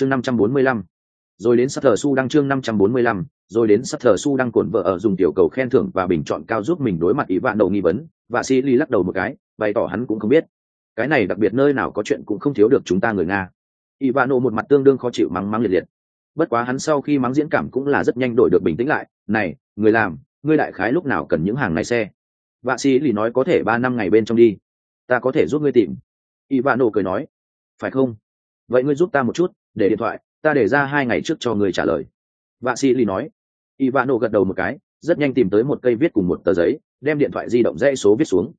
chương năm trăm bốn mươi lăm. Rồi đến sắp thờ su đăng chương năm trăm bốn mươi lăm, rồi đến sắp thờ su đăng cuộn vợ ở dùng tiểu cầu khen thưởng và bình chọn cao giúp mình đối mặt ý vạn đầu nghi vấn và sĩ ly lắc đầu một cái, bày tỏ hắn cũng không biết. Cái này đặc biệt nơi nào có chuyện cũng không thiếu được chúng ta người nga. Ivano một mặt tương đương khó chịu mắng mắng liệt liệt. Bất quá hắn sau khi mắng diễn cảm cũng là rất nhanh đổi được bình tĩnh lại, này, người làm, ngươi đại khái lúc nào cần những hàng này xe? Vạ sĩ lì nói, có thể ba năm ngày bên trong đi, ta có thể giúp ngươi tìm. Ivano cười nói, phải không? Vậy ngươi giúp ta một chút, để điện thoại, ta để ra hai ngày trước cho ngươi trả lời. Vạ sĩ lì nói. Ivano gật đầu một cái, rất nhanh tìm tới một cây viết cùng một tờ giấy, đem điện thoại di động dãy số viết xuống.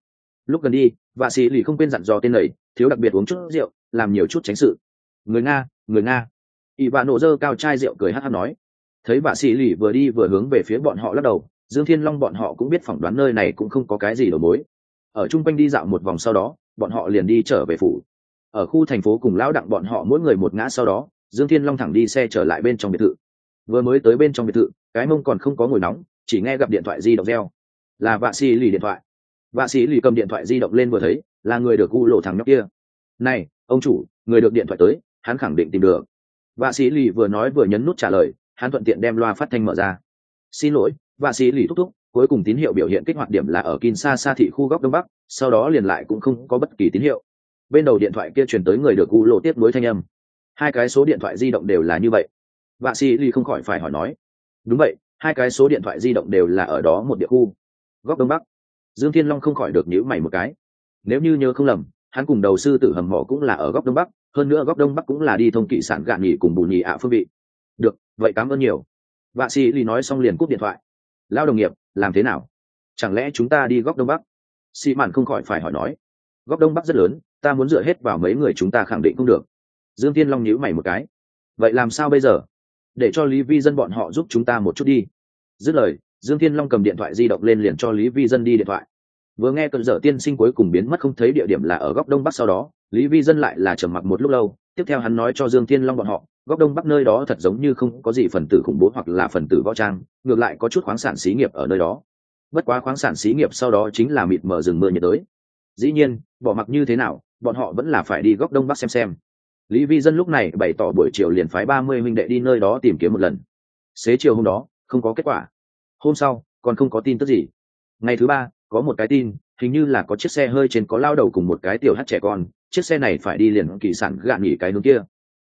Lúc gần đi, vạ sĩ lì không quên dặn dò tên lầy thiếu đặc biệt uống chút rượu, làm nhiều chút tránh sự. Người nga người nga. Ivano giơ cao chai rượu cười hát hát nói. Thấy vạ sĩ lì vừa đi vừa hướng về phía bọn họ lắc đầu, dương thiên long bọn họ cũng biết phỏng đoán nơi này cũng không có cái gì đầu mối. Ở chung quanh đi dạo một vòng sau đó, bọn họ liền đi trở về phủ ở khu thành phố cùng lão đặng bọn họ mỗi người một ngã sau đó dương thiên long thẳng đi xe trở lại bên trong biệt thự. Vừa mới tới bên trong biệt thự cái mông còn không có ngồi nóng chỉ nghe gặp điện thoại di động reo. Là vạ sĩ lì điện thoại. Vạ sĩ lì cầm điện thoại di động lên vừa thấy là người được u lộ thằng nhóc kia. Này ông chủ người được điện thoại tới hắn khẳng định tìm được. Vạ sĩ lì vừa nói vừa nhấn nút trả lời hắn thuận tiện đem loa phát thanh mở ra. Xin lỗi vạ sĩ lì thúc thúc cuối cùng tín hiệu biểu hiện kích hoạt điểm là ở Kinshasa thị khu góc đông bắc, sau đó liền lại cũng không có bất kỳ tín hiệu. Bên đầu điện thoại kia truyền tới người được u lộ tiếp nối thanh âm. Hai cái số điện thoại di động đều là như vậy. Vạ sĩ Ly không khỏi phải hỏi nói. Đúng vậy, hai cái số điện thoại di động đều là ở đó một địa khu. Góc đông bắc. Dương Thiên Long không khỏi được nhíu mày một cái. Nếu như nhớ không lầm, hắn cùng đầu sư tử hầm mỏ cũng là ở góc đông bắc, hơn nữa góc đông bắc cũng là đi thông kỵ sản gạn nghỉ cùng bù nhì ạ phương vị. Được, vậy cảm ơn nhiều. Vạ sĩ Ly nói xong liền cúp điện thoại. Lao đồng nghiệp, làm thế nào chẳng lẽ chúng ta đi góc đông bắc xị mạn không khỏi phải hỏi nói góc đông bắc rất lớn ta muốn dựa hết vào mấy người chúng ta khẳng định không được. Dương tiên long nhíu mày một cái. Vậy làm sao bây giờ? Để cho lý vi dân bọn họ giúp chúng ta một chút đi. Dứt lời, dương thiên long cầm điện thoại di động lên liền cho lý vi dân đi điện thoại. Vừa nghe cơn dở tiên sinh cuối cùng biến mất không thấy địa điểm là ở góc đông bắc sau đó, lý vi dân lại là trầm mặc một lúc lâu. Tiếp theo hắn nói cho dương thiên long bọn họ, góc đông bắc nơi đó thật giống như không có gì phần tử khủng bố hoặc là phần tử võ trang, ngược lại có chút khoáng sản xí nghiệp ở nơi đó. Bất quá khoáng sản xí nghiệp sau đó chính là mịt mờ rừng mưa nhiệt đới dĩ nhiên, bỏ mặc như thế nào, bọn họ vẫn là phải đi góc đông bắc xem xem. Lý vi dân lúc này bày tỏ buổi chiều liền phái ba mươi huynh đệ đi nơi đó tìm kiếm một lần. Xế chiều hôm đó, không có kết quả. Hôm sau, còn không có tin tức gì. Ngày thứ ba, có một cái tin, hình như là có chiếc xe hơi trên có lao đầu cùng một cái tiểu hát trẻ con, chiếc xe này phải đi liền kỳ sản gạn nghỉ cái hướng kia.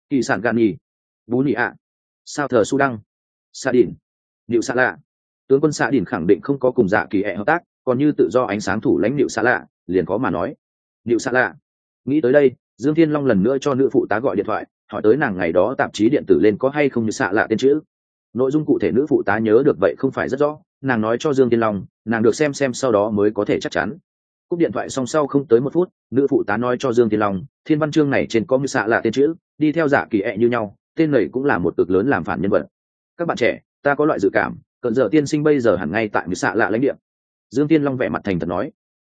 Kỳ sản gạn nghỉ bú nhị ạ. Sao thờ su đăng. Sa đỉn liệu xa lạ. Tướng quân sa đỉn khẳng định không có cùng dạ kỳ hẹ hợp tác, còn như tự do ánh sáng thủ lãnh liệu xa lạ liền có mà nói. Liệu xa lạ, nghĩ tới đây, dương thiên long lần nữa cho nữ phụ tá gọi điện thoại, hỏi tới nàng ngày đó tạp chí điện tử lên có hay không như xạ lạ tên chữ. Nội dung cụ thể nữ phụ tá nhớ được vậy không phải rất rõ, nàng nói cho dương thiên long, nàng được xem xem sau đó mới có thể chắc chắn. Cúp điện thoại xong sau không tới một phút, nữ phụ tá nói cho dương thiên long, thiên văn chương này trên có như xạ lạ tên chữ, đi theo giả kỳ ẹ như nhau, tên này cũng là một cực lớn làm phản nhân vật. Các bạn trẻ, ta có loại dự cảm, cận giờ tiên sinh bây giờ hẳn ngay tại như xạ lạ lãnh địa. Dương thiên long vẻ mặt thành thật nói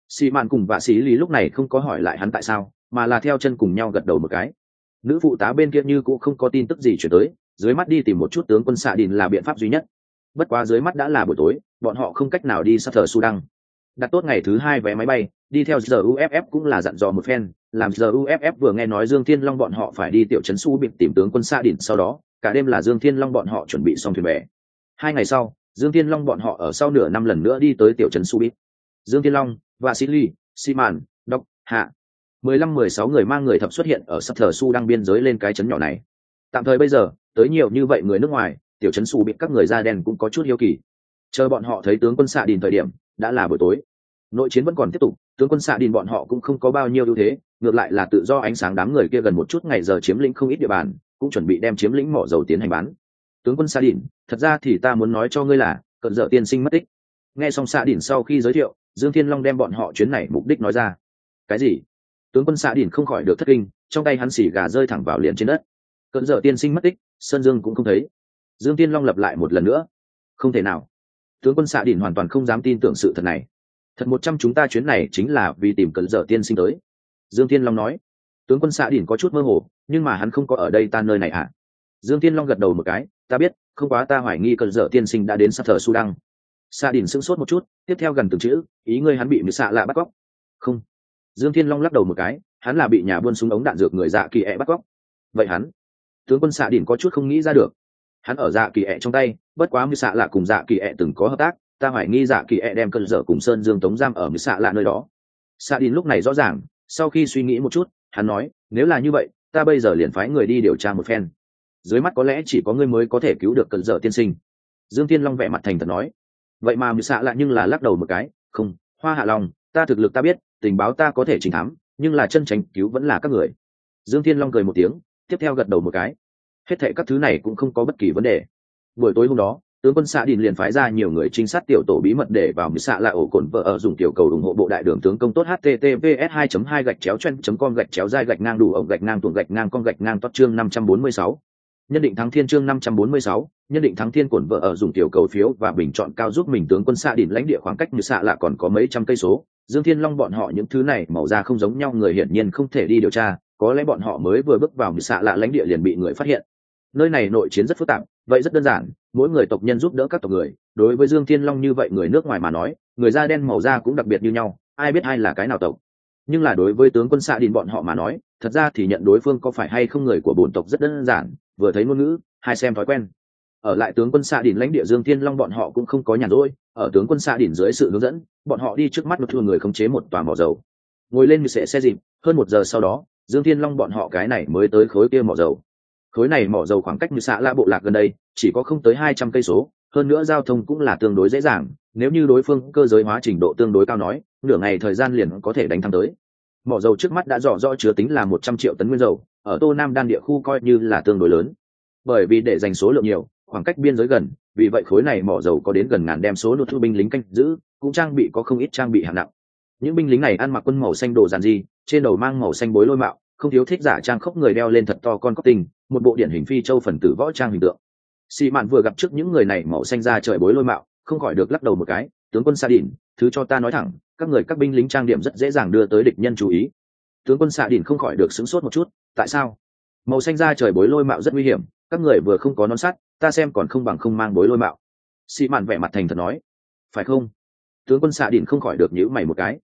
xì mạn cùng vạ xí lý lúc này không có hỏi lại hắn tại sao, mà là theo chân cùng nhau gật đầu một cái. Nữ phụ tá bên kia như cũng không có tin tức gì chuyển tới, dưới mắt đi tìm một chút tướng quân xạ đình là biện pháp duy nhất. Bất quá dưới mắt đã là buổi tối, bọn họ không cách nào đi sát thờ sudan. Đặt tốt ngày thứ hai vé máy bay, đi theo giờ uff cũng là dặn dò một phen, làm giờ uff vừa nghe nói dương thiên long bọn họ phải đi tiểu trấn su bịt tìm tướng quân xạ đình sau đó, cả đêm là dương thiên long bọn họ chuẩn bị xong thuyền bè. Hai ngày sau, dương thiên long bọn họ ở sau nửa năm lần nữa đi tới tiểu trấn su bịt. Dương thiên long và sĩ siman đốc hạ. Mười lăm, mười sáu người mang người thập xuất hiện ở sắp thờ su đang biên giới lên cái chấn nhỏ này. Tạm thời bây giờ, tới nhiều như vậy người nước ngoài, tiểu chấn su bị các người da đen cũng có chút hiếu kỳ. Chờ bọn họ thấy tướng quân xạ đình thời điểm, đã là buổi tối. Nội chiến vẫn còn tiếp tục, tướng quân xạ đình bọn họ cũng không có bao nhiêu ưu thế, ngược lại là tự do ánh sáng đám người kia gần một chút ngày giờ chiếm lĩnh không ít địa bàn, cũng chuẩn bị đem chiếm lĩnh mỏ dầu tiến hành bán. Tướng quân xạ đình, thật ra thì ta muốn nói cho ngươi là, cận dợ tiên sinh mất tích. Nghe xong xạ đình sau khi giới thiệu dương thiên long đem bọn họ chuyến này mục đích nói ra. Cái gì? Tướng quân xạ đỉnh không khỏi được thất kinh, trong tay hắn xỉ gà rơi thẳng vào liền trên đất. Cận dở tiên sinh mất tích, sơn dương cũng không thấy. Dương tiên long lập lại một lần nữa. Không thể nào. Tướng quân xạ đỉnh hoàn toàn không dám tin tưởng sự thật này. Thật một trăm chúng ta chuyến này chính là vì tìm cận dở tiên sinh tới. Dương tiên long nói. Tướng quân xạ đỉnh có chút mơ hồ, nhưng mà hắn không có ở đây ta nơi này à dương tiên long gật đầu một cái. Ta biết, không quá ta hoài nghi cận dở tiên sinh đã đến sắp thờ su đăng. Sa đỉnh sững sốt một chút, tiếp theo gần từng chữ, ý ngươi hắn bị mười xạ lạ bắt cóc. Không. Dương thiên long lắc đầu một cái, hắn là bị nhà buôn súng ống đạn dược người dạ kỳ ẹ bắt cóc. Vậy hắn? Tướng quân xạ đỉnh có chút không nghĩ ra được. Hắn ở dạ kỳ ẹ trong tay, bất quá mưu xạ lạ cùng dạ kỳ ẹ từng có hợp tác, ta hoài nghi dạ kỳ ẹ đem cơn dở cùng sơn dương tống giam ở mưu xạ lạ nơi đó. Xạ đỉnh lúc này rõ ràng, sau khi suy nghĩ một chút, hắn nói, nếu là như vậy, ta bây giờ liền phái người đi điều tra một phen. Dưới mắt có lẽ chỉ có ngươi mới có thể cứu được cơn dở tiên sinh. Dương Thiên long vẻ mặt thành thật nói vậy mà mưu xạ lại nhưng là lắc đầu một cái, không, hoa hạ long, ta thực lực ta biết, tình báo ta có thể trình thám, nhưng là chân tránh cứu vẫn là các người. Dương thiên long cười một tiếng, tiếp theo gật đầu một cái. Hết thệ các thứ này cũng không có bất kỳ vấn đề. Buổi tối hôm đó, tướng quân xạ đình liền phái ra nhiều người trinh sát tiểu tổ bí mật để vào mỹ xạ lại ổ cồn vợ ở dùng tiểu cầu ủng hộ bộ đại đường tướng công tốt https 2 2 gạch chéo chen com gạch chéo dai gạch ngang đủ ổng gạch ngang tuồng gạch ngang con gạch ngang tốt chương 546 nhân định thắng thiên chương 546, nhân định thắng thiên cuộn vợ ở dùng tiểu cầu phiếu và bình chọn cao giúp mình tướng quân xạ đỉnh lãnh địa khoảng cách như xạ lạ còn có mấy trăm cây số. Dương thiên long bọn họ những thứ này màu da không giống nhau người hiển nhiên không thể đi điều tra có lẽ bọn họ mới vừa bước vào như xạ lạ lãnh địa liền bị người phát hiện. Nơi này nội chiến rất phức tạp vậy rất đơn giản mỗi người tộc nhân giúp đỡ các tộc người. Đối với dương thiên long như vậy người nước ngoài mà nói người da đen màu da cũng đặc biệt như nhau ai biết ai là cái nào tộc nhưng là đối với tướng quân xạ đình bọn họ mà nói, thật ra thì nhận đối phương có phải hay không người của bổn tộc rất đơn giản, vừa thấy ngôn ngữ, hai xem thói quen. Ở lại tướng quân xạ đỉnh lãnh địa dương thiên long bọn họ cũng không có nhàn rỗi, ở tướng quân xạ đỉnh dưới sự hướng dẫn, bọn họ đi trước mắt một thua người khống chế một tòa mỏ dầu. Ngồi lên như sẽ xe dịp, hơn một giờ sau đó, dương thiên long bọn họ cái này mới tới khối kia mỏ dầu. Khối này mỏ dầu khoảng cách như xã la bộ lạc gần đây, chỉ có không tới hai trăm cây số, hơn nữa giao thông cũng là tương đối dễ dàng nếu như đối phương cơ giới hóa trình độ tương đối cao nói, nửa ngày thời gian liền có thể đánh thắng tới. Mỏ dầu trước mắt đã rõ rõ chứa tính là một trăm triệu tấn nguyên dầu, ở tô nam đan địa khu coi như là tương đối lớn. Bởi vì để dành số lượng nhiều, khoảng cách biên giới gần, vì vậy khối này mỏ dầu có đến gần ngàn đem số nốt thu binh lính canh giữ, cũng trang bị có không ít trang bị hạng nặng. Những binh lính này ăn mặc quân màu xanh đồ giàn di trên đầu mang màu xanh bối lôi mạo, không thiếu thích giả trang khốc người đeo lên thật to con cóc tình, một bộ điển hình phi châu phần tử võ trang hình tượng. Xì mạn vừa gặp trước những người này màu xanh ra trời bối lôi mạo không khỏi được lắc đầu một cái tướng quân sa Đỉnh, thứ cho ta nói thẳng các người các binh lính trang điểm rất dễ dàng đưa tới địch nhân chú ý. Tướng quân xạ Đỉnh không khỏi được sửng sốt một chút tại sao? Màu xanh ra trời bối lôi mạo rất nguy hiểm các người vừa không có nón sắt ta xem còn không bằng không mang bối lôi mạo. Xị mạn vẻ mặt thành thật nói. Phải không? Tướng quân xạ Đỉnh không khỏi được nhữ mày một cái.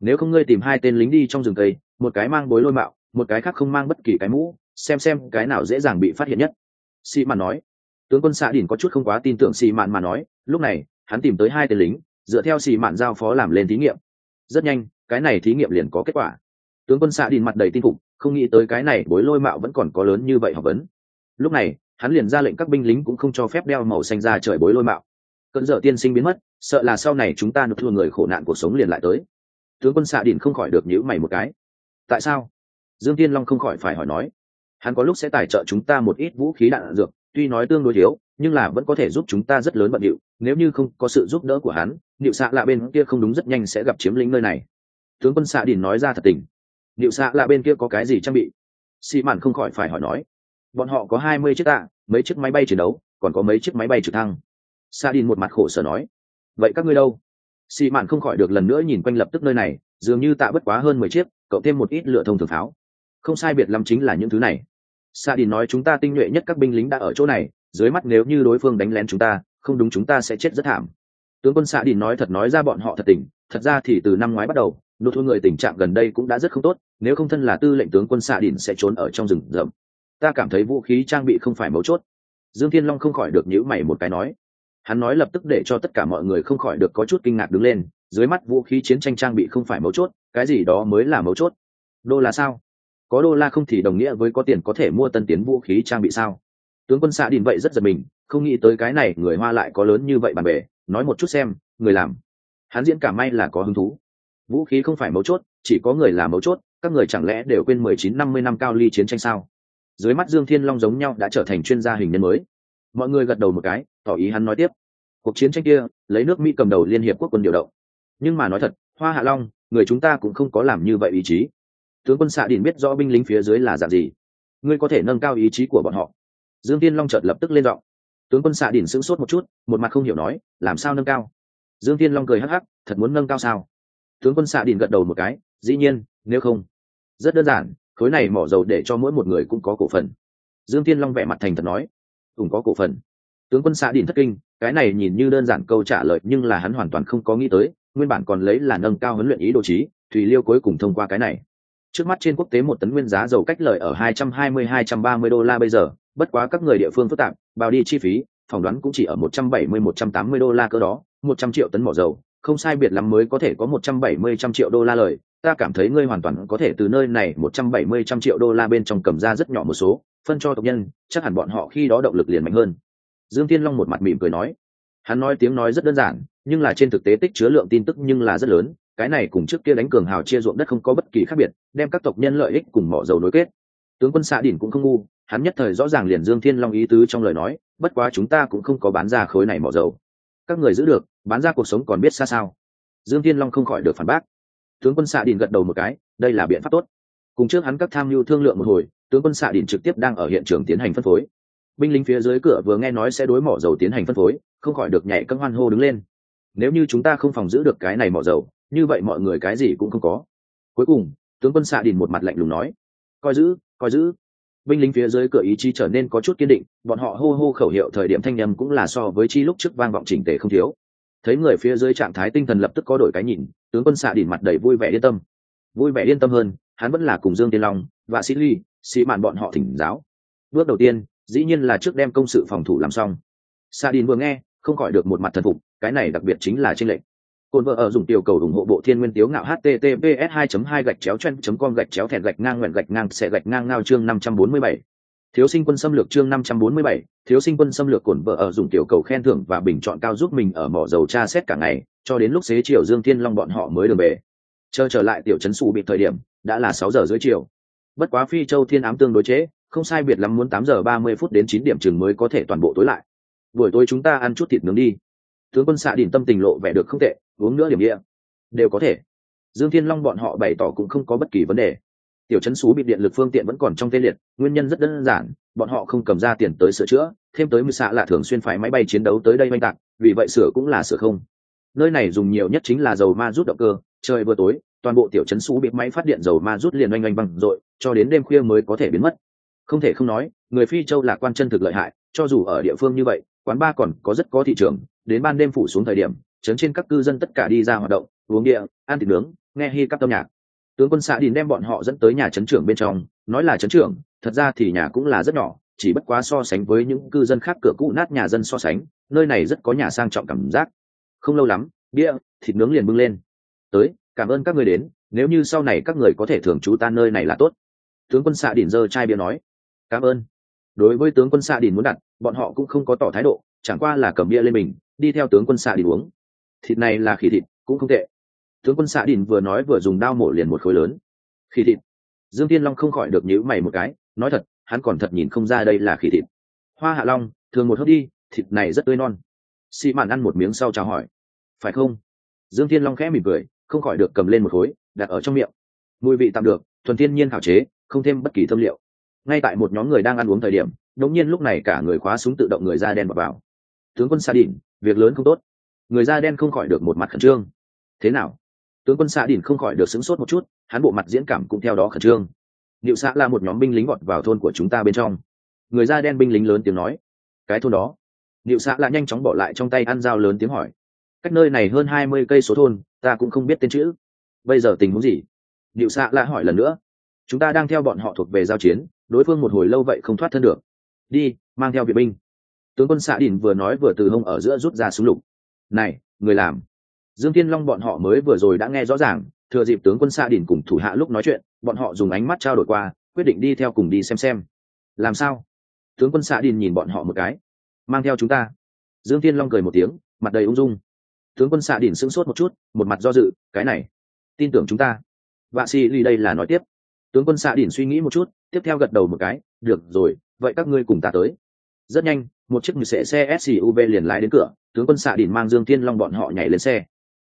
Nếu không ngươi tìm hai tên lính đi trong rừng cây một cái mang bối lôi mạo một cái khác không mang bất kỳ cái mũ xem xem cái nào dễ dàng bị phát hiện nhất. Sĩ mạn nói tướng quân xạ đỉn có chút không quá tin tưởng xì mạn mà nói, lúc này, hắn tìm tới hai tên lính, dựa theo xì mạn giao phó làm lên thí nghiệm. Rất nhanh, cái này thí nghiệm liền có kết quả. Tướng quân xạ đỉn mặt đầy tin phục, không nghĩ tới cái này bối lôi mạo vẫn còn có lớn như vậy học vấn. Lúc này, hắn liền ra lệnh các binh lính cũng không cho phép đeo màu xanh ra trời bối lôi mạo. Cận dở tiên sinh biến mất, sợ là sau này chúng ta nộp thua người khổ nạn cuộc sống liền lại tới. Tướng quân xạ đỉnh không khỏi được nhữ mày một cái. Tại sao? Dương tiên long không khỏi phải hỏi nói. Hắn có lúc sẽ tài trợ chúng ta một ít vũ khí đạn dược tuy nói tương đối thiếu, nhưng là vẫn có thể giúp chúng ta rất lớn bận điệu, nếu như không có sự giúp đỡ của hắn điệu xạ lạ bên kia không đúng rất nhanh sẽ gặp chiếm lĩnh nơi này. Tướng quân xạ đình nói ra thật tình. Điệu xạ lạ bên kia có cái gì trang bị? Xị mạn không khỏi phải hỏi nói. Bọn họ có hai mươi chiếc tạ, mấy chiếc máy bay chiến đấu, còn có mấy chiếc máy bay trực thăng. Xạ đình một mặt khổ sở nói. Vậy các ngươi đâu? Xị mạn không khỏi được lần nữa nhìn quanh lập tức nơi này, dường như tạ bất quá hơn mười chiếc, cộng thêm một ít lựa thông thường pháo. Không sai biệt lắm chính là những thứ này sa đin nói chúng ta tinh nhuệ nhất các binh lính đã ở chỗ này, dưới mắt nếu như đối phương đánh lén chúng ta, không đúng chúng ta sẽ chết rất thảm. Tướng quân sa đin nói thật nói ra bọn họ thật tình, thật ra thì từ năm ngoái bắt đầu nô thôn người tình trạng gần đây cũng đã rất không tốt, nếu không thân là tư lệnh tướng quân sa đin sẽ trốn ở trong rừng rậm. Ta cảm thấy vũ khí trang bị không phải mấu chốt. Dương thiên long không khỏi được nhữ mày một cái nói. Hắn nói lập tức để cho tất cả mọi người không khỏi được có chút kinh ngạc đứng lên, dưới mắt vũ khí chiến tranh trang bị không phải mấu chốt, cái gì đó mới là mấu chốt. Đô là sao? Có đô la không thì đồng nghĩa với có tiền có thể mua tân tiến vũ khí trang bị sao? Tướng quân xạ đình vậy rất giật mình, không nghĩ tới cái này người hoa lại có lớn như vậy bàn bề nói một chút xem, người làm. Hắn diễn cả may là có hứng thú. Vũ khí không phải mấu chốt, chỉ có người làm mấu chốt, các người chẳng lẽ đều quên mười chín năm mươi năm cao ly chiến tranh sao? Dưới mắt dương thiên long giống nhau đã trở thành chuyên gia hình nhân mới. Mọi người gật đầu một cái, tỏ ý hắn nói tiếp. Cuộc chiến tranh kia, lấy nước mỹ cầm đầu liên hiệp quốc quân điều động. Nhưng mà nói thật, hoa hạ long, người chúng ta cũng không có làm như vậy ý chí tướng quân xạ Điền biết rõ binh lính phía dưới là dạng gì. Ngươi có thể nâng cao ý chí của bọn họ. Dương tiên long chợt lập tức lên giọng. Tướng quân xạ Điền sững sốt một chút, một mặt không hiểu nói, làm sao nâng cao? Dương tiên long cười hắc hắc, thật muốn nâng cao sao? Tướng quân xạ Điền gật đầu một cái, dĩ nhiên, nếu không. Rất đơn giản, khối này mỏ dầu để cho mỗi một người cũng có cổ phần. Dương tiên long vẻ mặt thành thật nói. Cùng có cổ phần. Tướng quân xạ điền thất kinh, cái này nhìn như đơn giản câu trả lời, nhưng là hắn hoàn toàn không có nghĩ tới, nguyên bản còn lấy là nâng cao huấn luyện ý đồ trí thùy liêu cuối cùng thông qua cái này trước mắt trên quốc tế một tấn nguyên giá dầu cách lợi ở 220-230 đô la bây giờ, bất quá các người địa phương phức tạp, bao đi chi phí, phỏng đoán cũng chỉ ở một trăm bảy mươi, một trăm tám mươi đô la cơ đó, một trăm triệu tấn mỏ dầu, không sai biệt lắm mới có thể có một trăm bảy mươi, trăm triệu đô la lời. Ta cảm thấy ngươi hoàn toàn có thể từ nơi này một trăm bảy mươi, trăm triệu đô la bên trong cầm ra rất nhỏ một số, phân cho tộc nhân, chắc hẳn bọn họ khi đó động lực liền mạnh hơn. Dương tiên long một mặt mỉm cười nói. Hắn nói tiếng nói rất đơn giản, nhưng là trên thực tế tích chứa lượng tin tức nhưng là rất lớn cái này cùng trước kia đánh cường hào chia ruộng đất không có bất kỳ khác biệt, đem các tộc nhân lợi ích cùng mỏ dầu nối kết. Tướng quân xạ đỉnh cũng không ngu, hắn nhất thời rõ ràng liền dương thiên long ý tứ trong lời nói, bất quá chúng ta cũng không có bán ra khối này mỏ dầu. Các người giữ được, bán ra cuộc sống còn biết xa sao. Dương thiên long không khỏi được phản bác. Tướng quân xạ đỉnh gật đầu một cái, đây là biện pháp tốt. Cùng trước hắn các tham mưu thương lượng một hồi, tướng quân xạ đỉnh trực tiếp đang ở hiện trường tiến hành phân phối. Binh lính phía dưới cửa vừa nghe nói sẽ đối mỏ dầu tiến hành phân phối, không khỏi được nhảy cân hoan hô đứng lên. Nếu như chúng ta không phòng giữ được cái này mỏ dầu như vậy mọi người cái gì cũng không có. Cuối cùng, tướng quân xạ đình một mặt lạnh lùng nói, coi giữ coi giữ. Binh lính phía dưới cửa ý chí trở nên có chút kiên định, bọn họ hô hô khẩu hiệu thời điểm thanh nhầm cũng là so với chi lúc trước vang vọng chỉnh tề không thiếu. Thấy người phía dưới trạng thái tinh thần lập tức có đổi cái nhìn, tướng quân xạ đỉnh mặt đầy vui vẻ yên tâm. Vui vẻ yên tâm hơn, hắn vẫn là cùng dương tiên long và sĩ ly sĩ mạn bọn họ thỉnh giáo. Bước đầu tiên, dĩ nhiên là trước đem công sự phòng thủ làm xong. Xạ đỉnh vừa nghe, không gọi được một mặt thần phục, cái này đặc biệt chính là tranh lệnh Côn vợ ở dùng tiểu cầu ủng hộ bộ thiên nguyên tiếu ngạo https 2 2 gạch chéo chen com gạch chéo thẹn gạch ngang nguyện gạch ngang sẽ gạch ngang ngao chương 547. thiếu sinh quân xâm lược chương 547, thiếu sinh quân xâm lược cồn vợ ở dùng tiểu cầu khen thưởng và bình chọn cao giúp mình ở mỏ dầu tra xét cả ngày cho đến lúc xế chiều dương thiên long bọn họ mới được về. Chờ trở lại tiểu trấn sụ bị thời điểm đã là sáu giờ dưới chiều. Bất quá phi châu thiên ám tương đối chế không sai biệt lắm muốn tám giờ ba mươi phút đến chín điểm chừng mới có thể toàn bộ tối lại. Buổi tối chúng ta ăn chút thịt nướng đi. Tướng quân xạ đỉnh tâm tình lộ vẻ được không tệ uống nữa điểm địa. Đều có thể. Dương thiên long bọn họ bày tỏ cũng không có bất kỳ vấn đề. Tiểu chấn xú bị điện lực phương tiện vẫn còn trong tê liệt, nguyên nhân rất đơn giản, bọn họ không cầm ra tiền tới sửa chữa, thêm tới mười xạ là thường xuyên phái máy bay chiến đấu tới đây oanh tạc, vì vậy sửa cũng là sửa không. Nơi này dùng nhiều nhất chính là dầu ma rút động cơ, trời vừa tối, toàn bộ tiểu chấn xú bị máy phát điện dầu ma rút liền oanh oanh bằng dội cho đến đêm khuya mới có thể biến mất. Không thể không nói, người phi châu là quan chân thực lợi hại, cho dù ở địa phương như vậy, quán ba còn có rất có thị trường, đến ban đêm phủ xuống thời điểm chấn trên các cư dân tất cả đi ra hoạt động, uống địa, ăn thịt nướng, nghe hi các tâm nhạc. Tướng quân xã đình đem bọn họ dẫn tới nhà trấn trưởng bên trong, nói là trấn trưởng, thật ra thì nhà cũng là rất nhỏ, chỉ bất quá so sánh với những cư dân khác cửa cũ nát nhà dân so sánh, nơi này rất có nhà sang trọng cảm giác. Không lâu lắm, bia, thịt nướng liền bưng lên. Tới, cảm ơn các người đến, nếu như sau này các người có thể thường trú ta nơi này là tốt. Tướng quân xạ đỉnh dơ chai bia nói. Cảm ơn. Đối với tướng quân xạ đỉnh muốn đặt, bọn họ cũng không có tỏ thái độ, chẳng qua là cầm bia lên mình, đi theo tướng quân xạ đỉnh uống thịt này là khỉ thịt cũng không tệ. Tướng quân xạ đình vừa nói vừa dùng đao mổ liền một khối lớn. Khỉ thịt. Dương tiên long không khỏi được nhíu mày một cái nói thật hắn còn thật nhìn không ra đây là khỉ thịt. Hoa hạ long thường một hớp đi thịt này rất tươi non. Xị mạn ăn một miếng sau chào hỏi. Phải không? Dương tiên long khẽ mỉm cười không khỏi được cầm lên một khối đặt ở trong miệng. Mùi vị tạm được thuần thiên nhiên khảo chế không thêm bất kỳ thâm liệu. Ngay tại một nhóm người đang ăn uống thời điểm đống nhiên lúc này cả người khóa súng tự động người da đen vào, vào. tướng quân xa đỉnh việc lớn không tốt người da đen không khỏi được một mặt khẩn trương. Thế nào? Tướng quân xạ đỉnh không khỏi được sửng sốt một chút, hắn bộ mặt diễn cảm cũng theo đó khẩn trương. Liệu xã là một nhóm binh lính gọt vào thôn của chúng ta bên trong. Người da đen binh lính lớn tiếng nói, cái thôn đó. Liệu xã là nhanh chóng bỏ lại trong tay ăn dao lớn tiếng hỏi, cách nơi này hơn hai mươi cây số thôn, ta cũng không biết tên chữ. Bây giờ tình huống gì? Liệu xã là hỏi lần nữa, chúng ta đang theo bọn họ thuộc về giao chiến, đối phương một hồi lâu vậy không thoát thân được. Đi, mang theo viện binh. Tướng quân xạ đỉnh vừa nói vừa từ hông ở giữa rút ra súng lục này, người làm. Dương tiên long bọn họ mới vừa rồi đã nghe rõ ràng, thừa dịp tướng quân Sa đỉnh cùng thủ hạ lúc nói chuyện, bọn họ dùng ánh mắt trao đổi qua, quyết định đi theo cùng đi xem xem. Làm sao? Tướng quân xạ đình nhìn bọn họ một cái. Mang theo chúng ta. Dương tiên long cười một tiếng, mặt đầy ung dung. Tướng quân xạ đình sững sốt một chút, một mặt do dự, cái này, tin tưởng chúng ta. Vạ si ly đây là nói tiếp. Tướng quân xạ đình suy nghĩ một chút, tiếp theo gật đầu một cái, được rồi, vậy các ngươi cùng ta tới. Rất nhanh một chiếc người xe xe suv liền lái đến cửa, tướng quân xạ đỉnh mang dương thiên long bọn họ nhảy lên xe.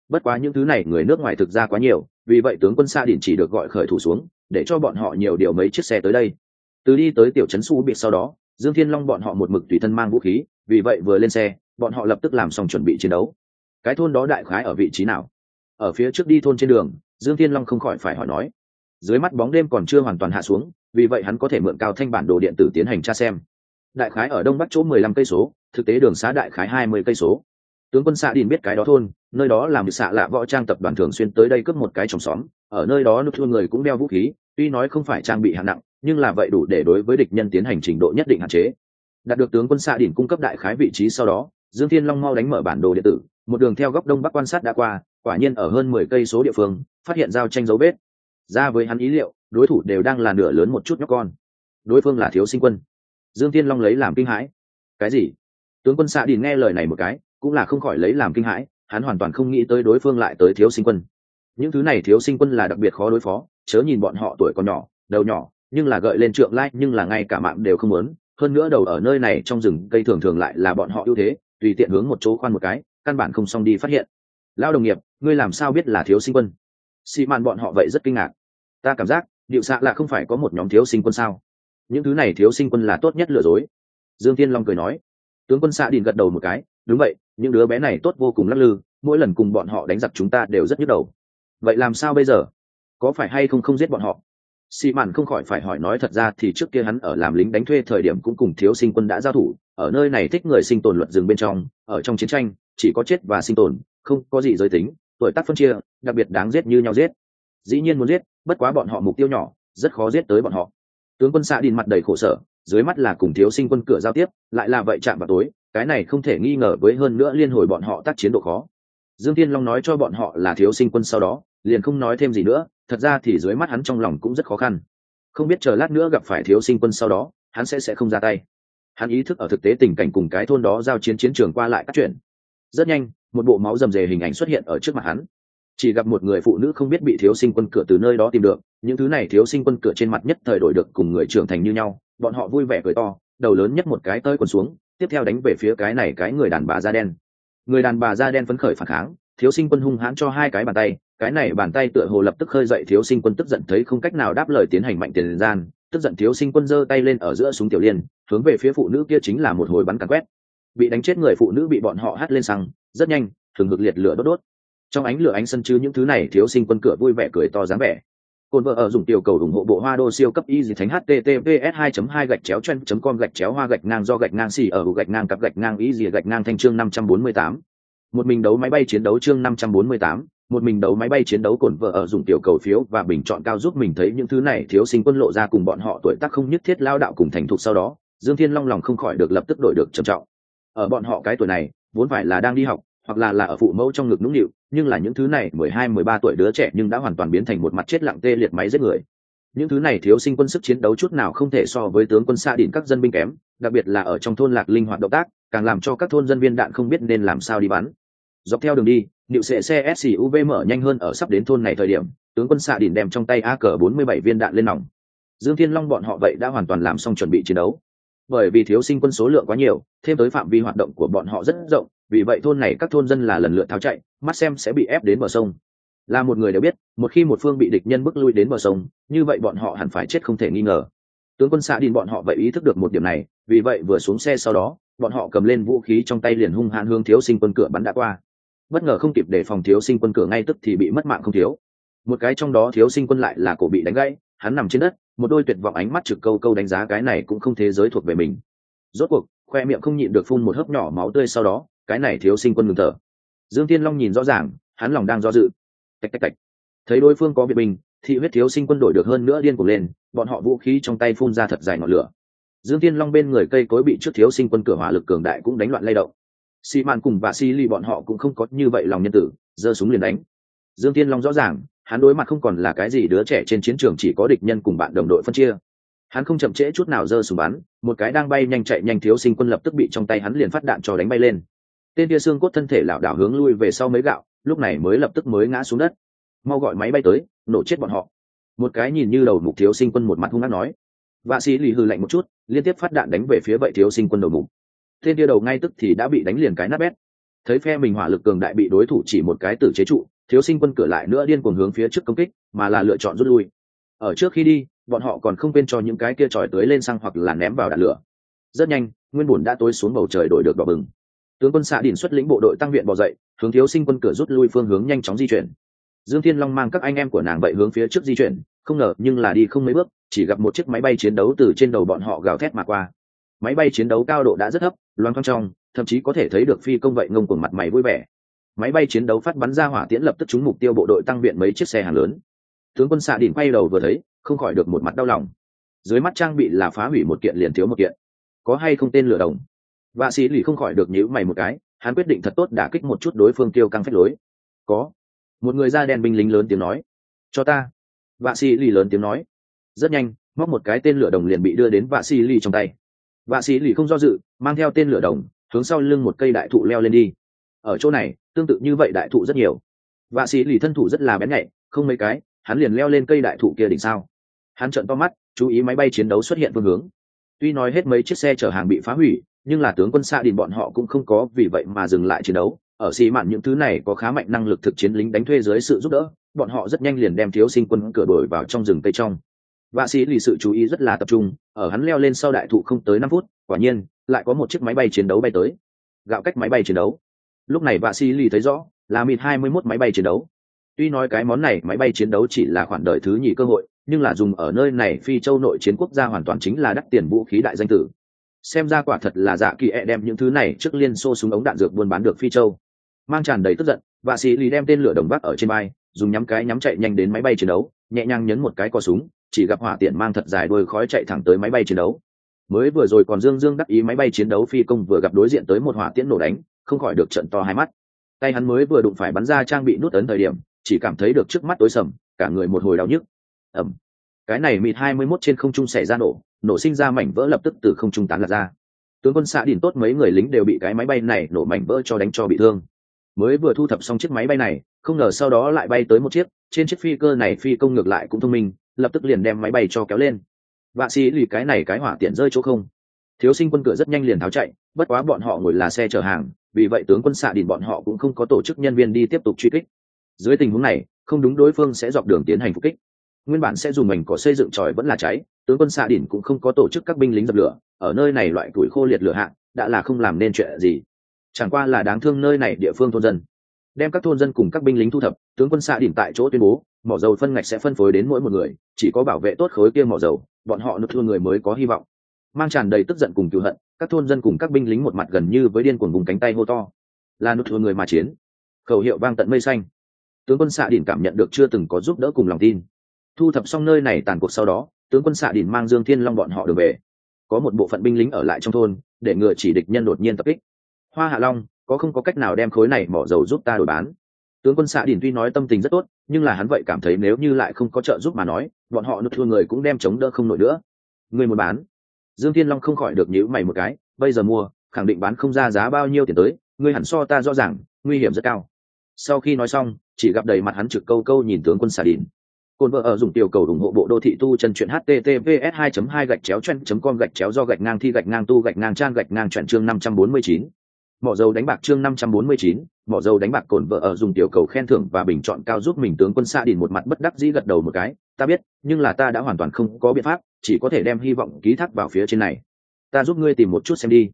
Bất quá những thứ này người nước ngoài thực ra quá nhiều, vì vậy tướng quân xạ đỉnh chỉ được gọi khởi thủ xuống, để cho bọn họ nhiều điều mấy chiếc xe tới đây. Từ đi tới tiểu trấn su bị sau đó, dương thiên long bọn họ một mực tùy thân mang vũ khí, vì vậy vừa lên xe, bọn họ lập tức làm xong chuẩn bị chiến đấu. Cái thôn đó đại khái ở vị trí nào? Ở phía trước đi thôn trên đường, dương thiên long không khỏi phải hỏi nói. Dưới mắt bóng đêm còn chưa hoàn toàn hạ xuống, vì vậy hắn có thể mượn cao thanh bản đồ điện tử tiến hành tra xem đại khái ở đông bắc chỗ mười lăm cây số, thực tế đường xá đại khái hai mươi cây số. Tướng quân xạ đình biết cái đó thôn, nơi đó làm xạ lạ võ trang tập đoàn thường xuyên tới đây cướp một cái trong xóm. Ở nơi đó nút thua người cũng đeo vũ khí, tuy nói không phải trang bị hạng nặng, nhưng là vậy đủ để đối với địch nhân tiến hành trình độ nhất định hạn chế. Đạt được tướng quân xạ Điền cung cấp đại khái vị trí sau đó, dương thiên long mau đánh mở bản đồ điện tử, một đường theo góc đông bắc quan sát đã qua, quả nhiên ở hơn mười cây số địa phương, phát hiện giao tranh dấu vết. Ra với hắn ý liệu, đối thủ đều đang là nửa lớn một chút nhóc con. Đối phương là thiếu sinh quân dương thiên long lấy làm kinh hãi. Cái gì? Tướng quân xạ đỉnh nghe lời này một cái, cũng là không khỏi lấy làm kinh hãi, hắn hoàn toàn không nghĩ tới đối phương lại tới thiếu sinh quân. Những thứ này thiếu sinh quân là đặc biệt khó đối phó, chớ nhìn bọn họ tuổi còn nhỏ, đầu nhỏ, nhưng là gợi lên trượng lai, nhưng là ngay cả mạng đều không muốn. Hơn nữa đầu ở nơi này trong rừng, cây thường thường lại là bọn họ ưu thế, tùy tiện hướng một chỗ khoan một cái, căn bản không xong đi phát hiện. Lao đồng nghiệp, ngươi làm sao biết là thiếu sinh quân? Xị màn bọn họ vậy rất kinh ngạc. Ta cảm giác, điệu xạ là không phải có một nhóm thiếu sinh quân sao? Những thứ này thiếu sinh quân là tốt nhất lừa dối. Dương tiên long cười nói. Tướng quân xạ đình gật đầu một cái. Đúng vậy, những đứa bé này tốt vô cùng lắc lư, mỗi lần cùng bọn họ đánh giặc chúng ta đều rất nhức đầu. Vậy làm sao bây giờ? Có phải hay không không giết bọn họ? Xì mạn không khỏi phải hỏi nói thật ra thì trước kia hắn ở làm lính đánh thuê thời điểm cũng cùng thiếu sinh quân đã giao thủ, ở nơi này thích người sinh tồn luật rừng bên trong, ở trong chiến tranh, chỉ có chết và sinh tồn, không có gì giới tính, tuổi tác phân chia, đặc biệt đáng giết như nhau giết. Dĩ nhiên muốn giết, bất quá bọn họ mục tiêu nhỏ, rất khó giết tới bọn họ tướng quân xạ đình mặt đầy khổ sở, dưới mắt là cùng thiếu sinh quân cửa giao tiếp, lại là vậy chạm vào tối, cái này không thể nghi ngờ với hơn nữa liên hồi bọn họ tác chiến độ khó. Dương tiên long nói cho bọn họ là thiếu sinh quân sau đó, liền không nói thêm gì nữa, thật ra thì dưới mắt hắn trong lòng cũng rất khó khăn. Không biết chờ lát nữa gặp phải thiếu sinh quân sau đó, hắn sẽ sẽ không ra tay. Hắn ý thức ở thực tế tình cảnh cùng cái thôn đó giao chiến chiến trường qua lại các chuyện rất nhanh, một bộ máu rầm rề hình ảnh xuất hiện ở trước mặt hắn chỉ gặp một người phụ nữ không biết bị thiếu sinh quân cửa từ nơi đó tìm được, những thứ này thiếu sinh quân cửa trên mặt nhất thời đổi được cùng người trưởng thành như nhau, bọn họ vui vẻ cười to, đầu lớn nhất một cái tơi quần xuống, tiếp theo đánh về phía cái này cái người đàn bà da đen. Người đàn bà da đen phấn khởi phản kháng, thiếu sinh quân hung hãn cho hai cái bàn tay, cái này bàn tay tựa hồ lập tức khơi dậy thiếu sinh quân tức giận thấy không cách nào đáp lời tiến hành mạnh tiền gian, tức giận thiếu sinh quân giơ tay lên ở giữa súng tiểu liên, hướng về phía phụ nữ kia chính là một hồi bắn càn quét. Bị đánh chết người phụ nữ bị bọn họ hắt lên xăng, rất nhanh, thường ngực liệt lửa đốt đốt trong ánh lửa ánh sân chứ những thứ này thiếu sinh quân cửa vui vẻ cười to dáng vẻ cồn vợ ở dùng tiểu cầu ủng hộ bộ hoa đô siêu cấp y dì thánh https 2 2 gạch chéo chen com gạch chéo hoa gạch ngang do gạch ngang xì ở gạch ngang cặp gạch ngang y dì gạch ngang thanh chương 548. một mình đấu máy bay chiến đấu chương 548, một mình đấu máy bay chiến đấu cồn vợ ở dùng tiểu cầu phiếu và bình chọn cao giúp mình thấy những thứ này thiếu sinh quân lộ ra cùng bọn họ tuổi tác không nhất thiết lao đạo cùng thành thục sau đó dương thiên long lòng không khỏi được lập tức đổi được trầm trọng ở bọn họ cái tuổi này vốn phải là đang đi học hoặc là là ở phụ mẫu trong ngực nũng nịu, nhưng là những thứ này, mười hai, mười ba tuổi đứa trẻ nhưng đã hoàn toàn biến thành một mặt chết lặng tê liệt máy giết người. Những thứ này thiếu sinh quân sức chiến đấu chút nào không thể so với tướng quân xa đỉnh các dân binh kém, đặc biệt là ở trong thôn lạc linh hoạt động tác, càng làm cho các thôn dân viên đạn không biết nên làm sao đi bắn. Dọc theo đường đi nịu sệ xe suv mở nhanh hơn ở sắp đến thôn này thời điểm, tướng quân xạ đỉnh đem trong tay a cờ bốn mươi bảy viên đạn lên nòng. Dương thiên long bọn họ vậy đã hoàn toàn làm xong chuẩn bị chiến đấu. Bởi vì thiếu sinh quân số lượng quá nhiều, thêm tới phạm vi hoạt động của bọn họ rất rộng vì vậy thôn này các thôn dân là lần lượt tháo chạy, mắt xem sẽ bị ép đến bờ sông. Là một người đều biết, một khi một phương bị địch nhân bước lui đến bờ sông, như vậy bọn họ hẳn phải chết không thể nghi ngờ. Tướng quân xạ đình bọn họ vậy ý thức được một điểm này, vì vậy vừa xuống xe sau đó, bọn họ cầm lên vũ khí trong tay liền hung hãn hướng thiếu sinh quân cửa bắn đã qua. Bất ngờ không kịp để phòng thiếu sinh quân cửa ngay tức thì bị mất mạng không thiếu. Một cái trong đó thiếu sinh quân lại là cổ bị đánh gãy, hắn nằm trên đất, một đôi tuyệt vọng ánh mắt trực câu câu đánh giá cái này cũng không thế giới thuộc về mình. Rốt cuộc, khoe miệng không nhịn được phun một hớp nhỏ máu tươi sau đó cái này thiếu sinh quân ngừng thở. Dương tiên long nhìn rõ ràng, hắn lòng đang do dự. Tạch tạch tạch. Thấy đối phương có việt bình thị huyết thiếu sinh quân đổi được hơn nữa điên cuồng lên, bọn họ vũ khí trong tay phun ra thật dài ngọn lửa. Dương tiên long bên người cây cối bị trước thiếu sinh quân cửa hỏa lực cường đại cũng đánh loạn lay động. Xi mạn cùng và xi ly bọn họ cũng không có như vậy lòng nhân tử, giơ súng liền đánh. Dương tiên long rõ ràng, hắn đối mặt không còn là cái gì đứa trẻ trên chiến trường chỉ có địch nhân cùng bạn đồng đội phân chia. Hắn không chậm trễ chút nào giơ súng bắn, một cái đang bay nhanh chạy nhanh thiếu sinh quân lập tức bị trong tay hắn liền phát đạn cho đánh bay lên tên kia xương cốt thân thể lảo đảo hướng lui về sau mấy gạo, lúc này mới lập tức mới ngã xuống đất. Mau gọi máy bay tới, nổ chết bọn họ. Một cái nhìn như đầu mục thiếu sinh quân một mặt hung hát nói. Vạ sĩ lì hư lạnh một chút, liên tiếp phát đạn đánh về phía vậy thiếu sinh quân đầu mục. Tên kia đầu ngay tức thì đã bị đánh liền cái nát bét. Thấy phe mình hỏa lực cường đại bị đối thủ chỉ một cái tử chế trụ, thiếu sinh quân cửa lại nữa điên cuồng hướng phía trước công kích, mà là lựa chọn rút lui. Ở trước khi đi, bọn họ còn không quên cho những cái kia tròi tưới lên xăng hoặc là ném vào đạn lửa. Rất nhanh, nguyên bùn đã tối xuống bầu trời đổi được đỏ bừng tướng quân xạ đỉnh xuất lĩnh bộ đội tăng viện bỏ dậy, hướng thiếu sinh quân cửa rút lui phương hướng nhanh chóng di chuyển. Dương thiên long mang các anh em của nàng vậy hướng phía trước di chuyển, không ngờ, nhưng là đi không mấy bước, chỉ gặp một chiếc máy bay chiến đấu từ trên đầu bọn họ gào thét mà qua. Máy bay chiến đấu cao độ đã rất thấp, loang thong trong, thậm chí có thể thấy được phi công vậy ngông cuồng mặt mày vui vẻ. Máy bay chiến đấu phát bắn ra hỏa tiễn lập tức trúng mục tiêu bộ đội tăng viện mấy chiếc xe hàng lớn. Tướng quân xạ đỉnh quay đầu vừa thấy, không khỏi được một mặt đau lòng. Dưới mắt trang bị là phá hủy một kiện liền thiếu một kiện. Có hay không tên lửa đồng? Vạ sĩ lì không khỏi được nhíu mày một cái, hắn quyết định thật tốt đả kích một chút đối phương tiêu căng phách lối. Có. Một người da đen binh lính lớn tiếng nói. Cho ta. Vạ sĩ lì lớn tiếng nói. Rất nhanh, móc một cái tên lửa đồng liền bị đưa đến vạ sĩ lì trong tay. Vạ sĩ lì không do dự, mang theo tên lửa đồng, hướng sau lưng một cây đại thụ leo lên đi. Ở chỗ này, tương tự như vậy đại thụ rất nhiều. Vạ sĩ lì thân thủ rất là bén nhạy, không mấy cái, hắn liền leo lên cây đại thụ kia đỉnh sao. Hắn trợn to mắt, chú ý máy bay chiến đấu xuất hiện phương hướng. Tuy nói hết mấy chiếc xe chở hàng bị phá hủy nhưng là tướng quân xạ đình bọn họ cũng không có vì vậy mà dừng lại chiến đấu. Ở xì mạn những thứ này có khá mạnh năng lực thực chiến lính đánh thuê dưới sự giúp đỡ, bọn họ rất nhanh liền đem thiếu sinh quân cửa đổi vào trong rừng tây trong. Vạ sĩ lì sự chú ý rất là tập trung, ở hắn leo lên sau đại thụ không tới năm phút, quả nhiên, lại có một chiếc máy bay chiến đấu bay tới. Gạo cách máy bay chiến đấu. Lúc này vạ sĩ lì thấy rõ, là mịt hai mươi 21 máy bay chiến đấu. Tuy nói cái món này máy bay chiến đấu chỉ là khoản đời thứ nhì cơ hội, nhưng là dùng ở nơi này phi châu nội chiến quốc gia hoàn toàn chính là đắt tiền vũ khí đại danh tử xem ra quả thật là dạ kỳ ẹ đem những thứ này trước liên xô súng ống đạn dược buôn bán được phi châu. Mang tràn đầy tức giận, vạ sĩ lì đem tên lửa đồng bắc ở trên bay dùng nhắm cái nhắm chạy nhanh đến máy bay chiến đấu, nhẹ nhàng nhấn một cái cò súng, chỉ gặp hỏa tiện mang thật dài đôi khói chạy thẳng tới máy bay chiến đấu. Mới vừa rồi còn dương dương đắc ý máy bay chiến đấu phi công vừa gặp đối diện tới một hỏa tiễn nổ đánh, không khỏi được trận to hai mắt. Tay hắn mới vừa đụng phải bắn ra trang bị nút ấn thời điểm, chỉ cảm thấy được trước mắt tối sầm, cả người một hồi đau nhức. Ẩm cái này mịt hai mươi 21 trên không trung xảy ra nổ nổ sinh ra mảnh vỡ lập tức từ không trung tán lạc ra. Tướng quân xạ đỉnh tốt mấy người lính đều bị cái máy bay này nổ mảnh vỡ cho đánh cho bị thương. Mới vừa thu thập xong chiếc máy bay này, không ngờ sau đó lại bay tới một chiếc, trên chiếc phi cơ này phi công ngược lại cũng thông minh, lập tức liền đem máy bay cho kéo lên. Vạ sĩ lì cái này cái hỏa tiện rơi chỗ không. Thiếu sinh quân cửa rất nhanh liền tháo chạy, bất quá bọn họ ngồi là xe chở hàng, vì vậy tướng quân xạ đỉnh bọn họ cũng không có tổ chức nhân viên đi tiếp tục truy kích. Dưới tình huống này, không đúng đối phương sẽ dọc đường tiến hành phục kích nguyên bản sẽ dùng mảnh cỏ xây dựng tròi vẫn là cháy, tướng quân xạ đỉnh cũng không có tổ chức các binh lính dập lửa, ở nơi này loại tuổi khô liệt lửa hạng, đã là không làm nên chuyện gì. Chẳng qua là đáng thương nơi này địa phương thôn dân. Đem các thôn dân cùng các binh lính thu thập, tướng quân xạ đỉnh tại chỗ tuyên bố, mỏ dầu phân ngạch sẽ phân phối đến mỗi một người, chỉ có bảo vệ tốt khối kia mỏ dầu, bọn họ nộp thương người mới có hy vọng. Mang tràn đầy tức giận cùng cựu hận, các thôn dân cùng các binh lính một mặt gần như với điên cuồng vùng cánh tay hô to. Là nộp thương người mà chiến. Khẩu hiệu vang tận mây xanh. Tướng quân xạ đỉnh cảm nhận được chưa từng có giúp đỡ cùng lòng tin thu thập xong nơi này tàn cuộc sau đó, tướng quân xạ đỉn mang dương thiên long bọn họ được về. Có một bộ phận binh lính ở lại trong thôn, để ngừa chỉ địch nhân đột nhiên tập kích. Hoa hạ long, có không có cách nào đem khối này mỏ dầu giúp ta đổi bán? Tướng quân xạ đỉn tuy nói tâm tình rất tốt, nhưng là hắn vậy cảm thấy nếu như lại không có trợ giúp mà nói, bọn họ nước thua người cũng đem chống đỡ không nổi nữa. Người muốn bán? Dương thiên long không khỏi được nhíu mày một cái, bây giờ mua, khẳng định bán không ra giá bao nhiêu tiền tới ngươi hẳn so ta rõ ràng, nguy hiểm rất cao. Sau khi nói xong, chỉ gặp đầy mặt hắn trực câu câu nhìn tướng quân xạ đình Côn vợ ở dùng tiểu cầu ủng hộ bộ đô thị tu chân truyện https 2 2 gạch chéo chen com gạch chéo do gạch ngang thi gạch ngang tu gạch ngang trang gạch ngang chuyển chương 549 mỏ dầu đánh bạc chương 549 mỏ dầu đánh bạc cồn vợ ở dùng tiểu cầu khen thưởng và bình chọn cao giúp mình tướng quân xa đỉnh một mặt bất đắc dĩ gật đầu một cái, ta biết, nhưng là ta đã hoàn toàn không có biện pháp, chỉ có thể đem hy vọng ký thác vào phía trên này. Ta giúp ngươi tìm một chút xem đi.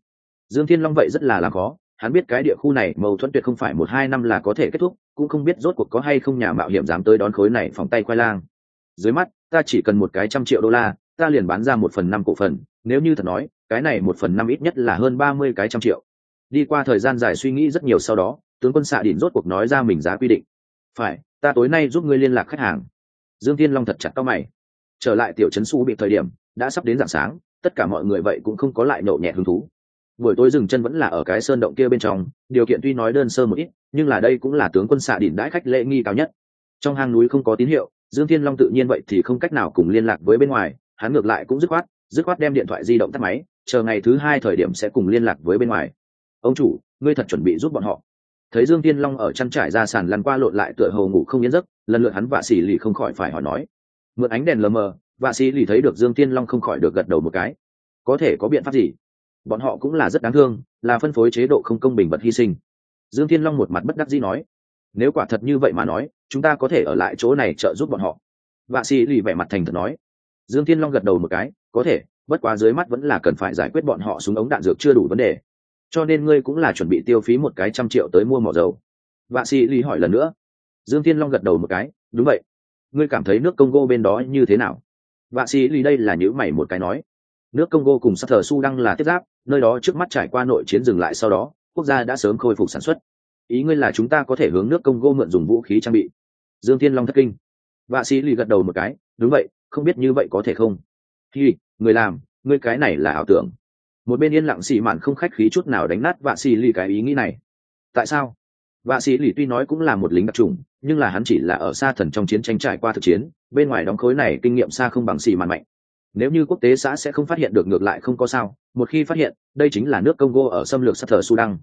Dương thiên long vậy rất là làm khó hắn biết cái địa khu này mâu thuẫn tuyệt không phải một hai năm là có thể kết thúc, cũng không biết rốt cuộc có hay không nhà mạo hiểm dám tới đón khối này phòng tay khoai lang. Dưới mắt, ta chỉ cần một cái trăm triệu đô la, ta liền bán ra một phần năm cổ phần, nếu như thật nói, cái này một phần năm ít nhất là hơn ba mươi cái trăm triệu. Đi qua thời gian dài suy nghĩ rất nhiều sau đó, tướng quân xạ đỉnh rốt cuộc nói ra mình giá quy định. Phải, ta tối nay giúp ngươi liên lạc khách hàng. Dương thiên long thật chặt cao mày. Trở lại tiểu trấn su bị thời điểm, đã sắp đến dạng sáng, tất cả mọi người vậy cũng không có lại nhậu nhẹ hứng thú buổi tối dừng chân vẫn là ở cái sơn động kia bên trong, điều kiện tuy nói đơn sơ một ít, nhưng là đây cũng là tướng quân xạ đỉnh đãi khách lễ nghi cao nhất. Trong hang núi không có tín hiệu, dương thiên long tự nhiên vậy thì không cách nào cùng liên lạc với bên ngoài, hắn ngược lại cũng dứt khoát dứt khoát đem điện thoại di động tắt máy, chờ ngày thứ hai thời điểm sẽ cùng liên lạc với bên ngoài. Ông chủ, ngươi thật chuẩn bị giúp bọn họ. Thấy dương thiên long ở chăn trải ra sàn lăn qua lộn lại tựa hồ ngủ không yên giấc, lần lượt hắn vạ xỉ lì không khỏi phải hỏi nói. Mượn ánh đèn lờ mờ, vạ xỉ lì thấy được dương thiên long không khỏi được gật đầu một cái. Có thể có biện pháp gì? Bọn họ cũng là rất đáng thương, là phân phối chế độ không công bình bật hy sinh. Dương thiên long một mặt bất đắc dĩ nói, nếu quả thật như vậy mà nói, chúng ta có thể ở lại chỗ này trợ giúp bọn họ. Vạ sĩ lì vẻ mặt thành thật nói. Dương thiên long gật đầu một cái, có thể, bất quá dưới mắt vẫn là cần phải giải quyết bọn họ súng ống đạn dược chưa đủ vấn đề. Cho nên ngươi cũng là chuẩn bị tiêu phí một cái trăm triệu tới mua mỏ dầu. Vạ sĩ lì hỏi lần nữa. Dương thiên long gật đầu một cái, đúng vậy. Ngươi cảm thấy nước congo bên đó như thế nào? Vạ sĩ lì đây là nhữ mày một cái nói nước congo cùng sắc thờ su đang là tiếp giáp, nơi đó trước mắt trải qua nội chiến dừng lại sau đó, quốc gia đã sớm khôi phục sản xuất. Ý ngươi là chúng ta có thể hướng nước congo mượn dùng vũ khí trang bị. Dương thiên long thất kinh. Vạ sĩ lì gật đầu một cái, đúng vậy, không biết như vậy có thể không? Thì người làm, ngươi cái này là ảo tưởng. Một bên yên lặng xì mạn không khách khí chút nào đánh nát vạ xì lì cái ý nghĩ này. Tại sao? Vạ xì lì tuy nói cũng là một lính đặc trùng nhưng là hắn chỉ là ở xa thần trong chiến tranh trải qua thực chiến, bên ngoài đóng khối này kinh nghiệm xa không bằng xì mạn mạnh nếu như quốc tế xã sẽ không phát hiện được ngược lại không có sao, một khi phát hiện, đây chính là nước congo ở xâm lược sát thờ sudan.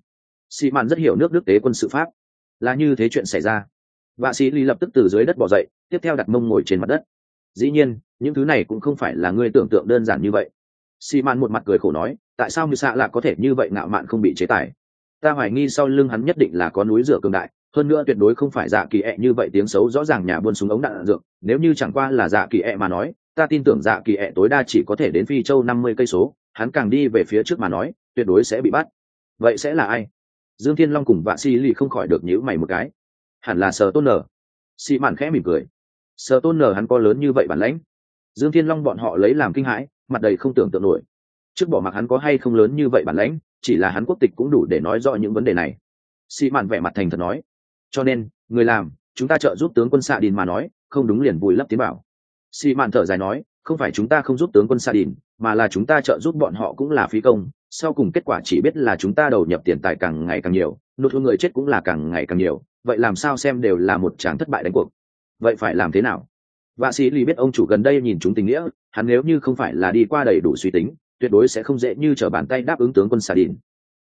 Xì mạn rất hiểu nước đức tế quân sự pháp. Là như thế chuyện xảy ra. Vạ sĩ ly lập tức từ dưới đất bỏ dậy, tiếp theo đặt mông ngồi trên mặt đất. Dĩ nhiên, những thứ này cũng không phải là ngươi tưởng tượng đơn giản như vậy. Xì mạn một mặt cười khổ nói, tại sao như xạ lạ có thể như vậy ngạo mạn không bị chế tài? Ta hoài nghi sau lưng hắn nhất định là có núi rửa cường đại, hơn nữa tuyệt đối không phải dạ kỳ ẹ như vậy tiếng xấu rõ ràng nhà buôn súng ống đạn dược, nếu như chẳng qua là dạ kỳ ẹ mà nói ta tin tưởng dạ kỳ ẹ tối đa chỉ có thể đến phi châu năm mươi cây số, hắn càng đi về phía trước mà nói, tuyệt đối sẽ bị bắt. Vậy sẽ là ai? Dương thiên long cùng vạ si lì không khỏi được nhíu mày một cái. Hẳn là sờ tôn nở xị mạn khẽ mỉm cười. Sờ tôn nở hắn có lớn như vậy bản lãnh? Dương thiên long bọn họ lấy làm kinh hãi, mặt đầy không tưởng tượng nổi. Trước bỏ mặc hắn có hay không lớn như vậy bản lãnh, chỉ là hắn quốc tịch cũng đủ để nói rõ những vấn đề này. Xị mạn vẻ mặt thành thật nói. Cho nên, người làm, chúng ta trợ giúp tướng quân xạ đình mà nói, không đúng liền vùi lấp tiến bảo. Sĩ mạn thở dài nói, không phải chúng ta không giúp tướng quân Sa đình mà là chúng ta trợ giúp bọn họ cũng là phí công. Sau cùng kết quả chỉ biết là chúng ta đầu nhập tiền tài càng ngày càng nhiều nô thu người chết cũng là càng ngày càng nhiều. Vậy làm sao xem đều là một tràng thất bại đánh cuộc? Vậy phải làm thế nào? Vạ sĩ lì biết ông chủ gần đây nhìn chúng tình nghĩa, hắn nếu như không phải là đi qua đầy đủ suy tính, tuyệt đối sẽ không dễ như t r ở bàn tay đáp ứng tướng quân xà đình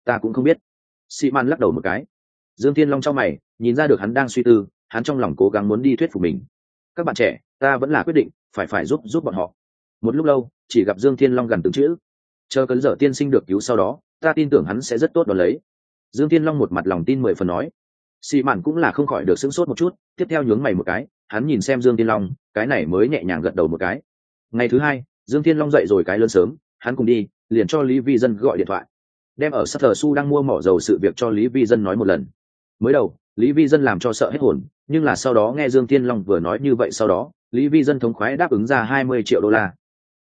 ta cũng không biết. Sĩ man lắc đầu một cái. Dương thiên long trong mày, nhìn ra được hắn đang suy tư, hắn trong lòng cố gắng muốn đi thuyết phục mình các bạn trẻ, ta vẫn là quyết định, phải phải giúp giúp bọn họ. Một lúc lâu, chỉ gặp dương thiên long gần từng chữ. Chờ cấn dở tiên sinh được cứu sau đó, ta tin tưởng hắn sẽ rất tốt đ ó lấy. Dương thiên long một mặt lòng tin mười phần nói. Xì mạn cũng là không khỏi được sững sốt một chút, tiếp theo nhướng mày một cái, hắn nhìn xem dương thiên long, cái này mới nhẹ nhàng gật đầu một cái. Ngày thứ hai, dương thiên long dậy rồi cái lớn sớm, hắn cùng đi, liền cho lý vi dân gọi điện thoại. Đem ở sắc thờ su đang mua mỏ dầu sự việc cho lý vi dân nói một lần mới đầu, lý vi dân làm cho sợ hết hồn, nhưng là sau đó nghe dương thiên long vừa nói như vậy sau đó, lý vi dân thống khoái đáp ứng ra hai mươi triệu đô la.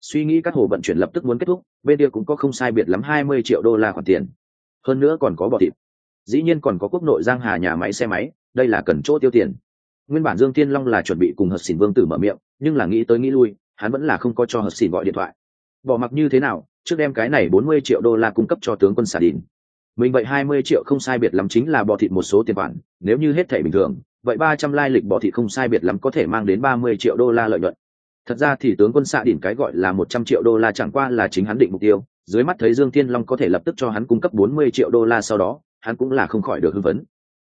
Suy nghĩ các hồ vận chuyển lập tức muốn kết thúc, bên kia cũng có không sai biệt lắm hai mươi triệu đô la khoản tiền. Hơn nữa còn có bọ thịt. Dĩ nhiên còn có quốc nội giang hà nhà máy xe máy, đây là cần chỗ tiêu tiền. Nguyên bản dương thiên long là chuẩn bị cùng hợp xỉn vương tử mở miệng, nhưng là nghĩ tới nghĩ lui, hắn vẫn là không có cho hợp xỉn gọi điện thoại. Bỏ mặc như thế nào, trước đem cái này bốn mươi triệu đô la cung cấp cho tướng quân xà đình mình vậy hai mươi triệu không sai biệt lắm chính là bỏ thịt một số tiền khoản, nếu như hết thể bình thường, vậy ba trăm lai lịch bỏ thịt không sai biệt lắm có thể mang đến ba mươi triệu đô la lợi nhuận. Thật ra thì tướng quân xạ đỉnh cái gọi là một trăm triệu đô la chẳng qua là chính hắn định mục tiêu, dưới mắt thấy dương thiên long có thể lập tức cho hắn cung cấp bốn mươi triệu đô la sau đó, hắn cũng là không khỏi được hưng phấn.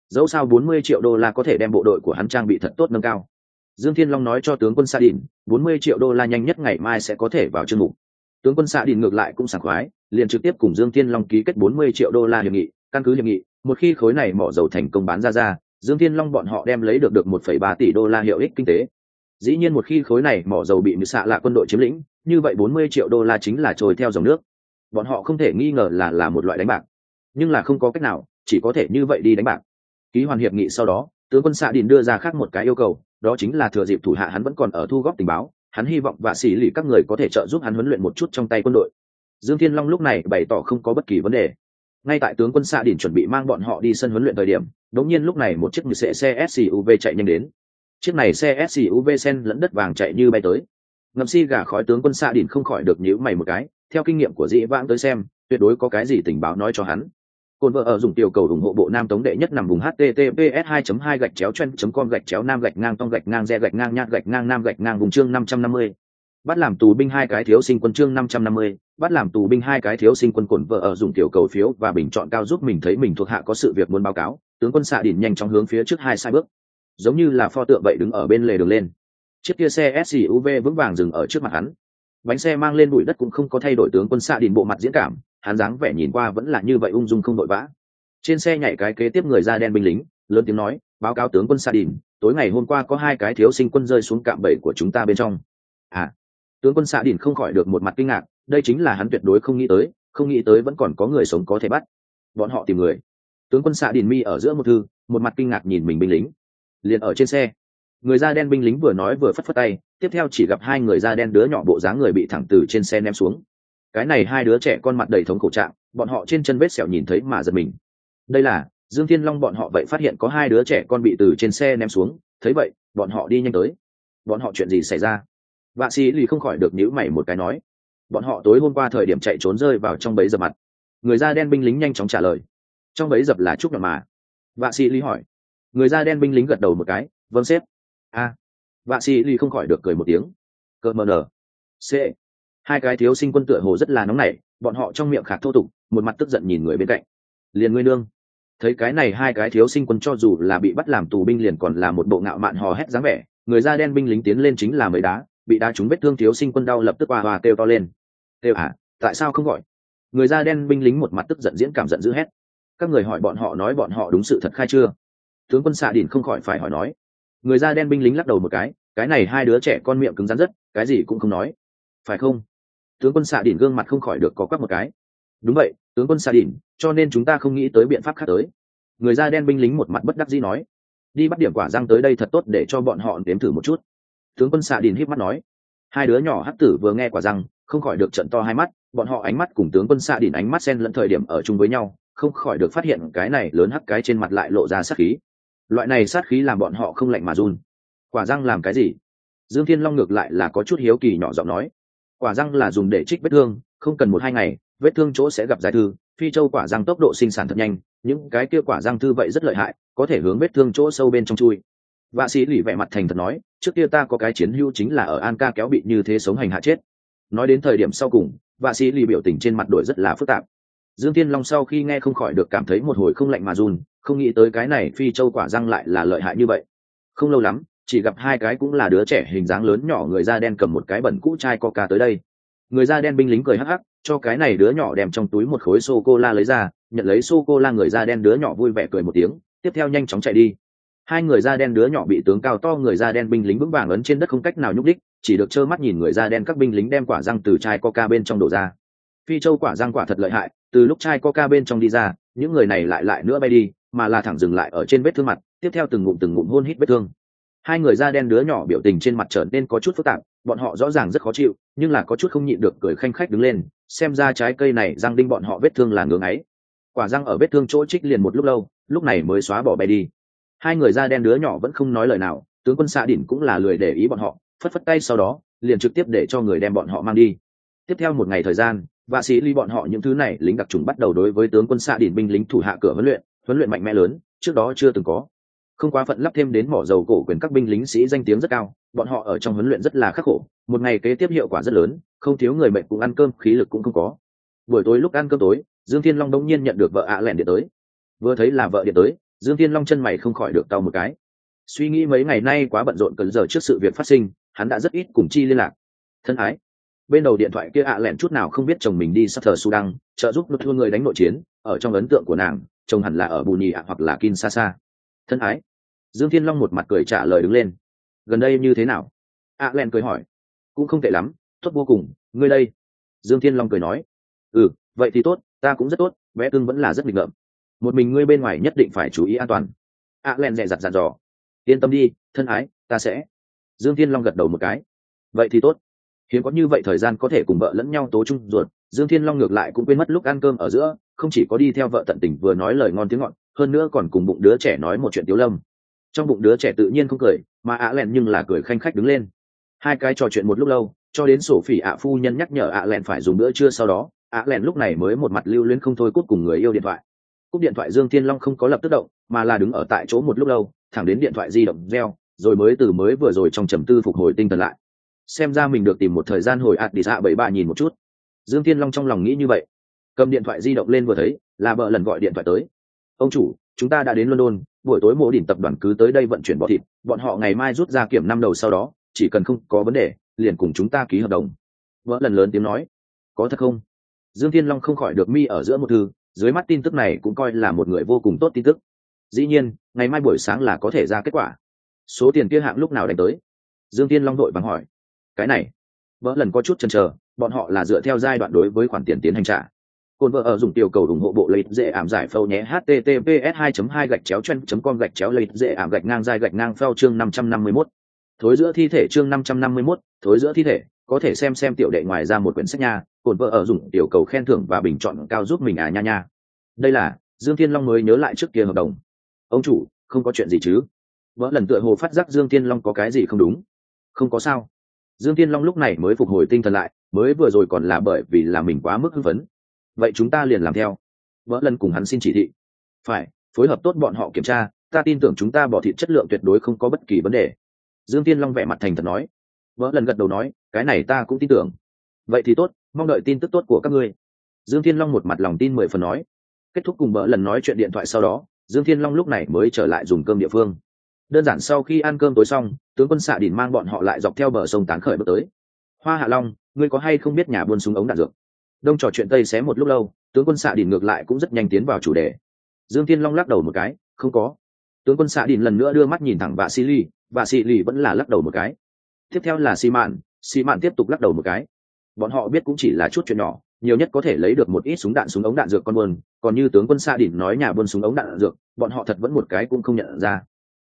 Dẫu sao bốn mươi triệu đô la có thể đem bộ đội của hắn trang bị thật tốt nâng cao. Dương thiên long nói cho tướng quân xạ đỉnh, bốn mươi triệu đô la nhanh nhất ngày mai sẽ có thể vào chương mục. Tướng quân xạ đỉnh ngược lại cũng sảng khoái liền trực tiếp cùng dương thiên long ký kết bốn mươi triệu đô la hiệp nghị, căn cứ hiệp nghị, một khi khối này mỏ dầu thành công bán ra ra, dương thiên long bọn họ đem lấy được được một phẩy ba tỷ đô la hiệu ích kinh tế. Dĩ nhiên một khi khối này mỏ dầu bị mười xạ lạ quân đội chiếm lĩnh, như vậy bốn mươi triệu đô la chính là trôi theo dòng nước. Bọn họ không thể nghi ngờ là là một loại đánh bạc. Nhưng là không có cách nào, chỉ có thể như vậy đi đánh bạc. Ký hoàn hiệp nghị sau đó, tướng quân xạ đình đưa ra khác một cái yêu cầu, đó chính là thừa dịp thủ hạ hắn vẫn còn ở thu góp tình báo, hắn hy vọng và xỉ lì các người có thể trợ giúp hắn huấn luyện một chút trong tay quân đội dương thiên long lúc này bày tỏ không có bất kỳ vấn đề. Ngay tại tướng quân xạ Đỉnh chuẩn bị mang bọn họ đi sân huấn luyện thời điểm, đống nhiên lúc này một chiếc xe xe suv chạy nhanh đến. Chiếc này xe suv sen lẫn đất vàng chạy như bay tới. Ngậm si gà khói tướng quân xạ Đỉnh không khỏi được nhíu mày một cái, theo kinh nghiệm của dĩ vãng tới xem, tuyệt đối có cái gì tình báo nói cho hắn. Côn vợ ở dùng tiểu cầu ủng hộ bộ nam tống đệ nhất nằm vùng https 2 2 gạch chéo chen com gạch chéo nam gạch ngang tông gạch ngang re gạch ngang nhát gạch ngang nam gạch ngang vùng chương 550. Bắt làm tù binh hai cái thiếu sinh quân chương 550, bắt làm tù binh hai cái thiếu sinh quân cổn vợ ở dùng tiểu cầu phiếu và bình chọn cao giúp mình thấy mình thuộc hạ có sự việc muốn báo cáo, tướng quân xạ đỉnh nhanh chóng hướng phía trước hai sai bước. Giống như là pho tượng vậy đứng ở bên lề đường lên. Chiếc kia xe SUV vững vàng dừng ở trước mặt hắn. Bánh xe mang lên bụi đất cũng không có thay đổi tướng quân xạ đỉnh bộ mặt diễn cảm, hắn dáng vẻ nhìn qua vẫn là như vậy ung dung không vội vã trên xe nhảy cái kế tiếp người da đen binh lính lớn tiếng nói báo cáo tướng quân xạ đình tối ngày hôm qua có hai cái thiếu sinh quân rơi xuống cạm bẫy của chúng ta bên trong à tướng quân xạ đỉnh không khỏi được một mặt kinh ngạc, đây chính là hắn tuyệt đối không nghĩ tới, không nghĩ tới vẫn còn có người sống có thể bắt. Bọn họ tìm người. Tướng quân xạ đỉnh mi ở giữa một thư, một mặt kinh ngạc nhìn mình binh lính. Liền ở trên xe. Người da đen binh lính vừa nói vừa phất phất tay, tiếp theo chỉ gặp hai người da đen đứa nhỏ bộ dáng người bị thẳng từ trên xe ném xuống. Cái này hai đứa trẻ con mặt đầy thống khẩu trạng, bọn họ trên chân vết sẹo nhìn thấy mà giật mình. Đây là, dương thiên long bọn họ vậy phát hiện có hai đứa trẻ con bị từ trên xe ném xuống, thấy vậy, bọn họ đi nhanh tới. Bọn họ chuyện gì xảy ra? Vạ sĩ lì không khỏi được nhữ mày một cái nói, bọn họ tối hôm qua thời điểm chạy trốn rơi vào trong bẫy dập mặt. Người da đen binh lính nhanh chóng trả lời, trong bẫy dập là trúc nhọn mà. Vạ sĩ lì hỏi, người da đen binh lính gật đầu một cái vâng sếp. A. À. vạ sĩ lì không khỏi được cười một tiếng cờ mờ nở c. Hai cái thiếu sinh quân tựa hồ rất là nóng nảy, bọn họ trong miệng khạc thô tục, một mặt tức giận nhìn người bên cạnh. Liền ngươi nương. Thấy cái này hai cái thiếu sinh quân cho dù là bị bắt làm tù binh liền còn là một bộ ngạo mạn hò hét dáng vẻ, người da đen binh lính tiến lên chính là mấy đá bị đá trúng vết thương thiếu sinh quân đau lập tức hòa hòa kêu to lên. Kêu à tại sao không gọi? Người da đen binh lính một mặt tức giận diễn cảm giận dữ hét. Các người hỏi bọn họ nói bọn họ đúng sự thật khai chưa? Tướng quân xạ điển không khỏi phải hỏi nói. Người da đen binh lính lắc đầu một cái cái này hai đứa trẻ con miệng cứng rắn rất, cái gì cũng không nói. Phải không? Tướng quân xạ điển gương mặt không khỏi được có quắc một cái. Đúng vậy, tướng quân xạ điển cho nên chúng ta không nghĩ tới biện pháp khác tới. Người da đen binh lính một mặt bất đắc dĩ nói. Đi bắt điểm quả răng tới đây thật tốt để cho bọn họ nếm thử một chút tướng quân xạ đỉn híp mắt nói. Hai đứa nhỏ hắc tử vừa nghe quả răng, không khỏi được trận to hai mắt, bọn họ ánh mắt cùng tướng quân xạ đỉn ánh mắt xen lẫn thời điểm ở chung với nhau, không khỏi được phát hiện cái này lớn hắc cái trên mặt lại lộ ra sát khí. Loại này sát khí làm bọn họ không lạnh mà run. Quả răng làm cái gì? Dương thiên long ngược lại là có chút hiếu kỳ nhỏ giọng nói. Quả răng là dùng để trích vết thương, không cần một hai ngày, vết thương chỗ sẽ gặp giải thư. Phi châu quả răng tốc độ sinh sản thật nhanh, những cái kia quả răng thư vậy rất lợi hại, có thể hướng vết thương chỗ sâu bên trong chui vạ sĩ lì vẻ mặt thành thật nói, trước kia ta có cái chiến hữu chính là ở an ca kéo bị như thế sống hành hạ chết. Nói đến thời điểm sau cùng, vạ sĩ lì biểu tình trên mặt đổi rất là phức tạp. Dương tiên long sau khi nghe không khỏi được cảm thấy một hồi không lạnh mà run, không nghĩ tới cái này phi châu quả răng lại là lợi hại như vậy. Không lâu lắm, chỉ gặp hai cái cũng là đứa trẻ hình dáng lớn nhỏ người da đen cầm một cái bẩn cũ chai coca tới đây. Người da đen binh lính cười hắc hắc, cho cái này đứa nhỏ đem trong túi một khối sô cô la lấy ra, nhận lấy sô cô la người da đen đứa nhỏ vui vẻ cười một tiếng, tiếp theo nhanh chóng chạy đi hai người da đen đứa nhỏ bị tướng cao to người da đen binh lính vững vàng ấn trên đất không cách nào nhúc đích, chỉ được trơ mắt nhìn người da đen các binh lính đem quả răng từ chai coca bên trong đổ ra. Phi châu quả răng quả thật lợi hại, từ lúc chai coca bên trong đi ra, những người này lại lại nữa bay đi, mà là thẳng dừng lại ở trên vết thương mặt, tiếp theo từng ngụm từng ngụm hôn hít vết thương. Hai người da đen đứa nhỏ biểu tình trên mặt trở nên có chút phức tạp, bọn họ rõ ràng rất khó chịu, nhưng là có chút không nhịn được cười khanh khách đứng lên, xem ra trái cây này răng đinh bọn họ vết thương là ngưỡng ấy. Quả răng ở vết thương chỗ trích liền một lúc lâu, lúc này mới xóa bỏ bay đi hai người da đen đứa nhỏ vẫn không nói lời nào, tướng quân xạ đỉnh cũng là lười để ý bọn họ, phất phất tay sau đó, liền trực tiếp để cho người đem bọn họ mang đi. Tiếp theo một ngày thời gian, vạ sĩ ly bọn họ những thứ này lính đặc trùng bắt đầu đối với tướng quân xạ đỉnh binh lính thủ hạ cửa huấn luyện huấn luyện mạnh mẽ lớn, trước đó chưa từng có. Không quá phận lắp thêm đến mỏ dầu cổ quyền các binh lính sĩ danh tiếng rất cao, bọn họ ở trong huấn luyện rất là khắc khổ, một ngày kế tiếp hiệu quả rất lớn, không thiếu người mệnh cũng ăn cơm, khí lực cũng không có. Buổi tối lúc ăn cơm tối, dương thiên long đông nhiên nhận được vợ ạ lẻn điện tới. Vừa thấy là vợ điện tới dương thiên long chân mày không khỏi được tao một cái. Suy nghĩ mấy ngày nay quá bận rộn cần giờ trước sự việc phát sinh, hắn đã rất ít cùng chi liên lạc. Thân ái, bên đầu điện thoại kia ạ lẹn chút nào không biết chồng mình đi sắp thờ sudan, trợ giúp luật thua người đánh nội chiến, ở trong ấn tượng của nàng, chồng hẳn là ở bù nhì ạ hoặc là kinshasa. Thân ái, dương thiên long một mặt cười trả lời đứng lên. Gần đây như thế nào? ạ len cười hỏi. Cũng không tệ lắm, tốt vô cùng, ngươi đây. Dương thiên long cười nói. Ừ vậy thì tốt, ta cũng rất tốt, bé cưng vẫn là rất nghịch ngợm một mình ngươi bên ngoài nhất định phải chú ý an toàn. A len dè dặt dặn dò. Yên tâm đi, thân ái, ta sẽ. Dương thiên long gật đầu một cái. Vậy thì tốt. Hiếm có như vậy thời gian có thể cùng vợ lẫn nhau tố chung ruột, dương thiên long ngược lại cũng quên mất lúc ăn cơm ở giữa, không chỉ có đi theo vợ tận tình vừa nói lời ngon tiếng ngọt, hơn nữa còn cùng bụng đứa trẻ nói một chuyện tiếu lâm. Trong bụng đứa trẻ tự nhiên không cười, mà ạ lẹn nhưng là cười khanh khách đứng lên. Hai cái trò chuyện một lúc lâu, cho đến sổ phỉ ạ phu nhân nhắc nhở ạ lẹn phải dùng bữa trưa sau đó ạ lẹn lúc này mới một mặt lưu luyến không thôi cút cùng người yêu điện thoại cúp điện thoại dương thiên long không có lập tức động, mà là đứng ở tại chỗ một lúc lâu, thẳng đến điện thoại di động reo, rồi mới từ mới vừa rồi trong trầm tư phục hồi tinh thần lại. Xem ra mình được tìm một thời gian hồi ạt đi dạ bảy bà nhìn một chút. Dương thiên long trong lòng nghĩ như vậy. Cầm điện thoại di động lên vừa thấy, là vợ lần gọi điện thoại tới. Ông chủ, chúng ta đã đến london, buổi tối mộ đỉnh tập đoàn cứ tới đây vận chuyển bọ thịt, bọn họ ngày mai rút ra kiểm năm đầu sau đó, chỉ cần không có vấn đề, liền cùng chúng ta ký hợp đồng. Vợ lần lớn tiếng nói. Có thật không? Dương thiên long không khỏi được mi ở giữa một thư dưới mắt tin tức này cũng coi là một người vô cùng tốt tin tức. Dĩ nhiên ngày mai buổi sáng là có thể ra kết quả. Số tiền kia hạng lúc nào đánh tới? Dương tiên long đội bằng hỏi. Cái này vợ lần có chút chần chờ bọn họ là dựa theo giai đoạn đối với khoản tiền tiến hành trả. Côn vợ ở dùng tiểu cầu ủng hộ bộ lấy dễ ảm giải phâu nhé https 2 2 gạch chéo chen com gạch chéo lấy dễ ảm gạch ngang dài gạch ngang phao chương 551. Thối giữa thi thể chương 551, thối giữa thi thể, có thể xem xem tiểu đệ ngoài ra một quyển sách nha, cồn vợ ở dùng tiểu cầu khen thưởng và bình chọn cao giúp mình à nha nha. Đây là, Dương Thiên Long mới nhớ lại trước kia hợp đồng. Ông chủ, không có chuyện gì chứ? Vợ lần tựa hồ phát giác Dương Thiên Long có cái gì không đúng. Không có sao. dương thiên long lúc này mới phục hồi tinh thần lại mới vừa rồi còn là bởi vì là mình quá mức hưng phấn vậy chúng ta liền làm theo vỡ lần cùng hắn xin chỉ thị phải phối hợp tốt bọn họ kiểm tra ta tin tưởng chúng ta bỏ thịt chất lượng tuyệt đối không có bất kỳ vấn đề dương tiên long vẻ mặt thành thật nói vỡ lần gật đầu nói, cái này ta cũng tin tưởng. Vậy thì tốt, mong đợi tin tức tốt của các ngươi. Dương thiên long một mặt lòng tin mười phần nói. Kết thúc cùng vợ lần nói chuyện điện thoại sau đó, dương thiên long lúc này mới trở lại dùng cơm địa phương. Đơn giản sau khi ăn cơm tối xong, tướng quân xạ đỉnh mang bọn họ lại dọc theo bờ sông tán khởi bước tới. Hoa hạ long, ngươi có hay không biết nhà buôn súng ống đạn dược? Đông trò chuyện tây xé một lúc lâu, tướng quân xạ đỉnh ngược lại cũng rất nhanh tiến vào chủ đề. Dương thiên long lắc đầu một cái, không có. Tướng quân xạ đỉnh lần nữa đưa mắt nhìn thẳng vạ sĩ ly vạ sĩ ly vẫn là lắc đầu một cái tiếp theo là xi mạn. Xi mạn tiếp tục lắc đầu một cái. Bọn họ biết cũng chỉ là chút chuyện nhỏ, nhiều nhất có thể lấy được một ít súng đạn súng ống đạn dược con buôn. Còn như tướng quân xa đỉnh nói nhà buôn súng ống đạn dược, bọn họ thật vẫn một cái cũng không nhận ra.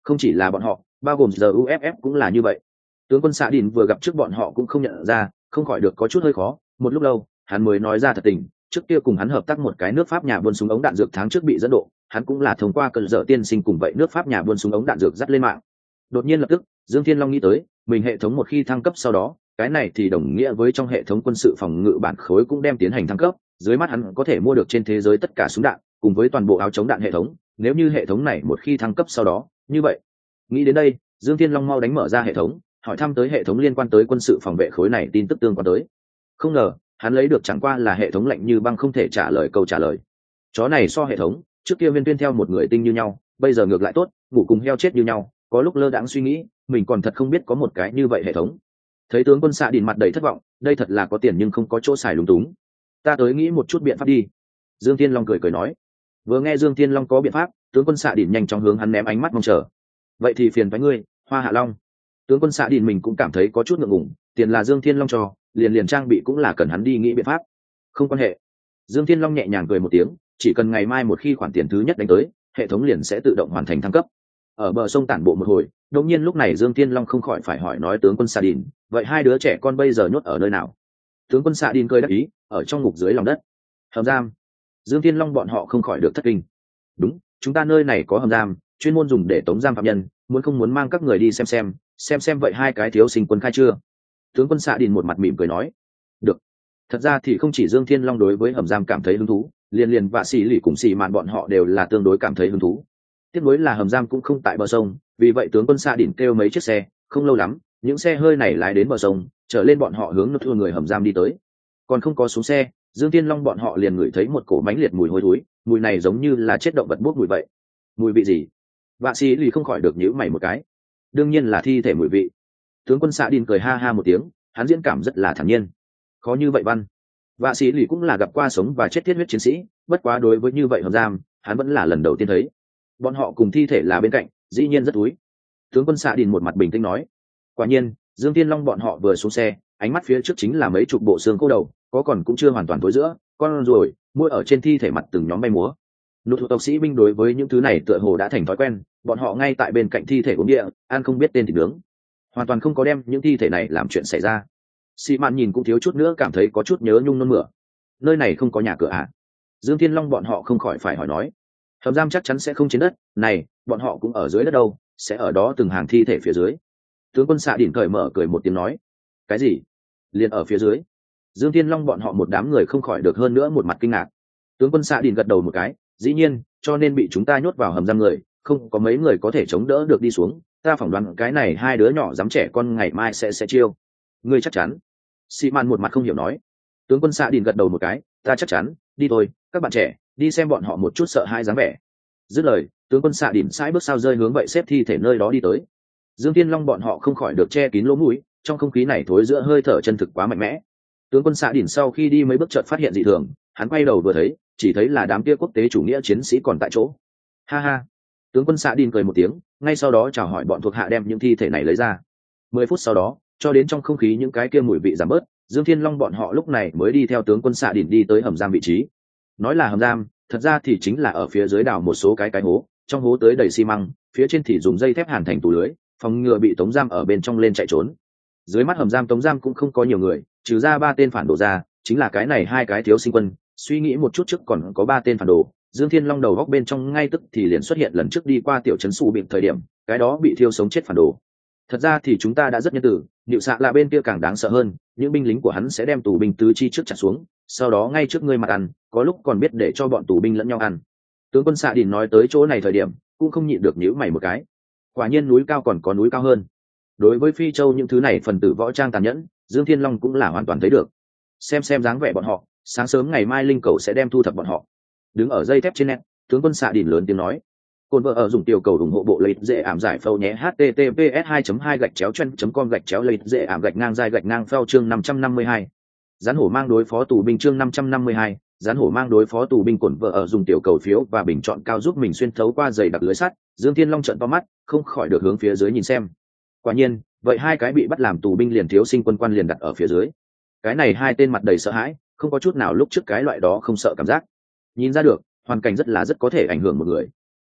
Không chỉ là bọn họ, bao gồm giờ uff cũng là như vậy. Tướng quân xạ đỉnh vừa gặp trước bọn họ cũng không nhận ra, không khỏi được có chút hơi khó. Một lúc lâu, hắn mới nói ra thật tình, trước kia cùng hắn hợp tác một cái nước pháp nhà buôn súng ống đạn dược tháng trước bị dẫn độ, hắn cũng là thông qua cơn dở tiên sinh cùng vậy nước pháp nhà buôn súng ống đạn dược dắt lên mạng đột nhiên lập tức, dương thiên long nghĩ tới, mình hệ thống một khi thăng cấp sau đó, cái này thì đồng nghĩa với trong hệ thống quân sự phòng ngự bản khối cũng đem tiến hành thăng cấp, dưới mắt hắn có thể mua được trên thế giới tất cả súng đạn, cùng với toàn bộ áo chống đạn hệ thống, nếu như hệ thống này một khi thăng cấp sau đó, như vậy. Nghĩ đến đây, dương thiên long mau đánh mở ra hệ thống, hỏi thăm tới hệ thống liên quan tới quân sự phòng vệ khối này tin tức tương quan tới. Không ngờ, hắn lấy được chẳng qua là hệ thống lạnh như băng không thể trả lời câu trả lời. Chó này so hệ thống, trước kia viên tuyên theo một người tinh như nhau, bây giờ ngược lại tốt, ngủ cùng heo chết như nhau có lúc lơ đãng suy nghĩ, mình còn thật không biết có một cái như vậy hệ thống. Thấy tướng quân xạ đìn mặt đầy thất vọng, đây thật là có tiền nhưng không có chỗ xài lúng túng. Ta tới nghĩ một chút biện pháp đi. Dương Thiên long cười cười nói. Vừa nghe dương Thiên long có biện pháp, tướng quân xạ đìn nhanh chóng hướng hắn ném ánh mắt mong chờ. Vậy thì phiền với ngươi, hoa hạ long. Tướng quân xạ đìn mình cũng cảm thấy có chút ngượng ngùng, tiền là dương thiên long cho, liền liền trang bị cũng là cần hắn đi nghĩ biện pháp. Không quan hệ. Dương thiên long nhẹ nhàng cười một tiếng, chỉ cần ngày mai một khi khoản tiền thứ nhất đánh tới, hệ thống liền sẽ tự động hoàn thành thăng cấp ở bờ sông tản bộ một hồi, đột nhiên lúc này dương thiên long không khỏi phải hỏi nói tướng quân xạ đìn vậy hai đứa trẻ con bây giờ nhốt ở nơi nào? Tướng quân xạ đìn cười đắc ý, ở trong ngục dưới lòng đất. Hầm giam. Dương thiên long bọn họ không khỏi được thất kinh. Đúng, chúng ta nơi này có hầm giam, chuyên môn dùng để tống giam phạm nhân, muốn không muốn mang các người đi xem xem xem xem vậy hai cái thiếu sinh quân khai chưa? Tướng quân xạ đình một mặt mỉm cười nói. Được. Thật ra thì không chỉ dương thiên long đối với hầm giam cảm thấy hứng thú, liền liền vạ xì lì cùng xì mạn bọn họ đều là tương đối cảm thấy hứng thú tiếp nối là hầm giam cũng không tại bờ sông, vì vậy tướng quân xạ đỉnh kêu mấy chiếc xe, không lâu lắm, những xe hơi này lái đến bờ sông, trở lên bọn họ hướng nước thua người hầm giam đi tới. Còn không có xuống xe, dương tiên long bọn họ liền ngửi thấy một cổ mánh liệt mùi hôi thối, mùi này giống như là chết động vật bút mùi vậy. Mùi vị gì? Vạ sĩ lì không khỏi được nhữ mày một cái. Đương nhiên là thi thể mùi vị. Tướng quân xạ đin cười ha ha một tiếng, hắn diễn cảm rất là thản nhiên. Khó như vậy văn. Vạ sĩ lì cũng là gặp qua sống và chết thiết huyết chiến sĩ, bất quá đối với như vậy hầm giam, hắn vẫn là lần đầu tiên thấy bọn họ cùng thi thể là bên cạnh dĩ nhiên rất túi tướng quân xạ đình một mặt bình tĩnh nói quả nhiên dương tiên long bọn họ vừa xuống xe ánh mắt phía trước chính là mấy chục bộ xương khô đầu có còn cũng chưa hoàn toàn tối giữa con ruồi, mỗi ở trên thi thể mặt từng nhóm bay múa. Nụ thuộc tộc sĩ binh đối với những thứ này tựa hồ đã thành thói quen bọn họ ngay tại bên cạnh thi thể uống địa an không biết tên thì nướng. Hoàn toàn không có đem những thi thể này làm chuyện xảy ra. Sĩ mạn nhìn cũng thiếu chút nữa cảm thấy có chút nhớ nhung nôn mửa. Nơi này không có nhà cửa ạ à? dương thiên long bọn họ không khỏi phải hỏi nói hầm giam chắc chắn sẽ không trên đất, này, bọn họ cũng ở dưới đất đâu, sẽ ở đó từng hàng thi thể phía dưới. Tướng quân xạ đỉnh cởi mở cười một tiếng nói, cái gì? Liền ở phía dưới? Dương thiên long bọn họ một đám người không khỏi được hơn nữa một mặt kinh ngạc. Tướng quân xạ đỉnh gật đầu một cái, dĩ nhiên, cho nên bị chúng ta nhốt vào hầm giam người, không có mấy người có thể chống đỡ được đi xuống, ta phỏng đoán cái này hai đứa nhỏ dám trẻ con ngày mai sẽ sẽ chiêu. Ngươi chắc chắn? Sĩ man một mặt không hiểu nói. Tướng quân xạ đình gật đầu một cái, ta chắc chắn, đi thôi, các bạn trẻ đi xem bọn họ một chút sợ hai dáng vẻ. Dứt lời, tướng quân xạ đình sãi bước sao rơi hướng vậy xếp thi thể nơi đó đi tới. Dương tiên long bọn họ không khỏi được che kín lỗ mũi, trong không khí này thối giữa hơi thở chân thực quá mạnh mẽ. Tướng quân xạ đỉnh sau khi đi mấy bước chợt phát hiện dị thường, hắn quay đầu vừa thấy, chỉ thấy là đám kia quốc tế chủ nghĩa chiến sĩ còn tại chỗ. Ha ha. Tướng quân xạ đin cười một tiếng, ngay sau đó chào hỏi bọn thuộc hạ đem những thi thể này lấy ra. Mười phút sau đó, cho đến trong không khí những cái kia mùi vị giảm bớt, dương thiên long bọn họ lúc này mới đi theo tướng quân xạ đin đi tới hầm giam vị trí nói là hầm giam, thật ra thì chính là ở phía dưới đào một số cái cái hố, trong hố tới đầy xi măng, phía trên thì dùng dây thép hàn thành tủ lưới, phòng ngừa bị tống giam ở bên trong lên chạy trốn. Dưới mắt hầm giam tống giam cũng không có nhiều người, trừ ra ba tên phản đồ ra, chính là cái này hai cái thiếu sinh quân, suy nghĩ một chút trước còn có ba tên phản đồ, dương thiên long đầu góc bên trong ngay tức thì liền xuất hiện lần trước đi qua tiểu trấn xù bịm thời điểm, cái đó bị thiêu sống chết phản đồ. Thật ra thì chúng ta đã rất nhân tử nịu xạ là bên kia càng đáng sợ hơn, những binh lính của hắn sẽ đem tù binh tứ chi trước chặt xuống sau đó ngay trước ngươi mặt ăn, có lúc còn biết để cho bọn tù binh lẫn nhau ăn. Tướng quân xạ đình nói tới chỗ này thời điểm, cũng không nhịn được nhữ mày một cái. Quả nhiên núi cao còn có núi cao hơn. Đối với phi châu những thứ này phần tử võ trang tàn nhẫn, dương thiên long cũng là hoàn toàn thấy được. Xem xem dáng vẻ bọn họ, sáng sớm ngày mai linh cầu sẽ đem thu thập bọn họ. Đứng ở dây thép trên net tướng quân xạ đỉnh lớn tiếng nói. Cồn vợ ở dùng tiểu cầu ủng hộ bộ lấy dễ ảm giải phâu nhé, https 2 2 gạch chéo chân com gạch chéo lấy dễ ảm gạch ngang dài gạch ngang phao chương 552 gián hổ mang đối phó tù binh chương 552, gián hổ mang đối phó tù binh cổn vợ ở dùng tiểu cầu phiếu và bình chọn cao giúp mình xuyên thấu qua giày đặc lưới sắt dương thiên long trận to mắt không khỏi được hướng phía dưới nhìn xem. Quả nhiên vậy hai cái bị bắt làm tù binh liền thiếu sinh quân quan liền đặt ở phía dưới. Cái này hai tên mặt đầy sợ hãi không có chút nào lúc trước cái loại đó không sợ cảm giác. Nhìn ra được hoàn cảnh rất là rất có thể ảnh hưởng một người.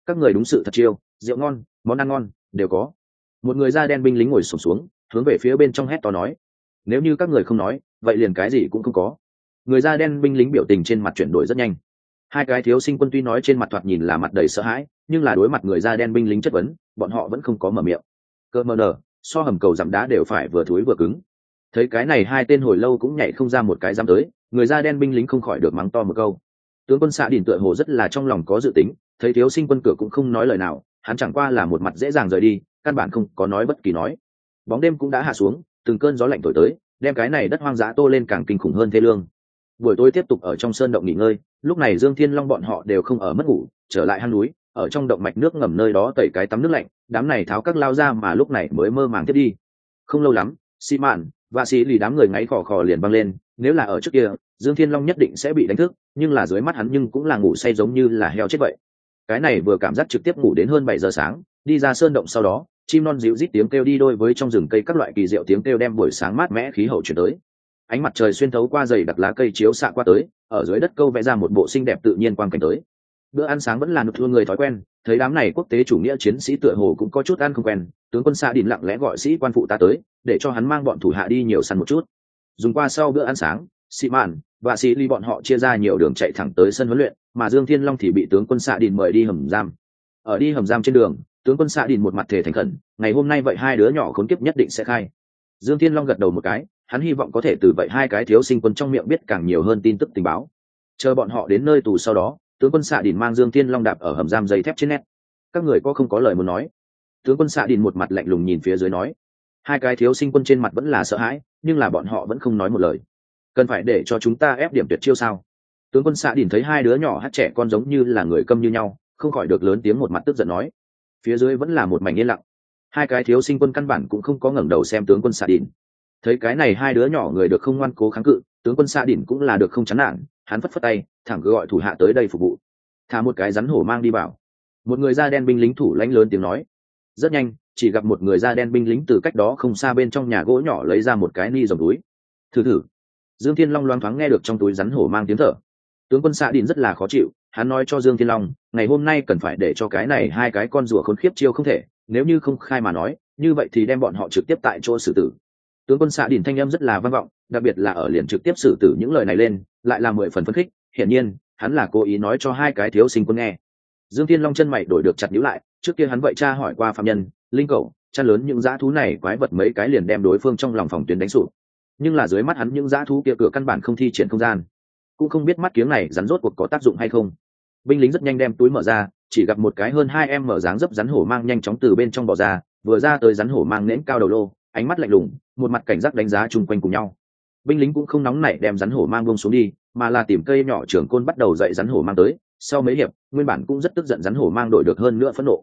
Các người đúng sự thật chiêu rượu ngon món ăn ngon đều có. Một người da đen binh lính ngồi sổm xuống hướng về phía bên trong hét to nói. Nếu như các người không nói vậy liền cái gì cũng không có. Người da đen binh lính biểu tình trên mặt chuyển đổi rất nhanh. Hai cái thiếu sinh quân tuy nói trên mặt thoạt nhìn là mặt đầy sợ hãi, nhưng là đối mặt người da đen binh lính chất vấn, bọn họ vẫn không có mở miệng. Cơ mờ nờ, so hầm cầu giảm đá đều phải vừa thối vừa cứng. Thấy cái này hai tên hồi lâu cũng nhảy không ra một cái dám tới, người da đen binh lính không khỏi được mắng to một câu. Tướng quân xạ đỉnh tựa hồ rất là trong lòng có dự tính, thấy thiếu sinh quân cửa cũng không nói lời nào, hắn chẳng qua là một mặt dễ dàng rời đi, căn bản không có nói bất kỳ nói. Bóng đêm cũng đã hạ xuống, từng cơn gió lạnh thổi tới đem cái này đất hoang dã tô lên càng kinh khủng hơn thế lương. Buổi tối tiếp tục ở trong sơn động nghỉ ngơi, lúc này dương thiên long bọn họ đều không ở mất ngủ, trở lại hang núi, ở trong động mạch nước ngầm nơi đó tẩy cái tắm nước lạnh, đám này tháo các lao ra mà lúc này mới mơ màng tiếp đi. Không lâu lắm xi mạn và xì lì đám người ngáy khò khò liền băng lên, nếu là ở trước kia, dương thiên long nhất định sẽ bị đánh thức, nhưng là dưới mắt hắn nhưng cũng là ngủ say giống như là heo chết vậy. Cái này vừa cảm giác trực tiếp ngủ đến hơn bảy giờ sáng, đi ra sơn động sau đó chim non dịu rít tiếng kêu đi đôi với trong rừng cây các loại kỳ diệu tiếng kêu đem buổi sáng mát mẽ khí hậu chuyển tới. Ánh mặt trời xuyên thấu qua dày đặc lá cây chiếu xạ qua tới, ở dưới đất câu vẽ ra một bộ xinh đẹp tự nhiên quang cảnh tới. Bữa ăn sáng vẫn là nụ thua người thói quen, thấy đám này quốc tế chủ nghĩa chiến sĩ tựa hồ cũng có chút ăn không quen, tướng quân xa đình lặng lẽ gọi sĩ quan phụ ta tới, để cho hắn mang bọn thủ hạ đi nhiều săn một chút. Dùng qua sau bữa ăn sáng, sĩ mạn và sĩ ly bọn họ chia ra nhiều đường chạy thẳng tới sân huấn luyện, mà dương thiên long thì bị tướng quân xạ đình mời đi hầm giam. Ở đi hầm giam trên đường tướng quân xạ đình một mặt thể thành khẩn, ngày hôm nay vậy hai đứa nhỏ khốn kiếp nhất định sẽ khai. Dương thiên long gật đầu một cái, hắn hy vọng có thể từ vậy hai cái thiếu sinh quân trong miệng biết càng nhiều hơn tin tức tình báo. Chờ bọn họ đến nơi tù sau đó, tướng quân xạ đình mang dương thiên long đạp ở hầm giam dây thép trên nét. Các người có không có lời muốn nói? Tướng quân xạ đình một mặt lạnh lùng nhìn phía dưới nói. Hai cái thiếu sinh quân trên mặt vẫn là sợ hãi, nhưng là bọn họ vẫn không nói một lời. Cần phải để cho chúng ta ép điểm tuyệt chiêu sao? Tướng quân xạ đình thấy hai đứa nhỏ hát trẻ con giống như là người câm như nhau, không khỏi được lớn tiếng một mặt tức giận nói phía dưới vẫn là một mảnh yên lặng. Hai cái thiếu sinh quân căn bản cũng không có ngẩng đầu xem tướng quân xạ đỉnh thấy cái này hai đứa nhỏ người được không ngoan cố kháng cự, tướng quân xạ đỉnh cũng là được không chán nản, hắn phất phất tay, thẳng cứ gọi thủ hạ tới đây phục vụ. Thả một cái rắn hổ mang đi vào. Một người da đen binh lính thủ lãnh lớn tiếng nói. Rất nhanh, chỉ gặp một người da đen binh lính từ cách đó không xa bên trong nhà gỗ nhỏ lấy ra một cái ni dòng túi. Thử thử. Dương thiên long loang thoáng nghe được trong túi rắn hổ mang tiếng thở. Tướng quân xạ đỉnh rất là khó chịu hắn nói cho dương thiên long, ngày hôm nay cần phải để cho cái này hai cái con rùa khốn khiếp chiêu không thể, nếu như không khai mà nói, như vậy thì đem bọn họ trực tiếp tại chỗ xử tử. Tướng quân xạ đình thanh âm rất là vang vọng, đặc biệt là ở liền trực tiếp xử tử những lời này lên, lại là mười phần phấn khích, hiển nhiên, hắn là cố ý nói cho hai cái thiếu sinh quân nghe. Dương thiên long chân mày đổi được chặt nhữ lại, trước kia hắn vậy cha hỏi qua phạm nhân, linh cầu chăn lớn những dã thú này quái vật mấy cái liền đem đối phương trong lòng phòng tuyến đánh sụp. Nhưng là dưới mắt hắn những dã thú kia cửa căn bản không thi triển không gian cũng không biết mắt kiếng này rắn rốt cuộc có tác dụng hay không. Binh lính rất nhanh đem túi mở ra, chỉ gặp một cái hơn hai em mở dáng dấp rắn hổ mang nhanh chóng từ bên trong bò ra, vừa ra tới rắn hổ mang nễn cao đầu lô, ánh mắt lạnh lùng, một mặt cảnh giác đánh giá chung quanh cùng nhau. Binh lính cũng không nóng nảy đem rắn hổ mang bông xuống đi, mà là tìm cây nhỏ trưởng côn bắt đầu dậy rắn hổ mang tới, sau mấy hiệp, nguyên bản cũng rất tức giận rắn hổ mang đổi được hơn nữa phẫn nộ.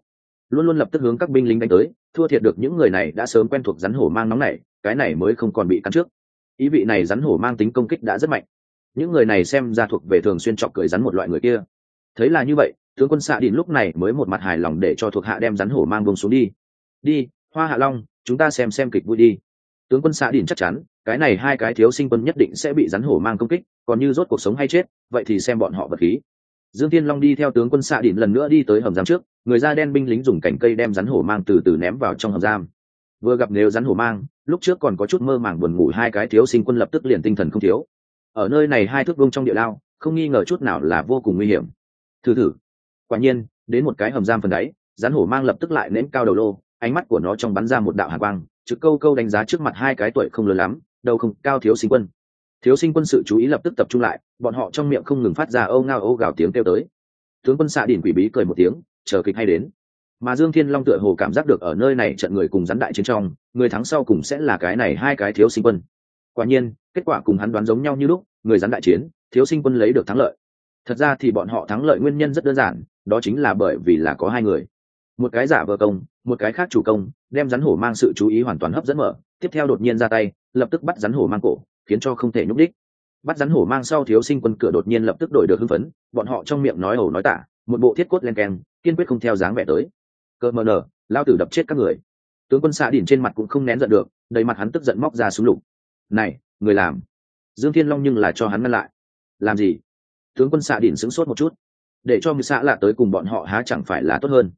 Luôn luôn lập tức hướng các binh lính đánh tới, thua thiệt được những người này đã sớm quen thuộc rắn hổ mang nóng này cái này mới không còn bị cắn trước. Ý vị này rắn hổ mang tính công kích đã rất mạnh những người này xem ra thuộc về thường xuyên chọc cười rắn một loại người kia. Thấy là như vậy, tướng quân xạ đỉn lúc này mới một mặt hài lòng để cho thuộc hạ đem rắn hổ mang bông xuống đi. Đi, hoa hạ long, chúng ta xem xem kịch vui đi. Tướng quân xạ đỉn chắc chắn, cái này hai cái thiếu sinh quân nhất định sẽ bị rắn hổ mang công kích, còn như rốt cuộc sống hay chết, vậy thì xem bọn họ vật khí. Dương tiên long đi theo tướng quân xạ đỉn lần nữa đi tới hầm giam trước, người da đen binh lính dùng cành cây đem rắn hổ mang từ từ ném vào trong hầm giam. Vừa gặp nếu rắn hổ mang, lúc trước còn có chút mơ màng buồn ngủ, hai cái thiếu sinh quân lập tức liền tinh thần không thiếu ở nơi này hai thước vông trong địa lao, không nghi ngờ chút nào là vô cùng nguy hiểm. Thử thử. Quả nhiên, đến một cái hầm giam phần đáy, rắn hổ mang lập tức lại ném cao đầu lô, ánh mắt của nó trong bắn ra một đạo hạ quang, trực câu câu đánh giá trước mặt hai cái tuổi không lớn lắm đâu không, cao thiếu sinh quân. Thiếu sinh quân sự chú ý lập tức tập trung lại, bọn họ trong miệng không ngừng phát ra âu ngao âu gào tiếng kêu tới. Tướng quân xạ đỉnh quỷ bí cười một tiếng, chờ kịch hay đến. Mà dương thiên long tựa hồ cảm giác được ở nơi này trận người cùng rắn đại chiến trong, người thắng sau cùng sẽ là cái này hai cái thiếu sinh quân. Quả nhiên kết quả cùng hắn đoán giống nhau như lúc, người rắn đại chiến, thiếu sinh quân lấy được thắng lợi. Thật ra thì bọn họ thắng lợi nguyên nhân rất đơn giản, đó chính là bởi vì là có hai người. Một cái giả vờ công, một cái khác chủ công, đem rắn hổ mang sự chú ý hoàn toàn hấp dẫn mở, tiếp theo đột nhiên ra tay, lập tức bắt rắn hổ mang cổ, khiến cho không thể nhúc đích bắt rắn hổ mang sau thiếu sinh quân cửa đột nhiên lập tức đổi được hưng phấn, bọn họ trong miệng nói ẩu nói tả, một bộ thiết cốt len keng, kiên quyết không theo dáng vẻ tới. Cơ mờ nở, lao tử đập chết các người. Tướng quân xạ đỉnh trên mặt cũng không nén giận được, đầy mặt hắn tức giận móc ra súng lục này, người làm. Dương thiên long nhưng là cho hắn ngăn lại. Làm gì? Tướng quân xạ đỉnh sững sốt một chút. Để cho người xạ lạ tới cùng bọn họ há chẳng phải là tốt hơn.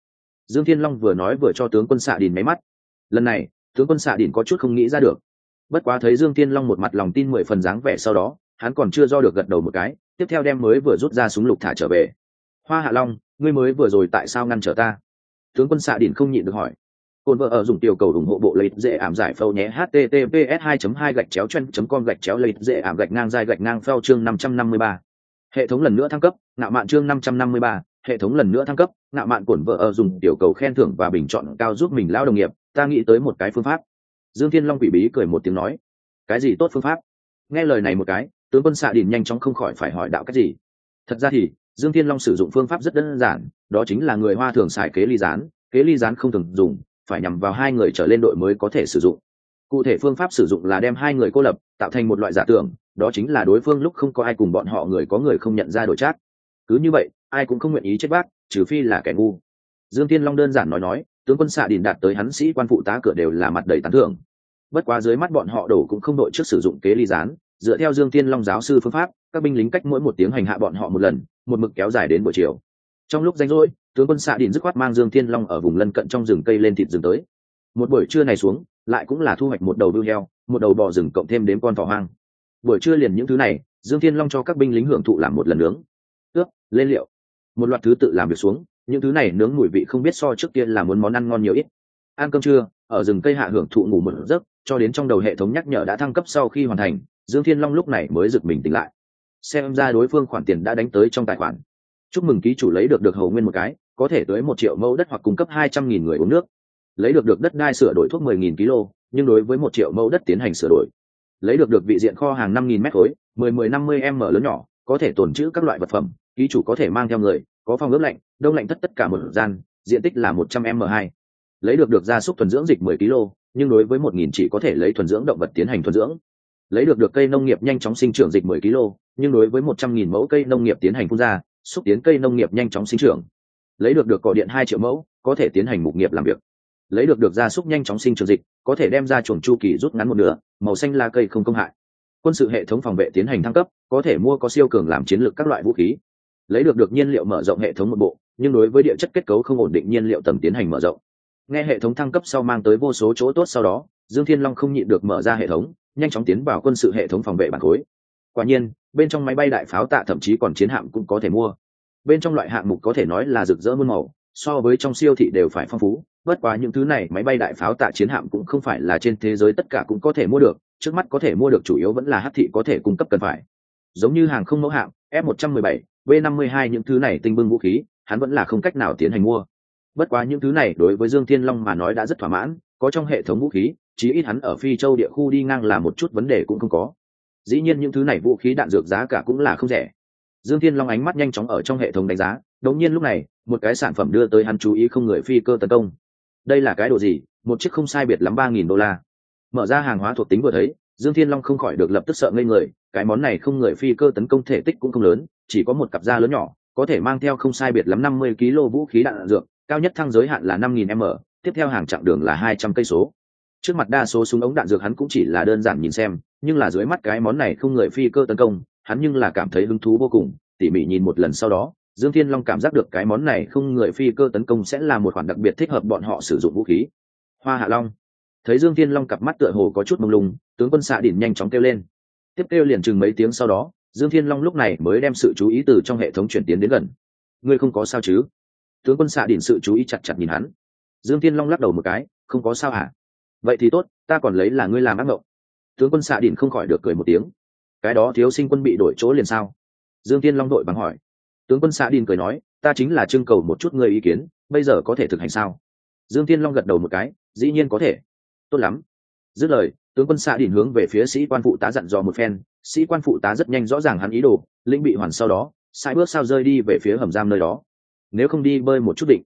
Dương thiên long vừa nói vừa cho tướng quân xạ đỉnh máy mắt. Lần này, tướng quân xạ đỉnh có chút không nghĩ ra được. Bất quá thấy dương thiên long một mặt lòng tin mười phần dáng vẻ sau đó, hắn còn chưa do được gật đầu một cái, tiếp theo đem mới vừa rút ra súng lục thả trở về. Hoa hạ long, ngươi mới vừa rồi tại sao ngăn trở ta? Tướng quân xạ đỉnh không nhịn được hỏi. Côn vợ ở dùng tiểu cầu ủng hộ bộ lấy dễ ảm giải phâu nhé https 2 2 gạch chéo chen com gạch chéo lấy dễ ảm gạch ngang dài gạch ngang phao chương 553. hệ thống lần nữa thăng cấp ngạo mạn chương 553, hệ thống lần nữa thăng cấp ngạo mạn cổn vợ ở dùng tiểu cầu khen thưởng và bình chọn cao giúp mình lao đồng nghiệp ta nghĩ tới một cái phương pháp. Dương thiên long quỷ bí cười một tiếng nói cái gì tốt phương pháp? Nghe lời này một cái tướng quân xạ đỉnh nhanh chóng không khỏi phải hỏi đạo cái gì. Thật ra thì dương thiên long sử dụng phương pháp rất đơn giản đó chính là người hoa thường xài kế ly gián kế ly gián không thường dùng phải nhằm vào hai người trở lên đội mới có thể sử dụng. Cụ thể phương pháp sử dụng là đem hai người cô lập, tạo thành một loại giả tưởng, đó chính là đối phương lúc không có ai cùng bọn họ người có người không nhận ra đổi trác. Cứ như vậy, ai cũng không nguyện ý chết bác, trừ phi là kẻ ngu. Dương tiên long đơn giản nói nói, tướng quân xạ đình đạt tới hắn sĩ quan phụ tá cửa đều là mặt đầy tán thưởng. Bất quá dưới mắt bọn họ đổ cũng không đội trước sử dụng kế ly gián, dựa theo dương tiên long giáo sư phương pháp, các binh lính cách mỗi một tiếng hành hạ bọn họ một lần, một mực kéo dài đến buổi chiều. Trong lúc rảnh rỗi tướng quân xạ đỉnh dứt khoát mang dương thiên long ở vùng lân cận trong rừng cây lên thịt rừng tới. Một buổi trưa này xuống, lại cũng là thu hoạch một đầu bưu heo, một đầu bò rừng cộng thêm đến con thỏ hoang. Buổi trưa liền những thứ này, dương thiên long cho các binh lính hưởng thụ làm một lần nướng. Ướp lên liệu. Một loạt thứ tự làm việc xuống, những thứ này nướng mùi vị không biết so trước kia là muốn món ăn ngon nhiều ít. Ăn cơm trưa, ở rừng cây hạ hưởng thụ ngủ một giấc, cho đến trong đầu hệ thống nhắc nhở đã thăng cấp sau khi hoàn thành, dương thiên long lúc này mới giật mình tỉnh lại. Xem ra đối phương khoản tiền đã đánh tới trong tài khoản chúc mừng ký chủ lấy được được hầu nguyên một cái, có thể tới một triệu mẫu đất hoặc cung cấp hai trăm nghìn người uống nước. Lấy được được đất đai sửa đổi thuốc mười nghìn kg nhưng đối với một triệu mẫu đất tiến hành sửa đổi. Lấy được được vị diện kho hàng năm nghìn mét khối, mười mười, năm mươi m lớn nhỏ, có thể tồn trữ các loại vật phẩm, ký chủ có thể mang theo người, có phòng ướp lạnh, đông lạnh tất tất cả một gian, diện tích là một trăm m hai. Lấy được được gia súc thuần dưỡng dịch mười kg nhưng đối với một nghìn chỉ có thể lấy thuần dưỡng động vật tiến hành thuần dưỡng. Lấy được được cây nông nghiệp nhanh chóng sinh trưởng dịch mười kg nhưng đối với một trăm nghìn mẫu cây nông nghiệp tiến hành phun ra xúc tiến cây nông nghiệp nhanh chóng sinh trưởng. Lấy được được cỏ điện hai triệu mẫu, có thể tiến hành mục nghiệp làm việc. Lấy được được gia súc nhanh chóng sinh trưởng dịch, có thể đem ra chuồng chu kỳ rút ngắn một nửa, màu xanh la cây không công hại. Quân sự hệ thống phòng vệ tiến hành thăng cấp, có thể mua có siêu cường làm chiến lược các loại vũ khí. Lấy được được nhiên liệu mở rộng hệ thống một bộ, nhưng đối với địa chất kết cấu không ổn định nhiên liệu tầm tiến hành mở rộng. Nghe hệ thống thăng cấp sau mang tới vô số chỗ tốt sau đó, dương thiên long không nhịn được mở ra hệ thống, nhanh chóng tiến vào quân sự hệ thống phòng vệ bản khối quả nhiên, bên trong máy bay đại pháo tạ thậm chí còn chiến hạm cũng có thể mua. Bên trong loại hạng mục có thể nói là rực rỡ muôn màu, so với trong siêu thị đều phải phong phú. Bất quá những thứ này, máy bay đại pháo tạ chiến hạm cũng không phải là trên thế giới tất cả cũng có thể mua được, trước mắt có thể mua được chủ yếu vẫn là hát thị có thể cung cấp cần phải. Giống như hàng không mẫu hạm, f 117 b 52 những thứ này tinh bưng vũ khí, hắn vẫn là không cách nào tiến hành mua. Bất quá những thứ này đối với dương thiên long mà nói đã rất thỏa mãn, có trong hệ thống vũ khí, chí ít hắn ở phi châu địa khu đi ngang là một chút vấn đề cũng không có dĩ nhiên những thứ này vũ khí đạn dược giá cả cũng là không rẻ. Dương thiên long ánh mắt nhanh chóng ở trong hệ thống đánh giá, đột nhiên lúc này, một cái sản phẩm đưa tới hắn chú ý không người phi cơ tấn công. Đây là cái đồ gì? Một chiếc không sai biệt lắm ba nghìn đô la. Mở ra hàng hóa thuộc tính vừa thấy, dương thiên long không khỏi được lập tức sợ ngây người, cái món này không người phi cơ tấn công thể tích cũng không lớn, chỉ có một cặp da lớn nhỏ, có thể mang theo không sai biệt lắm năm mươi kg vũ khí đạn dược, cao nhất thăng giới hạn là năm nghìn m, tiếp theo hàng chặng đường là hai trăm cây số. Trước mặt đa số súng ống đạn dược hắn cũng chỉ là đơn giản nhìn xem nhưng là dưới mắt cái món này không người phi cơ tấn công, hắn nhưng là cảm thấy hứng thú vô cùng, tỉ mỉ nhìn một lần sau đó, dương thiên long cảm giác được cái món này không người phi cơ tấn công sẽ là một khoản đặc biệt thích hợp bọn họ sử dụng vũ khí. Hoa hạ long. Thấy dương thiên long cặp mắt tựa hồ có chút mông lung, tướng quân xạ đỉnh nhanh chóng kêu lên. Tiếp kêu liền chừng mấy tiếng sau đó, dương thiên long lúc này mới đem sự chú ý từ trong hệ thống chuyển tiến đến gần. Ngươi không có sao chứ? Tướng quân xạ đỉnh sự chú ý chặt chặt nhìn hắn. Dương thiên long lắc đầu một cái, không có sao hả? Vậy thì tốt, ta còn lấy là ngươi làm ác mộng tướng quân xạ đỉnh không khỏi được cười một tiếng. Cái đó thiếu sinh quân bị đổi chỗ liền sao? Dương thiên long đội bằng hỏi. Tướng quân xạ đỉnh cười nói, ta chính là trưng cầu một chút ngươi ý kiến, bây giờ có thể thực hành sao? Dương thiên long gật đầu một cái, dĩ nhiên có thể. Tốt lắm. Dứt lời, tướng quân xạ đỉnh hướng về phía sĩ quan phụ tá dặn dò một phen. Sĩ quan phụ tá rất nhanh rõ ràng hắn ý đồ, lĩnh bị hoàn sau đó, sai bước sao rơi đi về phía hầm giam nơi đó. Nếu không đi bơi một chút định.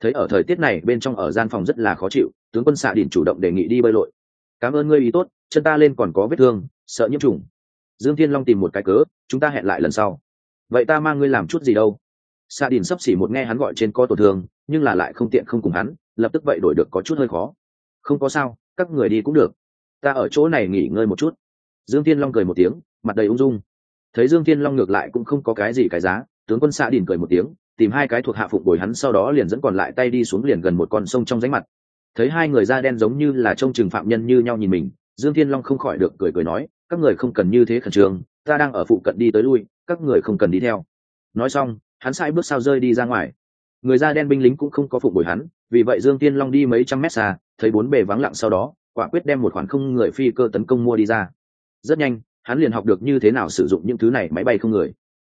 Thấy ở thời tiết này bên trong ở gian phòng rất là khó chịu, tướng quân xạ đỉnh chủ động đề nghị đi bơi lội. Cảm ơn ngươi ý tốt chân ta lên còn có vết thương, sợ nhiễm trùng. Dương thiên long tìm một cái cớ, chúng ta hẹn lại lần sau. Vậy ta mang ngươi làm chút gì đâu? Xạ đình sắp xỉ một nghe hắn gọi trên co tổn thương, nhưng là lại không tiện không cùng hắn, lập tức vậy đổi được có chút hơi khó. Không có sao, các người đi cũng được. Ta ở chỗ này nghỉ ngơi một chút. Dương thiên long cười một tiếng, mặt đầy ung dung. Thấy dương thiên long ngược lại cũng không có cái gì cái giá, tướng quân xạ đình cười một tiếng, tìm hai cái thuộc hạ phụng bồi hắn sau đó liền dẫn còn lại tay đi xuống liền gần một con sông trong ránh mặt. Thấy hai người da đen giống như là trông chừng phạm nhân như nhau nhìn mình dương thiên long không khỏi được cười cười nói, các người không cần như thế khẩn trương, ta đang ở phụ cận đi tới lui, các người không cần đi theo. Nói xong, hắn sai bước sao rơi đi ra ngoài. Người da đen binh lính cũng không có phục bồi hắn, vì vậy dương tiên long đi mấy trăm mét xa, thấy bốn bề vắng lặng sau đó, quả quyết đem một khoản không người phi cơ tấn công mua đi ra. Rất nhanh, hắn liền học được như thế nào sử dụng những thứ này máy bay không người.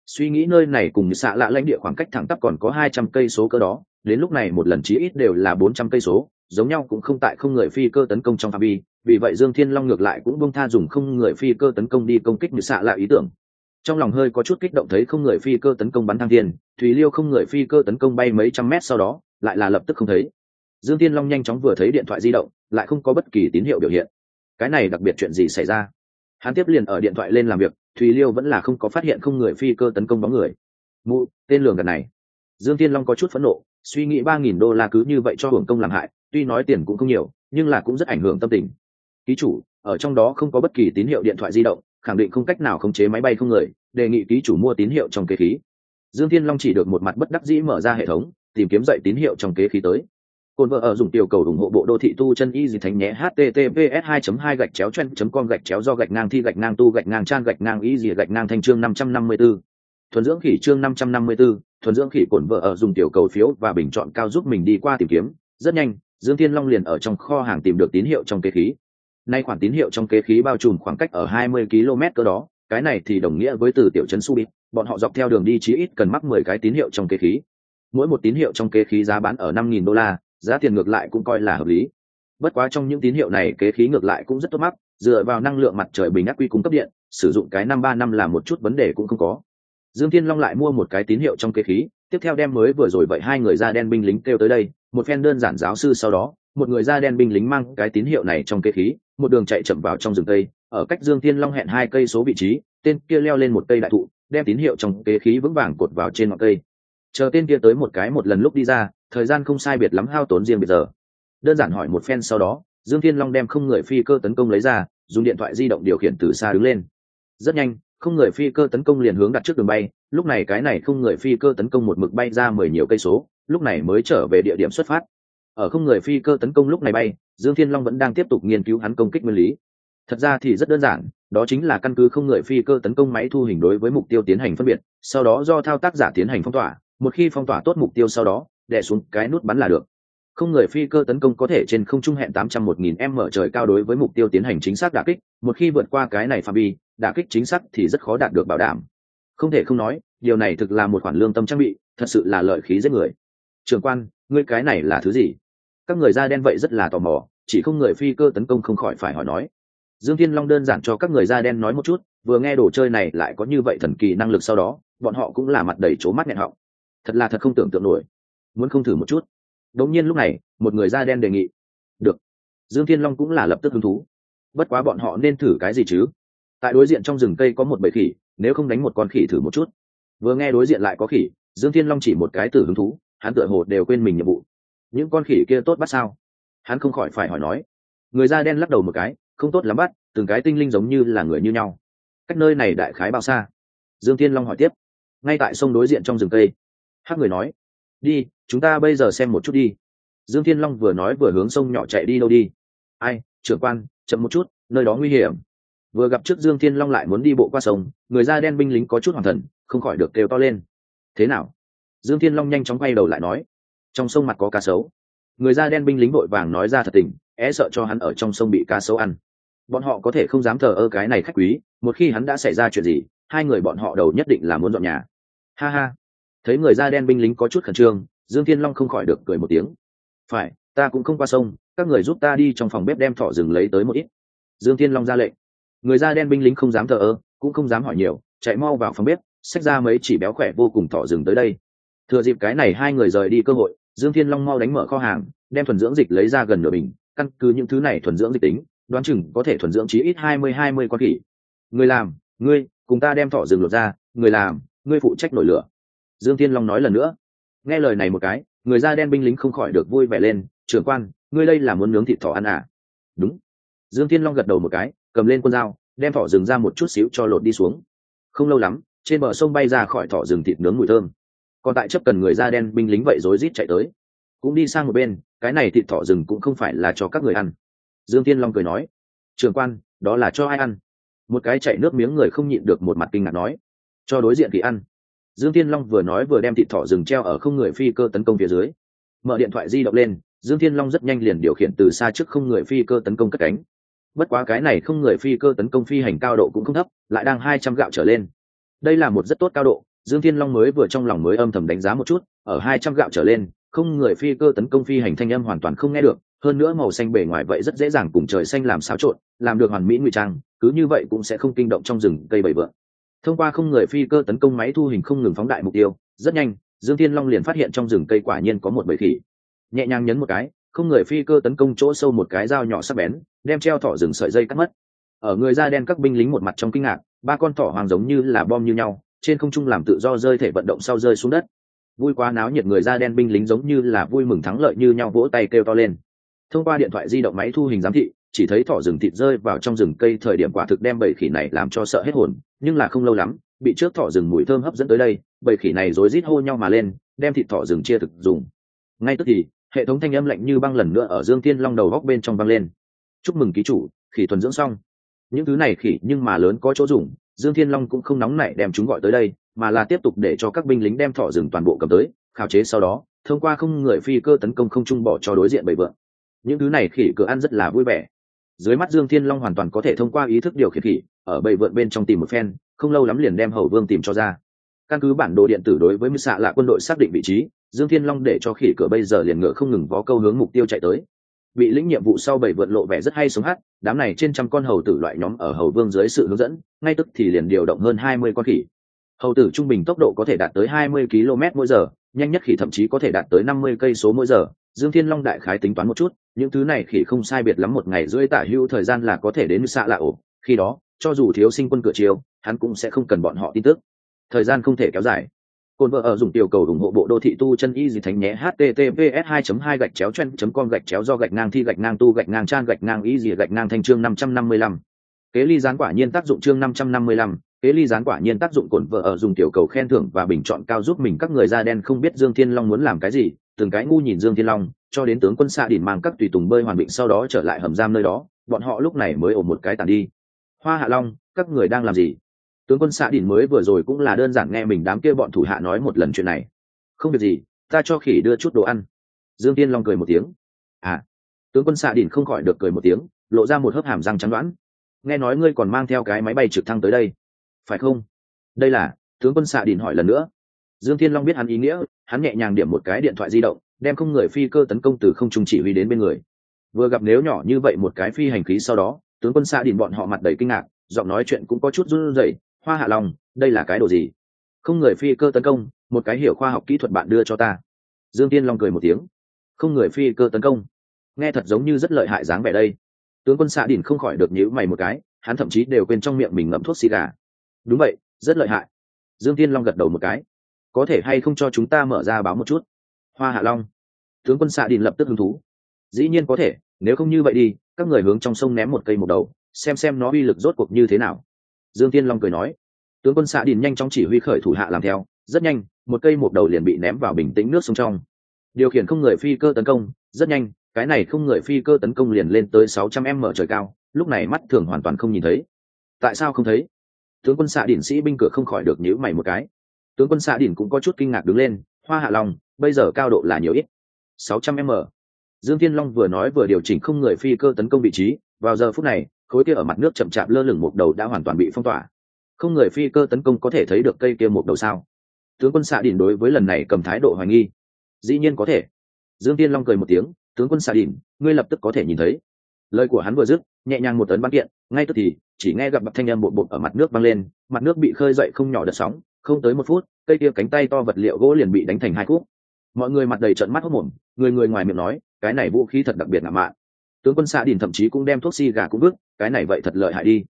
Suy nghĩ nơi này cùng xạ lạ lãnh địa khoảng cách thẳng tắp còn có hai trăm cây số cơ đó, đến lúc này một lần chí ít đều là bốn trăm cây số giống nhau cũng không tại không người phi cơ tấn công trong phạm vi, vì vậy dương thiên long ngược lại cũng bông tha dùng không người phi cơ tấn công đi công kích như xạ là ý tưởng. Trong lòng hơi có chút kích động thấy không người phi cơ tấn công bắn thang thiên, thùy liêu không người phi cơ tấn công bay mấy trăm mét sau đó, lại là lập tức không thấy. Dương thiên long nhanh chóng vừa thấy điện thoại di động, lại không có bất kỳ tín hiệu biểu hiện. Cái này đặc biệt chuyện gì xảy ra? Hắn tiếp liền ở điện thoại lên làm việc, thùy liêu vẫn là không có phát hiện không người phi cơ tấn công bóng người. Mụ, tên lường gần này. Dương thiên long có chút phẫn nộ, suy nghĩ ba nghìn đô la cứ như vậy cho hưởng công làm hại tuy nói tiền cũng không nhiều nhưng là cũng rất ảnh hưởng tâm tình. Ký chủ ở trong đó không có bất kỳ tín hiệu điện thoại di động khẳng định không cách nào khống chế máy bay không người đề nghị ký chủ mua tín hiệu trong kế khí. Dương thiên long chỉ được một mặt bất đắc dĩ mở ra hệ thống tìm kiếm dậy tín hiệu trong kế khí tới. Cồn vợ ở dùng tiểu cầu ủng hộ bộ đô thị tu chân y gì thành nhé https 2 2 gạch chéo chen com gạch chéo do gạch ngang thi gạch ngang tu gạch ngang trang gạch ngang y gì gạch ngang thanh chương 554. thuần dưỡng khỉ chương 554, thuần dưỡng khỉ cồn vợ ở dùng tiểu cầu phiếu và bình chọn cao giúp mình đi qua tìm kiếm. Rất nhanh dương thiên long liền ở trong kho hàng tìm được tín hiệu trong kế khí. Nay khoản tín hiệu trong kế khí bao trùm khoảng cách ở 20 km cơ đó, cái này thì đồng nghĩa với từ tiểu trấn su bít bọn họ dọc theo đường đi chí ít cần mắc 10 cái tín hiệu trong kế khí. Mỗi một tín hiệu trong kế khí giá bán ở 5.000 đô la, giá tiền ngược lại cũng coi là hợp lý. Bất quá trong những tín hiệu này kế khí ngược lại cũng rất tốt mắc, dựa vào năng lượng mặt trời bình ác quy cung cấp điện, sử dụng cái năm ba năm là một chút vấn đề cũng không có. Dương thiên long lại mua một cái tín hiệu trong kế khí tiếp theo đem mới vừa rồi vậy hai người da đen binh lính kêu tới đây, một phen đơn giản giáo sư sau đó, một người da đen binh lính mang cái tín hiệu này trong kế khí, một đường chạy chậm vào trong rừng tây ở cách dương thiên long hẹn hai cây số vị trí, tên kia leo lên một cây đại thụ, đem tín hiệu trong kế khí vững vàng cột vào trên ngọn cây. Chờ tên kia tới một cái một lần lúc đi ra, thời gian không sai biệt lắm hao tốn riêng bây giờ. Đơn giản hỏi một phen sau đó, dương thiên long đem không người phi cơ tấn công lấy ra, dùng điện thoại di động điều khiển từ xa đứng lên. Rất nhanh không người phi cơ tấn công liền hướng đặt trước đường bay, lúc này cái này không người phi cơ tấn công một mực bay ra mười nhiều cây số, lúc này mới trở về địa điểm xuất phát. Ở không người phi cơ tấn công lúc này bay, dương thiên long vẫn đang tiếp tục nghiên cứu hắn công kích nguyên lý. Thật ra thì rất đơn giản, đó chính là căn cứ không người phi cơ tấn công máy thu hình đối với mục tiêu tiến hành phân biệt, sau đó do thao tác giả tiến hành phong tỏa, một khi phong tỏa tốt mục tiêu sau đó, đè xuống cái nút bắn là được. Không người phi cơ tấn công có thể trên không trung hẹn tám trăm một nghìn m trời cao đối với mục tiêu tiến hành chính xác đả kích, một khi vượt qua cái này phạm vi đả kích chính xác thì rất khó đạt được bảo đảm. Không thể không nói, điều này thực là một khoản lương tâm trang bị, thật sự là lợi khí giết người. Trường quan, ngươi cái này là thứ gì? Các người da đen vậy rất là tò mò, chỉ không người phi cơ tấn công không khỏi phải hỏi nói. Dương thiên long đơn giản cho các người da đen nói một chút, vừa nghe đồ chơi này lại có như vậy thần kỳ năng lực sau đó, bọn họ cũng là mặt đầy c mắt nghẹn họng. Thật là thật không tưởng tượng nổi. Muốn không thử một chút. Đống nhiên lúc này, một người da đen đề nghị. Được. Dương thiên long cũng là lập tức hứng thú. Bất quá bọn họ nên thử cái gì chứ? Tại đối diện trong rừng cây có một bầy khỉ, nếu không đánh một con khỉ thử một chút. Vừa nghe đối diện lại có khỉ, dương thiên long chỉ một cái tử hứng thú, hắn tựa hồ đều quên mình nhiệm vụ. Những con khỉ kia tốt bắt sao? Hắn không khỏi phải hỏi nói. Người da đen lắc đầu một cái, không tốt lắm bắt, từng cái tinh linh giống như là người như nhau. Cách nơi này đại khái bao xa? Dương thiên long hỏi tiếp. Ngay tại sông đối diện trong rừng cây. Hát người nói, đi, chúng ta bây giờ xem một chút đi. Dương thiên long vừa nói vừa hướng sông nhỏ chạy đi đâu đi. Ai, trưởng quan, chậm một chút, nơi đó nguy hiểm vừa gặp trước dương thiên long lại muốn đi bộ qua sông, người da đen binh lính có chút hoàng thần, không khỏi được kêu to lên. Thế nào? Dương thiên long nhanh chóng quay đầu lại nói. Trong sông mặt có cá sấu. Người da đen binh lính vội vàng nói ra thật tình, é sợ cho hắn ở trong sông bị cá sấu ăn. Bọn họ có thể không dám thờ ơ cái này khách quý, một khi hắn đã xảy ra chuyện gì, hai người bọn họ đầu nhất định là muốn dọn nhà. Ha ha. Thấy người da đen binh lính có chút khẩn trương, dương thiên long không khỏi được cười một tiếng. Phải, ta cũng không qua sông, các người giúp ta đi trong phòng bếp đem thỏ rừng lấy tới một ít. Dương thiên long ra lệnh người da đen binh lính không dám thờ ơ, cũng không dám hỏi nhiều, chạy mau vào phòng bếp, xách ra mấy chỉ béo khỏe vô cùng thỏ rừng tới đây. Thừa dịp cái này hai người rời đi cơ hội, dương thiên long mau đánh mở kho hàng, đem thuần dưỡng dịch lấy ra gần nửa bình, căn cứ những thứ này thuần dưỡng dịch tính, đoán chừng có thể thuần dưỡng chí ít hai mươi hai mươi con khỉ. Người làm, ngươi, cùng ta đem thỏ rừng lột ra, người làm, ngươi phụ trách nổi lửa. Dương thiên long nói lần nữa. Nghe lời này một cái, người da đen binh lính không khỏi được vui vẻ lên, trưởng quan, ngươi đây là muốn nướng thịt thỏ ăn à? Đúng. Dương thiên long gật đầu một cái cầm lên con dao, đem thỏ rừng ra một chút xíu cho lột đi xuống. Không lâu lắm, trên bờ sông bay ra khỏi thỏ rừng thịt nướng mùi thơm. Còn tại chấp cần người da đen binh lính vậy rối rít chạy tới. Cũng đi sang một bên, cái này thịt thỏ rừng cũng không phải là cho các người ăn. Dương thiên long cười nói, trường quan, đó là cho ai ăn? Một cái chạy nước miếng người không nhịn được một mặt kinh ngạc nói, cho đối diện thì ăn. Dương thiên long vừa nói vừa đem thịt thỏ rừng treo ở không người phi cơ tấn công phía dưới. Mở điện thoại di động lên, dương thiên long rất nhanh liền điều khiển từ xa trước không người phi cơ tấn công cất cánh bất quá cái này không người phi cơ tấn công phi hành cao độ cũng không thấp, lại đang hai trăm gạo trở lên. Đây là một rất tốt cao độ, dương thiên long mới vừa trong lòng mới âm thầm đánh giá một chút, ở hai trăm gạo trở lên, không người phi cơ tấn công phi hành thanh âm hoàn toàn không nghe được, hơn nữa màu xanh bề ngoài vậy rất dễ dàng cùng trời xanh làm xáo trộn, làm được hoàn mỹ ngụy trang, cứ như vậy cũng sẽ không kinh động trong rừng cây bầy vượn. Thông qua không người phi cơ tấn công máy thu hình không ngừng phóng đại mục tiêu, rất nhanh, dương thiên long liền phát hiện trong rừng cây quả nhiên có một bầy khỉ. Nhẹ nhàng nhấn một cái không người phi cơ tấn công chỗ sâu một cái dao nhỏ sắc bén, đem treo thỏ rừng sợi dây cắt mất. Ở người da đen các binh lính một mặt trong kinh ngạc, ba con thỏ hoàng giống như là bom như nhau, trên không trung làm tự do rơi thể vận động sau rơi xuống đất. Vui quá náo nhiệt người da đen binh lính giống như là vui mừng thắng lợi như nhau vỗ tay kêu to lên. Thông qua điện thoại di động máy thu hình giám thị, chỉ thấy thỏ rừng thịt rơi vào trong rừng cây thời điểm quả thực đem bầy khỉ này làm cho sợ hết hồn, nhưng là không lâu lắm, bị trước thỏ rừng mùi thơm hấp dẫn tới đây, bầy khỉ này rối rít hô nhau mà lên, đem thịt thỏ rừng chia thực dùng. Ngay tức thì hệ thống thanh âm lạnh như băng lần nữa ở dương tiên long đầu góc bên trong băng lên. Chúc mừng ký chủ, khỉ thuần dưỡng xong. Những thứ này khỉ nhưng mà lớn có chỗ dùng, dương thiên long cũng không nóng nảy đem chúng gọi tới đây, mà là tiếp tục để cho các binh lính đem thỏ rừng toàn bộ cầm tới, khảo chế sau đó, thông qua không người phi cơ tấn công không trung bỏ cho đối diện bầy vượn. Những thứ này khỉ cửa ăn rất là vui vẻ. Dưới mắt dương thiên long hoàn toàn có thể thông qua ý thức điều khiển khỉ, ở bầy vượn bên trong tìm một phen, không lâu lắm liền đem hầu vương tìm cho ra căn cứ bản đồ điện tử đối với mưu xạ lạ quân đội xác định vị trí, dương thiên long để cho khỉ cửa bây giờ liền ngựa không ngừng vó câu hướng mục tiêu chạy tới. Bị lĩnh nhiệm vụ sau bảy vượt lộ vẻ rất hay sống hát, đám này trên trăm con hầu tử loại nhóm ở hầu vương dưới sự hướng dẫn, ngay tức thì liền điều động hơn hai mươi con khỉ. Hầu tử trung bình tốc độ có thể đạt tới hai mươi km mỗi giờ, nhanh nhất khỉ thậm chí có thể đạt tới năm mươi cây số mỗi giờ. Dương thiên long đại khái tính toán một chút, những thứ này khỉ không sai biệt lắm một ngày rưỡi tả hưu thời gian là có thể đến xạ lạ ổ. Khi đó, cho dù thiếu sinh quân cửa chiều, hắn cũng sẽ không cần bọn họ tin tức thời gian không thể kéo dài. Cồn vợ ở dùng tiểu cầu ủng hộ bộ đô thị tu chân y dì thánh nhé https 2 2 gạch chéo chen com gạch chéo do gạch ngang thi gạch ngang tu gạch ngang trang gạch ngang y dì gạch ngang thanh chương 555. kế ly gián quả nhiên tác dụng chương 555, kế ly gián quả nhiên tác dụng cồn vợ ở dùng tiểu cầu khen thưởng và bình chọn cao giúp mình các người da đen không biết dương thiên long muốn làm cái gì từng cái ngu nhìn dương thiên long cho đến tướng quân xạ đỉnh mang các tùy tùng bơi hoàn định sau đó trở lại hầm giam nơi đó bọn họ lúc này mới ổn một cái tàn đi. Hoa hạ long các người đang làm gì? Tướng quân xạ đỉnh mới vừa rồi cũng là đơn giản nghe mình đám kia bọn thủ hạ nói một lần chuyện này. Không việc gì, ta cho khỉ đưa chút đồ ăn. Dương tiên long cười một tiếng. À tướng quân xạ đỉnh không khỏi được cười một tiếng, lộ ra một hớp hàm răng trắng đoán. Nghe nói ngươi còn mang theo cái máy bay trực thăng tới đây. Phải không? Đây là, tướng quân xạ đỉnh hỏi lần nữa. Dương thiên long biết hắn ý nghĩa, hắn nhẹ nhàng điểm một cái điện thoại di động, đem không người phi cơ tấn công từ không trung chỉ huy đến bên người. Vừa gặp nếu nhỏ như vậy một cái phi hành khí sau đó, tướng quân xạ đỉnh bọn họ mặt đầy kinh ngạc, giọng nói chuyện cũng có chút run rẩy hoa hạ long, đây là cái đồ gì? Không người phi cơ tấn công, một cái hiểu khoa học kỹ thuật bạn đưa cho ta. Dương tiên long cười một tiếng. Không người phi cơ tấn công. Nghe thật giống như rất lợi hại dáng vẻ đây. Tướng quân xạ đỉnh không khỏi được nhữ mày một cái, hắn thậm chí đều quên trong miệng mình ngậm thuốc xì gà đúng vậy, rất lợi hại. Dương tiên long gật đầu một cái. Có thể hay không cho chúng ta mở ra báo một chút? Hoa hạ long. Tướng quân xạ đỉnh lập tức hứng thú. Dĩ nhiên có thể, nếu không như vậy đi, các người hướng trong sông ném một cây một đầu, xem xem nó uy lực rốt cuộc như thế nào dương tiên long cười nói, tướng quân xạ đình nhanh chóng chỉ huy khởi thủ hạ làm theo, rất nhanh, một cây một đầu liền bị ném vào bình tĩnh nước sông trong. Điều khiển không người phi cơ tấn công, rất nhanh, cái này không người phi cơ tấn công liền lên tới sáu trăm m trời cao, lúc này mắt thường hoàn toàn không nhìn thấy. Tại sao không thấy? Tướng quân xạ đỉnh sĩ binh cửa không khỏi được nhíu mày một cái. Tướng quân xạ đỉnh cũng có chút kinh ngạc đứng lên, hoa hạ long, bây giờ cao độ là nhiều ít? Sáu trăm m dương thiên long vừa nói vừa điều chỉnh không người phi cơ tấn công vị trí, vào giờ phút này khối kia ở mặt nước chậm chạp lơ lửng một đầu đã hoàn toàn bị phong tỏa. Không người phi cơ tấn công có thể thấy được cây kia một đầu sao? Tướng quân xạ đỉnh đối với lần này cầm thái độ hoài nghi. Dĩ nhiên có thể. Dương tiên long cười một tiếng, tướng quân xạ đỉnh ngươi lập tức có thể nhìn thấy. Lời của hắn vừa dứt, nhẹ nhàng một tấn bắn kiện, ngay tức thì, chỉ nghe gặp bậc thanh âm bột bột ở mặt nước băng lên, mặt nước bị khơi dậy không nhỏ đợt sóng, không tới một phút, cây kia cánh tay to vật liệu gỗ liền bị đánh thành hai khúc. Mọi người mặt đầy trận mắt hốc mồm người người ngoài miệng nói, cái này vũ khí thật đặc biệt ngạo mạn tướng quân xạ đỉnh thậm chí cũng đem thuốc si gà cũng bước cái này vậy thật lợi hại đi.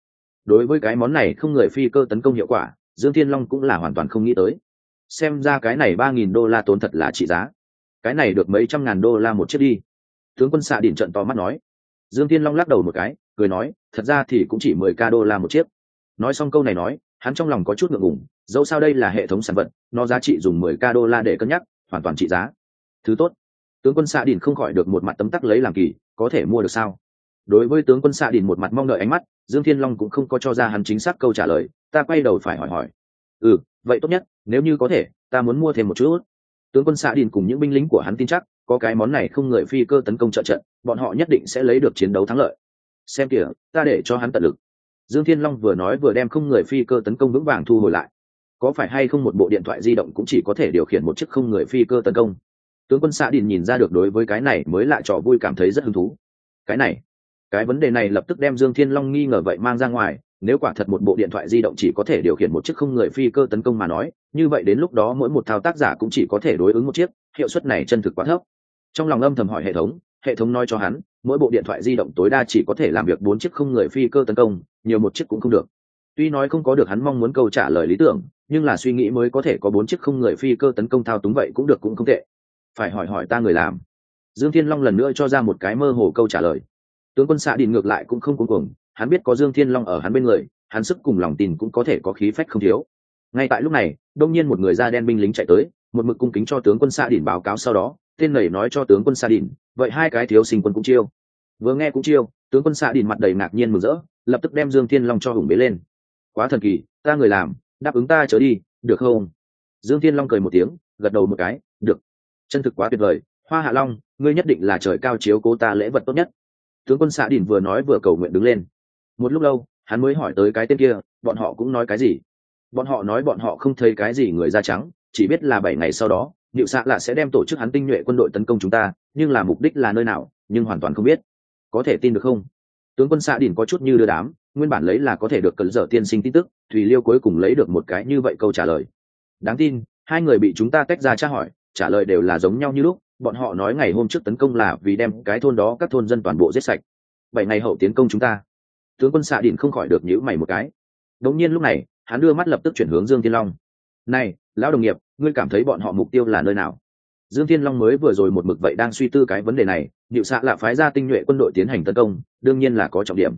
Đối với cái món này không người phi cơ tấn công hiệu quả, dương thiên long cũng là hoàn toàn không nghĩ tới. Xem ra cái này ba nghìn đô la tốn thật là trị giá. Cái này được mấy trăm ngàn đô la một chiếc đi. Tướng quân xạ đỉnh trận to mắt nói. Dương thiên long lắc đầu một cái, cười nói, thật ra thì cũng chỉ mười ca đô la một chiếc. Nói xong câu này nói, hắn trong lòng có chút ngượng ngùng, dẫu sao đây là hệ thống sản vật, nó giá trị dùng mười ca đô la để cân nhắc, hoàn toàn trị giá. Thứ tốt tướng quân xạ đình không khỏi được một mặt tấm tắc lấy làm kỳ, có thể mua được sao? Đối với tướng quân xạ đình một mặt mong đợi ánh mắt, dương thiên long cũng không có cho ra hắn chính xác câu trả lời, ta quay đầu phải hỏi hỏi. Ừ vậy tốt nhất, nếu như có thể, ta muốn mua thêm một chút. Tướng quân xạ đình cùng những binh lính của hắn tin chắc, có cái món này không người phi cơ tấn công trợ trận, bọn họ nhất định sẽ lấy được chiến đấu thắng lợi. Xem kìa, ta để cho hắn tận lực. Dương thiên long vừa nói vừa đem không người phi cơ tấn công vững vàng thu hồi lại. Có phải hay không một bộ điện thoại di động cũng chỉ có thể điều khiển một chiếc không người phi cơ tấn công? Tướng quân xạ đình nhìn ra được đối với cái này mới lại trò vui cảm thấy rất hứng thú. Cái này, cái vấn đề này lập tức đem dương thiên long nghi ngờ vậy mang ra ngoài, nếu quả thật một bộ điện thoại di động chỉ có thể điều khiển một chiếc không người phi cơ tấn công mà nói, như vậy đến lúc đó mỗi một thao tác giả cũng chỉ có thể đối ứng một chiếc, hiệu suất này chân thực quá thấp. Trong lòng âm thầm hỏi hệ thống hệ thống nói cho hắn, mỗi bộ điện thoại di động tối đa chỉ có thể làm việc bốn chiếc không người phi cơ tấn công, nhiều một chiếc cũng không được. Tuy nói không có được hắn mong muốn câu trả lời lý tưởng, nhưng là suy nghĩ mới có thể có bốn chiếc không người phi cơ tấn công thao túng vậy cũng được cũng không tệ phải hỏi hỏi ta người làm. Dương thiên long lần nữa cho ra một cái mơ hồ câu trả lời. Tướng quân xạ đình ngược lại cũng không cuống cuồng, hắn biết có dương thiên long ở hắn bên người, hắn sức cùng lòng tin cũng có thể có khí phách không thiếu. Ngay tại lúc này, đông nhiên một người da đen binh lính chạy tới, một mực cung kính cho tướng quân xạ đình báo cáo sau đó, tên nầy nói cho tướng quân xạ đình vậy hai cái thiếu sinh quân cũng chiêu. Vừa nghe cũng chiêu, tướng quân xạ đình mặt đầy ngạc nhiên mừng rỡ, lập tức đem dương thiên long cho hùng bế lên. Quá thần kỳ, ta người làm, đáp ứng ta trở đi, được không? Dương thiên long cười một tiếng, gật đầu một cái, được chân thực quá tuyệt vời. Hoa hạ long, ngươi nhất định là trời cao chiếu cố ta lễ vật tốt nhất. Tướng quân xạ đình vừa nói vừa cầu nguyện đứng lên. Một lúc lâu, hắn mới hỏi tới cái tên kia, bọn họ cũng nói cái gì? Bọn họ nói bọn họ không thấy cái gì người da trắng, chỉ biết là bảy ngày sau đó liệu xạ là sẽ đem tổ chức hắn tinh nhuệ quân đội tấn công chúng ta, nhưng là mục đích là nơi nào, nhưng hoàn toàn không biết. Có thể tin được không? Tướng quân xạ đình có chút như đưa đám, nguyên bản lấy là có thể được cấn dở tiên sinh tin tức, thùy liêu cuối cùng lấy được một cái như vậy câu trả lời. Đáng tin, hai người bị chúng ta tách ra tra hỏi trả lời đều là giống nhau như lúc, bọn họ nói ngày hôm trước tấn công là vì đem cái thôn đó, các thôn dân toàn bộ giết sạch. Bảy ngày hậu tiến công chúng ta. Tướng quân xạ đỉnh không khỏi được nhữ mày một cái. Đống nhiên lúc này, hắn đưa mắt lập tức chuyển hướng dương thiên long. Này, lão đồng nghiệp, ngươi cảm thấy bọn họ mục tiêu là nơi nào? Dương thiên long mới vừa rồi một mực vậy đang suy tư cái vấn đề này điệu xạ là phái ra tinh nhuệ quân đội tiến hành tấn công, đương nhiên là có trọng điểm.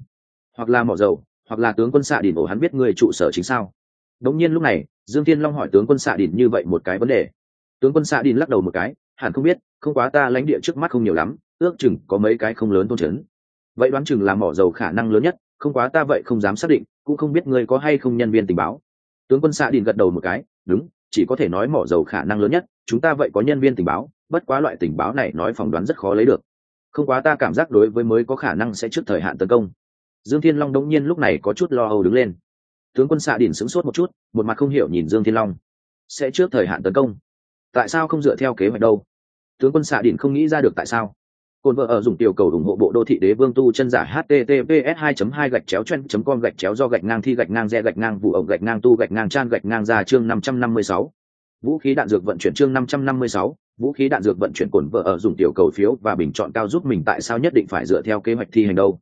Hoặc là mỏ dầu, hoặc là tướng quân xạ đỉnh ổ hắn biết người trụ sở chính sao. Đống nhiên lúc này, dương thiên long hỏi tướng quân xạ đỉnh như vậy một cái vấn đề tướng quân xạ đỉnh lắc đầu một cái, hẳn không biết, không quá ta lãnh địa trước mắt không nhiều lắm, ước chừng có mấy cái không lớn tôn trấn. Vậy đoán chừng là mỏ dầu khả năng lớn nhất, không quá ta vậy không dám xác định, cũng không biết ngươi có hay không nhân viên tình báo. Tướng quân xạ đình gật đầu một cái, đúng, chỉ có thể nói mỏ dầu khả năng lớn nhất, chúng ta vậy có nhân viên tình báo, bất quá loại tình báo này nói phỏng đoán rất khó lấy được. Không quá ta cảm giác đối với mới có khả năng sẽ trước thời hạn tấn công. Dương thiên long đống nhiên lúc này có chút lo âu đứng lên. Tướng quân xạ đỉn sững sốt một chút, một mặt không hiểu nhìn dương thiên long. Sẽ trước thời hạn tấn công? Tại sao không dựa theo kế hoạch đâu tướng quân xạ đình không nghĩ ra được tại sao cồn vợ ở dùng tiểu cầu ủng hộ bộ đô thị đế vương tu chân giả https 2 2 gạch chéo chen com gạch chéo do gạch ngang thi gạch ngang re gạch ngang vụ ổng gạch ngang tu gạch ngang chan gạch ngang ra chương 556. Vũ khí đạn dược vận chuyển chương 556, vũ khí đạn dược vận chuyển cồn vợ ở dùng tiểu cầu phiếu và bình chọn cao giúp mình tại sao nhất định phải dựa theo kế hoạch thi hành đâu.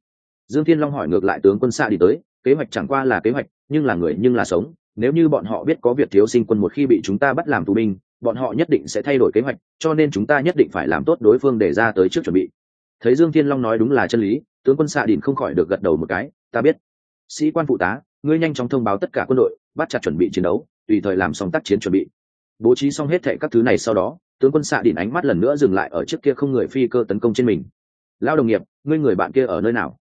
Dương Thiên Long hỏi ngược lại tướng quân xạ đi tới, kế hoạch chẳng qua là kế hoạch, nhưng là người nhưng là sống, nếu như bọn họ biết có việc thiếu sinh quân một khi bị chúng ta bắt làm tù binh, bọn họ nhất định sẽ thay đổi kế hoạch, cho nên chúng ta nhất định phải làm tốt đối phương để ra tới trước chuẩn bị. Thấy dương thiên long nói đúng là chân lý, tướng quân xạ đình không khỏi được gật đầu một cái, ta biết. Sĩ quan phụ tá, ngươi nhanh chóng thông báo tất cả quân đội, bắt chặt chuẩn bị chiến đấu, tùy thời làm xong tác chiến chuẩn bị. Bố trí xong hết thệ các thứ này sau đó, tướng quân xạ Đỉnh ánh mắt lần nữa dừng lại ở trước kia không người phi cơ tấn công trên mình. Lao đồng nghiệp, ngươi người bạn kia ở nơi nào?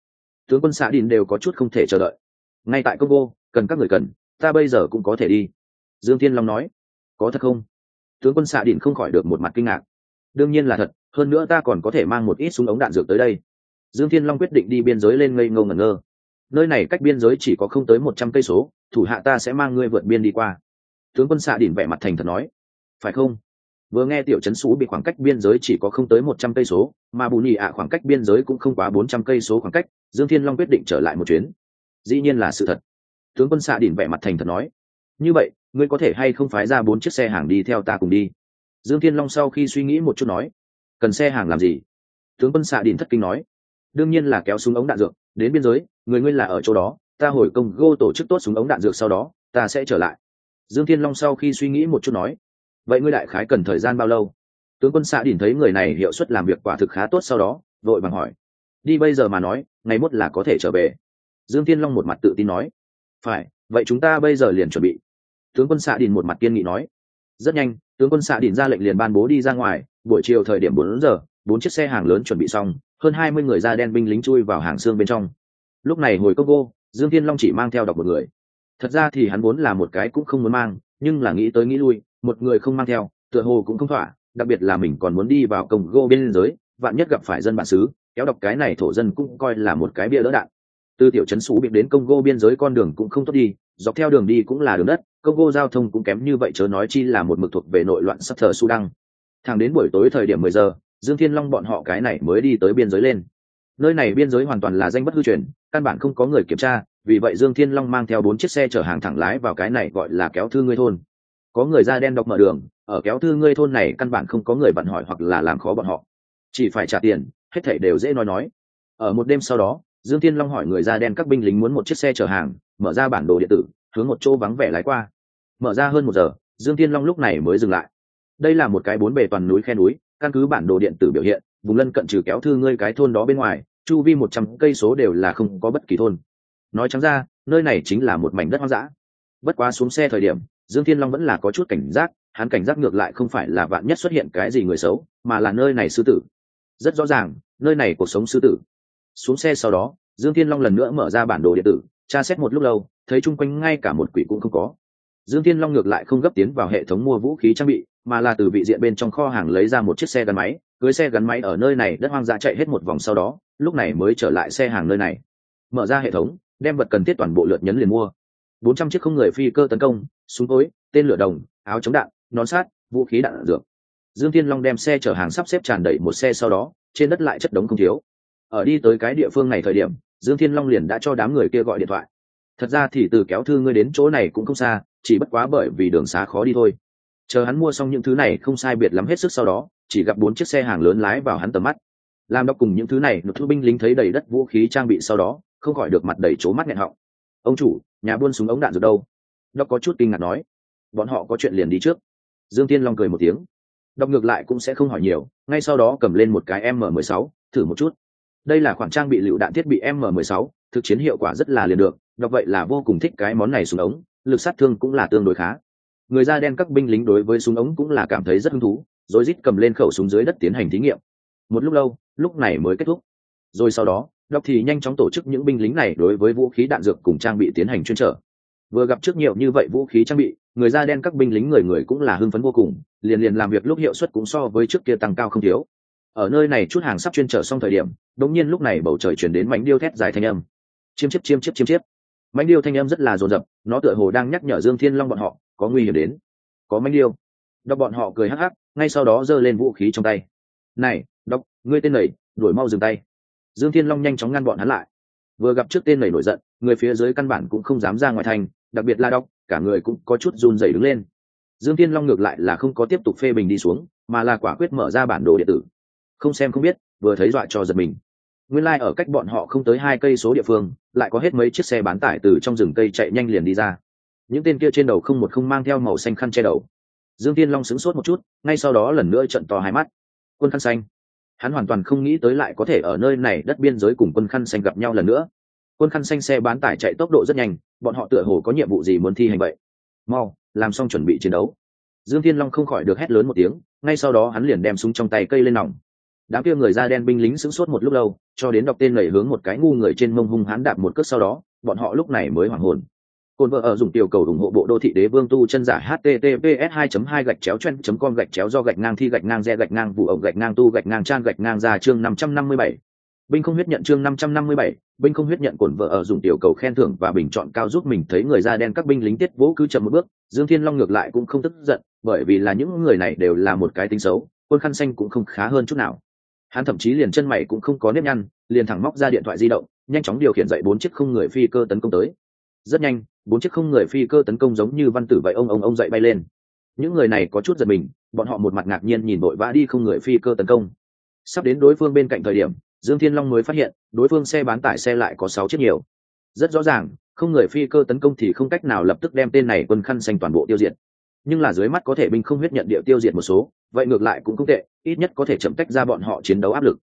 Tướng quân xạ Đỉnh đều có chút không thể chờ đợi. Ngay tại congo, cần các người cần, ta bây giờ cũng có thể đi. Dương thiên long nói. Có thật không? Tướng quân xạ đỉnh không khỏi được một mặt kinh ngạc. Đương nhiên là thật, hơn nữa ta còn có thể mang một ít súng ống đạn dược tới đây. Dương thiên long quyết định đi biên giới lên ngây ngô ngẩn ngơ. Nơi này cách biên giới chỉ có không tới một trăm cây số, thủ hạ ta sẽ mang ngươi vượt biên đi qua. Tướng quân xạ đỉnh vẻ mặt thành thật nói. Phải không? Vừa nghe tiểu trấn sú bị khoảng cách biên giới chỉ có không tới một trăm cây số, mà bù nhì ạ khoảng cách biên giới cũng không quá bốn trăm cây số khoảng cách, dương thiên long quyết định trở lại một chuyến. Dĩ nhiên là sự thật. Tướng quân xạ đỉnh vẻ mặt thành thật nói như vậy, ngươi có thể hay không phái ra bốn chiếc xe hàng đi theo ta cùng đi? Dương thiên long sau khi suy nghĩ một chút nói, cần xe hàng làm gì? Tướng quân xạ đình thất kinh nói, đương nhiên là kéo súng ống đạn dược, đến biên giới, người ngươi là ở chỗ đó, ta hồi công gô tổ chức tốt súng ống đạn dược sau đó, ta sẽ trở lại. Dương thiên long sau khi suy nghĩ một chút nói, vậy ngươi đại khái cần thời gian bao lâu? Tướng quân xạ đình thấy người này hiệu suất làm việc quả thực khá tốt sau đó, vội vàng hỏi, đi bây giờ mà nói, ngày mốt là có thể trở về. Dương thiên long một mặt tự tin nói, phải, vậy chúng ta bây giờ liền chuẩn bị tướng quân xạ đỉnh một mặt kiên nghị nói. Rất nhanh, tướng quân xạ đỉnh ra lệnh liền ban bố đi ra ngoài, buổi chiều thời điểm bốn giờ, bốn chiếc xe hàng lớn chuẩn bị xong, hơn hai mươi người da đen binh lính chui vào hàng xương bên trong. Lúc này hồi congo, dương thiên long chỉ mang theo đọc một người. Thật ra thì hắn vốn là một cái cũng không muốn mang, nhưng là nghĩ tới nghĩ lui, một người không mang theo, tựa hồ cũng không thỏa, đặc biệt là mình còn muốn đi vào công gô biên giới, vạn nhất gặp phải dân bản xứ, kéo đọc cái này thổ dân cũng coi là một cái bia đỡ đạn. Từ tiểu trấn xú bị đến công gô biên giới con đường cũng không tốt đi, dọc theo đường đi cũng là đường đất congo giao thông cũng kém như vậy chớ nói chi là một mực thuộc về nội loạn sắp thờ sudan. Thẳng đến buổi tối thời điểm mười giờ, dương thiên long bọn họ cái này mới đi tới biên giới lên. Nơi này biên giới hoàn toàn là danh bất hư truyền, căn bản không có người kiểm tra, vì vậy dương thiên long mang theo bốn chiếc xe chở hàng thẳng lái vào cái này gọi là kéo thư ngươi thôn. Có người da đen đọc mở đường, ở kéo thư ngươi thôn này căn bản không có người bận hỏi hoặc là làm khó bọn họ. Chỉ phải trả tiền, hết thảy đều dễ nói nói. Ở một đêm sau đó, dương thiên long hỏi người da đen các binh lính muốn một chiếc xe chở hàng, mở ra bản đồ điện tử, hướng một chỗ vắng vẻ lái qua mở ra hơn một giờ, dương thiên long lúc này mới dừng lại. Đây là một cái bốn bề toàn núi khe núi, căn cứ bản đồ điện tử biểu hiện, vùng lân cận trừ kéo thư ngươi cái thôn đó bên ngoài, chu vi một trăm cây số đều là không có bất kỳ thôn. Nói trắng ra, nơi này chính là một mảnh đất hoang dã. Bất quá xuống xe thời điểm, dương thiên long vẫn là có chút cảnh giác, hắn cảnh giác ngược lại không phải là vạn nhất xuất hiện cái gì người xấu, mà là nơi này sư tử. Rất rõ ràng, nơi này cuộc sống sư tử. Xuống xe sau đó, dương thiên long lần nữa mở ra bản đồ điện tử, tra xét một lúc lâu, thấy chung quanh ngay cả một quỷ cũng không có dương thiên long ngược lại không gấp tiến vào hệ thống mua vũ khí trang bị, mà là từ vị diện bên trong kho hàng lấy ra một chiếc xe gắn máy, cưới xe gắn máy ở nơi này đất hoang dã chạy hết một vòng sau đó, lúc này mới trở lại xe hàng nơi này. Mở ra hệ thống, đem vật cần thiết toàn bộ lượt nhấn liền mua. Bốn trăm chiếc không người phi cơ tấn công, súng tối tên lửa đồng, áo chống đạn, nón sát vũ khí đạn dược. Dương thiên long đem xe chở hàng sắp xếp tràn đầy một xe sau đó, trên đất lại chất đống không thiếu. Ở đi tới cái địa phương này thời điểm, dương thiên long liền đã cho đám người kia gọi điện thoại. Thật ra thì từ kéo thư ngươi đến chỗ này cũng không xa chỉ bất quá bởi vì đường xá khó đi thôi. Chờ hắn mua xong những thứ này không sai biệt lắm hết sức sau đó, chỉ gặp bốn chiếc xe hàng lớn lái vào hắn tầm mắt. Làm đọc cùng những thứ này nộp thư binh lính thấy đầy đất vũ khí trang bị sau đó, không khỏi được mặt đầy trố mắt nghẹn họng. Ông chủ, nhà buôn súng ống đạn rồi đâu? Đọc có chút kinh ngạc nói. Bọn họ có chuyện liền đi trước. Dương tiên long cười một tiếng. Đọc ngược lại cũng sẽ không hỏi nhiều, ngay sau đó cầm lên một cái m 16 thử một chút. Đây là khoản trang bị lựu đạn thiết bị m 16 thực chiến hiệu quả rất là liền được, đọc vậy là vô cùng thích cái món này súng ống lực sát thương cũng là tương đối khá. Người da đen các binh lính đối với súng ống cũng là cảm thấy rất hứng thú, rồi rít cầm lên khẩu súng dưới đất tiến hành thí nghiệm. Một lúc lâu, lúc này mới kết thúc. Rồi sau đó đọc thì nhanh chóng tổ chức những binh lính này đối với vũ khí đạn dược cùng trang bị tiến hành chuyên trở. Vừa gặp trước nhiều như vậy vũ khí trang bị, người da đen các binh lính người người cũng là hưng phấn vô cùng, liền liền làm việc lúc hiệu suất cũng so với trước kia tăng cao không thiếu. Ở nơi này chút hàng sắp chuyên trở xong thời điểm đống nhiên lúc này bầu trời chuyển đến mảnh điêu thét dài thanh âm. Chiêm chiếp chiêm chiếp chiêm chiếp. Mảnh điêu thanh âm rất là rồn rập nó tựa hồ đang nhắc nhở dương thiên long bọn họ, có nguy hiểm đến, có manh điêu đọc bọn họ cười hắc hắc, ngay sau đó giơ lên vũ khí trong tay. Này, đọc, ngươi tên nầy đuổi mau dừng tay. Dương thiên long nhanh chóng ngăn bọn hắn lại. Vừa gặp trước tên nầy nổi giận, người phía dưới căn bản cũng không dám ra ngoài thành, đặc biệt là đọc, cả người cũng có chút run rẩy đứng lên. Dương thiên long ngược lại là không có tiếp tục phê bình đi xuống, mà là quả quyết mở ra bản đồ điện tử. Không xem không biết, vừa thấy dọa cho giật mình nguyên lai ở cách bọn họ không tới hai cây số địa phương, lại có hết mấy chiếc xe bán tải từ trong rừng cây chạy nhanh liền đi ra. Những tên kia trên đầu không một không mang theo màu xanh khăn che đầu. Dương tiên long sững sốt một chút, ngay sau đó lần nữa trận to hai mắt. Quân khăn xanh. Hắn hoàn toàn không nghĩ tới lại có thể ở nơi này đất biên giới cùng quân khăn xanh gặp nhau lần nữa. Quân khăn xanh xe bán tải chạy tốc độ rất nhanh, bọn họ tựa hồ có nhiệm vụ gì muốn thi hành vậy? Mau, làm xong chuẩn bị chiến đấu. Dương thiên long không khỏi được hét lớn một tiếng, ngay sau đó hắn liền đem súng trong tay cây lên nòng đám kia người da đen binh lính sững sốt một lúc lâu cho đến đọc tên lầy hướng một cái ngu người trên mông hung hán đạp một cước sau đó bọn họ lúc này mới hoảng hồn cồn vợ ở dùng tiểu cầu ủng hộ bộ đô thị đế vương tu chân giả https 2 2 gạch chéo chen com gạch chéo do gạch ngang thi gạch ngang re gạch ngang vụ ổng gạch ngang tu gạch ngang trang gạch ngang ra chương 557. Binh không huyết nhận chương 557, binh không huyết nhận cổn vợ ở dùng tiểu cầu khen thưởng và bình chọn cao giúp mình thấy người da đen các binh lính tiết vũ cứ chậm một bước, Dương Thiên Long ngược lại cũng không tức giận, bởi vì là những người này đều là một cái tính xấu, quân khăn xanh cũng không khá hơn chút nào. Hắn thậm chí liền chân mày cũng không có nếp nhăn, liền thẳng móc ra điện thoại di động, nhanh chóng điều khiển dậy bốn chiếc không người phi cơ tấn công tới. Rất nhanh, bốn chiếc không người phi cơ tấn công giống như văn tử vậy ông ông ông dậy bay lên. Những người này có chút giật mình, bọn họ một mặt ngạc nhiên nhìn đội vã đi không người phi cơ tấn công. Sắp đến đối phương bên cạnh thời điểm, dương thiên long mới phát hiện đối phương xe bán tải xe lại có sáu chiếc nhiều rất rõ ràng không người phi cơ tấn công thì không cách nào lập tức đem tên này quân khăn xanh toàn bộ tiêu diệt nhưng là dưới mắt có thể binh không huyết nhận địa tiêu diệt một số, vậy ngược lại cũng không tệ, ít nhất có thể chậm tách ra bọn họ chiến đấu áp lực.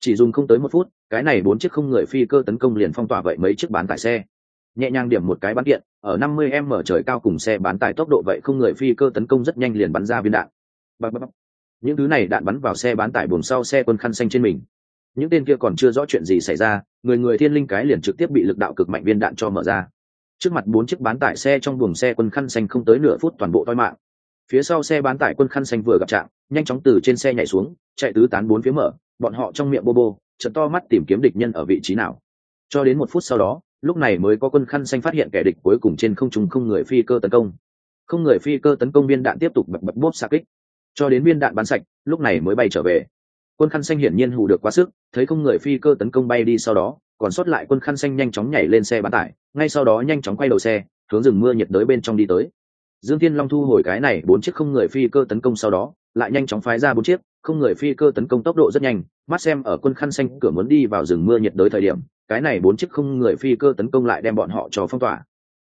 Chỉ dùng không tới một phút, cái này bốn chiếc không người phi cơ tấn công liền phong tỏa vậy mấy chiếc bán tải xe. Nhẹ nhàng điểm một cái bắn điện ở 50 m mở trời cao cùng xe bán tải tốc độ vậy không người phi cơ tấn công rất nhanh liền bắn ra viên đạn. Bắp bắp bắp. những thứ này đạn bắn vào xe bán tải buồng sau xe quân khăn xanh trên mình. Những tên kia còn chưa rõ chuyện gì xảy ra, người người thiên linh cái liền trực tiếp bị lực đạo cực mạnh viên đạn cho mở ra trước mặt bốn chiếc bán tải xe trong buồng xe quân khăn xanh không tới nửa phút toàn bộ toi mạng. Phía sau xe bán tải quân khăn xanh vừa gặp trạng nhanh chóng từ trên xe nhảy xuống, chạy tứ tán bốn phía mở, bọn họ trong miệng bô bô trận to mắt tìm kiếm địch nhân ở vị trí nào. Cho đến một phút sau đó, lúc này mới có quân khăn xanh phát hiện kẻ địch cuối cùng trên không trung không người phi cơ tấn công. Không người phi cơ tấn công viên đạn tiếp tục bật bật bốp xa kích. Cho đến viên đạn bắn sạch, lúc này mới bay trở về quân khăn xanh hiển nhiên hù được quá sức, thấy không người phi cơ tấn công bay đi sau đó, còn sót lại quân khăn xanh nhanh chóng nhảy lên xe bán tải, ngay sau đó nhanh chóng quay đầu xe, hướng rừng mưa nhiệt đới bên trong đi tới. Dương thiên long thu hồi cái này bốn chiếc không người phi cơ tấn công sau đó, lại nhanh chóng phái ra bốn chiếc không người phi cơ tấn công tốc độ rất nhanh, mắt xem ở quân khăn xanh cửa muốn đi vào rừng mưa nhiệt đới thời điểm, cái này bốn chiếc không người phi cơ tấn công lại đem bọn họ cho phong tỏa.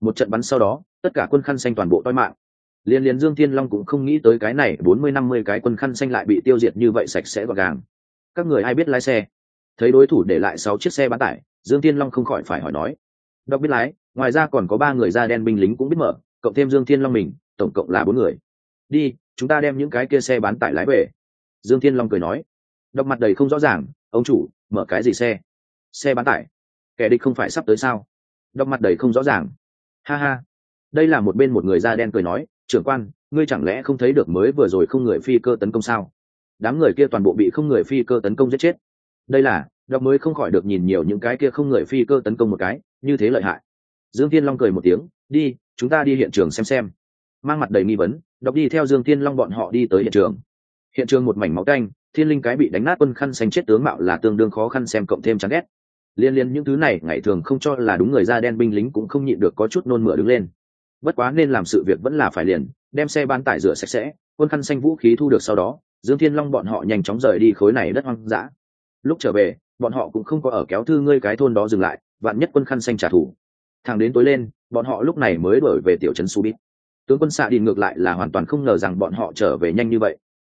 Một trận bắn sau đó, tất cả quân khăn xanh toàn bộ toi mạng liên liên dương thiên long cũng không nghĩ tới cái này bốn mươi năm mươi cái quân khăn xanh lại bị tiêu diệt như vậy sạch sẽ gọn gàng. Các người ai biết lái xe? Thấy đối thủ để lại sáu chiếc xe bán tải, dương thiên long không khỏi phải hỏi nói. Đọc biết lái, ngoài ra còn có ba người da đen binh lính cũng biết mở, cộng thêm dương thiên long mình, tổng cộng là bốn người. Đi, chúng ta đem những cái kia xe bán tải lái về. Dương thiên long cười nói. Đọc mặt đầy không rõ ràng, ông chủ, mở cái gì xe? Xe bán tải. Kẻ địch không phải sắp tới sao? Đọc mặt đầy không rõ ràng. Ha ha. Đây là một bên một người da đen cười nói trưởng quan, ngươi chẳng lẽ không thấy được mới vừa rồi không người phi cơ tấn công sao? Đám người kia toàn bộ bị không người phi cơ tấn công giết chết. Đây là, đọc mới không khỏi được nhìn nhiều những cái kia không người phi cơ tấn công một cái, như thế lợi hại. Dương thiên long cười một tiếng, đi, chúng ta đi hiện trường xem xem. Mang mặt đầy nghi vấn, đọc đi theo dương thiên long bọn họ đi tới hiện trường. Hiện trường một mảnh máu canh thiên linh cái bị đánh nát quân khăn xanh chết tướng mạo là tương đương khó khăn xem cộng thêm chán ghét. Liên liên những thứ này, ngày thường không cho là đúng người da đen binh lính cũng không nhịn được có chút nôn mửa đứng lên bất quá nên làm sự việc vẫn là phải liền, đem xe bán tải rửa sạch sẽ, quân khăn xanh vũ khí thu được sau đó, dương thiên long bọn họ nhanh chóng rời đi khối này đất hoang dã. Lúc trở về, bọn họ cũng không có ở kéo thư ngươi cái thôn đó dừng lại, vạn nhất quân khăn xanh trả thù. Thẳng đến tối lên, bọn họ lúc này mới đổi về tiểu trấn su bít. Tướng quân xạ đi ngược lại là hoàn toàn không ngờ rằng bọn họ trở về nhanh như vậy.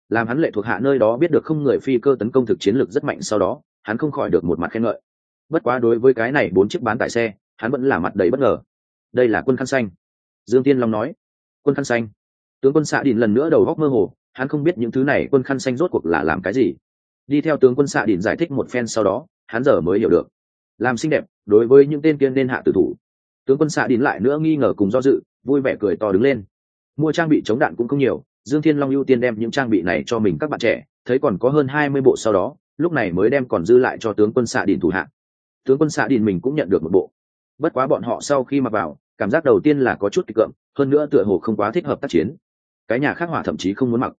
Làm hắn lệ thuộc hạ nơi đó biết được không người phi cơ tấn công thực chiến lược rất mạnh sau đó, hắn không khỏi được một mặt khen ngợi. Bất quá đối với cái này bốn chiếc bán tải xe, hắn vẫn là mặt đầy bất ngờ. Đây là quân khăn xanh dương tiên long nói. Quân khăn xanh. Tướng quân xạ đình lần nữa đầu góc mơ hồ, hắn không biết những thứ này quân khăn xanh rốt cuộc là làm cái gì. Đi theo tướng quân xạ đình giải thích một phen sau đó, hắn giờ mới hiểu được. Làm xinh đẹp, đối với những tên kiên nên hạ tử thủ. Tướng quân xạ đình lại nữa nghi ngờ cùng do dự, vui vẻ cười to đứng lên. Mua trang bị chống đạn cũng không nhiều, dương thiên long ưu tiên đem những trang bị này cho mình các bạn trẻ, thấy còn có hơn hai mươi bộ sau đó, lúc này mới đem còn dư lại cho tướng quân xạ đình thủ hạ. Tướng quân xạ đình mình cũng nhận được một bộ. Bất quá bọn họ sau khi mặc vào cảm giác đầu tiên là có chút kịch cợm hơn nữa tựa hồ không quá thích hợp tác chiến. Cái nhà khác hỏa thậm chí không muốn mặc.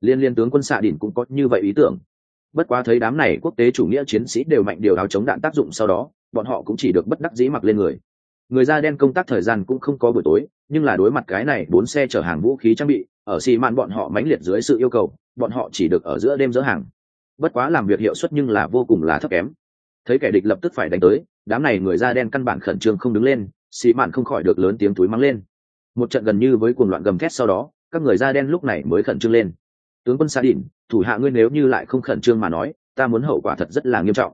Liên liên tướng quân xạ đỉnh cũng có như vậy ý tưởng. Bất quá thấy đám này quốc tế chủ nghĩa chiến sĩ đều mạnh điều áo chống đạn tác dụng sau đó, bọn họ cũng chỉ được bất đắc dĩ mặc lên người. Người da đen công tác thời gian cũng không có buổi tối, nhưng là đối mặt cái này bốn xe chở hàng vũ khí trang bị, ở xi mạn bọn họ mãnh liệt dưới sự yêu cầu, bọn họ chỉ được ở giữa đêm dỡ hàng. Bất quá làm việc hiệu suất nhưng là vô cùng là thấp kém. Thấy kẻ địch lập tức phải đánh tới, đám này người da đen căn bản khẩn trương không đứng lên xì mạn không khỏi được lớn tiếng túi mắng lên. Một trận gần như với cuồng loạn gầm thét sau đó, các người da đen lúc này mới khẩn trương lên. Tướng quân sa đỉnh, thủ hạ ngươi nếu như lại không khẩn trương mà nói, ta muốn hậu quả thật rất là nghiêm trọng.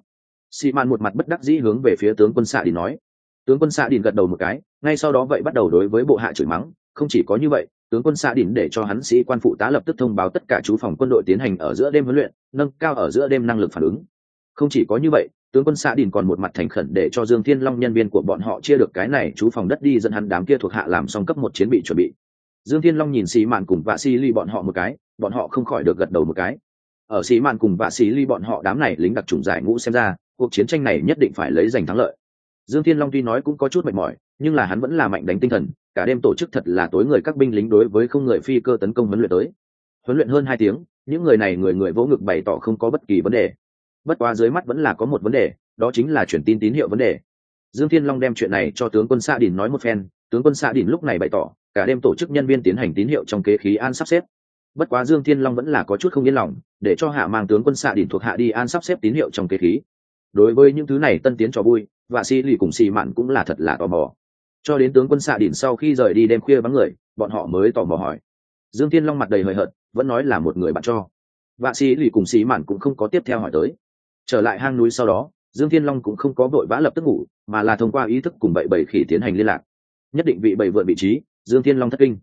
Xì mạn một mặt bất đắc dĩ hướng về phía tướng quân sa đỉnh nói. Tướng quân sa đỉnh gật đầu một cái, ngay sau đó vậy bắt đầu đối với bộ hạ chửi mắng. Không chỉ có như vậy, tướng quân sa đỉnh để cho hắn sĩ quan phụ tá lập tức thông báo tất cả chú phòng quân đội tiến hành ở giữa đêm huấn luyện, nâng cao ở giữa đêm năng lực phản ứng không chỉ có như vậy, tướng quân xạ đình còn một mặt thành khẩn để cho dương thiên long nhân viên của bọn họ chia được cái này chú phòng đất đi dẫn hắn đám kia thuộc hạ làm xong cấp một chiến bị chuẩn bị. Dương thiên long nhìn xì mạn cùng vạ xì ly bọn họ một cái, bọn họ không khỏi được gật đầu một cái. Ở xì mạn cùng vạ xì ly bọn họ đám này lính đặc trùng giải ngũ xem ra, cuộc chiến tranh này nhất định phải lấy giành thắng lợi. Dương thiên long tuy nói cũng có chút mệt mỏi, nhưng là hắn vẫn là mạnh đánh tinh thần, cả đêm tổ chức thật là tối người các binh lính đối với không người phi cơ tấn công huấn luyện tới. Huấn luyện hơn hai tiếng, những người này người người vỗ ngực bày tỏ không có bất kỳ vấn đề bất quá dưới mắt vẫn là có một vấn đề, đó chính là chuyển tin tín hiệu vấn đề. Dương thiên long đem chuyện này cho tướng quân xạ đình nói một phen, tướng quân xạ đình lúc này bày tỏ, cả đêm tổ chức nhân viên tiến hành tín hiệu trong kế khí an sắp xếp. Bất quá dương thiên long vẫn là có chút không yên lòng, để cho hạ mang tướng quân xạ đình thuộc hạ đi an sắp xếp tín hiệu trong kế khí. Đối với những thứ này tân tiến cho vui và si lì cùng xì Mạn cũng là thật là tò mò. Cho đến tướng quân xạ đỉnh sau khi rời đi đêm khuya vắng người, bọn họ mới tò mò hỏi. Dương thiên long mặt đầy hời hợt, vẫn nói là một người bạn cho. Vạ sĩ lì cùng xì mạn cũng không có tiếp theo hỏi tới trở lại hang núi sau đó dương thiên long cũng không có vội vã lập tức ngủ mà là thông qua ý thức cùng bậy bậy khỉ tiến hành liên lạc. Nhất định vị bậy vượn vị trí dương thiên long thất kinh.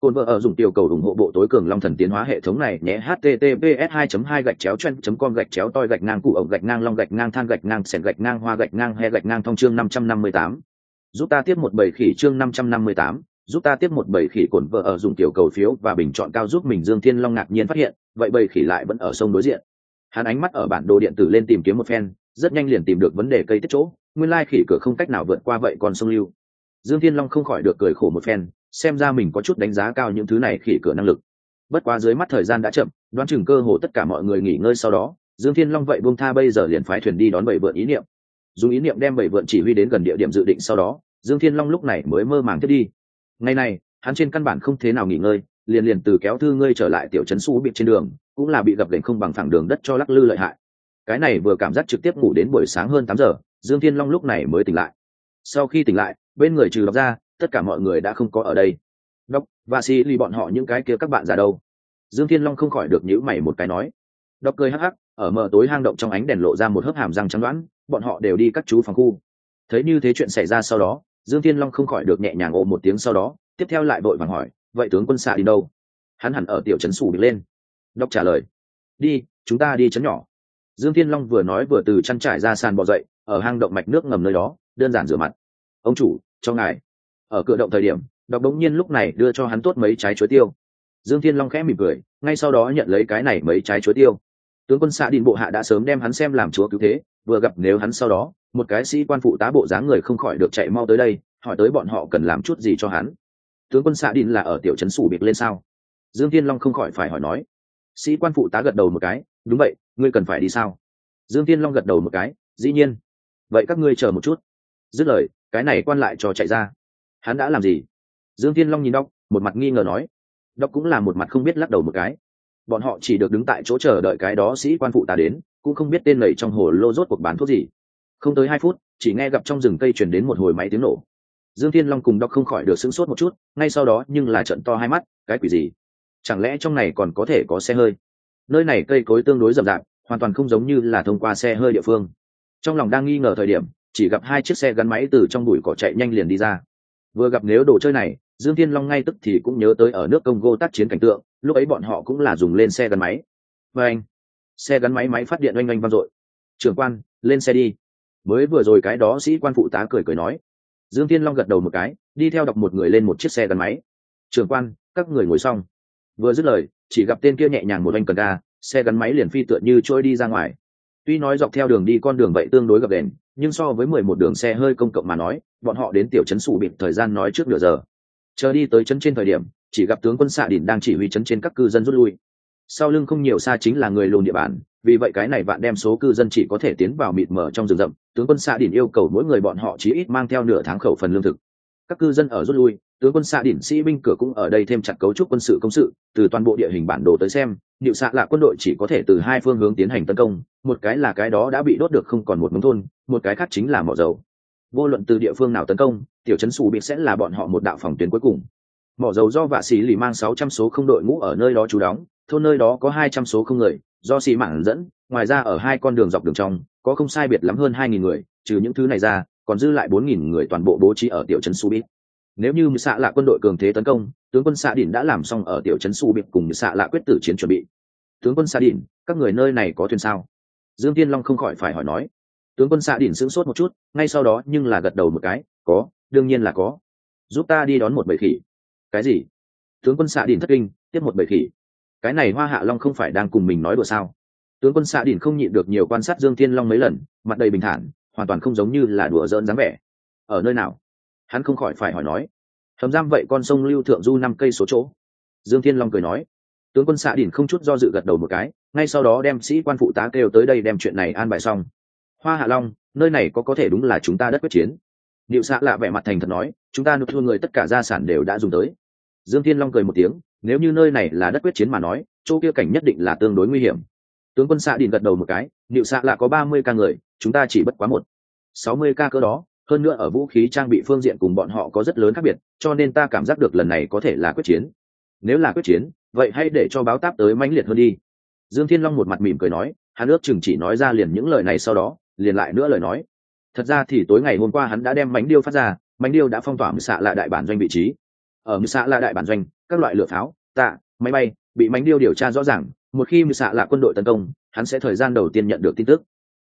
Cồn vợ ở dùng tiểu cầu ủng hộ bộ tối cường long thần tiến hóa hệ thống này nhé https 2 2 gạch chéo chen com gạch chéo toi gạch ngang cụ ổng gạch ngang long gạch ngang than gạch ngang sẹn gạch ngang hoa gạch ngang he gạch ngang thông chương 558. giúp ta tiếp một bảy khỉ chương 558, giúp ta tiếp một bảy khỉ cồn vợ ở dùng tiểu cầu phiếu và bình chọn cao giúp mình dương thiên long ngạc nhiên phát hiện vậy bảy khỉ lại vẫn ở sông đối diện hắn ánh mắt ở bản đồ điện tử lên tìm kiếm một phen, rất nhanh liền tìm được vấn đề cây tiết chỗ, nguyên lai khỉ cửa không cách nào vượt qua vậy còn sông lưu. Dương thiên long không khỏi được cười khổ một phen, xem ra mình có chút đánh giá cao những thứ này khỉ cửa năng lực. Bất quá dưới mắt thời gian đã chậm, đoán chừng cơ hồ tất cả mọi người nghỉ ngơi sau đó, dương thiên long vậy buông tha bây giờ liền phái thuyền đi đón bảy vượn ý niệm. Dùng ý niệm đem bảy vượn chỉ huy đến gần địa điểm dự định sau đó, dương thiên long lúc này mới mơ màng thiết đi. Ngày này, hắn trên căn bản không thế nào nghỉ ngơi liền liền từ kéo thư ngươi trở lại tiểu trấn su bị trên đường, cũng là bị gập gành không bằng phẳng đường đất cho lắc lư lợi hại. Cái này vừa cảm giác trực tiếp ngủ đến buổi sáng hơn tám giờ, dương thiên long lúc này mới tỉnh lại. Sau khi tỉnh lại, bên người trừ đọc ra, tất cả mọi người đã không có ở đây. Đọc và xì lì bọn họ những cái kia các bạn già đâu? Dương thiên long không khỏi được nhữ mày một cái nói. Đọc cười hắc hắc, ở mờ tối hang động trong ánh đèn lộ ra một hớp hàm răng trắng đoán, bọn họ đều đi các chú phòng khu. Thấy như thế chuyện xảy ra sau đó, dương thiên long không khỏi được nhẹ nhàng ôm một tiếng sau đó, tiếp theo lại vội vàng hỏi vậy tướng quân xạ đi đâu? Hắn hẳn ở tiểu trấn sủ bị lên. Đọc trả lời, đi, chúng ta đi trấn nhỏ. Dương thiên long vừa nói vừa từ chăn trải ra sàn bò dậy, ở hang động mạch nước ngầm nơi đó, đơn giản rửa mặt. Ông chủ, cho ngài. Ở cửa động thời điểm, đọc đống nhiên lúc này đưa cho hắn tốt mấy trái chuối tiêu. Dương thiên long khẽ mỉm cười, ngay sau đó nhận lấy cái này mấy trái chuối tiêu. Tướng quân xạ đình bộ hạ đã sớm đem hắn xem làm chúa cứu thế, vừa gặp nếu hắn sau đó, một cái sĩ quan phụ tá bộ dáng người không khỏi được chạy mau tới đây, hỏi tới bọn họ cần làm chút gì cho hắn tướng quân xạ đình là ở tiểu trấn sủ biệt lên sao? Dương thiên long không khỏi phải hỏi nói. Sĩ quan phụ tá gật đầu một cái, đúng vậy, ngươi cần phải đi sao? Dương thiên long gật đầu một cái, dĩ nhiên. Vậy các ngươi chờ một chút. Dứt lời, cái này quan lại cho chạy ra. Hắn đã làm gì? Dương thiên long nhìn đốc, một mặt nghi ngờ nói. Đốc cũng là một mặt không biết lắc đầu một cái. Bọn họ chỉ được đứng tại chỗ chờ đợi cái đó sĩ quan phụ tá đến, cũng không biết tên lầy trong hồ lô rốt cuộc bán thuốc gì. Không tới hai phút, chỉ nghe gặp trong rừng cây chuyển đến một hồi máy tiếng nổ dương thiên long cùng đọc không khỏi được sững sốt một chút, ngay sau đó nhưng là trận to hai mắt, cái quỷ gì? Chẳng lẽ trong này còn có thể có xe hơi? Nơi này cây cối tương đối rậm rạp, hoàn toàn không giống như là thông qua xe hơi địa phương. Trong lòng đang nghi ngờ thời điểm, chỉ gặp hai chiếc xe gắn máy từ trong bụi cỏ chạy nhanh liền đi ra. Vừa gặp nếu đồ chơi này, dương thiên long ngay tức thì cũng nhớ tới ở nước congo tác chiến cảnh tượng, lúc ấy bọn họ cũng là dùng lên xe gắn máy. Và anh, xe gắn máy máy phát điện oanh oanh vang dội. Trưởng quan, lên xe đi. Mới vừa rồi cái đó sĩ quan phụ tá cười cười nói dương thiên long gật đầu một cái, đi theo đọc một người lên một chiếc xe gắn máy. Trường quan, các người ngồi xong. Vừa dứt lời, chỉ gặp tên kia nhẹ nhàng một anh cần ga, xe gắn máy liền phi tựa như trôi đi ra ngoài. Tuy nói dọc theo đường đi con đường vậy tương đối gập đèn nhưng so với mười một đường xe hơi công cộng mà nói, bọn họ đến tiểu trấn sủ bịt thời gian nói trước nửa giờ. Chờ đi tới chân trên thời điểm, chỉ gặp tướng quân xạ đỉnh đang chỉ huy chấn trên các cư dân rút lui. Sau lưng không nhiều xa chính là người lùn địa bàn vì vậy cái này bạn đem số cư dân chỉ có thể tiến vào mịt mờ trong rừng rậm, tướng quân xạ đỉnh yêu cầu mỗi người bọn họ chí ít mang theo nửa tháng khẩu phần lương thực. Các cư dân ở rút lui, tướng quân xạ đỉnh sĩ binh cửa cũng ở đây thêm chặt cấu trúc quân sự công sự, từ toàn bộ địa hình bản đồ tới xem, điệu xạ là quân đội chỉ có thể từ hai phương hướng tiến hành tấn công, một cái là cái đó đã bị đốt được không còn một mống thôn, một cái khác chính là mỏ dầu. Vô luận từ địa phương nào tấn công, tiểu trấn xù bị sẽ là bọn họ một đạo phòng tuyến cuối cùng. Mỏ dầu do vạ sĩ lì mang sáu trăm số không đội ngũ ở nơi đó trú đóng, thôn nơi đó có hai trăm số không người do xì mảng dẫn, ngoài ra ở hai con đường dọc đường trong, có không sai biệt lắm hơn hai nghìn người, trừ những thứ này ra, còn dư lại bốn nghìn người toàn bộ bố trí ở tiểu trấn su bít. Nếu như xạ lạ quân đội cường thế tấn công, tướng quân xạ đỉnh đã làm xong ở tiểu trấn su bít cùng xạ lạ quyết tử chiến chuẩn bị. Tướng quân xạ đỉnh, các người nơi này có thuyền sao? Dương tiên long không khỏi phải hỏi nói. Tướng quân xạ đỉnh sững sốt một chút, ngay sau đó nhưng là gật đầu một cái, có, đương nhiên là có. Giúp ta đi đón một bầy khỉ. Cái gì? Tướng quân xạ đỉnh thất kinh, tiếp một bầy khỉ cái này hoa hạ long không phải đang cùng mình nói đùa sao? Tướng quân xạ đỉnh không nhịn được nhiều quan sát dương thiên long mấy lần, mặt đầy bình thản, hoàn toàn không giống như là đùa dỡn dáng vẻ. Ở nơi nào? Hắn không khỏi phải hỏi nói. Hầm giam vậy con sông lưu thượng du năm cây số chỗ. Dương thiên long cười nói. Tướng quân xạ đỉnh không chút do dự gật đầu một cái, ngay sau đó đem sĩ quan phụ tá kêu tới đây đem chuyện này an bài xong. Hoa hạ long, nơi này có có thể đúng là chúng ta đất quyết chiến. Điệu xạ lạ vẻ mặt thành thật nói, chúng ta nộp thua người tất cả gia sản đều đã dùng tới dương thiên long cười một tiếng, nếu như nơi này là đất quyết chiến mà nói, chỗ kia cảnh nhất định là tương đối nguy hiểm. Tướng quân xạ đình gật đầu một cái, Niệu xạ là có ba mươi ca người, chúng ta chỉ bất quá một. Sáu mươi ca cỡ đó, hơn nữa ở vũ khí trang bị phương diện cùng bọn họ có rất lớn khác biệt, cho nên ta cảm giác được lần này có thể là quyết chiến. Nếu là quyết chiến, vậy hãy để cho báo táp tới mãnh liệt hơn đi. Dương thiên long một mặt mỉm cười nói, hắn ước chừng chỉ nói ra liền những lời này sau đó, liền lại nữa lời nói. Thật ra thì tối ngày hôm qua hắn đã đem mánh điêu phát ra mánh điêu đã phong tỏa xạ lại đại bản doanh vị trí ở mưu xạ là đại bản doanh, các loại lửa pháo, tạ, máy bay, bị mánh điêu điều tra rõ ràng, một khi mưu xạ là quân đội tấn công, hắn sẽ thời gian đầu tiên nhận được tin tức.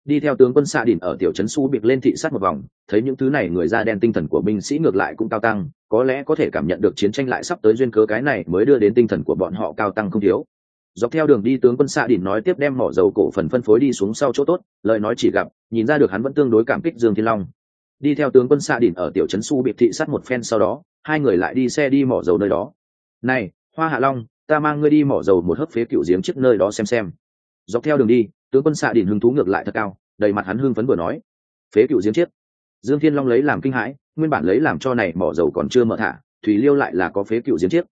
Đi theo tướng quân xạ đỉnh ở tiểu trấn su biệt lên thị sát một vòng, thấy những thứ này người da đen tinh thần của binh sĩ ngược lại cũng cao tăng, có lẽ có thể cảm nhận được chiến tranh lại sắp tới duyên cớ cái này mới đưa đến tinh thần của bọn họ cao tăng không thiếu. Dọc theo đường đi, tướng quân xạ đỉnh nói tiếp đem mỏ dầu cổ phần phân phối đi xuống sau chỗ tốt, lời nói chỉ gặp, nhìn ra được hắn vẫn tương đối cảm kích dương thiên long. Đi theo tướng quân xạ đỉnh ở tiểu trấn su biệt thị sát một phen sau đó hai người lại đi xe đi mỏ dầu nơi đó. Này, hoa hạ long, ta mang ngươi đi mỏ dầu một hớp phế cựu giếng trước nơi đó xem xem. Dọc theo đường đi, tướng quân xạ đỉnh hứng thú ngược lại thật cao, đầy mặt hắn hưng phấn vừa nói. Phế cựu giếng chiếc dương thiên long lấy làm kinh hãi, nguyên bản lấy làm cho này mỏ dầu còn chưa mở thả, thủy liêu lại là có phế cựu giếng chiếc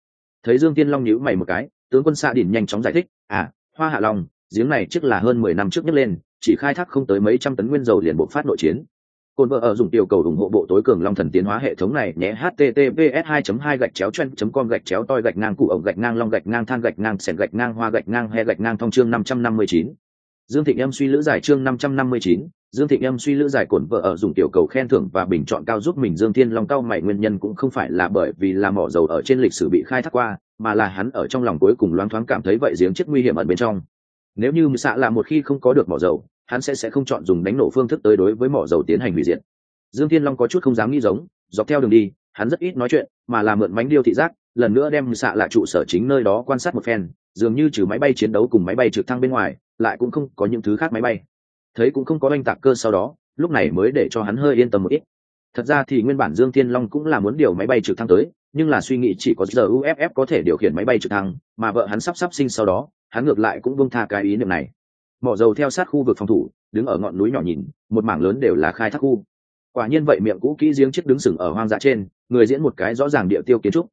thấy dương thiên long nhíu mày một cái, tướng quân xạ đỉnh nhanh chóng giải thích à hoa hạ long, giếng này trước là hơn mười năm trước nhấc lên, chỉ khai thác không tới mấy trăm tấn nguyên dầu liền bộc phát nội chiến. Côn vợ ở dùng tiểu cầu ủng hộ bộ tối cường long thần tiến hóa hệ thống này nhé https 2 2 gạch chéo chen com gạch chéo toi gạch ngang cụ ổng gạch ngang long gạch ngang than gạch ngang sẹn gạch ngang hoa gạch ngang he gạch ngang thông chương 559. dương thịnh em suy lữ giải chương 559, dương thịnh em suy lữ giải cổn vợ ở dùng tiểu cầu khen thưởng và bình chọn cao giúp mình dương thiên long cao mày nguyên nhân cũng không phải là bởi vì là mỏ dầu ở trên lịch sử bị khai thác qua mà là hắn ở trong lòng cuối cùng loáng thoáng cảm thấy vậy giếng chết nguy hiểm ở bên trong nếu như mười xạ là một khi không có được mỏ dầu, hắn sẽ sẽ không chọn dùng đánh nổ phương thức tới đối với mỏ dầu tiến hành hủy diệt. Dương thiên long có chút không dám nghĩ giống, dọc theo đường đi, hắn rất ít nói chuyện, mà là mượn bánh điêu thị giác, lần nữa đem xạ là trụ sở chính nơi đó quan sát một phen, dường như trừ máy bay chiến đấu cùng máy bay trực thăng bên ngoài, lại cũng không có những thứ khác máy bay. Thấy cũng không có oanh tạc cơ sau đó, lúc này mới để cho hắn hơi yên tâm một ít. Thật ra thì nguyên bản dương thiên long cũng là muốn điều máy bay trực thăng tới, nhưng là suy nghĩ chỉ có giờ uff có thể điều khiển máy bay trực thăng, mà vợ hắn sắp sắp sinh sau đó hắn ngược lại cũng bông tha cái ý niệm này. Mỏ dầu theo sát khu vực phòng thủ đứng ở ngọn núi nhỏ nhìn một mảng lớn đều là khai thác khu. Quả nhiên vậy miệng cũ kỹ giếng chiếc đứng sừng ở hoang dã trên người diễn một cái rõ ràng địa tiêu kiến trúc.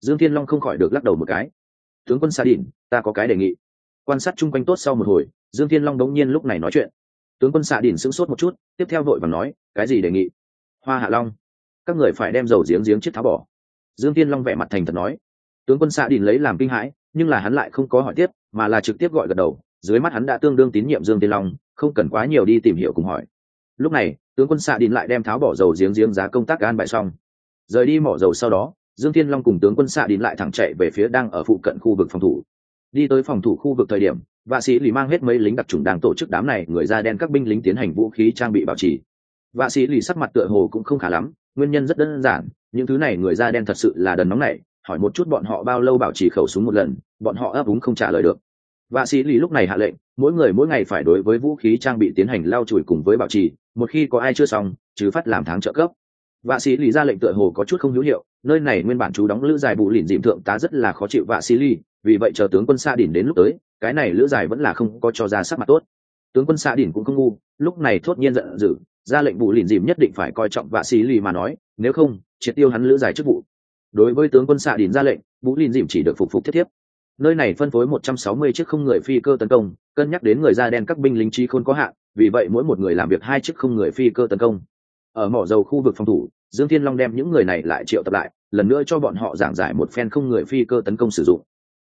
Dương thiên long không khỏi được lắc đầu một cái. Tướng quân sa Đỉnh, ta có cái đề nghị. Quan sát chung quanh tốt sau một hồi dương thiên long đống nhiên lúc này nói chuyện. Tướng quân xạ Đỉnh sững sốt một chút tiếp theo vội và nói cái gì đề nghị? Hoa hạ long. Các người phải đem dầu giếng giếng chiếc tháo bỏ. Dương thiên long vẻ mặt thành thật nói. Tướng quân xạ Đỉnh lấy làm kinh hãi nhưng là hắn lại không có hỏi tiếp, mà là trực tiếp gọi gật đầu, dưới mắt hắn đã tương đương tín nhiệm dương tiên long, không cần quá nhiều đi tìm hiểu cùng hỏi. Lúc này, tướng quân xạ đình lại đem tháo bỏ dầu giếng giếng giá công tác an bài xong. Rời đi mỏ dầu sau đó, dương thiên long cùng tướng quân xạ đình lại thẳng chạy về phía đang ở phụ cận khu vực phòng thủ. Đi tới phòng thủ khu vực thời điểm, vạ sĩ lì mang hết mấy lính đặc trùng đang tổ chức đám này, người da đen các binh lính tiến hành vũ khí trang bị bảo trì. Vạ sĩ lì sắc mặt tựa hồ cũng không khá lắm, nguyên nhân rất đơn giản, những thứ này người da đen thật sự là đần nóng này hỏi một chút bọn họ bao lâu bảo trì khẩu súng một lần, bọn họ ấp úng không trả lời được. Vạ sĩ lì lúc này hạ lệnh, mỗi người mỗi ngày phải đối với vũ khí trang bị tiến hành lao chùi cùng với bảo trì, một khi có ai chưa xong chứ phát làm tháng trợ cấp. Vạ sĩ lì ra lệnh tựa hồ có chút không hữu hiệu, nơi này nguyên bản chú đóng lữ dài bù lìn dìm thượng tá rất là khó chịu vạ sĩ lì, vì vậy chờ tướng quân xa đỉnh đến lúc tới, cái này lữ dài vẫn là không có cho ra sắc mặt tốt. Tướng quân xa đỉnh cũng không ngu, lúc này thốt nhiên giận dữ, ra lệnh bù lìn dìm nhất định phải coi trọng vạ sĩ lì mà nói, nếu không, triệt tiêu hắn lữ dài chức vụ đối với tướng quân xạ đỉnh ra lệnh vũ lìn dìm chỉ được phục phục thiết thiếp. Nơi này phân phối 160 chiếc không người phi cơ tấn công, cân nhắc đến người da đen các binh lính trí khôn có hạn, vì vậy mỗi một người làm việc hai chiếc không người phi cơ tấn công. Ở mỏ dầu khu vực phòng thủ, dương thiên long đem những người này lại triệu tập lại, lần nữa cho bọn họ giảng giải một phen không người phi cơ tấn công sử dụng.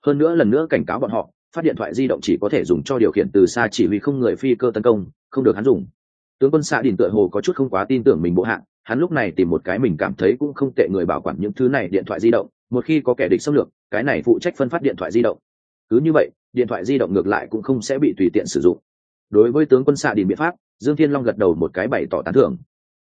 Hơn nữa lần nữa cảnh cáo bọn họ, phát điện thoại di động chỉ có thể dùng cho điều khiển từ xa chỉ huy không người phi cơ tấn công, không được hắn dùng. Tướng quân xạ đình tựa hồ có chút không quá tin tưởng mình bộ hạng hắn lúc này tìm một cái mình cảm thấy cũng không tệ người bảo quản những thứ này điện thoại di động, một khi có kẻ địch xâm lược, cái này phụ trách phân phát điện thoại di động. Cứ như vậy, điện thoại di động ngược lại cũng không sẽ bị tùy tiện sử dụng. Đối với tướng quân xạ đình biện pháp, dương thiên long gật đầu một cái bày tỏ tán thưởng.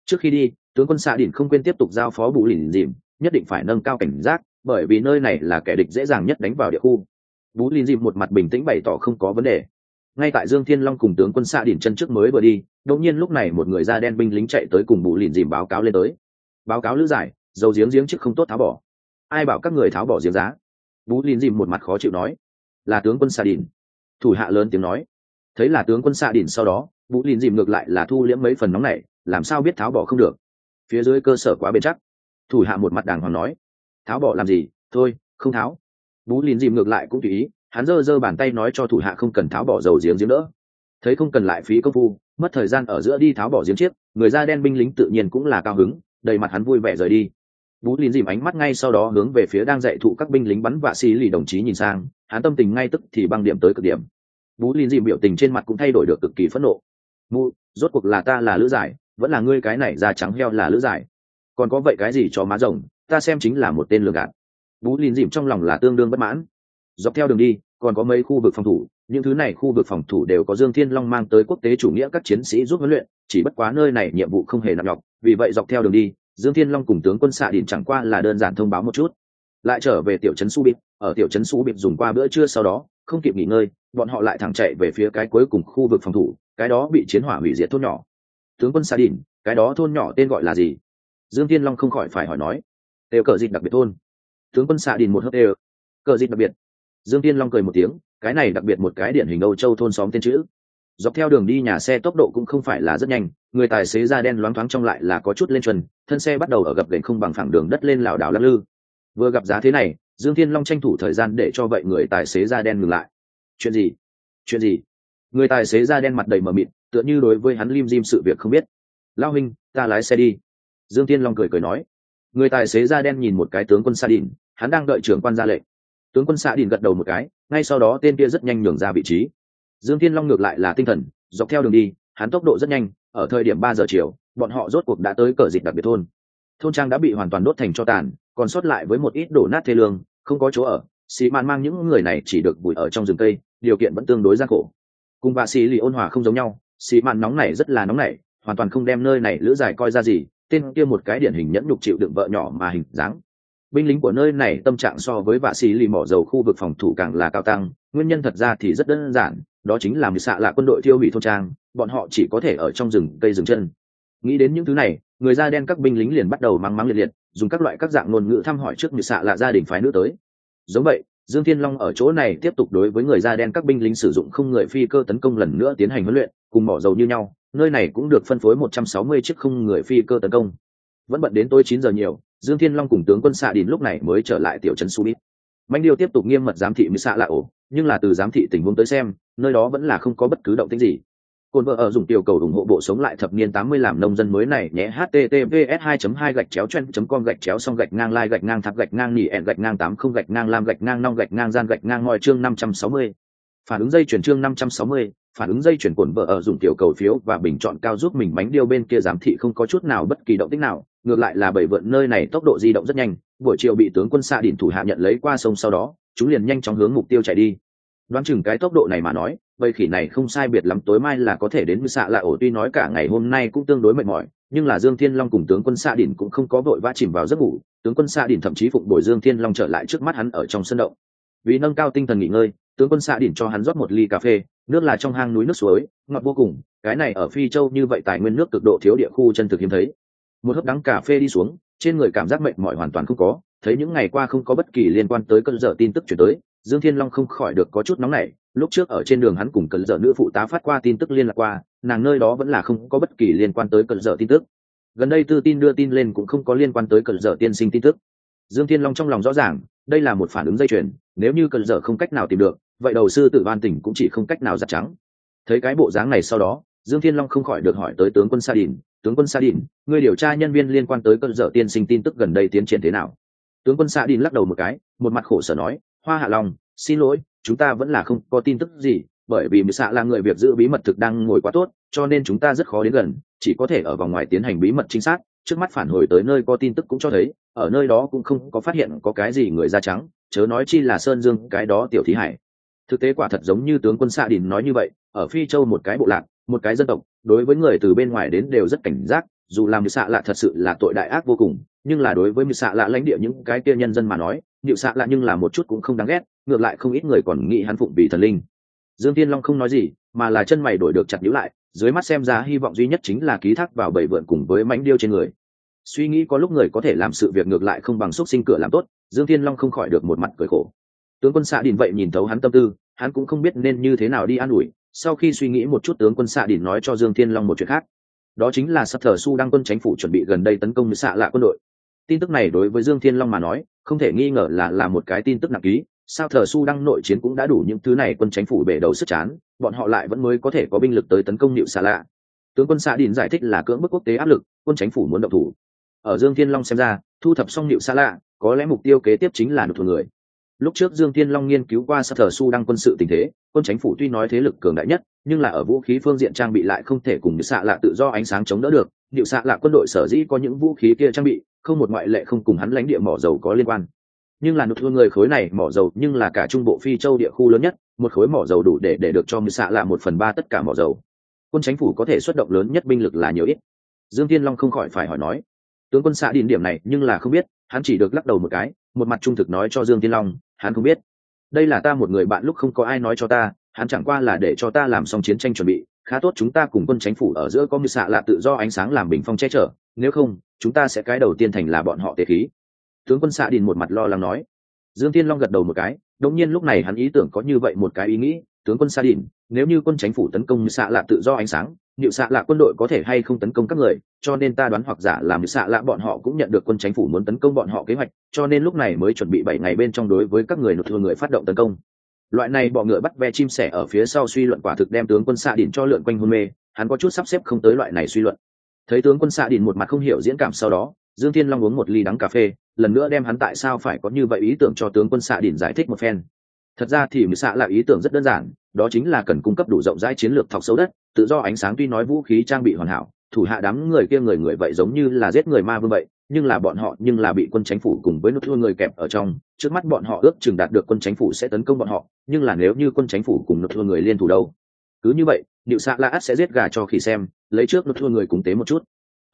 Trước khi đi, tướng quân xạ đình không quên tiếp tục giao phó bù lìn dìm, nhất định phải nâng cao cảnh giác, bởi vì nơi này là kẻ địch dễ dàng nhất đánh vào địa khu. Bú lìn dìm một mặt bình tĩnh bày tỏ không có vấn đề ngay tại dương thiên long cùng tướng quân xạ đỉnh chân trước mới vừa đi, đột nhiên lúc này một người da đen binh lính chạy tới cùng bù lìn dìm báo cáo lên tới. Báo cáo lữ giải, dầu giếng giếng trước không tốt tháo bỏ. Ai bảo các người tháo bỏ giếng giá? Bú lìn dìm một mặt khó chịu nói. Là tướng quân xạ đỉnh thủ hạ lớn tiếng nói. Thấy là tướng quân xạ đỉnh sau đó bú lìn dìm ngược lại là thu liễm mấy phần nóng này làm sao biết tháo bỏ không được? Phía dưới cơ sở quá bền chắc. Thủ hạ một mặt đàng hoàng nói. Tháo bỏ làm gì? Thôi, không tháo. Bú lìn dìm ngược lại cũng tùy ý hắn giơ giơ bàn tay nói cho thủ hạ không cần tháo bỏ dầu giếng giếng nữa thấy không cần lại phí công phu, mất thời gian ở giữa đi tháo bỏ giếng chiếc, người da đen binh lính tự nhiên cũng là cao hứng, đầy mặt hắn vui vẻ rời đi. Bú lìn dìm ánh mắt ngay sau đó hướng về phía đang dạy thụ các binh lính bắn vạ xì lì đồng chí nhìn sang, hắn tâm tình ngay tức thì băng điểm tới cực điểm. Bú lìn dìm biểu tình trên mặt cũng thay đổi được cực kỳ phẫn nộ. Mu rốt cuộc là ta là lữ giải, vẫn là ngươi cái này da trắng heo là lữ giải. Còn có vậy cái gì cho má rồng, ta xem chính là một tên lừa gạt. Bú lìn dìm trong lòng là tương đương bất mãn. Dọc theo đường đi còn có mấy khu vực phòng thủ, những thứ này khu vực phòng thủ đều có dương thiên long mang tới quốc tế chủ nghĩa các chiến sĩ giúp huấn luyện, chỉ bất quá nơi này nhiệm vụ không hề nặng nhọc, vì vậy dọc theo đường đi, dương thiên long cùng tướng quân xạ đỉnh chẳng qua là đơn giản thông báo một chút. Lại trở về tiểu trấn su bịp, ở tiểu trấn su bịp dùng qua bữa trưa sau đó, không kịp nghỉ ngơi, bọn họ lại thẳng chạy về phía cái cuối cùng khu vực phòng thủ, cái đó bị chiến hỏa hủy diệt thôn nhỏ. Tướng quân xạ đỉnh, cái đó thôn nhỏ tên gọi là gì? Dương thiên long không khỏi phải hỏi nói. Đều cờ dịch đặc biệt thôn. Tướng quân xạ đỉnh một hớp đều. Cờ dịch đặc biệt dương thiên long cười một tiếng, cái này đặc biệt một cái điển hình âu châu thôn xóm tên chữ. Dọc theo đường đi nhà xe tốc độ cũng không phải là rất nhanh, người tài xế da đen loáng thoáng trong lại là có chút lên chuẩn, thân xe bắt đầu ở gập gành không bằng phẳng đường đất lên lảo đảo lắc lư. Vừa gặp giá thế này, dương thiên long tranh thủ thời gian để cho vậy người tài xế da đen ngừng lại. Chuyện gì? Chuyện gì? Người tài xế da đen mặt đầy mờ mịt, tựa như đối với hắn lim dim sự việc không biết. Lao huynh, ta lái xe đi. Dương thiên long cười cười nói. Người tài xế da đen nhìn một cái tướng quân sa đìn hắn đang đợi trưởng quan ra lệnh tướng quân xạ đình gật đầu một cái, ngay sau đó tên kia rất nhanh nhường ra vị trí. Dương thiên long ngược lại là tinh thần, dọc theo đường đi, hắn tốc độ rất nhanh, ở thời điểm ba giờ chiều, bọn họ rốt cuộc đã tới cờ dịch đặc biệt thôn. Thôn trang đã bị hoàn toàn đốt thành cho tàn, còn sót lại với một ít đổ nát thê lương, không có chỗ ở. Xì mạn mang những người này chỉ được bụi ở trong rừng cây, điều kiện vẫn tương đối gian khổ. Cùng bà xì lì ôn hòa không giống nhau xì mạn nóng này rất là nóng này hoàn toàn không đem nơi này lữ dài coi ra gì, tên kia một cái điển hình nhẫn nhục chịu đựng vợ nhỏ mà hình dáng binh lính của nơi này tâm trạng so với vạ xì lì mỏ dầu khu vực phòng thủ càng là cao tăng, nguyên nhân thật ra thì rất đơn giản, đó chính là một xạ là quân đội thiêu hủy thôn trang, bọn họ chỉ có thể ở trong rừng, cây rừng chân. Nghĩ đến những thứ này, người da đen các binh lính liền bắt đầu mắng mắng liệt liệt, dùng các loại các dạng ngôn ngữ thăm hỏi trước như xạ là gia đình phái nữ tới. Giống vậy, dương thiên long ở chỗ này tiếp tục đối với người da đen các binh lính sử dụng không người phi cơ tấn công lần nữa tiến hành huấn luyện, cùng mỏ dầu như nhau, nơi này cũng được phân phối một trăm sáu mươi chiếc không người phi cơ tấn công. Vẫn bận đến tối chín giờ nhiều dương thiên long cùng tướng quân xạ đình lúc này mới trở lại tiểu trấn subit manh điêu tiếp tục nghiêm mật giám thị mỹ xạ lạ ổ, nhưng là từ giám thị tình huống tới xem, nơi đó vẫn là không có bất cứ động tĩnh gì. Cồn vợ ở dùng tiểu cầu ủng hộ bộ sống lại thập niên tám mươi làm nông dân mới này nhé, https 2 2 gạch chéo chen com gạch chéo xong gạch ngang lai gạch ngang thạc gạch ngang nỉ ẹn gạch ngang tám không gạch ngang lam gạch ngang nong gạch ngang gian gạch ngang ngoi chương năm trăm sáu mươi. Phản ứng dây chuyển chương năm trăm sáu mươi, phản ứng dây chuyển cồn vợ ở dùng tiểu cầu phiếu và bình chọn cao giúp mình bánh điêu bên kia giám thị không có chút nào bất kỳ động tĩnh nào ngược lại là bảy vượn nơi này tốc độ di động rất nhanh, buổi chiều bị tướng quân xạ đỉnh thủ hạ nhận lấy qua sông sau đó, chúng liền nhanh chóng hướng mục tiêu chạy đi. Đoán chừng cái tốc độ này mà nói bầy khỉ này không sai biệt lắm, tối mai là có thể đến xạ lạ ổ, tuy nói cả ngày hôm nay cũng tương đối mệt mỏi, nhưng là dương thiên long cùng tướng quân xạ đỉnh cũng không có vội vã chìm vào giấc ngủ, tướng quân xạ đỉnh thậm chí phụng bồi dương thiên long trở lại trước mắt hắn ở trong sân động. Vì nâng cao tinh thần nghỉ ngơi, tướng quân xạ đỉnh cho hắn rót một ly cà phê, nước là trong hang núi nước suối, ngọt vô cùng, cái này ở phi châu như vậy tài nguyên nước cực độ thiếu địa khu chân thực hiếm thấy một hớp đắng cà phê đi xuống, trên người cảm giác mệt mỏi hoàn toàn không có, thấy những ngày qua không có bất kỳ liên quan tới cơn dở tin tức chuyển tới, dương thiên long không khỏi được có chút nóng nảy, lúc trước ở trên đường hắn cùng cơn dở nữ phụ tá phát qua tin tức liên lạc qua, nàng nơi đó vẫn là không có bất kỳ liên quan tới cơn dở tin tức. Gần đây tư tin đưa tin lên cũng không có liên quan tới cơn dở tiên sinh tin tức. Dương thiên long trong lòng rõ ràng, đây là một phản ứng dây chuyền, nếu như cơn dở không cách nào tìm được, vậy đầu sư tử ban tỉnh cũng chỉ không cách nào giặt trắng. Thấy cái bộ dáng này sau đó, dương thiên long không khỏi được hỏi tới tướng quân sa đình tướng quân sa đình người điều tra nhân viên liên quan tới cơn dở tiên sinh tin tức gần đây tiến triển thế nào? Tướng quân sa đình lắc đầu một cái, một mặt khổ sở nói, hoa hạ long, xin lỗi, chúng ta vẫn là không có tin tức gì, bởi vì mười xạ là người việc giữ bí mật thực đang ngồi quá tốt, cho nên chúng ta rất khó đến gần, chỉ có thể ở vòng ngoài tiến hành bí mật trinh sát, trước mắt phản hồi tới nơi có tin tức cũng cho thấy, ở nơi đó cũng không có phát hiện có cái gì người da trắng, chớ nói chi là sơn dương, cái đó tiểu thí hải. Thực tế quả thật giống như tướng quân xạ đình nói như vậy ở phi châu một cái bộ lạc, một cái dân tộc, đối với người từ bên ngoài đến đều rất cảnh giác, dù làm như xạ lạ thật sự là tội đại ác vô cùng, nhưng là đối với như xạ lạ lãnh địa những cái kia nhân dân mà nói nhịu xạ lạ nhưng là một chút cũng không đáng ghét, ngược lại không ít người còn nghĩ hắn phụng vì thần linh. Dương tiên long không nói gì, mà là chân mày đổi được chặt nhữ lại, dưới mắt xem ra hy vọng duy nhất chính là ký thác vào bảy vượn cùng với mánh điêu trên người. Suy nghĩ có lúc người có thể làm sự việc ngược lại không bằng xúc sinh cửa làm tốt, dương thiên long không khỏi được một mặt cười khổ. Tướng quân xạ đình vậy nhìn thấu hắn tâm tư, hắn cũng không biết nên như thế nào đi an ủi sau khi suy nghĩ một chút, tướng quân xạ đình nói cho dương thiên long một chuyện khác. Đó chính là sắp thờ su đang quân chính phủ chuẩn bị gần đây tấn công xạ lạ quân đội. Tin tức này đối với dương thiên long mà nói, không thể nghi ngờ là là một cái tin tức nặng ký. Sao thờ su đang nội chiến cũng đã đủ những thứ này quân chính phủ bể đầu sức chán, bọn họ lại vẫn mới có thể có binh lực tới tấn công nịu xạ lạ. Tướng quân xạ đình giải thích là cưỡng bức quốc tế áp lực, quân chính phủ muốn động thủ. Ở dương thiên long xem ra, thu thập xong nịu xạ lạ, có lẽ mục tiêu kế tiếp chính là nộp thuộc người lúc trước dương thiên long nghiên cứu qua sắc thờ su đăng quân sự tình thế, quân chính phủ tuy nói thế lực cường đại nhất, nhưng là ở vũ khí phương diện trang bị lại không thể cùng xạ lạ tự do ánh sáng chống đỡ được. Điệu xạ lạ quân đội sở dĩ có những vũ khí kia trang bị, không một ngoại lệ không cùng hắn lãnh địa mỏ dầu có liên quan. Nhưng là nộp thương người khối này mỏ dầu, nhưng là cả trung bộ phi châu địa khu lớn nhất, một khối mỏ dầu đủ để để được cho mười xạ là một phần ba tất cả mỏ dầu. Quân chính phủ có thể xuất động lớn nhất binh lực là nhiều ít. Dương thiên long không khỏi phải hỏi nói, tướng quân xạ điền điểm này nhưng là không biết, hắn chỉ được lắc đầu một cái một mặt trung thực nói cho dương thiên long, hắn không biết. Đây là ta một người bạn lúc không có ai nói cho ta, hắn chẳng qua là để cho ta làm xong chiến tranh chuẩn bị, khá tốt chúng ta cùng quân chính phủ ở giữa có mưu xạ lạ tự do ánh sáng làm bình phong che chở, nếu không, chúng ta sẽ cái đầu tiên thành là bọn họ tế khí. Tướng quân xạ đình một mặt lo lắng nói. Dương tiên long gật đầu một cái đống nhiên lúc này hắn ý tưởng có như vậy một cái ý nghĩ, tướng quân xạ đình, nếu như quân chính phủ tấn công xạ lạ tự do ánh sáng liệu xạ lạ quân đội có thể hay không tấn công các người, cho nên ta đoán hoặc giả làm xạ lạ bọn họ cũng nhận được quân chính phủ muốn tấn công bọn họ kế hoạch, cho nên lúc này mới chuẩn bị bảy ngày bên trong đối với các người nộp thừa người phát động tấn công. Loại này bọ ngựa bắt ve chim sẻ ở phía sau suy luận quả thực đem tướng quân xạ đỉnh cho lượn quanh hôn mê, hắn có chút sắp xếp không tới loại này suy luận. Thấy tướng quân xạ đỉnh một mặt không hiểu diễn cảm sau đó, dương thiên long uống một ly đắng cà phê, lần nữa đem hắn tại sao phải có như vậy ý tưởng cho tướng quân xạ đỉnh giải thích một phen. Thật ra thì mười xạ là ý tưởng rất đơn giản, đó chính là cần cung cấp đủ rộng rãi chiến lược thọc xấu đất tự do ánh sáng tuy nói vũ khí trang bị hoàn hảo, thủ hạ đám người kia người người vậy giống như là giết người ma vương vậy, nhưng là bọn họ, nhưng là bị quân chánh phủ cùng với nút thua người kẹp ở trong, trước mắt bọn họ ước chừng đạt được quân chánh phủ sẽ tấn công bọn họ, nhưng là nếu như quân chánh phủ cùng nút thua người liên thủ đâu? Cứ như vậy điệu xạ la át sẽ giết gà cho khỉ xem, lấy trước nút thua người cùng tế một chút.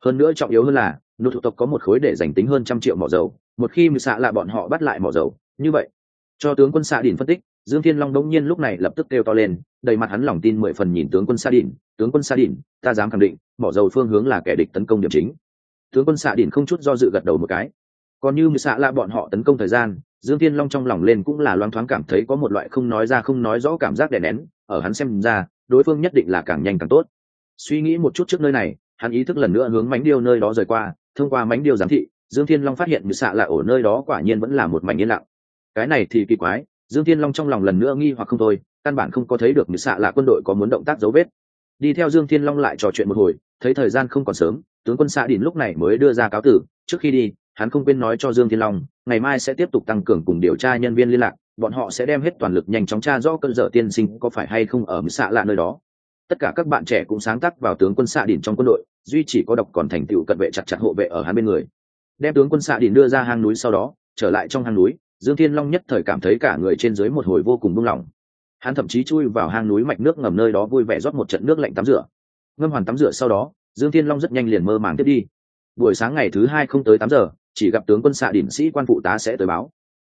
Hơn nữa trọng yếu hơn là nút thủ tộc có một khối để giành tính hơn trăm triệu mỏ dầu, một khi mười xạ là bọn họ bắt lại mỏ dầu, như vậy, cho tướng quân xạ đỉnh phân tích dương thiên long đông nhiên lúc này lập tức kêu to lên, đầy mặt hắn lòng tin mười phần nhìn tướng quân Sa đỉnh. Tướng quân Sa đỉnh, ta dám khẳng định mỏ dầu phương hướng là kẻ địch tấn công điểm chính. Tướng quân xạ đỉnh không chút do dự gật đầu một cái. Còn như xạ là bọn họ tấn công thời gian, dương thiên long trong lòng lên cũng là loáng thoáng cảm thấy có một loại không nói ra không nói rõ cảm giác đè nén, ở hắn xem ra, đối phương nhất định là càng nhanh càng tốt. Suy nghĩ một chút trước nơi này, hắn ý thức lần nữa hướng mánh điêu nơi đó rời qua, thông qua mánh điêu giám thị, dương thiên long phát hiện như xạ là ở nơi đó quả nhiên vẫn là một mảnh yên lặng. Cái này thì kỳ quái dương thiên long trong lòng lần nữa nghi hoặc không thôi, căn bản không có thấy được n xạ là quân đội có muốn động tác dấu vết. Đi theo dương thiên long lại trò chuyện một hồi, thấy thời gian không còn sớm, tướng quân xạ đỉnh lúc này mới đưa ra cáo tử, trước khi đi, hắn không quên nói cho dương thiên long, ngày mai sẽ tiếp tục tăng cường cùng điều tra nhân viên liên lạc, bọn họ sẽ đem hết toàn lực nhanh chóng tra rõ cơn dở tiên sinh có phải hay không ở mức xạ lạ nơi đó. Tất cả các bạn trẻ cũng sáng tác vào tướng quân xạ đỉnh trong quân đội, duy chỉ có độc còn thành tựu cận vệ chặt chặt hộ vệ ở hắn bên người. Đem tướng quân xạ đỉnh đưa ra hang núi sau đó, trở lại trong hang núi dương thiên long nhất thời cảm thấy cả người trên dưới một hồi vô cùng buông lỏng. Hắn thậm chí chui vào hang núi mạch nước ngầm nơi đó vui vẻ rót một trận nước lạnh tắm rửa. Ngâm hoàn tắm rửa sau đó, dương thiên long rất nhanh liền mơ màng tiếp đi. Buổi sáng ngày thứ hai không tới tám giờ, chỉ gặp tướng quân xạ đỉnh sĩ quan phụ tá sẽ tới báo.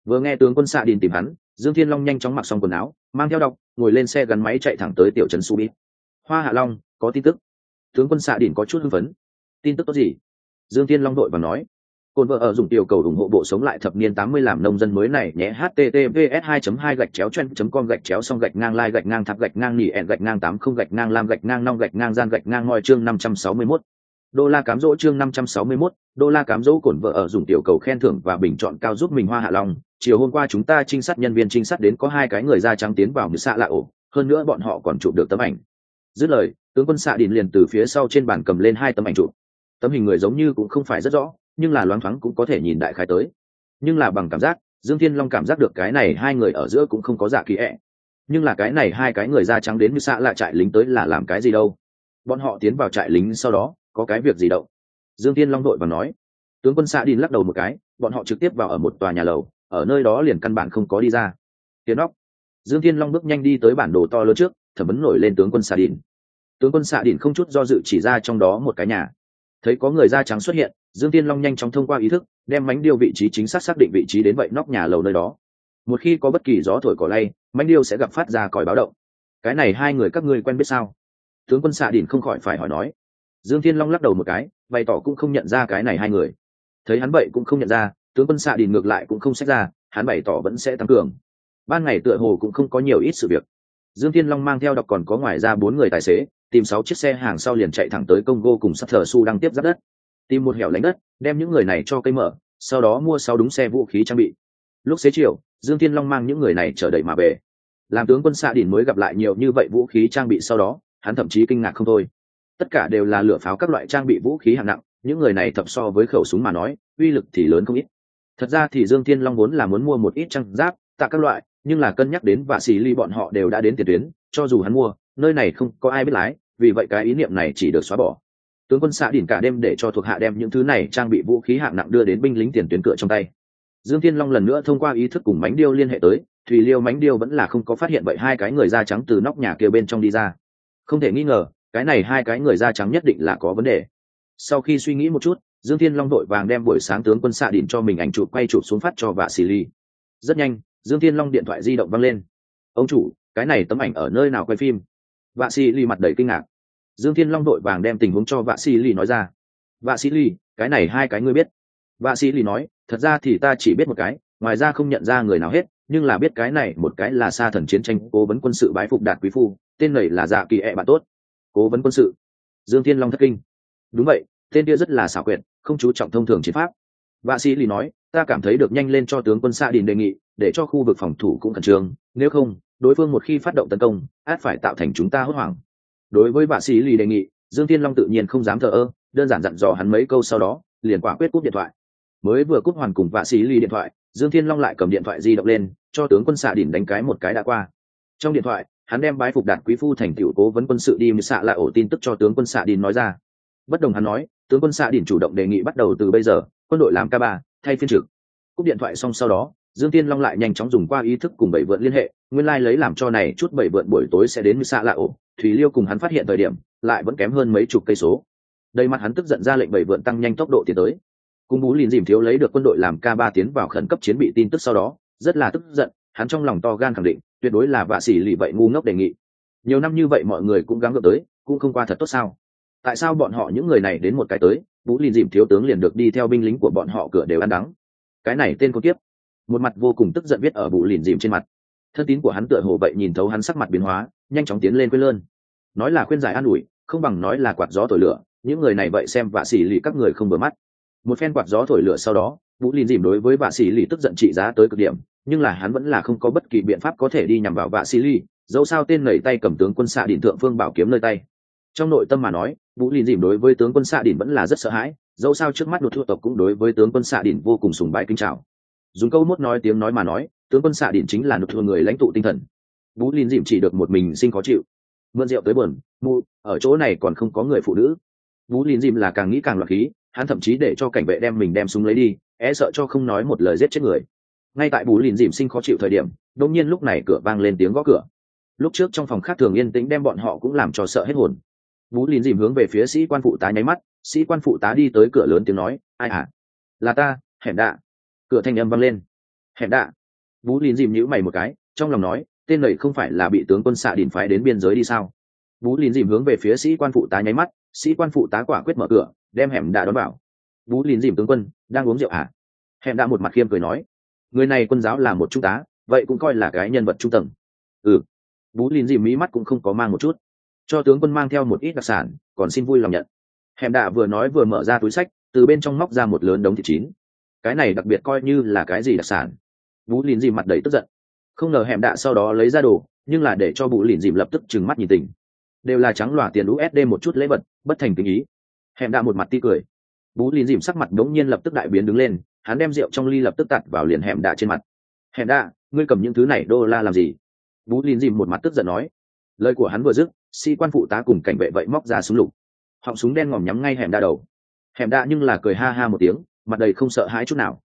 Vừa nghe tướng quân xạ đỉnh tìm hắn, dương thiên long nhanh chóng mặc xong quần áo, mang theo đọc ngồi lên xe gắn máy chạy thẳng tới tiểu trấn su bít hoa hạ long, có tin tức. Tướng quân xạ đỉnh có chút hưng phấn. Tin tức tốt gì? Dương thiên long đội và nói. Côn vợ ở dùng tiểu cầu ủng hộ bộ sống lại thập niên tám mươi làm nông dân mới này nhé https 2 2 gạch chéo chen com gạch chéo xong gạch ngang lai gạch ngang tháp gạch ngang nỉ ẹn gạch ngang tám không gạch ngang lam gạch ngang nong gạch ngang gian gạch ngang ngoi chương năm trăm sáu mươi 561. đô la cám dỗ chương năm trăm sáu mươi 561, đô la cám dỗ cổn vợ ở dùng tiểu cầu khen thưởng và bình chọn cao giúp mình hoa hạ long. Chiều hôm qua chúng ta trinh sát nhân viên trinh sát đến có hai cái người da trắng tiến vào như xạ lạ ổ hơn nữa bọn họ còn chụp được tấm ảnh. Dứt lời tướng quân xạ điền liền từ phía sau trên bàn cầm lên hai tấm ảnh chụp. Tấm hình người giống như cũng không phải rất rõ nhưng là loáng thoáng cũng có thể nhìn đại khái tới. Nhưng là bằng cảm giác, dương thiên long cảm giác được cái này hai người ở giữa cũng không có giả kỳ ẹ. Nhưng là cái này hai cái người da trắng đến như xạ lại trại lính tới là làm cái gì đâu? Bọn họ tiến vào trại lính sau đó, có cái việc gì đâu? Dương thiên long đội và nói. Tướng quân xạ đình lắc đầu một cái, bọn họ trực tiếp vào ở một tòa nhà lầu, ở nơi đó liền căn bản không có đi ra. Tiến óc. Dương thiên long bước nhanh đi tới bản đồ to lớn trước, thẩm vấn nổi lên tướng quân xạ đình tướng quân xạ đỉnh không chút do dự chỉ ra trong đó một cái nhà. Thấy có người da trắng xuất hiện dương tiên long nhanh chóng thông qua ý thức, đem mánh điêu vị trí chính xác xác định vị trí đến vậy nóc nhà lầu nơi đó. Một khi có bất kỳ gió thổi cỏ lay, mánh điêu sẽ gặp phát ra còi báo động. Cái này hai người các ngươi quen biết sao? Tướng quân xạ đỉnh không khỏi phải hỏi nói. Dương thiên long lắc đầu một cái, bày tỏ cũng không nhận ra cái này hai người. Thấy hắn vậy cũng không nhận ra, tướng quân xạ đỉnh ngược lại cũng không xét ra, hắn bày tỏ vẫn sẽ tăng cường. Ban ngày tựa hồ cũng không có nhiều ít sự việc. Dương thiên long mang theo đọc còn có ngoài ra bốn người tài xế, tìm sáu chiếc xe hàng sau liền chạy thẳng tới congo cùng sắp thờ su đang tiếp giáp đất tìm một hẻo lánh đất, đem những người này cho cây mở, sau đó mua sáu đúng xe vũ khí trang bị. Lúc xế chiều, dương thiên long mang những người này trở đợi mà về. Làm tướng quân xạ đỉnh mới gặp lại nhiều như vậy vũ khí trang bị sau đó, hắn thậm chí kinh ngạc không thôi. Tất cả đều là lửa pháo các loại trang bị vũ khí hạng nặng, những người này thập so với khẩu súng mà nói, uy lực thì lớn không ít. Thật ra thì dương thiên long vốn là muốn mua một ít trang giáp, tạ các loại, nhưng là cân nhắc đến và xì ly bọn họ đều đã đến tiền tuyến, cho dù hắn mua, nơi này không có ai biết lái, vì vậy cái ý niệm này chỉ được xóa bỏ tướng quân xạ đỉnh cả đêm để cho thuộc hạ đem những thứ này trang bị vũ khí hạng nặng đưa đến binh lính tiền tuyến cửa trong tay. Dương thiên long lần nữa thông qua ý thức cùng mánh điêu liên hệ tới, thùy liêu mánh điêu vẫn là không có phát hiện vậy hai cái người da trắng từ nóc nhà kia bên trong đi ra. Không thể nghi ngờ, cái này hai cái người da trắng nhất định là có vấn đề. Sau khi suy nghĩ một chút, dương thiên long đội vàng đem buổi sáng tướng quân xạ đỉnh cho mình ảnh chụp quay chụp xuống phát cho vạ xì ly rất nhanh, dương thiên long điện thoại di động văng lên. Ông chủ, cái này tấm ảnh ở nơi nào quay phim? Vạ xì ly mặt đầy kinh ngạc dương thiên long đội vàng đem tình huống cho vạ Sĩ ly nói ra. Vạ Sĩ ly cái này hai cái ngươi biết. Vạ Sĩ ly nói, thật ra thì ta chỉ biết một cái, ngoài ra không nhận ra người nào hết, nhưng là biết cái này một cái là sa thần chiến tranh cố vấn quân sự bái phục đạt quý phu, tên này là dạ kỳ ẹ、e、bạn tốt. Cố vấn quân sự? Dương thiên long thất kinh. Đúng vậy, tên kia rất là xảo quyệt, không chú trọng thông thường chiến pháp. Vạ sĩ lì nói, ta cảm thấy được nhanh lên cho tướng quân xa đình đề nghị, để cho khu vực phòng thủ cũng khẩn trương, nếu không, đối phương một khi phát động tấn công, át phải tạo thành chúng ta hốt hoảng đối với vạ sĩ lì đề nghị, dương thiên long tự nhiên không dám thờ ơ, đơn giản dặn dò hắn mấy câu sau đó, liền quả quyết cúp điện thoại. Mới vừa cúp hoàn cùng vạ sĩ lì điện thoại, dương thiên long lại cầm điện thoại di động lên, cho tướng quân xạ đỉnh đánh cái một cái đã qua. Trong điện thoại, hắn đem bái phục đạt quý phu thành tiểu cố vấn quân sự đi xạ lại ổ tin tức cho tướng quân xạ đỉnh nói ra. Bất đồng hắn nói, tướng quân xạ đỉnh chủ động đề nghị bắt đầu từ bây giờ, quân đội làm k ba, thay phiên trực. Cúp điện thoại xong sau đó, dương tiên long lại nhanh chóng dùng qua ý thức cùng bảy vượn liên hệ nguyên lai、like、lấy làm cho này chút bảy vượn buổi tối sẽ đến xa lạ ổ thủy liêu cùng hắn phát hiện thời điểm, lại vẫn kém hơn mấy chục cây số. Đây mặt hắn tức giận ra lệnh bảy vượn tăng nhanh tốc độ tiến tới. Cùng bú lìn dìm thiếu lấy được quân đội làm k ba tiến vào khẩn cấp chiến bị tin tức sau đó, rất là tức giận, hắn trong lòng to gan khẳng định, tuyệt đối là vạ xỉ lì vậy ngu ngốc đề nghị. Nhiều năm như vậy mọi người cũng gắng gượng tới, cũng không qua thật tốt sao? Tại sao bọn họ những người này đến một cái tới, Bú lìn dìm thiếu tướng liền được đi theo binh lính của bọn họ cửa đều ăn đắng? Cái này tên con tiếp một mặt vô cùng tức giận viết ở bụ lìn dìm trên mặt thân tín của hắn tựa hồ vậy nhìn thấu hắn sắc mặt biến hóa, nhanh chóng tiến lên quên lơn. Nói là khuyên giải an ủi, không bằng nói là quạt gió thổi lửa, những người này vậy xem vạ xỉ lì các người không vừa mắt. Một phen quạt gió thổi lửa sau đó, vũ lìn dìm đối với vạ xỉ lì tức giận trị giá tới cực điểm, nhưng là hắn vẫn là không có bất kỳ biện pháp có thể đi nhằm vào vạ xỉ lì, dẫu sao tên nảy tay cầm tướng quân xạ đỉnh thượng phương bảo kiếm nơi tay. Trong nội tâm mà nói, vũ lìn dìm đối với tướng quân xạ đỉnh vẫn là rất sợ hãi, dẫu sao trước mắt đột thua tộc cũng đối với tướng quân xạ đỉnh vô cùng sùng bái kính trào dùng câu mốt nói tiếng nói mà nói, tướng quân xạ điện chính là nộp thừa người lãnh tụ tinh thần. Vũ linh dìm chỉ được một mình sinh khó chịu. Mượn rượu tới buồn, mụ, ở chỗ này còn không có người phụ nữ. Vũ linh dìm là càng nghĩ càng loạt khí, hắn thậm chí để cho cảnh vệ đem mình đem súng lấy đi e sợ cho không nói một lời giết chết người. Ngay tại bù lìn dìm sinh khó chịu thời điểm, đột nhiên lúc này cửa vang lên tiếng gõ cửa. Lúc trước trong phòng khác thường yên tĩnh đem bọn họ cũng làm cho sợ hết hồn. Bú lìn dìm hướng về phía sĩ quan phụ tá nháy mắt, sĩ quan phụ tá đi tới cửa lớn tiếng nói, ai à? Là ta, hẻm đạ cửa thanh âm vang lên. Hẻm đạ vũ lìn dìm nhữ mày một cái, trong lòng nói, tên này không phải là bị tướng quân xạ đỉnh phái đến biên giới đi sao? Vũ lìn dìm hướng về phía sĩ quan phụ tá nháy mắt, sĩ quan phụ tá quả quyết mở cửa, đem hẻm đạ đón vào. Vũ lìn dìm tướng quân, đang uống rượu hả hẻm đạ một mặt khiêm cười nói, người này quân giáo là một trung tá, vậy cũng coi là cái nhân vật trung tầng. Ừ. Vũ lìn dìm mỹ mắt cũng không có mang một chút. Cho tướng quân mang theo một ít đặc sản, còn xin vui lòng nhận. Hẻm đạ vừa nói vừa mở ra túi sách, từ bên trong móc ra một lớn đống thịt chín cái này đặc biệt coi như là cái gì đặc sản. Bú lìn dìm mặt đầy tức giận. Không ngờ hẻm đạ sau đó lấy ra đồ, nhưng là để cho bú lìn dìm lập tức trừng mắt nhìn tình. Đều là trắng lòa tiền usd một chút lễ vật, bất thành tình ý. Hẻm đạ một mặt ti cười. Bú lìn dìm sắc mặt đống nhiên lập tức đại biến đứng lên, hắn đem rượu trong ly lập tức tặt vào liền hẻm đạ trên mặt. Hẻm đạ, ngươi cầm những thứ này đô la làm gì? Bú lìn dìm một mặt tức giận nói. Lời của hắn vừa dứt, sĩ quan phụ tá cùng cảnh vệ vậy móc ra súng lục. Họng súng đen ngòm nhắm ngay hẻm đa đầu. Hẻm đa nhưng là cười ha ha một tiếng mặt đầy không sợ hãi chút nào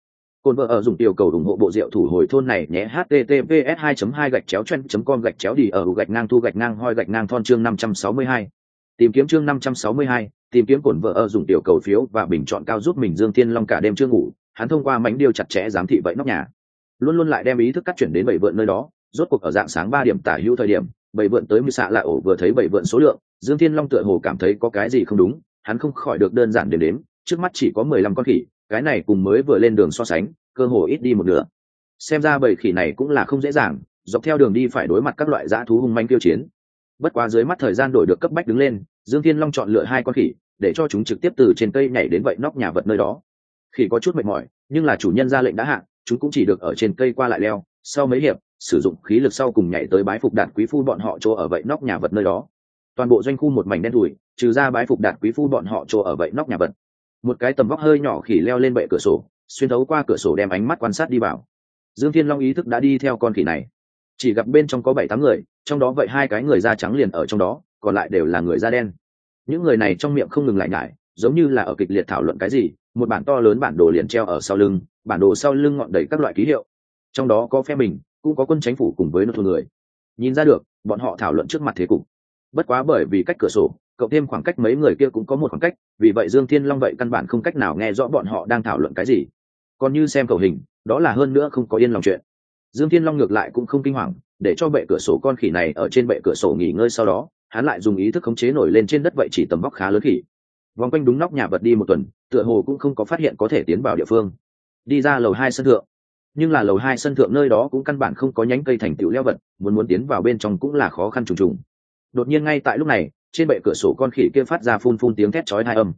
cồn vợ ở dùng tiểu cầu ủng hộ bộ rượu thủ hồi thôn này nhé, https 2 2 gạch chéo chen com gạch chéo đi ở gạch ngang thu gạch ngang hoi gạch ngang thon chương 562. tìm kiếm chương năm trăm sáu mươi hai, tìm kiếm cổn vợ ở dùng tiểu cầu phiếu và bình chọn cao giúp mình dương thiên long cả đêm chưa ngủ, hắn thông qua mánh điêu chặt chẽ giám thị vậy nóc nhà luôn luôn lại đem ý thức cắt chuyển đến bảy vượn nơi đó, rốt cuộc ở dạng sáng ba điểm tả hữu thời điểm, bảy vượn tới mưu xạ lại ổ vừa thấy bảy vượn số lượng, dương thiên long tựa hồ cảm thấy có cái gì không đúng, hắn không khỏi được đơn giản đến đếm, trước mắt chỉ có mười lăm con khỉ cái này cùng mới vừa lên đường so sánh, cơ hồ ít đi một nửa. Xem ra bầy khỉ này cũng là không dễ dàng, dọc theo đường đi phải đối mặt các loại dã thú hung manh tiêu chiến. Bất quá dưới mắt thời gian đổi được cấp bách đứng lên, dương thiên long chọn lựa hai con khỉ, để cho chúng trực tiếp từ trên cây nhảy đến vậy nóc nhà vật nơi đó. Khỉ có chút mệt mỏi, nhưng là chủ nhân ra lệnh đã hạn chúng cũng chỉ được ở trên cây qua lại leo, sau mấy hiệp, sử dụng khí lực sau cùng nhảy tới bái phục đạt quý phu bọn họ chỗ ở vậy nóc nhà vật nơi đó. Toàn bộ doanh khu một mảnh đen thùi trừ ra bái phục đạt quý phu bọn họ chỗ ở vậy nóc nhà vật một cái tầm vóc hơi nhỏ khỉ leo lên bệ cửa sổ, xuyên thấu qua cửa sổ đem ánh mắt quan sát đi vào. Dương thiên long ý thức đã đi theo con khỉ này. Chỉ gặp bên trong có bảy tám người, trong đó vậy hai cái người da trắng liền ở trong đó, còn lại đều là người da đen. Những người này trong miệng không ngừng lại ngại giống như là ở kịch liệt thảo luận cái gì, một bản to lớn bản đồ liền treo ở sau lưng, bản đồ sau lưng ngọn đầy các loại ký hiệu. Trong đó có phe mình, cũng có quân chính phủ cùng với nô thôn người. Nhìn ra được, bọn họ thảo luận trước mặt thế cục. Bất quá bởi vì cách cửa sổ cộng thêm khoảng cách mấy người kia cũng có một khoảng cách, vì vậy dương thiên long vậy căn bản không cách nào nghe rõ bọn họ đang thảo luận cái gì. Còn như xem cầu hình, đó là hơn nữa không có yên lòng chuyện. Dương thiên long ngược lại cũng không kinh hoàng, để cho bệ cửa sổ con khỉ này ở trên bệ cửa sổ nghỉ ngơi sau đó, hắn lại dùng ý thức khống chế nổi lên trên đất vậy chỉ tầm vóc khá lớn khỉ. Vòng quanh đúng nóc nhà vật đi một tuần, tựa hồ cũng không có phát hiện có thể tiến vào địa phương. Đi ra lầu hai sân thượng. Nhưng là lầu hai sân thượng nơi đó cũng căn bản không có nhánh cây thành tựu leo vật, muốn muốn tiến vào bên trong cũng là khó khăn trùng trùng. Đột nhiên ngay tại lúc này trên bệ cửa sổ con khỉ kia phát ra phun phun tiếng thét chói hai âm.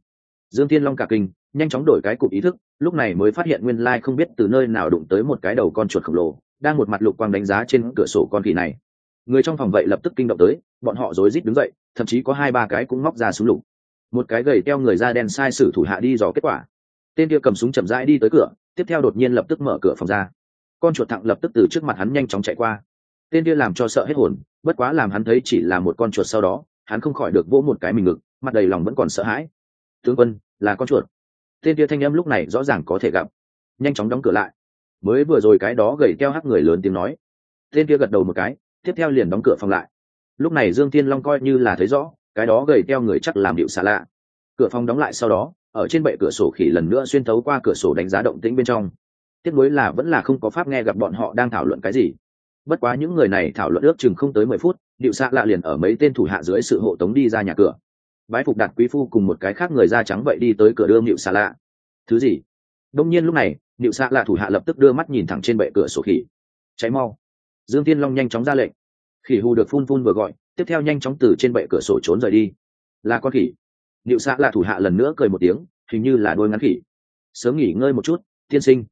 Dương thiên long cả kinh, nhanh chóng đổi cái cục ý thức, lúc này mới phát hiện nguyên lai không biết từ nơi nào đụng tới một cái đầu con chuột khổng lồ, đang một mặt lục quang đánh giá trên cửa sổ con khỉ này. Người trong phòng vậy lập tức kinh động tới, bọn họ rối rít đứng dậy, thậm chí có hai ba cái cũng móc ra súng lục. Một cái gầy teo người da đen sai sử thủ hạ đi dò kết quả. Tên kia cầm súng chậm rãi đi tới cửa, tiếp theo đột nhiên lập tức mở cửa phòng ra. Con chuột thẳng lập tức từ trước mặt hắn nhanh chóng chạy qua. Tên kia làm cho sợ hết hồn, bất quá làm hắn thấy chỉ là một con chuột sau đó hắn không khỏi được vỗ một cái mình ngực, mặt đầy lòng vẫn còn sợ hãi. Tướng quân, là con chuột. Tên kia thanh âm lúc này rõ ràng có thể gặp. Nhanh chóng đóng cửa lại. Mới vừa rồi cái đó gầy keo hắc người lớn tiếng nói. Tên kia gật đầu một cái, tiếp theo liền đóng cửa phòng lại. Lúc này dương thiên long coi như là thấy rõ, cái đó gầy keo người chắc làm điệu xa lạ. Cửa phòng đóng lại sau đó, ở trên bệ cửa sổ khỉ lần nữa xuyên thấu qua cửa sổ đánh giá động tĩnh bên trong. Tiếc nuối là vẫn là không có pháp nghe gặp bọn họ đang thảo luận cái gì bất quá những người này thảo luận ước chừng không tới mười phút, điệu xạ lạ liền ở mấy tên thủ hạ dưới sự hộ tống đi ra nhà cửa. Bái phục đạt quý phu cùng một cái khác người da trắng vậy đi tới cửa đưa điệu xạ lạ. Thứ gì? Đông nhiên lúc này, điệu xạ lạ thủ hạ lập tức đưa mắt nhìn thẳng trên bệ cửa sổ khỉ. Cháy mau. Dương tiên long nhanh chóng ra lệnh. Khỉ hù được phun phun vừa gọi, tiếp theo nhanh chóng từ trên bệ cửa sổ trốn rời đi. Là con khỉ. Điệu xạ lạ thủ hạ lần nữa cười một tiếng, hình như là đôi ngắn khỉ. Sớm nghỉ ngơi một chút, tiên sinh.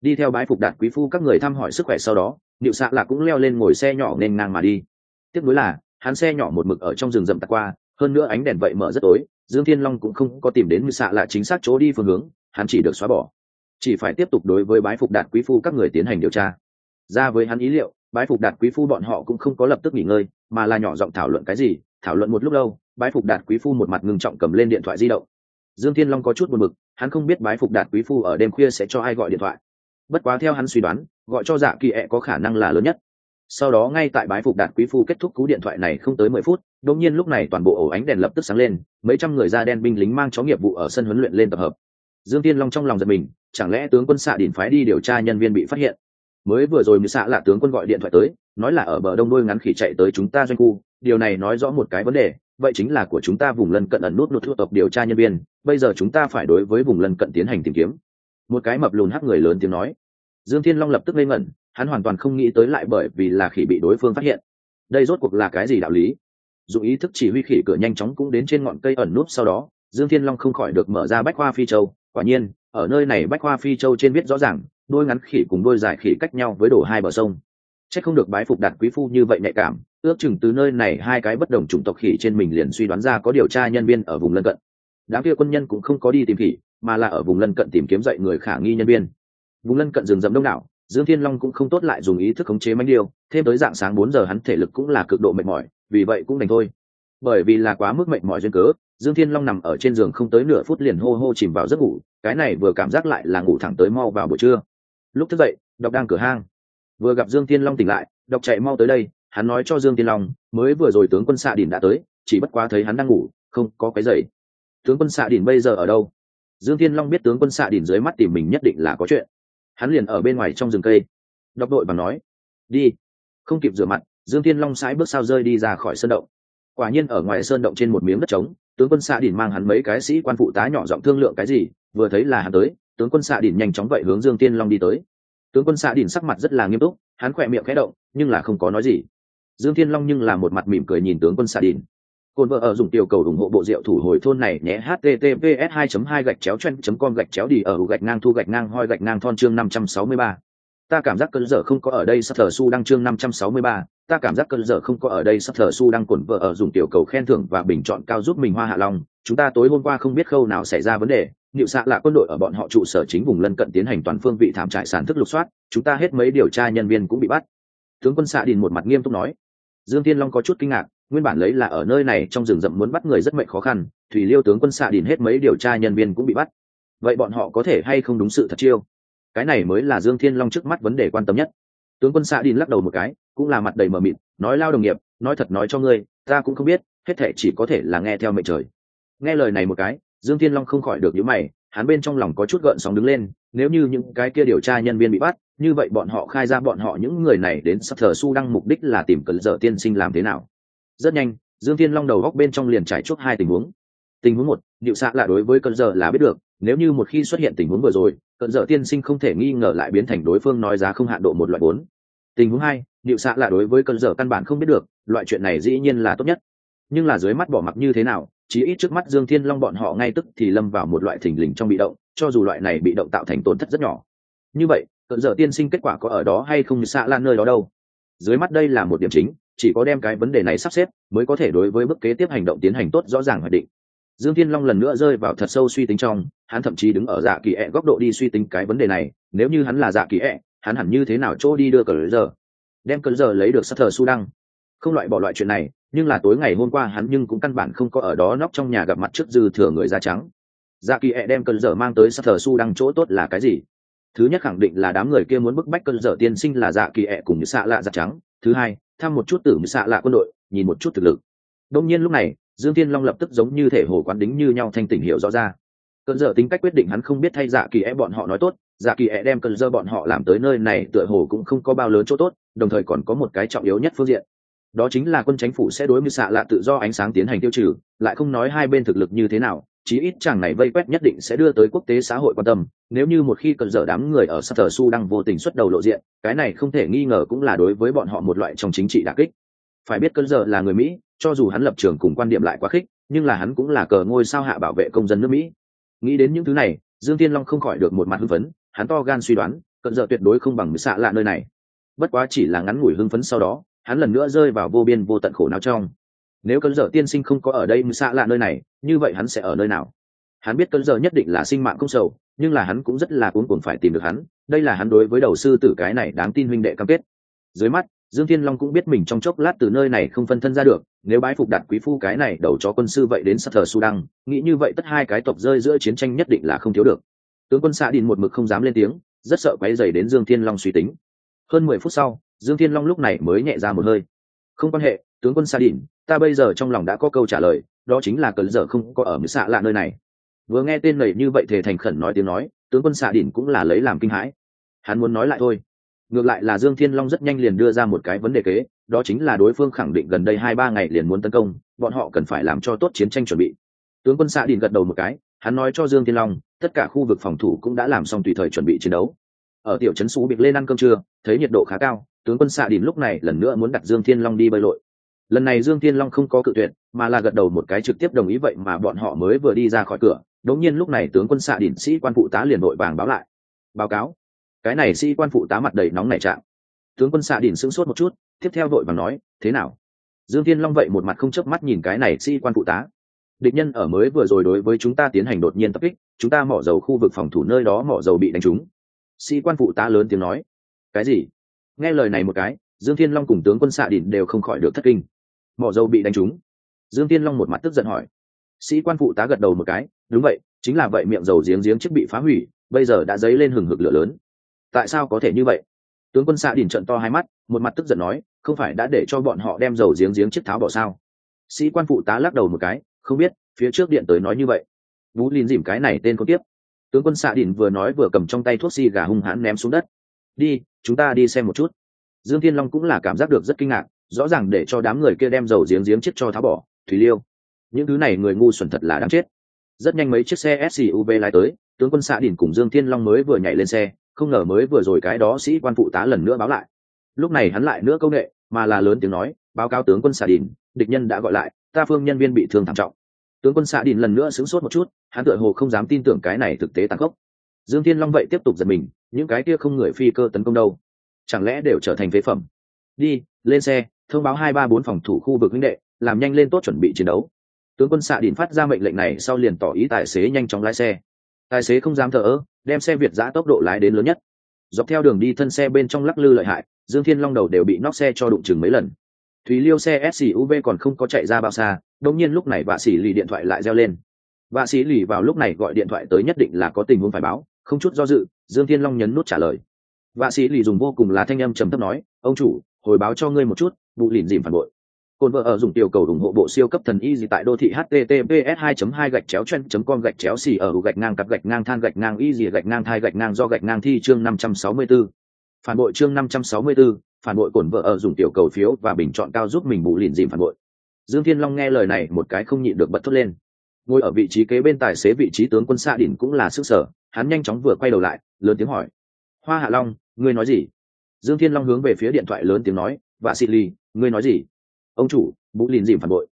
Đi theo bái phục đạt quý phu các người thăm hỏi sức khỏe sau đó điệu xạ lạ cũng leo lên ngồi xe nhỏ nên ngang mà đi. Tiếc nuối là, hắn xe nhỏ một mực ở trong rừng rậm tạt qua, hơn nữa ánh đèn vậy mở rất tối, dương thiên long cũng không có tìm đến mưu xạ là chính xác chỗ đi phương hướng, hắn chỉ được xóa bỏ. Chỉ phải tiếp tục đối với bái phục đạt quý phu các người tiến hành điều tra. Ra với hắn ý liệu, bái phục đạt quý phu bọn họ cũng không có lập tức nghỉ ngơi, mà là nhỏ giọng thảo luận cái gì, thảo luận một lúc lâu, bái phục đạt quý phu một mặt ngừng trọng cầm lên điện thoại di động. Dương thiên long có chút buồn bực, hắn không biết bái phục đạt quý phu ở đêm khuya sẽ cho ai gọi điện thoại bất quá theo hắn suy đoán, gọi cho dạ kỳ ẹ có khả năng là lớn nhất. Sau đó ngay tại bái phục đạt quý phu kết thúc cú điện thoại này không tới mười phút, đột nhiên lúc này toàn bộ ổ ánh đèn lập tức sáng lên, mấy trăm người da đen binh lính mang chó nghiệp vụ ở sân huấn luyện lên tập hợp. Dương tiên long trong lòng giật mình, chẳng lẽ tướng quân xạ đỉnh phái đi điều tra nhân viên bị phát hiện? Mới vừa rồi mới xạ là tướng quân gọi điện thoại tới, nói là ở bờ đông đôi ngắn khỉ chạy tới chúng ta doanh khu, điều này nói rõ một cái vấn đề, vậy chính là của chúng ta vùng lân cận ẩn nút nút thu tập điều tra nhân viên, bây giờ chúng ta phải đối với vùng lân cận tiến hành tìm kiếm một cái mập lùn hắc người lớn tiếng nói. Dương thiên long lập tức ngây ngẩn, hắn hoàn toàn không nghĩ tới lại bởi vì là khỉ bị đối phương phát hiện. Đây rốt cuộc là cái gì đạo lý? Dù ý thức chỉ huy khỉ cửa nhanh chóng cũng đến trên ngọn cây ẩn núp sau đó, dương thiên long không khỏi được mở ra bách hoa phi châu. Quả nhiên, ở nơi này bách hoa phi châu trên viết rõ ràng, đôi ngắn khỉ cùng đôi dài khỉ cách nhau với đổ hai bờ sông. C h ắ c không được bái phục đạt quý phu như vậy nhạy cảm, ước chừng từ nơi này hai cái bất đồng chủng tộc khỉ trên mình liền suy đoán ra có điều tra nhân viên ở vùng lân cận. Đám kia quân nhân cũng không có đi tìm khỉ mà là ở vùng lân cận tìm kiếm dậy người khả nghi nhân viên. Vùng lân cận rừng rậm đông đảo, dương thiên long cũng không tốt lại dùng ý thức khống chế mánh điêu, thêm tới dạng sáng bốn giờ hắn thể lực cũng là cực độ mệt mỏi, vì vậy cũng đành thôi. Bởi vì là quá mức mệt mỏi duyên cớ, dương thiên long nằm ở trên giường không tới nửa phút liền hô hô chìm vào giấc ngủ, cái này vừa cảm giác lại là ngủ thẳng tới mau vào buổi trưa. Lúc thức dậy, đọc đang cửa hang. Vừa gặp dương thiên long tỉnh lại, đọc chạy mau tới đây, hắn nói cho dương thiên long, mới vừa rồi tướng quân xạ đỉnh đã tới, chỉ bất quá thấy hắn đang ngủ, không có cái giày. Tướng quân xạ đỉnh bây giờ ở đâu? Dương thiên long biết tướng quân xạ đỉnh dưới mắt tìm mình nhất định là có chuyện. Hắn liền ở bên ngoài trong rừng cây. Đọc đội và nói, đi. Không kịp rửa mặt, dương thiên long sãi bước sao rơi đi ra khỏi sơn động. Quả nhiên ở ngoài sơn động trên một miếng đất trống, tướng quân xạ đỉnh mang hắn mấy cái sĩ quan phụ tá nhỏ giọng thương lượng cái gì, vừa thấy là hắn tới, tướng quân xạ đỉnh nhanh chóng vậy hướng dương tiên long đi tới. Tướng quân xạ đỉnh sắc mặt rất là nghiêm túc, hắn khỏe miệng khẽ động, nhưng là không có nói gì. Dương thiên long nhưng là một mặt mỉm cười nhìn tướng quân xạ đỉnh. Côn vợ ở dùng tiểu cầu ủng hộ bộ rượu thủ hồi thôn này nhé https 2 2 gạch chéo chen com gạch chéo đi ở gạch ngang thu gạch ngang hoi gạch ngang thon chương 563. ta cảm giác cơn dở không có ở đây sắp thở su đăng chương 563, ta cảm giác cơn dở không có ở đây sắp thở su đăng cồn vợ ở dùng tiểu cầu khen thưởng và bình chọn cao giúp mình hoa hạ long chúng ta tối hôm qua không biết khâu nào xảy ra vấn đề Niệu xạ là quân đội ở bọn họ trụ sở chính vùng lân cận tiến hành toàn phương vị thảm trại sản thức lục soát, chúng ta hết mấy điều tra nhân viên cũng bị bắt. Tướng quân xạ đình một mặt nghiêm túc nói. Dương Thiên Long có chút kinh ngạc, nguyên bản lấy là ở nơi này trong rừng rậm muốn bắt người rất mệnh khó khăn, thủy liêu tướng quân xạ đình hết mấy điều tra nhân viên cũng bị bắt. Vậy bọn họ có thể hay không đúng sự thật chiêu? Cái này mới là Dương Thiên Long trước mắt vấn đề quan tâm nhất. Tướng quân xạ đình lắc đầu một cái, cũng là mặt đầy mờ mịt, nói lao đồng nghiệp, nói thật nói cho ngươi, ta cũng không biết, hết thể chỉ có thể là nghe theo mệnh trời. Nghe lời này một cái, Dương Thiên Long không khỏi được nhíu mày, hắn bên trong lòng có chút gợn sóng đứng lên nếu như những cái kia điều tra nhân viên bị bắt như vậy bọn họ khai ra bọn họ những người này đến sắp thờ su đăng mục đích là tìm cẩn dở tiên sinh làm thế nào rất nhanh, dương thiên long đầu góc bên trong liền trải chuốc hai tình huống. Tình huống một, điệu xạ là đối với cẩn dở là biết được, nếu như một khi xuất hiện tình huống vừa rồi cẩn dở tiên sinh không thể nghi ngờ lại biến thành đối phương nói giá không hạn độ một loại bốn. Tình huống hai, điệu xạ là đối với cẩn dở căn bản không biết được, loại chuyện này dĩ nhiên là tốt nhất. Nhưng là dưới mắt bỏ mặc như thế nào, chí ít trước mắt dương thiên long bọn họ ngay tức thì lâm vào một loại thình lình trong bị động, cho dù loại này bị động tạo thành tổn thất rất nhỏ. Như vậy, cận giờ tiên sinh kết quả có ở đó hay không, xạ lan nơi đó đâu? Dưới mắt đây là một điểm chính chỉ có đem cái vấn đề này sắp xếp mới có thể đối với bước kế tiếp hành động tiến hành tốt rõ ràng hoạch định. Dương thiên long lần nữa rơi vào thật sâu suy tính trong hắn thậm chí đứng ở dạ kỳ ẹ、e、góc góc độ đi suy tính cái vấn đề này nếu như hắn là dạ kỳ ẹ、e, hắn hẳn như thế nào chỗ đi đưa cờ giờ đem cờ giờ lấy được sắc thờ su đăng. Không loại bỏ loại chuyện này nhưng là tối ngày hôm qua hắn nhưng cũng căn bản không có ở đó nóc trong nhà gặp mặt trước dư thừa người da trắng. Dạ kỳ ẹ、e、đem đem giờ mang tới sắc thờ su đăng chỗ tốt là cái gì? Thứ nhất khẳng định là đám người kia muốn bức bách cơn dở tiên sinh là dạ kỳ ẹ cùng như xạ lạ giặt trắng. Thứ hai, thăm một chút tử xạ lạ quân đội, nhìn một chút thực lực. Đông nhiên lúc này, dương thiên long lập tức giống như thể hồ quán đính như nhau thanh tỉnh hiểu rõ ra. Cơn dở tính cách quyết định hắn không biết thay dạ kỳ ẹ bọn họ nói tốt dạ kỳ ẹ đem cơn dơ bọn họ làm tới nơi này tựa hồ cũng không có bao lớn chỗ tốt, đồng thời còn có một cái trọng yếu nhất phương diện. Đó chính là quân chính phủ sẽ đối với xạ lạ tự do ánh sáng tiến hành tiêu trừ, lại không nói hai bên thực lực như thế nào, chí ít chàng này vây quét nhất định sẽ đưa tới quốc tế xã hội quan tâm nếu như một khi cần dở đám người ở sắc thờ su đang vô tình xuất đầu lộ diện, cái này không thể nghi ngờ cũng là đối với bọn họ một loại trong chính trị đà kích. Phải biết cơn dở là người mỹ, cho dù hắn lập trường cùng quan điểm lại quá khích, nhưng là hắn cũng là cờ ngôi sao hạ bảo vệ công dân nước mỹ. Nghĩ đến những thứ này, dương tiên long không khỏi được một mặt hưng phấn, hắn to gan suy đoán, cận dợ tuyệt đối không bằng mười xạ lạ nơi này. Bất quá chỉ là ngắn ngủi hưng phấn sau đó, hắn lần nữa rơi vào vô biên vô tận khổ não trong. Nếu cơn dợ tiên sinh không có ở đây mười xạ lạ nơi này, như vậy hắn sẽ ở nơi nào? Hắn biết cơn dợ nhất định là sinh mạng công sầu nhưng là hắn cũng rất là cuốn cuồng phải tìm được hắn, đây là hắn đối với đầu sư tử cái này đáng tin huynh đệ cam kết. Dưới mắt, dương thiên long cũng biết mình trong chốc lát từ nơi này không phân thân ra được, nếu bái phục đặt quý phu cái này đầu cho quân sư vậy đến sắc thờ sudan nghĩ như vậy tất hai cái tộc rơi giữa chiến tranh nhất định là không thiếu được. Tướng quân xạ đình một mực không dám lên tiếng, rất sợ quấy dày đến dương thiên long suy tính. Hơn mười phút sau, dương thiên long lúc này mới nhẹ ra một hơi. Không quan hệ, tướng quân sa đỉn ta bây giờ trong lòng đã có câu trả lời, đó chính là cẩn giờ không có ở mười xạ lạ nơi này vừa nghe tên nầy như vậy thể thành khẩn nói tiếng nói, tướng quân xạ đỉnh cũng là lấy làm kinh hãi. Hắn muốn nói lại thôi. Ngược lại là dương thiên long rất nhanh liền đưa ra một cái vấn đề kế, đó chính là đối phương khẳng định gần đây hai ba ngày liền muốn tấn công, bọn họ cần phải làm cho tốt chiến tranh chuẩn bị. Tướng quân xạ đỉnh gật đầu một cái, hắn nói cho dương thiên long, tất cả khu vực phòng thủ cũng đã làm xong tùy thời chuẩn bị chiến đấu. Ở tiểu trấn xú biệt lên ăn cơm trưa, thấy nhiệt độ khá cao, tướng quân xạ đỉnh lúc này lần nữa muốn đặt dương thiên long đi bơi lội. Lần này dương thiên long không có cự tuyệt, mà là gật đầu một cái trực tiếp đồng ý vậy mà bọn họ mới vừa đi ra khỏi cửa đống nhiên lúc này tướng quân xạ đỉn sĩ quan phụ tá liền đội vàng báo lại. Báo cáo. Cái này sĩ quan phụ tá mặt đầy nóng nảy trạng. Tướng quân xạ đỉn sững sốt một chút, tiếp theo đội vàng nói, thế nào? Dương thiên long vậy một mặt không chớp mắt nhìn cái này sĩ quan phụ tá. Địch nhân ở mới vừa rồi đối với chúng ta tiến hành đột nhiên tập kích, chúng ta mỏ dầu khu vực phòng thủ nơi đó mỏ dầu bị đánh trúng. Sĩ quan phụ tá lớn tiếng nói, cái gì? Nghe lời này một cái, dương thiên long cùng tướng quân xạ đỉnh đều không khỏi được thất kinh. Mỏ dầu bị đánh trúng? Dương thiên long một mặt tức giận hỏi sĩ quan phụ tá gật đầu một cái, đúng vậy, chính là vậy miệng dầu giếng giếng chiếc bị phá hủy, bây giờ đã dấy lên hừng hực lửa lớn. Tại sao có thể như vậy? Tướng quân xạ đình trận to hai mắt, một mặt tức giận nói, không phải đã để cho bọn họ đem dầu giếng giếng chiếc tháo bỏ sao? Sĩ quan phụ tá lắc đầu một cái, không biết, phía trước điện tới nói như vậy. Vũ lìn dìm cái này tên có tiếp tướng quân xạ đình vừa nói vừa cầm trong tay thuốc xì gà hung hãn ném xuống đất. Đi, chúng ta đi xem một chút. Dương thiên long cũng là cảm giác được rất kinh ngạc, rõ ràng để cho đám người kia đem dầu giếng giếng chiếc cho tháo bỏ, thủy liêu những thứ này người ngu xuẩn thật là đáng chết. Rất nhanh mấy chiếc xe suv lái tới, tướng quân xạ đỉnh cùng dương thiên long mới vừa nhảy lên xe, không ngờ mới vừa rồi cái đó sĩ quan phụ tá lần nữa báo lại. Lúc này hắn lại nữa công nghệ mà là lớn tiếng nói, báo cáo tướng quân xạ đỉnh địch nhân đã gọi lại, ta phương nhân viên bị thương thảm trọng. Tướng quân xạ đỉnh lần nữa sửng sốt một chút, hắn tựa hồ không dám tin tưởng cái này thực tế tăng khốc. Dương thiên long vậy tiếp tục giật mình, những cái kia không người phi cơ tấn công đâu? Chẳng lẽ đều trở thành phế phẩm? Đi, lên xe, thông báo hai ba bốn phòng thủ khu vực huynh đệ, làm nhanh lên tốt chuẩn bị chiến đấu tướng quân xạ đỉnh phát ra mệnh lệnh này sau liền tỏ ý tài xế nhanh chóng lái xe. Tài xế không dám thờ ơ, đem xe việt giã tốc độ lái đến lớn nhất. Dọc theo đường đi thân xe bên trong lắc lư lợi hại, dương thiên long đầu đều bị nóc xe cho đụng chừng mấy lần. Thúy liêu xe suv còn không có chạy ra bao xa đông nhiên lúc này vạ sĩ lì điện thoại lại reo lên. Vạ sĩ lì vào lúc này gọi điện thoại tới nhất định là có tình huống phải báo, không chút do dự, dương thiên long nhấn nút trả lời. Vạ sĩ lì dùng vô cùng là thanh âm trầm thấp nói, ông chủ, hồi báo cho ngươi một chút, vụ lìn dìm phản bội. Côn vợ ở dùng tiểu cầu ủng hộ bộ siêu cấp thần y gì tại đô thị https 2 2 gạch chéo chen com gạch chéo xì ở gạch ngang cặp gạch ngang than gạch ngang y gì gạch ngang thai gạch ngang do gạch ngang thi chương 564. phản bội chương 564, phản bội cổn vợ ở dùng tiểu cầu phiếu và bình chọn cao giúp mình bù lìn dìm phản bội. Dương thiên long nghe lời này một cái không nhịn được bật thốt lên. Ngồi ở vị trí kế bên tài xế vị trí tướng quân xạ đỉnh cũng là sức sở hắn nhanh chóng vừa quay đầu lại lớn tiếng hỏi. Hoa hạ long ngươi nói gì? Dương thiên long hướng về phía điện thoại lớn tiếng nói. Vạ xị ly ngươi nói gì? Ông chủ bú lìn dìm phản bội.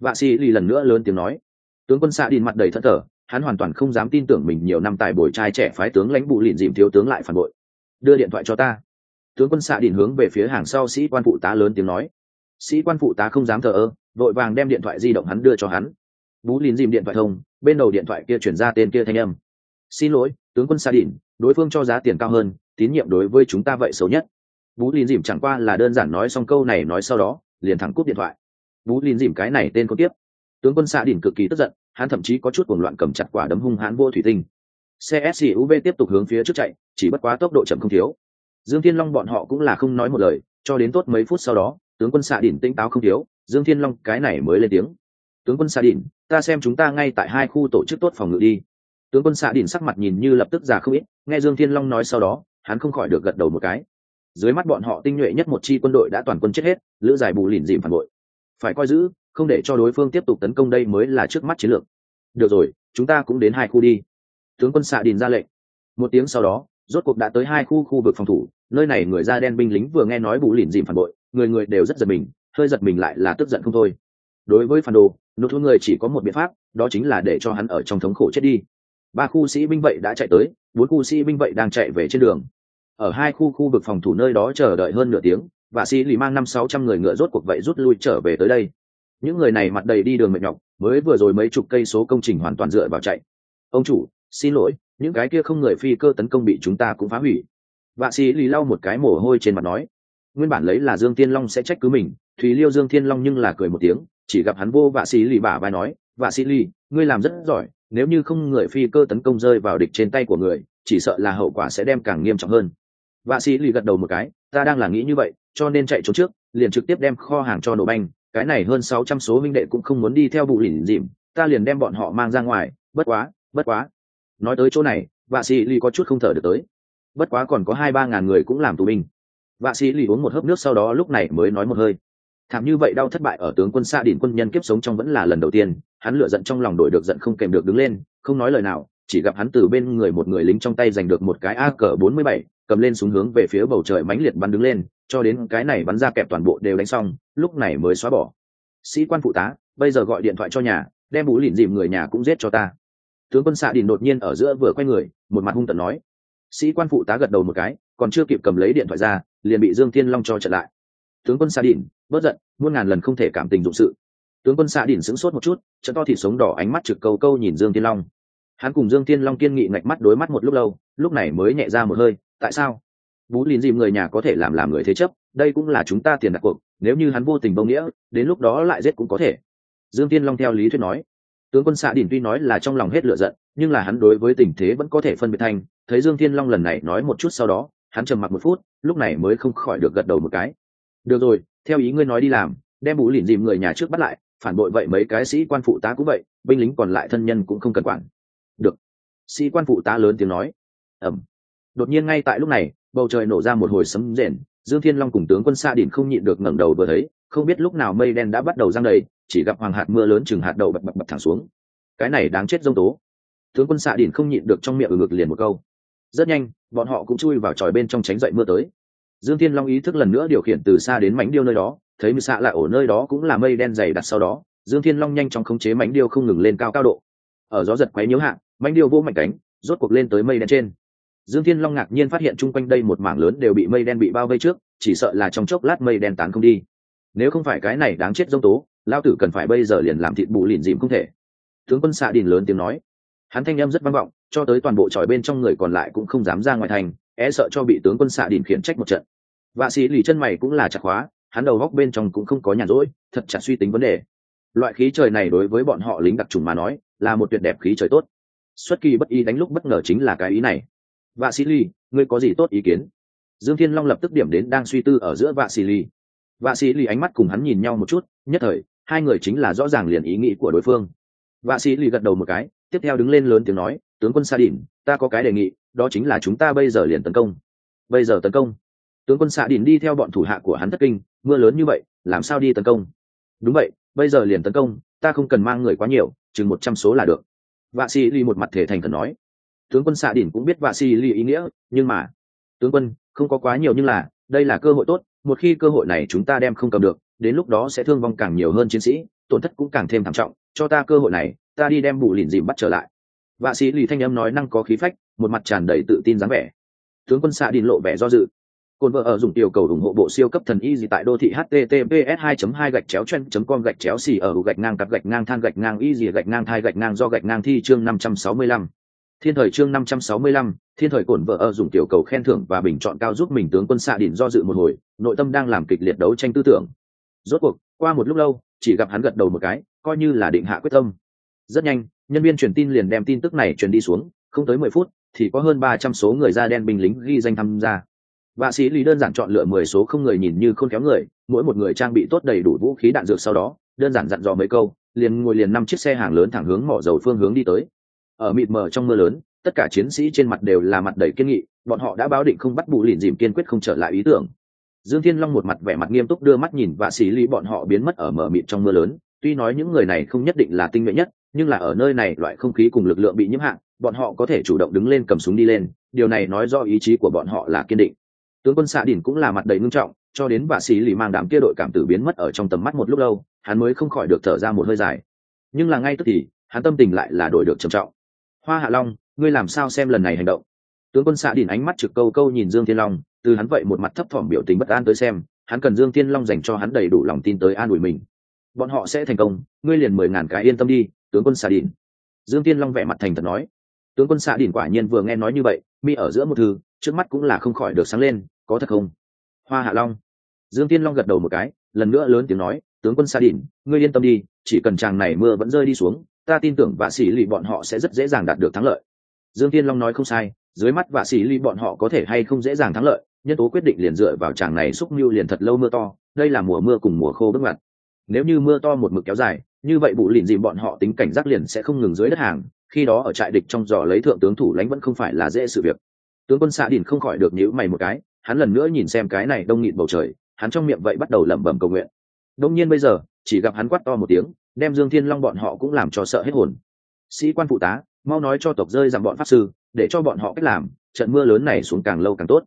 Vạ sĩ lì lần nữa lớn tiếng nói. Tướng quân xạ đìn mặt đầy thất thờ hắn hoàn toàn không dám tin tưởng mình nhiều năm tại bồi trai trẻ phái tướng lãnh bụ lìn dìm thiếu tướng lại phản bội. Đưa điện thoại cho ta. Tướng quân xạ đìn hướng về phía hàng sau sĩ quan phụ tá lớn tiếng nói. Sĩ quan phụ tá không dám thờ ơ vội vàng đem điện thoại di động hắn đưa cho hắn. Bú lìn dìm điện thoại thông bên đầu điện thoại kia chuyển ra tên kia thanh âm. Xin lỗi tướng quân xạ đìn, đối phương cho giá tiền cao hơn tín nhiệm đối với chúng ta vậy xấu nhất. Bú lìn dìm chẳng qua là đơn giản nói xong câu này nói sau đó liền thẳng cúp điện thoại. Bú lìn dìm cái này tên có tiếp tướng quân xạ đỉnh cực kỳ tức giận, hắn thậm chí có chút cuồng loạn cầm chặt quả đấm hung hãn vô thủy tinh. Xe suv tiếp tục hướng phía trước chạy, chỉ bất quá tốc độ chậm không thiếu. Dương thiên long bọn họ cũng là không nói một lời, cho đến tốt mấy phút sau đó, tướng quân xạ đỉnh tinh táo không thiếu, dương thiên long cái này mới lên tiếng. Tướng quân xạ đỉnh, ta xem chúng ta ngay tại hai khu tổ chức tốt phòng ngự đi. Tướng quân xạ đỉnh sắc mặt nhìn như lập tức già không ít, nghe dương thiên long nói sau đó, hắn không khỏi được gật đầu một cái dưới mắt bọn họ tinh nhuệ nhất một chi quân đội đã toàn quân chết hết, lữ giải bù lìn dìm phản bội. Phải coi giữ, không để cho đối phương tiếp tục tấn công đây mới là trước mắt chiến lược. Được rồi, chúng ta cũng đến hai khu đi. Tướng quân xạ đình ra lệnh. Một tiếng sau đó, rốt cuộc đã tới hai khu khu vực phòng thủ, nơi này người da đen binh lính vừa nghe nói bù lìn dìm phản bội, người người đều rất giật mình, hơi giật mình lại là tức giận không thôi. Đối với phản đồ nốt thua người chỉ có một biện pháp, đó chính là để cho hắn ở trong thống khổ chết đi. Ba khu sĩ binh vậy đã chạy tới, bốn khu sĩ binh vậy đang chạy về trên đường ở hai khu khu vực phòng thủ nơi đó chờ đợi hơn nửa tiếng, và sĩ lì mang năm sáu trăm người ngựa rốt cuộc vậy rút lui trở về tới đây. Những người này mặt đầy đi đường mệt nhọc, mới vừa rồi mấy chục cây số công trình hoàn toàn dựa vào chạy. Ông chủ, xin lỗi, những cái kia không người phi cơ tấn công bị chúng ta cũng phá hủy. Vạ sĩ lì lau một cái mồ hôi trên mặt nói. Nguyên bản lấy là dương tiên long sẽ trách cứ mình, thùy liêu dương thiên long nhưng là cười một tiếng, chỉ gặp hắn vô vạ sĩ lì bả vai nói, vạ sĩ lì, ngươi làm rất giỏi, nếu như không người phi cơ tấn công rơi vào địch trên tay của người, chỉ sợ là hậu quả sẽ đem càng nghiêm trọng hơn vạ sĩ lì gật đầu một cái, ta đang là nghĩ như vậy, cho nên chạy trốn trước, liền trực tiếp đem kho hàng cho nổ banh, cái này hơn sáu trăm số minh đệ cũng không muốn đi theo bụ lỉnh dìm, ta liền đem bọn họ mang ra ngoài, bất quá bất quá. Nói tới chỗ này, vạ sĩ lì có chút không thở được tới. Bất quá còn có hai ba ngàn người cũng làm tù binh. Vạ sĩ lì uống một hớp nước sau đó lúc này mới nói một hơi. Thảm như vậy đau thất bại ở tướng quân xa đỉnh quân nhân kiếp sống trong vẫn là lần đầu tiên, hắn lựa giận trong lòng đổi được giận không kèm được đứng lên, không nói lời nào chỉ gặp hắn từ bên người một người lính trong tay giành được một cái a cờ bốn mươi bảy, cầm lên súng hướng về phía bầu trời mãnh liệt bắn đứng lên, cho đến cái này bắn ra kẹp toàn bộ đều đánh xong, lúc này mới xóa bỏ. Sĩ quan phụ tá, bây giờ gọi điện thoại cho nhà, đem bú lìn dìm người nhà cũng giết cho ta. Tướng quân xạ đình đột nhiên ở giữa vừa quay người, một mặt hung tận nói. Sĩ quan phụ tá gật đầu một cái, còn chưa kịp cầm lấy điện thoại ra, liền bị dương thiên long cho trận lại. Tướng quân xạ đình bớt giận, muôn ngàn lần không thể cảm tình dụng sự. Tướng quân xạ đình sững sốt một chút, trận to thịt sống đỏ ánh mắt trực câu câu nhìn dương thiên long hắn cùng dương thiên long kiên nghị ngạch mắt đối mắt một lúc lâu, lúc này mới nhẹ ra một hơi, tại sao? Bú lìn dìm người nhà có thể làm làm người thế chấp, đây cũng là chúng ta tiền đặt cuộc, nếu như hắn vô tình bông nghĩa, đến lúc đó lại giết cũng có thể. Dương thiên long theo lý thuyết nói. Tướng quân xạ đình tuy nói là trong lòng hết lựa giận, nhưng là hắn đối với tình thế vẫn có thể phân biệt thanh thấy dương thiên long lần này nói một chút sau đó, hắn trầm mặc một phút, lúc này mới không khỏi được gật đầu một cái. Được rồi, theo ý ngươi nói đi làm, đem bú lìn dìm người nhà trước bắt lại, phản bội vậy mấy cái sĩ quan phụ tá cũng vậy, binh lính còn lại thân nhân cũng không cần quản được. Sĩ quan phụ tá lớn tiếng nói. Ẩm đột nhiên ngay tại lúc này, bầu trời nổ ra một hồi sấm rền, dương thiên long cùng tướng quân xa đỉnh không nhịn được ngẩng đầu vừa thấy, không biết lúc nào mây đen đã bắt đầu giăng đầy, chỉ gặp hoàng hạt mưa lớn chừng hạt đậu bập bập bập thẳng xuống. Cái này đáng chết dông tố. Tướng quân xạ đỉnh không nhịn được trong miệng ừ ngực liền một câu. Rất nhanh, bọn họ cũng chui vào tròi bên trong tránh dậy mưa tới. Dương thiên long ý thức lần nữa điều khiển từ xa đến mánh điêu nơi đó, thấy mưa xạ lại ở nơi đó cũng là mây đen dày đặt sau đó, dương thiên long nhanh chóng khống chế mánh điêu không ngừng lên cao cao độ. Ở gió giật quấy nhiễu hạng mạnh điêu vô mạnh cánh, rốt cuộc lên tới mây đen trên. Dương thiên long ngạc nhiên phát hiện chung quanh đây một mảng lớn đều bị mây đen bị bao vây trước, chỉ sợ là trong chốc lát mây đen tán không đi. Nếu không phải cái này đáng chết dông tố lao tử cần phải bây giờ liền làm thịt bù lìn dìm không thể. Tướng quân xạ đình lớn tiếng nói. Hắn thanh em rất vang vọng, cho tới toàn bộ tròi bên trong người còn lại cũng không dám ra ngoài thành e sợ cho bị tướng quân xạ đình khiển trách một trận. Vạ sĩ lì chân mày cũng là chặt khóa, hắn đầu góc bên trong cũng không có nhàn rỗi, thật chặt suy tính vấn đề. Loại khí trời này đối với bọn họ lính đặc trùng mà nói, là một tuyệt đẹp khí trời tốt xuất kỳ bất ý đánh lúc bất ngờ chính là cái ý này. Vạ sĩ ly, ngươi có gì tốt ý kiến? Dương thiên long lập tức điểm đến đang suy tư ở giữa vạ sĩ ly. vạ sĩ ly ánh mắt cùng hắn nhìn nhau một chút nhất thời hai người chính là rõ ràng liền ý nghĩ của đối phương. Vạ sĩ ly gật đầu một cái tiếp theo đứng lên lớn tiếng nói tướng quân sa Đỉnh, ta có cái đề nghị đó chính là chúng ta bây giờ liền tấn công. Bây giờ tấn công? Tướng quân xạ Đỉnh đi theo bọn thủ hạ của hắn thất kinh mưa lớn như vậy làm sao đi tấn công? Đúng vậy bây giờ liền tấn công ta không cần mang người quá nhiều chừng một trăm số là được vạ sĩ ly một mặt thể thành thần nói. Tướng quân xạ Đỉnh cũng biết vạ sĩ ly ý nghĩa, nhưng mà, tướng quân, không có quá nhiều nhưng là, đây là cơ hội tốt, một khi cơ hội này chúng ta đem không cầm được, đến lúc đó sẽ thương vong càng nhiều hơn chiến sĩ, tổn thất cũng càng thêm thảm trọng, cho ta cơ hội này, ta đi đem bù lìn dìm bắt trở lại. Vạ sĩ lì thanh âm nói năng có khí phách, một mặt tràn đầy tự tin dáng vẻ. Tướng quân xạ Đỉnh lộ vẻ do dự. Côn vợ ở dùng tiểu cầu ủng hộ bộ siêu cấp thần y gì tại đô thị https 2 2 gạch chéo chen com gạch chéo xì ở gạch ngang cặp gạch ngang than gạch ngang y gì gạch ngang thai gạch ngang do gạch ngang thi chương 565. Thiên thời chương 565, thiên thời cổn vợ ở dùng tiểu cầu khen thưởng và bình chọn cao giúp mình tướng quân xạ đỉnh do dự một hồi, nội tâm đang làm kịch liệt đấu tranh tư tưởng. Rốt cuộc, qua một lúc lâu, chỉ gặp hắn gật đầu một cái, coi như là định hạ quyết tâm rất nhanh nhân viên truyền tin liền đem tin tức này truyền đi xuống không tới mười phút thì có hơn ba trăm số người da đen binh lính ghi danh tham gia vạ sĩ lý đơn giản chọn lựa mười số không người nhìn như không kéo người, mỗi một người trang bị tốt đầy đủ vũ khí đạn dược sau đó, đơn giản dặn dò mấy câu, liền ngồi liền năm chiếc xe hàng lớn thẳng hướng mỏ dầu phương hướng đi tới. Ở mịt mờ trong mưa lớn, tất cả chiến sĩ trên mặt đều là mặt đầy kiên nghị, bọn họ đã báo định không bắt bù lìn dìm kiên quyết không trở lại ý tưởng. Dương thiên long một mặt vẻ mặt nghiêm túc đưa mắt nhìn vạ sĩ lý bọn họ biến mất ở mở mịt trong mưa lớn. Tuy nói những người này không nhất định là tinh nhuệ nhất, nhưng là ở nơi này loại không khí cùng lực lượng bị nhiễm hạn bọn họ có thể chủ động đứng lên cầm súng đi lên, điều này nói do ý chí của bọn họ là kiên định tướng quân xạ đỉnh cũng là mặt đầy ngưng trọng, cho đến vạ sĩ lì mang đám kia đội cảm tử biến mất ở trong tầm mắt một lúc lâu, hắn mới không khỏi được thở ra một hơi dài. Nhưng là ngay tức thì, hắn tâm tình lại là đổi được trầm trọng. Hoa hạ long, ngươi làm sao xem lần này hành động? Tướng quân xạ đỉnh ánh mắt trực câu câu nhìn dương thiên long, từ hắn vậy một mặt thấp thỏm biểu tình bất an tới xem, hắn cần dương thiên long dành cho hắn đầy đủ lòng tin tới an ủi mình. Bọn họ sẽ thành công, ngươi liền mười ngàn cái yên tâm đi, tướng quân xạ đỉnh. Dương tiên long vẻ mặt thành thật nói. Tướng quân xạ đỉnh quả nhiên vừa nghe nói như vậy, mi ở giữa một thư trước mắt cũng là không khỏi được sáng lên, có thật không? Hoa hạ long. Dương tiên long gật đầu một cái, lần nữa lớn tiếng nói, tướng quân Sa đỉn ngươi yên tâm đi, chỉ cần chàng này mưa vẫn rơi đi xuống, ta tin tưởng vạ sĩ lì bọn họ sẽ rất dễ dàng đạt được thắng lợi. Dương tiên long nói không sai, dưới mắt vạ sĩ lì bọn họ có thể hay không dễ dàng thắng lợi, nhân tố quyết định liền dựa vào chàng này xúc mưu liền thật lâu mưa to, đây là mùa mưa cùng mùa khô bước ngoặt nếu như mưa to một mực kéo dài, như vậy bụ lìn dìm bọn họ tính cảnh giác liền sẽ không ngừng dưới đất hàng, khi đó ở trại địch trong giò lấy thượng tướng thủ lãnh vẫn không phải là dễ sự việc tướng quân xạ đỉnh không khỏi được nhíu mày một cái, hắn lần nữa nhìn xem cái này đông nghịt bầu trời, hắn trong miệng vậy bắt đầu lẩm bẩm cầu nguyện. Đông nhiên bây giờ, chỉ gặp hắn quát to một tiếng, đem dương thiên long bọn họ cũng làm cho sợ hết hồn. Sĩ quan phụ tá, mau nói cho tộc rơi rằng bọn pháp sư, để cho bọn họ cách làm, trận mưa lớn này xuống càng lâu càng tốt.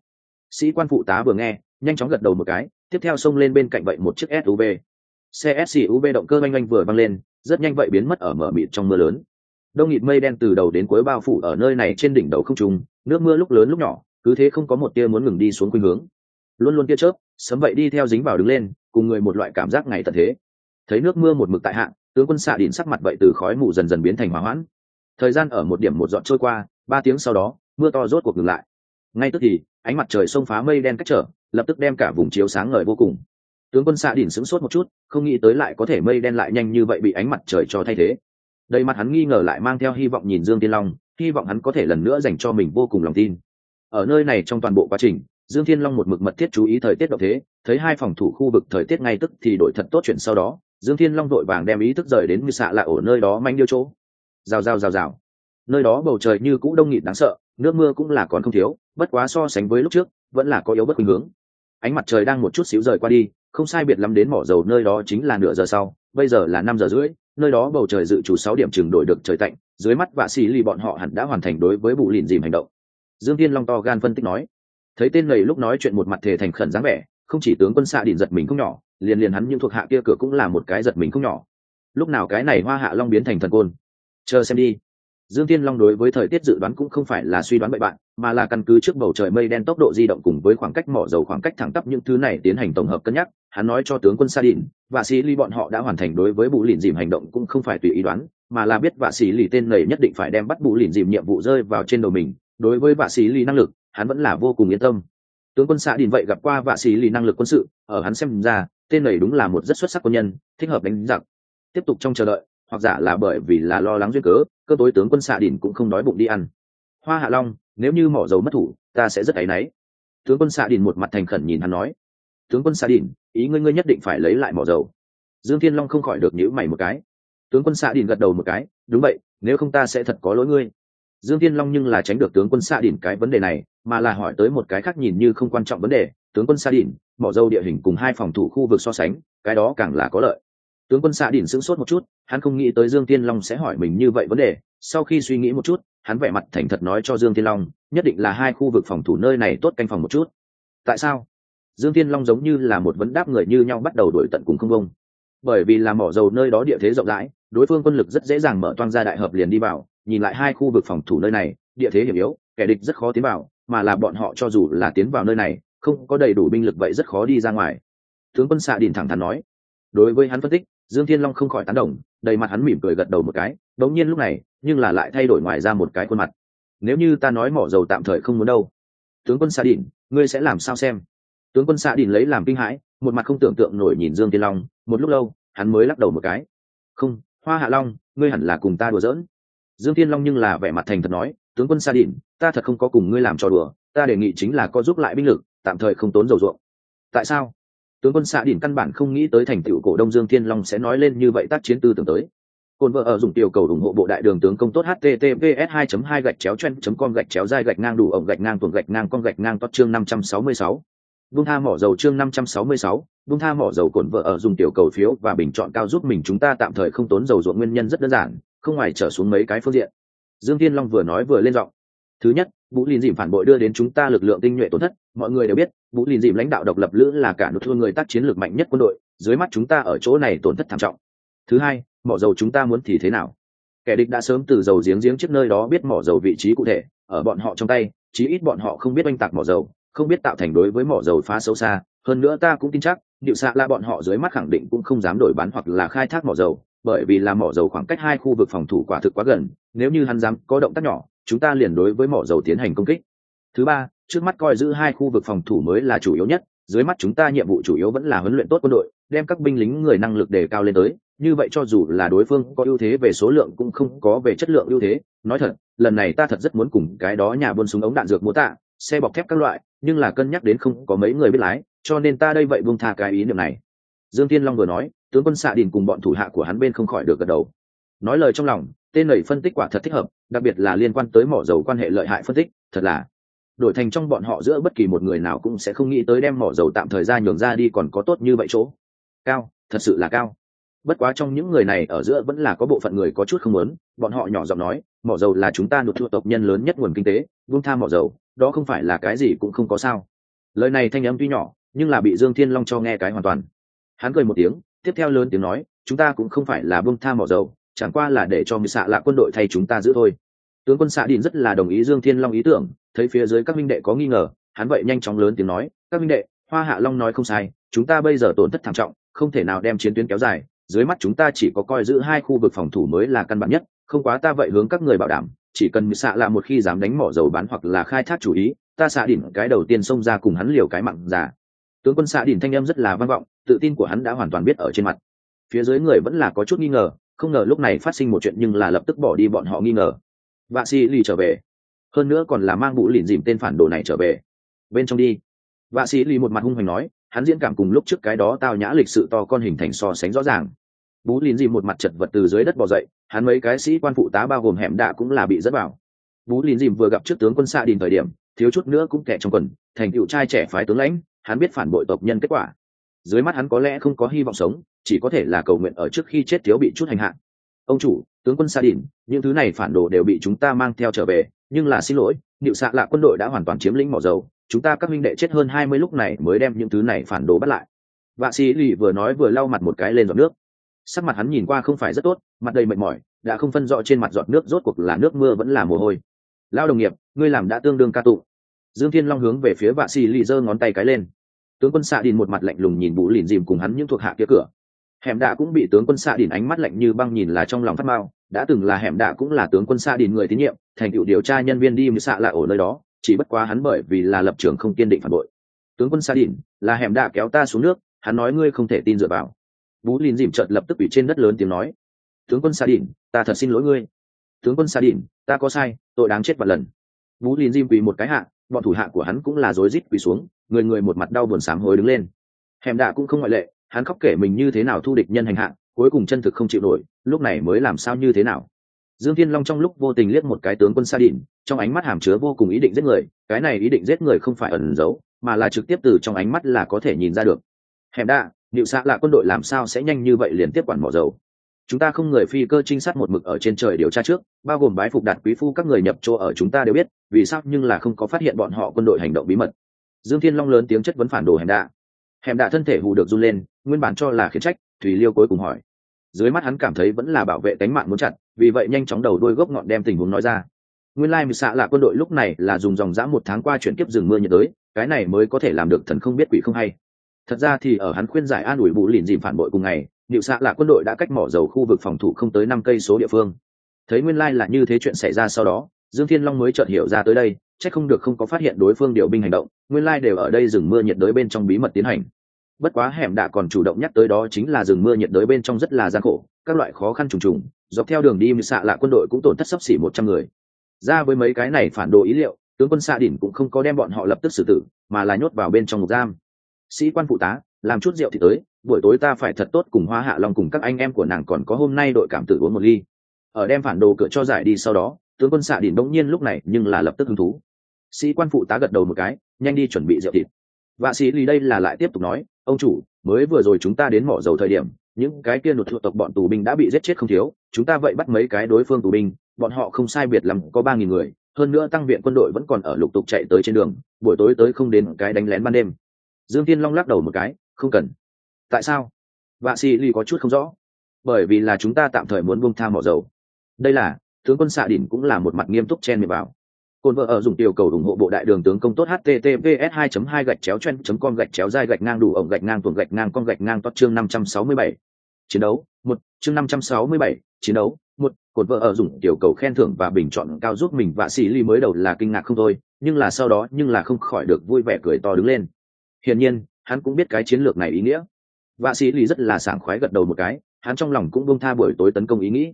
Sĩ quan phụ tá vừa nghe, nhanh chóng gật đầu một cái, tiếp theo xông lên bên cạnh vậy một chiếc suv xe suv động cơ oanh oanh vừa văng lên, rất nhanh vậy biến mất ở mở mịt trong mưa lớn. Đông nghịt mây đen từ đầu đến cuối bao phủ ở nơi này trên đỉnh đầu không trung nước mưa lúc lớn lúc nhỏ, cứ thế không có một tia muốn ngừng đi xuống khuynh hướng. Luôn luôn tia chớp, sấm vậy đi theo dính vào đứng lên, cùng người một loại cảm giác ngày tận thế. Thấy nước mưa một mực tại hạn tướng quân xạ đỉnh sắc mặt vậy từ khói mù dần dần biến thành hỏa hoãn. Thời gian ở một điểm một dọn trôi qua, ba tiếng sau đó, mưa to rốt cuộc ngừng lại. Ngay tức thì, ánh mặt trời xông phá mây đen cách trở, lập tức đem cả vùng chiếu sáng ngời vô cùng. Tướng quân xạ đỉnh sững sốt một chút, không nghĩ tới lại có thể mây đen lại nhanh như vậy bị ánh mặt trời cho thay thế đầy mặt hắn nghi ngờ lại mang theo hy vọng nhìn dương tiên long, hy vọng hắn có thể lần nữa dành cho mình vô cùng lòng tin. Ở nơi này trong toàn bộ quá trình, dương thiên long một mực mật thiết chú ý thời tiết động thế, thấy hai phòng thủ khu vực thời tiết ngay tức thì đổi thật tốt chuyện sau đó, dương thiên long vội vàng đem ý thức rời đến như xạ lạ ở nơi đó manh điêu chỗ. Rào rào rào rào. Nơi đó bầu trời như cũ đông nghịt đáng sợ, nước mưa cũng là còn không thiếu, bất quá so sánh với lúc trước, vẫn là có yếu bất khuynh hướng. Ánh mặt trời đang một chút xíu rời qua đi, không sai biệt lắm đến mỏ dầu nơi đó chính là nửa giờ sau, bây giờ là năm giờ rưỡi nơi đó bầu trời dự chủ sáu điểm chừng đổi được trời tạnh, dưới mắt vạ xì lì bọn họ hẳn đã hoàn thành đối với bù lìn dìm hành động. Dương tiên long to gan phân tích nói. Thấy tên này lúc nói chuyện một mặt thể thành khẩn dáng vẻ, không chỉ tướng quân xạ đỉnh giật mình không nhỏ, liền liền hắn những thuộc hạ kia cửa cũng là một cái giật mình không nhỏ. Lúc nào cái này hoa hạ long biến thành thần côn? Chờ xem đi dương Thiên long đối với thời tiết dự đoán cũng không phải là suy đoán bậy bạn, mà là căn cứ trước bầu trời mây đen tốc độ di động cùng với khoảng cách mỏ dầu khoảng cách thẳng tắp những thứ này tiến hành tổng hợp cân nhắc. Hắn nói cho tướng quân sa đình và sĩ ly bọn họ đã hoàn thành đối với bụ lìn dìm hành động cũng không phải tùy ý đoán, mà là biết vạ sĩ lì tên này nhất định phải đem bắt bụ lìn dìm nhiệm vụ rơi vào trên đầu mình. Đối với vạ sĩ lì năng lực, hắn vẫn là vô cùng yên tâm. Tướng quân sa đình vậy gặp qua vạ sĩ lì năng lực quân sự, ở hắn xem ra, tên này đúng là một rất xuất sắc quân nhân, thích hợp đánh giặc. Tiếp tục trong chờ đợi hoặc giả là bởi vì là lo lắng duyên cớ, cơ tối tướng quân xạ đỉnh cũng không đói bụng đi ăn. Hoa hạ long, nếu như mỏ dầu mất thủ, ta sẽ rất áy náy. Tướng quân xạ đỉnh một mặt thành khẩn nhìn hắn nói. Tướng quân xạ đỉnh, ý ngươi ngươi nhất định phải lấy lại mỏ dầu. Dương thiên long không khỏi được nhữ mày một cái. Tướng quân xạ đỉnh gật đầu một cái, đúng vậy, nếu không ta sẽ thật có lỗi ngươi. Dương thiên long nhưng là tránh được tướng quân xạ đỉnh cái vấn đề này, mà là hỏi tới một cái khác nhìn như không quan trọng vấn đề. Tướng quân xạ đỉnh, mỏ dầu địa hình cùng hai phòng thủ khu vực so sánh, cái đó càng là có lợi tướng quân xạ đỉnh sững sốt một chút, hắn không nghĩ tới dương tiên long sẽ hỏi mình như vậy vấn đề. Sau khi suy nghĩ một chút, hắn vẻ mặt thành thật nói cho dương tiên long, nhất định là hai khu vực phòng thủ nơi này tốt canh phòng một chút. Tại sao? Dương tiên long giống như là một vấn đáp người như nhau bắt đầu đổi tận cùng không công bởi vì là mỏ dầu nơi đó địa thế rộng rãi, đối phương quân lực rất dễ dàng mở toang ra đại hợp liền đi vào, nhìn lại hai khu vực phòng thủ nơi này, địa thế hiểm yếu, kẻ địch rất khó tiến vào, mà là bọn họ cho dù là tiến vào nơi này, không có đầy đủ binh lực vậy rất khó đi ra ngoài. Tướng quân xạ đình thẳng thắn nói, đối với hắn phân tích dương thiên long không khỏi tán đồng, đầy mặt hắn mỉm cười gật đầu một cái, đống nhiên lúc này, nhưng là lại thay đổi ngoài ra một cái khuôn mặt. Nếu như ta nói mỏ dầu tạm thời không muốn đâu. Tướng quân xạ đỉnh, ngươi sẽ làm sao xem? Tướng quân xạ đỉnh lấy làm kinh hãi, một mặt không tưởng tượng nổi nhìn dương thiên long, một lúc lâu, hắn mới lắc đầu một cái. Không, hoa hạ long, ngươi hẳn là cùng ta đùa giỡn. Dương thiên long nhưng là vẻ mặt thành thật nói, tướng quân xạ đỉnh, ta thật không có cùng ngươi làm trò đùa, ta đề nghị chính là có giúp lại binh lực, tạm thời không tốn dầu ruộng. Tại sao? Tướng quân xạ đỉnh căn bản không nghĩ tới thành tựu cổ đông dương thiên long sẽ nói lên như vậy tác chiến tư tưởng tới cồn vợ ở dùng tiểu cầu ủng hộ bộ đại đường tướng công tốt https 2 2 gạch chéo chen com gạch chéo dai gạch ngang đủ ổng gạch ngang tuồng gạch ngang con gạch ngang tốt chương 566. Bung tha mỏ dầu chương 566, bung tha mỏ dầu cồn vợ ở dùng tiểu cầu phiếu và bình chọn cao giúp mình chúng ta tạm thời không tốn dầu ruộng nguyên nhân rất đơn giản, không ngoài trở xuống mấy cái phương diện. Dương Thiên Long vừa nói vừa lên giọng. Thứ nhất, Vũ Liên Dìm phản bội đưa đến chúng ta lực lượng tinh nhuệ tổn thất, mọi người đều biết, vũ lìn dìm lãnh đạo độc lập lữ là cả nút thua người tác chiến lược mạnh nhất quân đội, dưới mắt chúng ta ở chỗ này tổn thất thảm trọng. Thứ hai, mỏ dầu chúng ta muốn thì thế nào? Kẻ địch đã sớm từ dầu giếng giếng trước nơi đó biết mỏ dầu vị trí cụ thể, ở bọn họ trong tay, chí ít bọn họ không biết oanh tạc mỏ dầu, không biết tạo thành đối với mỏ dầu phá sâu xa. Hơn nữa ta cũng tin chắc, điệu xạ là bọn họ dưới mắt khẳng định cũng không dám đổi bán hoặc là khai thác mỏ dầu, bởi vì là mỏ dầu khoảng cách hai khu vực phòng thủ quả thực quá gần, nếu như hắn dám có động tác nhỏ, chúng ta liền đối với mỏ dầu tiến hành công kích. Thứ ba trước mắt coi giữ hai khu vực phòng thủ mới là chủ yếu nhất, dưới mắt chúng ta nhiệm vụ chủ yếu vẫn là huấn luyện tốt quân đội, đem các binh lính người năng lực đề cao lên tới. Như vậy cho dù là đối phương có ưu thế về số lượng cũng không có về chất lượng ưu thế. Nói thật, lần này ta thật rất muốn cùng cái đó nhà buôn súng ống đạn dược mô tạ, xe bọc thép các loại, nhưng là cân nhắc đến không có mấy người biết lái, cho nên ta đây vậy buông tha cái ý niệm này. Dương tiên long vừa nói, tướng quân xạ đình cùng bọn thủ hạ của hắn bên không khỏi được gật đầu. Nói lời trong lòng, tên này phân tích quả thật thích hợp, đặc biệt là liên quan tới mỏ dầu quan hệ lợi hại phân tích, thật là đổi thành trong bọn họ giữa bất kỳ một người nào cũng sẽ không nghĩ tới đem mỏ dầu tạm thời ra nhường ra đi còn có tốt như vậy chỗ. Cao, thật sự là cao. Bất quá trong những người này ở giữa vẫn là có bộ phận người có chút không lớn. bọn họ nhỏ giọng nói, mỏ dầu là chúng ta nụt thuộc tộc nhân lớn nhất nguồn kinh tế, buông tha mỏ dầu, đó không phải là cái gì cũng không có sao. Lời này thanh âm tuy nhỏ, nhưng là bị dương thiên long cho nghe cái hoàn toàn. Hắn cười một tiếng, tiếp theo lớn tiếng nói, chúng ta cũng không phải là buông tha mỏ dầu, chẳng qua là để cho người xạ lạ quân đội thay chúng ta giữ thôi tướng quân xạ đình rất là đồng ý dương thiên long ý tưởng, thấy phía dưới các minh đệ có nghi ngờ, hắn vậy nhanh chóng lớn tiếng nói, các minh đệ, hoa hạ long nói không sai, chúng ta bây giờ tổn thất thảm trọng, không thể nào đem chiến tuyến kéo dài, dưới mắt chúng ta chỉ có coi giữ hai khu vực phòng thủ mới là căn bản nhất, không quá ta vậy hướng các người bảo đảm, chỉ cần xạ là một khi dám đánh mỏ dầu bán hoặc là khai thác chủ ý, ta xạ đỉnh cái đầu tiên xông ra cùng hắn liều cái mặn giả. Tướng quân xạ đỉnh thanh âm rất là vang vọng, tự tin của hắn đã hoàn toàn biết ở trên mặt. Phía dưới người vẫn là có chút nghi ngờ, không ngờ lúc này phát sinh một chuyện nhưng là lập tức bỏ đi bọn họ nghi ngờ vạ si lì trở về. Hơn nữa còn là mang bụ lìn dìm tên phản đồ này trở về. Bên trong đi. Vạ sĩ lì một mặt hung hoành nói, hắn diễn cảm cùng lúc trước cái đó tao nhã lịch sự to con hình thành so sánh rõ ràng. Bú lìn dìm một mặt chật vật từ dưới đất bò dậy, hắn mấy cái sĩ quan phụ tá bao gồm hẻm đạ cũng là bị dẫn vào. Bú lìn dìm vừa gặp trước tướng quân xạ đình thời điểm, thiếu chút nữa cũng kẻ trong quần, thành cựu trai trẻ phái tướng lãnh, hắn biết phản bội tộc nhân kết quả. Dưới mắt hắn có lẽ không có hy vọng sống, chỉ có thể là cầu nguyện ở trước khi chết thiếu bị chút hành hạ ông chủ, tướng quân sa đỉnh, những thứ này phản đồ đều bị chúng ta mang theo trở về, nhưng là xin lỗi nịu xạ lạ quân đội đã hoàn toàn chiếm lĩnh mỏ dầu, chúng ta các minh đệ chết hơn hai mươi lúc này mới đem những thứ này phản đồ bắt lại. Vạ sĩ lì vừa nói vừa lau mặt một cái lên giọt nước. Sắc mặt hắn nhìn qua không phải rất tốt, mặt đầy mệt mỏi, đã không phân rõ trên mặt giọt nước rốt cuộc là nước mưa vẫn là mồ hôi. Lao đồng nghiệp, ngươi làm đã tương đương ca tụng. Dương thiên long hướng về phía vạ sĩ lì giơ ngón tay cái lên. Tướng quân xạ đình một mặt lạnh lùng nhìn bù lìn dìm cùng hắn những thuộc hạ kia cửa hẻm đạ cũng bị tướng quân xạ đình ánh mắt lạnh như băng nhìn là trong lòng phát mao đã từng là hẻm đạ cũng là tướng quân xạ đình người tín nhiệm, thành tựu điều tra nhân viên đi mưu xạ lại ở nơi đó, chỉ bất quá hắn bởi vì là lập trường không kiên định phản bội. Tướng quân xạ đình, là hẻm đạ kéo ta xuống nước, hắn nói ngươi không thể tin dựa vào. Bú lìn dìm chợt lập tức bị trên đất lớn tiếng nói, tướng quân xạ đình, ta thật xin lỗi ngươi. Tướng quân xạ đình, ta có sai, tội đáng chết vạn lần. Bú lìn dìm quỳ một cái hạ, bọn thủ hạ của hắn cũng là rối rít quỳ xuống, người người một mặt đau buồn sám hối đứng lên. Hẻm đạ cũng không ngoại lệ hắn khóc kể mình như thế nào thu địch nhân hành hạ cuối cùng chân thực không chịu nổi lúc này mới làm sao như thế nào? Dương thiên long trong lúc vô tình liếc một cái tướng quân sa đỉnh, trong ánh mắt hàm chứa vô cùng ý định giết người cái này ý định giết người không phải ẩn giấu mà là trực tiếp từ trong ánh mắt là có thể nhìn ra được. Hẻm đa điệu xạ là quân đội làm sao sẽ nhanh như vậy liền tiếp quản mỏ dầu? Chúng ta không người phi cơ trinh sát một mực ở trên trời điều tra trước bao gồm bái phục đạt quý phu các người nhập chỗ ở chúng ta đều biết vì sao nhưng là không có phát hiện bọn họ quân đội hành động bí mật. Dương thiên long lớn tiếng chất vấn phản đồ hẻm đa hẻm đạ thân thể hù được run lên, nguyên bản cho là khiến trách thùy liêu cuối cùng hỏi. Dưới mắt hắn cảm thấy vẫn là bảo vệ tánh mạng muốn chặt, vì vậy nhanh chóng đầu đôi gốc ngọn đem tình huống nói ra. Nguyên lai mười xạ là quân đội lúc này là dùng dòng dã một tháng qua chuyển kiếp rừng mưa nhiệt đới, cái này mới có thể làm được thần không biết quỷ không hay. Thật ra thì ở hắn khuyên giải an ủi bù lìn dìm phản bội cùng ngày liệu xạ là quân đội đã cách mỏ dầu khu vực phòng thủ không tới năm cây số địa phương. Thấy nguyên lai là như thế chuyện xảy ra sau đó dương thiên long mới chợt hiểu ra tới đây, chắc không được không có phát hiện đối phương điều binh hành động, nguyên lai đều ở đây rừng mưa nhiệt đới bên trong bí mật tiến hành. Bất quá hẻm đã còn chủ động nhắc tới đó chính là rừng mưa nhiệt đới bên trong rất là gian khổ, các loại khó khăn trùng trùng, dọc theo đường đi mười xạ lạ quân đội cũng tổn thất sấp xỉ một trăm người. Ra với mấy cái này phản đồ ý liệu, tướng quân xạ đỉnh cũng không có đem bọn họ lập tức xử tử, mà là nhốt vào bên trong một giam. Sĩ quan phụ tá, làm chút rượu thì tới, buổi tối ta phải thật tốt cùng hoa hạ long cùng các anh em của nàng còn có hôm nay đội cảm tử uống một ly. Ở đem phản đồ cửa cho giải đi sau đó tướng quân xạ đỉnh bỗng nhiên lúc này nhưng là lập tức hứng thú. Sĩ quan phụ tá gật đầu một cái, nhanh đi chuẩn bị rượu thịt. Vạ sĩ lì đây là lại tiếp tục nói, ông chủ, mới vừa rồi chúng ta đến mỏ dầu thời điểm, những cái kia nụt thuộc tộc bọn tù binh đã bị giết chết không thiếu, chúng ta vậy bắt mấy cái đối phương tù binh, bọn họ không sai biệt lắm, có ba nghìn người, hơn nữa tăng viện quân đội vẫn còn ở lục tục chạy tới trên đường, buổi tối tới không đến cái đánh lén ban đêm. Dương tiên long lắc đầu một cái, không cần. Tại sao? Vạ sĩ lì có chút không rõ. Bởi vì là chúng ta tạm thời muốn buông tha mỏ dầu. Đây là tướng quân xạ đỉnh cũng là một mặt nghiêm túc chen miệng vào. Cồn vợ ở dùng tiểu cầu ủng hộ bộ đại đường tướng công tốt https 2 2 gạch chéo chen com gạch chéo dai gạch ngang đủ ổng gạch ngang tuồng gạch ngang con gạch ngang tốt chương 567. chiến đấu một chương 567, chiến đấu một cột vợ ở dùng tiểu cầu khen thưởng và bình chọn cao giúp mình và xì ly mới đầu là kinh ngạc không thôi nhưng là sau đó nhưng là không khỏi được vui vẻ cười to đứng lên. Hiển nhiên hắn cũng biết cái chiến lược này ý nghĩa. Và xì ly rất là sảng khoái gật đầu một cái hắn trong lòng cũng buông tha buổi tối tấn công ý nghĩ.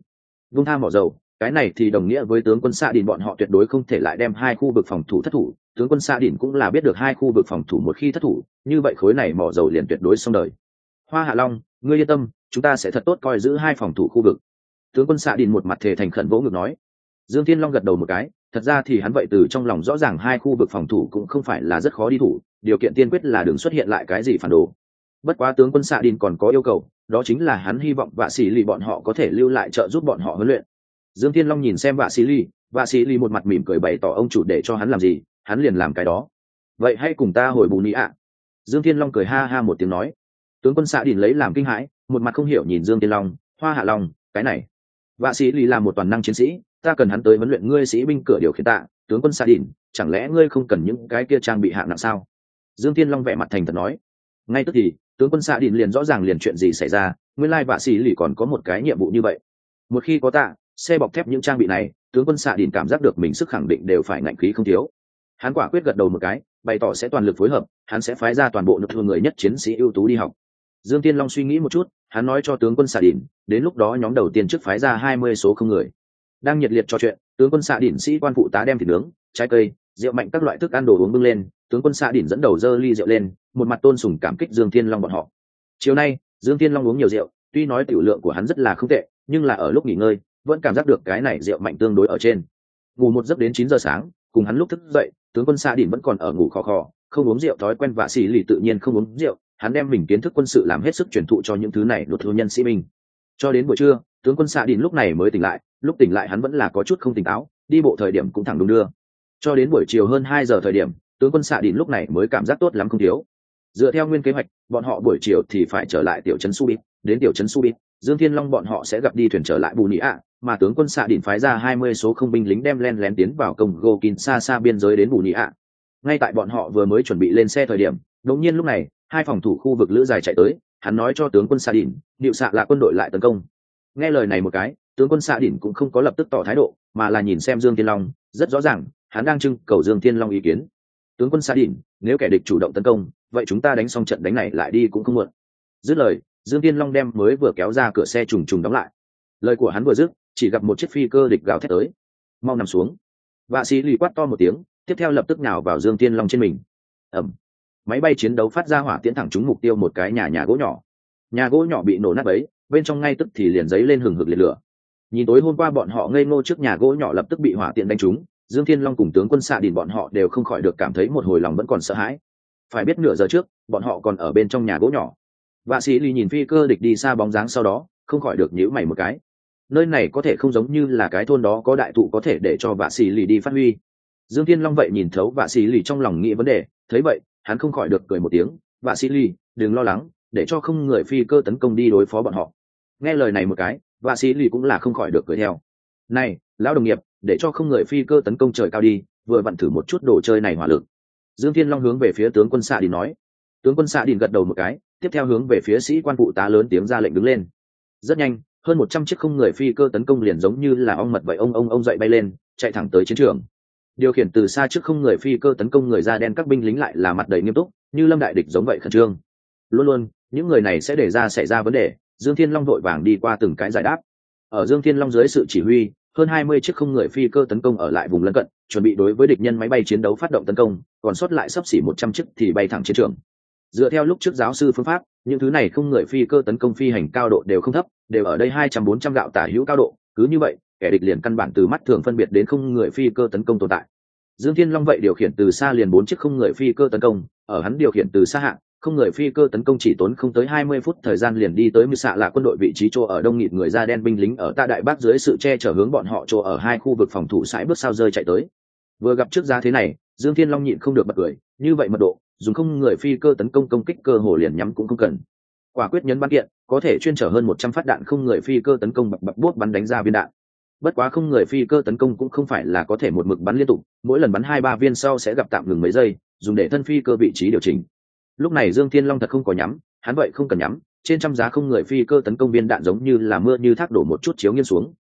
Buông tha mỏ dầu cái này thì đồng nghĩa với tướng quân xạ đỉnh bọn họ tuyệt đối không thể lại đem hai khu vực phòng thủ thất thủ. Tướng quân xạ đỉnh cũng là biết được hai khu vực phòng thủ một khi thất thủ, như vậy khối này mỏ dầu liền tuyệt đối xong đời. Hoa hạ long, ngươi yên tâm, chúng ta sẽ thật tốt coi giữ hai phòng thủ khu vực. Tướng quân xạ đỉnh một mặt thể thành khẩn vỗ ngực nói. Dương thiên long gật đầu một cái, thật ra thì hắn vậy từ trong lòng rõ ràng hai khu vực phòng thủ cũng không phải là rất khó đi thủ, điều kiện tiên quyết là đừng xuất hiện lại cái gì phản đồ. Bất quá tướng quân xạ đỉnh còn có yêu cầu, đó chính là hắn hy vọng vạ sĩ lì bọn họ có thể lưu lại trợ giúp bọn họ huấn luyện dương thiên long nhìn xem vạ sĩ ly, vạ sĩ ly một mặt mỉm cười bày tỏ ông chủ để cho hắn làm gì, hắn liền làm cái đó. Vậy hãy cùng ta hồi bù nị ạ. Dương thiên long cười ha ha một tiếng nói. Tướng quân xạ đình lấy làm kinh hãi, một mặt không hiểu nhìn dương thiên long, hoa hạ long, cái này. Vạ sĩ ly là một toàn năng chiến sĩ, ta cần hắn tới huấn luyện ngươi sĩ binh cửa điều khiển tạ, tướng quân xạ đình chẳng lẽ ngươi không cần những cái kia trang bị hạng nặng sao? Dương thiên long vẻ mặt thành thật nói. Ngay tức thì, tướng quân xạ đình liền rõ ràng liền chuyện gì xảy ra, nguyên lai vạ sĩ lì còn có một cái nhiệm vụ như vậy. Một khi có tạ xe bọc thép những trang bị này, tướng quân xạ đình cảm giác được mình sức khẳng định đều phải ngạnh khí không thiếu. Hắn quả quyết gật đầu một cái, bày tỏ sẽ toàn lực phối hợp, hắn sẽ phái ra toàn bộ nước thương người nhất chiến sĩ ưu tú đi học. Dương tiên long suy nghĩ một chút, hắn nói cho tướng quân xạ đình đến lúc đó nhóm đầu tiên trước phái ra hai mươi số không người. Đang nhiệt liệt trò chuyện, tướng quân xạ đình sĩ quan phụ tá đem thịt nướng, trái cây, rượu mạnh các loại thức ăn đồ uống bưng lên, tướng quân xạ đình dẫn đầu dơ ly rượu lên, một mặt tôn sùng cảm kích dương thiên long bọn họ. Chiều nay, dương thiên long uống nhiều rượu, tuy nói tiểu lượng của hắn rất là không tệ, nhưng là ở lúc nghỉ ngơi vẫn cảm giác được cái này rượu mạnh tương đối ở trên. Ngủ một giấc đến chín giờ sáng, cùng hắn lúc thức dậy, tướng quân xa đỉnh vẫn còn ở ngủ khò khò, không uống rượu, thói quen vạ xì lì tự nhiên không uống rượu, hắn đem mình kiến thức quân sự làm hết sức truyền thụ cho những thứ này luật thiếu nhân sĩ binh. Cho đến buổi trưa, tướng quân xạ đỉnh lúc này mới tỉnh lại, lúc tỉnh lại hắn vẫn là có chút không tỉnh táo, đi bộ thời điểm cũng thẳng đúng đưa. Cho đến buổi chiều hơn hai giờ thời điểm, tướng quân xạ đỉnh lúc này mới cảm giác tốt lắm không thiếu. Dựa theo nguyên kế hoạch, bọn họ buổi chiều thì phải trở lại tiểu trấn su bít đến tiểu trấn su bít dương thiên long bọn họ sẽ gặp đi thuyền trở lại bù nị ạ, mà tướng quân xạ đỉnh phái ra hai mươi số không binh lính đem len lén tiến vào công gô kín xa xa biên giới đến bù nị ạ. Ngay tại bọn họ vừa mới chuẩn bị lên xe thời điểm, đột nhiên lúc này, hai phòng thủ khu vực lữ dài chạy tới, hắn nói cho tướng quân xạ đỉnh, điệu xạ là quân đội lại tấn công. Nghe lời này một cái, tướng quân xạ đỉnh cũng không có lập tức tỏ thái độ, mà là nhìn xem dương thiên long, rất rõ ràng, hắn đang trưng cầu dương thiên long ý kiến. Tướng quân xạ đỉnh, nếu kẻ địch chủ động tấn công, vậy chúng ta đánh xong trận đánh này lại đi cũng không muộn. Dứt lời dương thiên long đem mới vừa kéo ra cửa xe trùng trùng đóng lại. Lời của hắn vừa dứt, chỉ gặp một chiếc phi cơ địch gào thét tới. Mau nằm xuống. Vạ sĩ lì quát to một tiếng, tiếp theo lập tức nào vào dương thiên long trên mình. Ẩm máy bay chiến đấu phát ra hỏa tiễn thẳng trúng mục tiêu một cái nhà nhà gỗ nhỏ. Nhà gỗ nhỏ bị nổ nát ấy bên trong ngay tức thì liền giấy lên hừng hực liệt lửa. Nhìn tối hôm qua bọn họ ngây ngô trước nhà gỗ nhỏ lập tức bị hỏa tiện đánh trúng, dương thiên long cùng tướng quân xạ đình bọn họ đều không khỏi được cảm thấy một hồi lòng vẫn còn sợ hãi. Phải biết nửa giờ trước, bọn họ còn ở bên trong nhà gỗ nhỏ vạ sĩ ly nhìn phi cơ địch đi xa bóng dáng sau đó, không khỏi được nhíu mày một cái. Nơi này có thể không giống như là cái thôn đó có đại thụ có thể để cho vạ sĩ lì đi phát huy. Dương thiên long vậy nhìn thấu vạ sĩ lì trong lòng nghĩ vấn đề, thấy vậy, hắn không khỏi được cười một tiếng, vạ sĩ lì, đừng lo lắng, để cho không người phi cơ tấn công đi đối phó bọn họ. Nghe lời này một cái, vạ sĩ lì cũng là không khỏi được cười theo. Này, lão đồng nghiệp, để cho không người phi cơ tấn công trời cao đi, vừa vặn thử một chút đồ chơi này hỏa lực. Dương thiên long hướng về phía tướng quân xạ đi nói tướng quân xạ đình gật đầu một cái, tiếp theo hướng về phía sĩ quan phụ tá lớn tiếng ra lệnh đứng lên. Rất nhanh, hơn một trăm chiếc không người phi cơ tấn công liền giống như là ong mật vậy ông ông ông dậy bay lên, chạy thẳng tới chiến trường. Điều khiển từ xa trước không người phi cơ tấn công người da đen các binh lính lại là mặt đầy nghiêm túc, như lâm đại địch giống vậy khẩn trương. Luôn luôn, những người này sẽ để ra xảy ra vấn đề, dương thiên long vội vàng đi qua từng cái giải đáp. Ở dương thiên long dưới sự chỉ huy, hơn hai mươi chiếc không người phi cơ tấn công ở lại vùng lân cận, chuẩn bị đối với địch nhân máy bay chiến đấu phát động tấn công, còn sót lại sắp xỉ một trăm chiếc thì bay thẳng chiến trường dựa theo lúc trước giáo sư phương pháp, những thứ này không người phi cơ tấn công phi hành cao độ đều không thấp, đều ở đây hai trăm bốn trăm gạo tả hữu cao độ, cứ như vậy, kẻ địch liền căn bản từ mắt thường phân biệt đến không người phi cơ tấn công tồn tại. Dương thiên long vậy điều khiển từ xa liền bốn chiếc không người phi cơ tấn công, ở hắn điều khiển từ xa hạng không người phi cơ tấn công chỉ tốn không tới hai mươi phút thời gian liền đi tới mưu xạ là quân đội vị trí chỗ ở đông nghịt người da đen binh lính ở ta đại bắc dưới sự che chở hướng bọn họ chỗ ở hai khu vực phòng thủ sải bước sao rơi chạy tới. Vừa gặp trước giá thế này, dương thiên long nhịn không được bật cười, như vậy mật độ dùng không người phi cơ tấn công công kích cơ hồ liền nhắm cũng không cần. Quả quyết nhấn bắn kiện có thể chuyên trở hơn một trăm phát đạn không người phi cơ tấn công bập bập bút bắn đánh ra viên đạn. Bất quá không người phi cơ tấn công cũng không phải là có thể một mực bắn liên tục mỗi lần bắn hai ba viên sau sẽ gặp tạm ngừng mấy giây dùng để thân phi cơ vị trí điều chỉnh. Lúc này dương thiên long thật không có nhắm hắn vậy không cần nhắm trên trăm giá không người phi cơ tấn công viên đạn giống như là mưa như thác đổ một chút chiếu nghiêng xuống.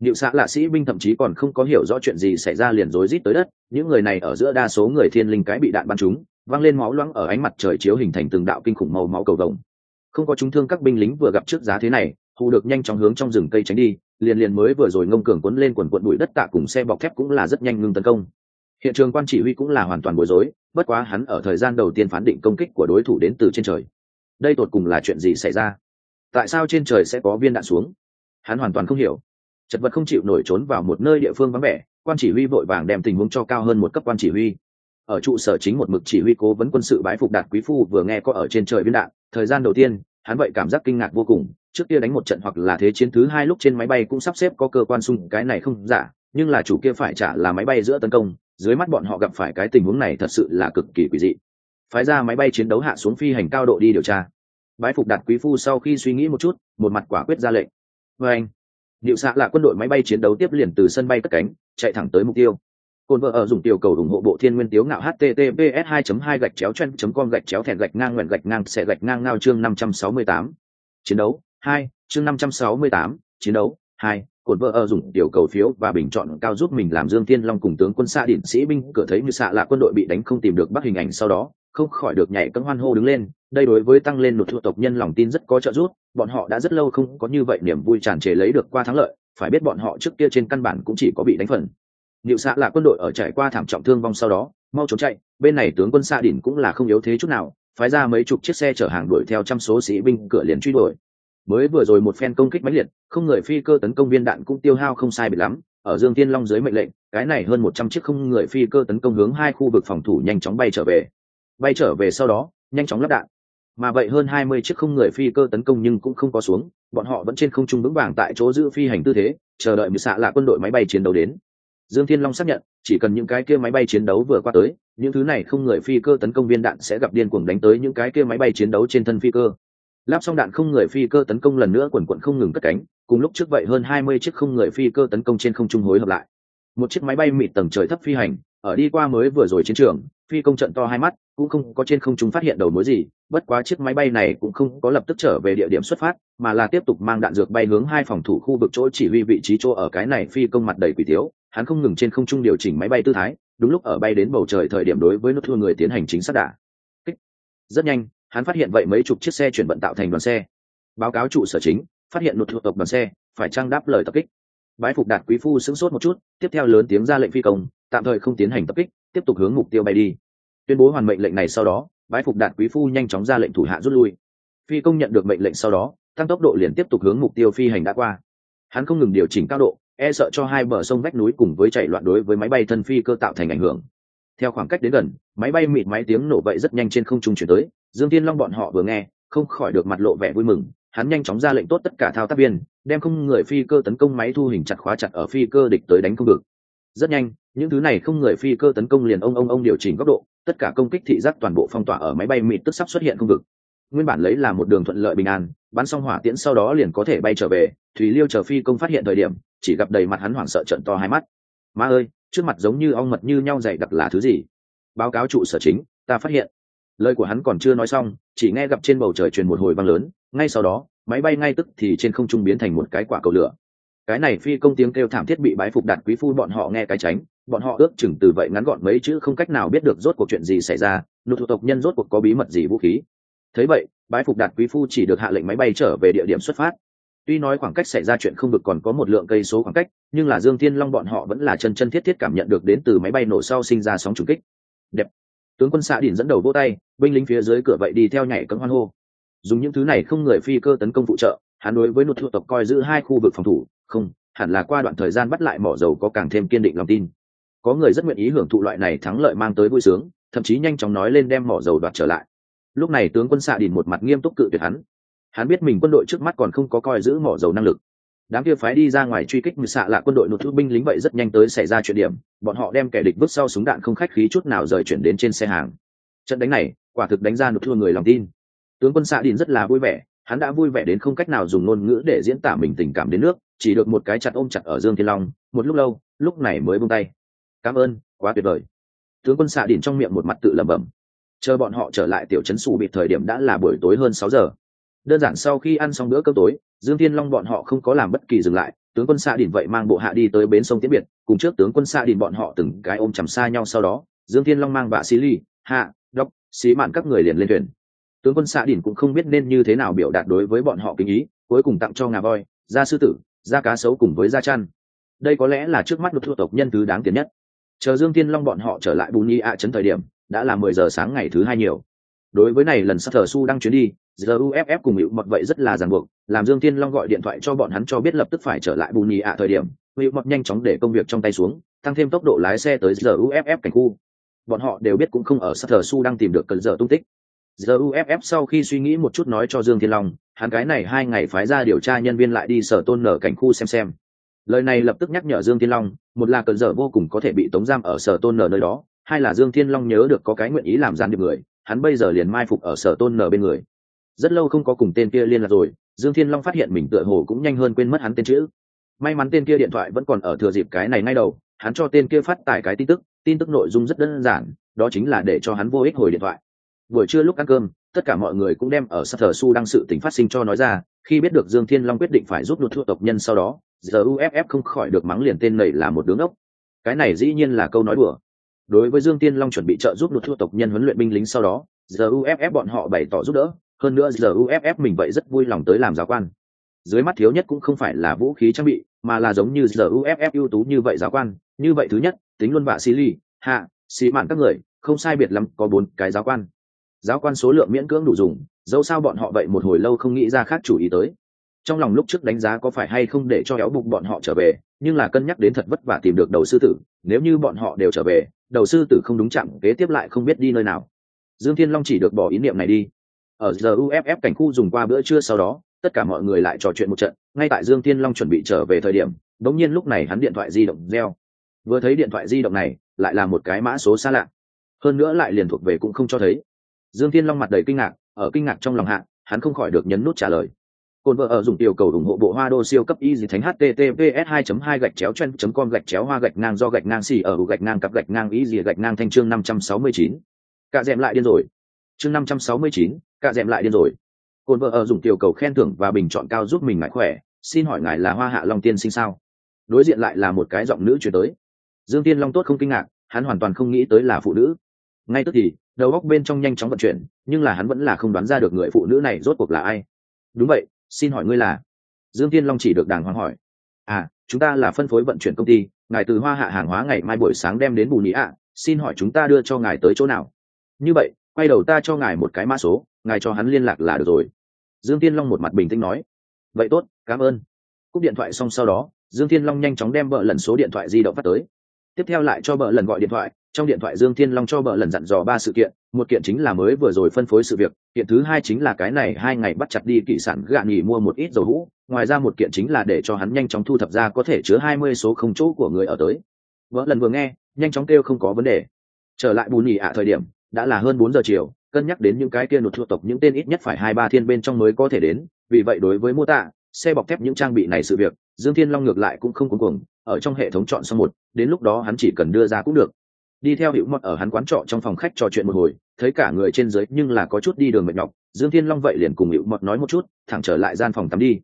Niệu xã lạ sĩ binh thậm chí còn không có hiểu rõ chuyện gì xảy ra liền rối rít tới đất, những người này ở giữa đa số người thiên linh cái bị đạn bắn trúng, văng lên máu loãng ở ánh mặt trời chiếu hình thành từng đạo kinh khủng màu máu cầu vồng. Không có chúng thương các binh lính vừa gặp trước giá thế này, hù được nhanh chóng hướng trong rừng cây tránh đi, liền liền mới vừa rồi ngông cường cuốn lên quần quần bụi đất tạ cùng xe bọc thép cũng là rất nhanh ngưng tấn công. Hiện trường quan chỉ huy cũng là hoàn toàn bối rối, bất quá hắn ở thời gian đầu tiên phán định công kích của đối thủ đến từ trên trời. Đây tột cùng là chuyện gì xảy ra? Tại sao trên trời sẽ có viên đạn xuống? Hắn hoàn toàn không hiểu. Chật vật không chịu nổi trốn vào một nơi địa phương vắng vẻ quan chỉ huy vội vàng đem tình huống cho cao hơn một cấp quan chỉ huy ở trụ sở chính một mực chỉ huy cố vấn quân sự bái phục đạt quý phu vừa nghe có ở trên trời viên đạn. Thời gian đầu tiên, hắn vậy cảm giác kinh ngạc vô cùng. Trước kia đánh một trận hoặc là thế chiến thứ hai lúc trên máy bay cũng sắp xếp có cơ quan xung cái này không giả, nhưng là chủ kia phải trả là máy bay giữa tấn công. Dưới mắt bọn họ gặp phải cái tình huống này thật sự là cực kỳ quỷ dị. Phái ra máy bay chiến đấu hạ xuống phi hành cao độ đi điều tra. Bái phục đạt quý phu sau khi suy nghĩ một chút, một mặt quả quyết ra lệnh. Vê anh. Điệu xạ là quân đội máy bay chiến đấu tiếp liền từ sân bay cất cánh, chạy thẳng tới mục tiêu. Côn vợ ở dùng tiểu cầu ủng hộ bộ thiên nguyên tiếu ngạo https 2 2 gạch chéo chen com gạch chéo thẹn gạch ngang nguyện gạch ngang sẽ gạch ngang ngao chương 568. chiến đấu 2, chương 568, chiến đấu 2, cột vợ ở dùng tiểu cầu phiếu và bình chọn cao giúp mình làm dương thiên long cùng tướng quân xạ điện sĩ binh cửa thấy như xạ là quân đội bị đánh không tìm được bắt hình ảnh sau đó không khỏi được nhảy cấm hoan hô đứng lên đây đối với tăng lên nụt thu tộc nhân lòng tin rất có trợ giúp bọn họ đã rất lâu không có như vậy niềm vui tràn trề lấy được qua thắng lợi phải biết bọn họ trước kia trên căn bản cũng chỉ có bị đánh phần Niệu xạ là quân đội ở trải qua thảm trọng thương vong sau đó, mau trốn chạy, bên này tướng quân xạ đỉnh cũng là không yếu thế chút nào, phái ra mấy chục chiếc xe chở hàng đuổi theo trăm số sĩ binh cửa liền truy đuổi. Mới vừa rồi một phen công kích mãnh liệt, không người phi cơ tấn công viên đạn cũng tiêu hao không sai biệt lắm, ở dương tiên long dưới mệnh lệnh, cái này hơn một trăm chiếc không người phi cơ tấn công hướng hai khu vực phòng thủ nhanh chóng bay trở về. Bay trở về sau đó, nhanh chóng lắp đạn. Mà vậy hơn hai mươi chiếc không người phi cơ tấn công nhưng cũng không có xuống, bọn họ vẫn trên không trung vững vàng tại chỗ giữ phi hành tư thế, chờ đợi một xạ là quân đội máy bay chiến đấu đến dương thiên long xác nhận, chỉ cần những cái kia máy bay chiến đấu vừa qua tới, những thứ này không người phi cơ tấn công viên đạn sẽ gặp điên cuồng đánh tới những cái kia máy bay chiến đấu trên thân phi cơ. Lắp xong đạn không người phi cơ tấn công lần nữa quần quận không ngừng cất cánh, cùng lúc trước vậy hơn hai mươi chiếc không người phi cơ tấn công trên không trung hối hợp lại. Một chiếc máy bay mịt tầng trời thấp phi hành, ở đi qua mới vừa rồi chiến trường, phi công trận to hai mắt, cũng không có trên không trung phát hiện đầu mối gì, bất quá chiếc máy bay này cũng không có lập tức trở về địa điểm xuất phát, mà là tiếp tục mang đạn dược bay hướng hai phòng thủ khu vực chỗ chỉ huy vị trí chỗ ở cái này phi công mặt đầy quỷ tiếu hắn không ngừng trên không trung điều chỉnh máy bay tư thái, đúng lúc ở bay đến bầu trời thời điểm đối với nốt thua người tiến hành chính xác đả. Rất nhanh, hắn phát hiện vậy mấy chục chiếc xe chuyển vận tạo thành đoàn xe. Báo cáo trụ sở chính, phát hiện nốt thua tộc đoàn xe, phải trang đáp lời tập kích. Bái phục đạt quý phu sững sốt một chút, tiếp theo lớn tiếng ra lệnh phi công, tạm thời không tiến hành tập kích, tiếp tục hướng mục tiêu bay đi. Tuyên bố hoàn mệnh lệnh này sau đó, bái phục đạt quý phu nhanh chóng ra lệnh thủ hạ rút lui. Phi công nhận được mệnh lệnh sau đó, tăng tốc độ liền tiếp tục hướng mục tiêu phi hành đã qua. Hắn không ngừng điều chỉnh cao độ e sợ cho hai bờ sông vách núi cùng với chạy loạn đối với máy bay thân phi cơ tạo thành ảnh hưởng. Theo khoảng cách đến gần, máy bay mịt máy tiếng nổ vậy rất nhanh trên không trung chuyển tới. Dương tiên long bọn họ vừa nghe, không khỏi được mặt lộ vẻ vui mừng. Hắn nhanh chóng ra lệnh tốt tất cả thao tác viên, đem không người phi cơ tấn công máy thu hình chặt khóa chặt ở phi cơ địch tới đánh không được. Rất nhanh, những thứ này không người phi cơ tấn công liền ông ông ông điều chỉnh góc độ, tất cả công kích thị giác toàn bộ phong tỏa ở máy bay mịt tức sắp xuất hiện không vực nguyên bản lấy là một đường thuận lợi bình an, bắn xong hỏa tiễn sau đó liền có thể bay trở về, thủy liêu chờ phi công phát hiện thời điểm chỉ gặp đầy mặt hắn hoảng sợ trận to hai mắt. Ma ơi, trước mặt giống như ong mật như nhau dày đặc là thứ gì? Báo cáo trụ sở chính, ta phát hiện. Lời của hắn còn chưa nói xong, chỉ nghe gặp trên bầu trời truyền một hồi vang lớn, ngay sau đó, máy bay ngay tức thì trên không trung biến thành một cái quả cầu lửa. Cái này phi công tiếng kêu thảm thiết bị bái phục đạt quý phu bọn họ nghe cái tránh, bọn họ ước chừng từ vậy ngắn gọn mấy chữ không cách nào biết được rốt cuộc chuyện gì xảy ra, nụ thủ tộc nhân rốt cuộc có bí mật gì vũ khí. Thấy vậy, bái phục đạt quý phu chỉ được hạ lệnh máy bay trở về địa điểm xuất phát tuy nói khoảng cách xảy ra chuyện không được còn có một lượng cây số khoảng cách, nhưng là dương thiên long bọn họ vẫn là chân chân thiết thiết cảm nhận được đến từ máy bay nổ sau sinh ra sóng trùng kích. Đẹp. Tướng quân xạ đỉnh dẫn đầu vô tay, binh lính phía dưới cửa vậy đi theo nhảy cấm hoan hô. Dùng những thứ này không người phi cơ tấn công phụ trợ, hắn đối với nút thu tộc coi giữ hai khu vực phòng thủ, không, hẳn là qua đoạn thời gian bắt lại mỏ dầu có càng thêm kiên định lòng tin. Có người rất nguyện ý hưởng thụ loại này thắng lợi mang tới vui sướng, thậm chí nhanh chóng nói lên đem mỏ dầu đoạt trở lại. Lúc này tướng quân xạ đỉnh một mặt nghiêm túc cự tuyệt hắn hắn biết mình quân đội trước mắt còn không có coi giữ mỏ dầu năng lực. Đám kia phái đi ra ngoài truy kích mười xạ là quân đội nộp thu binh lính vậy rất nhanh tới xảy ra chuyện điểm, bọn họ đem kẻ địch vứt sau súng đạn không khách khí chút nào rời chuyển đến trên xe hàng. Trận đánh này, quả thực đánh ra nộp thua người lòng tin. Tướng quân xạ đình rất là vui vẻ, hắn đã vui vẻ đến không cách nào dùng ngôn ngữ để diễn tả mình tình cảm đến nước, chỉ được một cái chặt ôm chặt ở dương thiên long, một lúc lâu, lúc này mới buông tay. Cảm ơn, quá tuyệt vời. Tướng quân xạ đình trong miệng một mặt tự lẩm bẩm. Chờ bọn họ trở lại tiểu trấn xù bị thời điểm đã là buổi tối hơn sáu giờ đơn giản sau khi ăn xong bữa cơm tối, dương thiên long bọn họ không có làm bất kỳ dừng lại, tướng quân xạ đình vậy mang bộ hạ đi tới bến sông tiễn biệt, cùng trước tướng quân xạ đình bọn họ từng cái ôm chầm xa nhau sau đó, dương thiên long mang vạ xí ly, hạ, đốc, xí mạn các người liền lên thuyền. Tướng quân xạ đình cũng không biết nên như thế nào biểu đạt đối với bọn họ kinh ý, cuối cùng tặng cho ngà voi da sư tử da cá sấu cùng với da chăn. Đây có lẽ là trước mắt một thu tộc nhân thứ đáng tiền nhất. Chờ dương thiên long bọn họ trở lại bù nhi ạ chấn thời điểm, đã là mười giờ sáng ngày thứ hai nhiều đối với này lần sắp thờ su đang chuyến đi giờ uff cùng hữu mật vậy rất là ràng buộc, làm dương thiên long gọi điện thoại cho bọn hắn cho biết lập tức phải trở lại bù nhì ạ thời điểm, hữu mật nhanh chóng để công việc trong tay xuống, tăng thêm tốc độ lái xe tới giờ uff cảnh khu. Bọn họ đều biết cũng không ở sắp thờ su đang tìm được cần giờ tung tích. Giờ uff sau khi suy nghĩ một chút nói cho dương thiên long, hắn cái này hai ngày phái ra điều tra nhân viên lại đi sở tôn nở cảnh khu xem xem. Lời này lập tức nhắc nhở dương thiên long, một là cần giờ vô cùng có thể bị tống giam ở sở tôn nở nơi đó, hai là dương thiên long nhớ được có cái nguyện ý làm gián điệp người hắn bây giờ liền mai phục ở sở tôn nở bên người. Rất lâu không có cùng tên kia liên lạc rồi, dương thiên long phát hiện mình tựa hồ cũng nhanh hơn quên mất hắn tên chữ. May mắn tên kia điện thoại vẫn còn ở thừa dịp cái này ngay đầu, hắn cho tên kia phát tải cái tin tức tin tức nội dung rất đơn giản, đó chính là để cho hắn vô ích hồi điện thoại. Buổi trưa lúc ăn cơm, tất cả mọi người cũng đem ở sát thờ su đăng sự tình phát sinh cho nói ra, khi biết được dương thiên long quyết định phải rút nút thua tộc nhân sau đó giờ uff không khỏi được mắng liền tên này là một đứng ốc cái này dĩ nhiên là câu nói đùa đối với dương thiên long chuẩn bị trợ giúp đột thu tộc nhân huấn luyện binh lính sau đó giờ uff bọn họ bày tỏ giúp đỡ. Hơn nữa giờ uff mình vậy rất vui lòng tới làm giáo quan. Dưới mắt thiếu nhất cũng không phải là vũ khí trang bị, mà là giống như giờ uff ưu tú như vậy giáo quan. Như vậy thứ nhất, tính luôn bạ xì ly hạ, xì mạn các người, không sai biệt lắm có bốn cái giáo quan. Giáo quan số lượng miễn cưỡng đủ dùng, dẫu sao bọn họ vậy một hồi lâu không nghĩ ra khác chủ ý tới trong lòng lúc trước đánh giá có phải hay không để cho éo bụng bọn họ trở về, nhưng là cân nhắc đến thật vất vả tìm được đầu sư tử, nếu như bọn họ đều trở về, đầu sư tử không đúng chạm, kế tiếp lại không biết đi nơi nào. Dương thiên long chỉ được bỏ ý niệm này đi. Ở giờ uff cảnh khu dùng qua bữa trưa sau đó, tất cả mọi người lại trò chuyện một trận, ngay tại dương thiên long chuẩn bị trở về thời điểm đ ỗ n g nhiên lúc này hắn điện thoại di động reo. Vừa thấy điện thoại di động này, lại là một cái mã số xa lạ. Hơn nữa lại liền thuộc về cũng không cho thấy. Dương thiên long mặt đầy kinh ngạc, ở kinh ngạc trong lòng hạ, hắn không khỏi được nhấn nút trả lời. Côn vợ ở dùng tiểu cầu ủng hộ bộ Hoa Đô siêu cấp y gì thánh https 2 2 gạch chéo chen com gạch chéo hoa gạch ngang do gạch ngang xì ở gạch ngang cặp gạch ngang y gì gạch ngang thanh chương 569. Cả dẹm lại điên rồi. Chương 569, cả dẹm lại điên rồi. Côn vợ ở dùng tiểu cầu khen thưởng và bình chọn cao giúp mình ngại khỏe, xin hỏi ngài là Hoa Hạ Long tiên sinh sao? Đối diện lại là một cái giọng nữ truyền tới. Dương Tiên Long tốt không kinh ngạc, hắn hoàn toàn không nghĩ tới là phụ nữ. Ngay tức thì, đầu óc bên trong nhanh chóng vận chuyển, nhưng là hắn vẫn là không đoán ra được người phụ nữ này rốt cuộc là ai. Đúng vậy, xin hỏi ngươi là? Dương tiên long chỉ được đàng hoàng hỏi. À chúng ta là phân phối vận chuyển công ty, ngài từ hoa hạ hàng hóa ngày mai buổi sáng đem đến bù nhĩ ạ, xin hỏi chúng ta đưa cho ngài tới chỗ nào? Như vậy, quay đầu ta cho ngài một cái mã số, ngài cho hắn liên lạc là được rồi. Dương tiên long một mặt bình tĩnh nói. Vậy tốt, cảm ơn. Cúp điện thoại xong sau đó, dương tiên long nhanh chóng đem vợ lần số điện thoại di động phát tới. Tiếp theo lại cho vợ lần gọi điện thoại trong điện thoại dương thiên long cho vợ lần dặn dò ba sự kiện, một kiện chính là mới vừa rồi phân phối sự việc, kiện thứ hai chính là cái này, hai ngày bắt chặt đi kỵ sản gạ nghỉ mua một ít dầu hũ, ngoài ra một kiện chính là để cho hắn nhanh chóng thu thập ra có thể chứa hai mươi số không chỗ của người ở tới. Vợ lần vừa nghe, nhanh chóng kêu không có vấn đề. Trở lại bù nhì ạ thời điểm, đã là hơn bốn giờ chiều, cân nhắc đến những cái kia nụt thuộc tộc, những tên ít nhất phải hai ba thiên bên trong mới có thể đến, vì vậy đối với mô tạ xe bọc thép những trang bị này sự việc, dương thiên long ngược lại cũng không cuống cuồng, ở trong hệ thống chọn xong một, đến lúc đó hắn chỉ cần đưa ra cũng được đi theo hữu mọt ở hắn quán trọ trong phòng khách trò chuyện một hồi, thấy cả người trên dưới nhưng là có chút đi đường mệt nhọc, dương thiên long vậy liền cùng hữu mọt nói một chút, thẳng trở lại gian phòng tắm đi.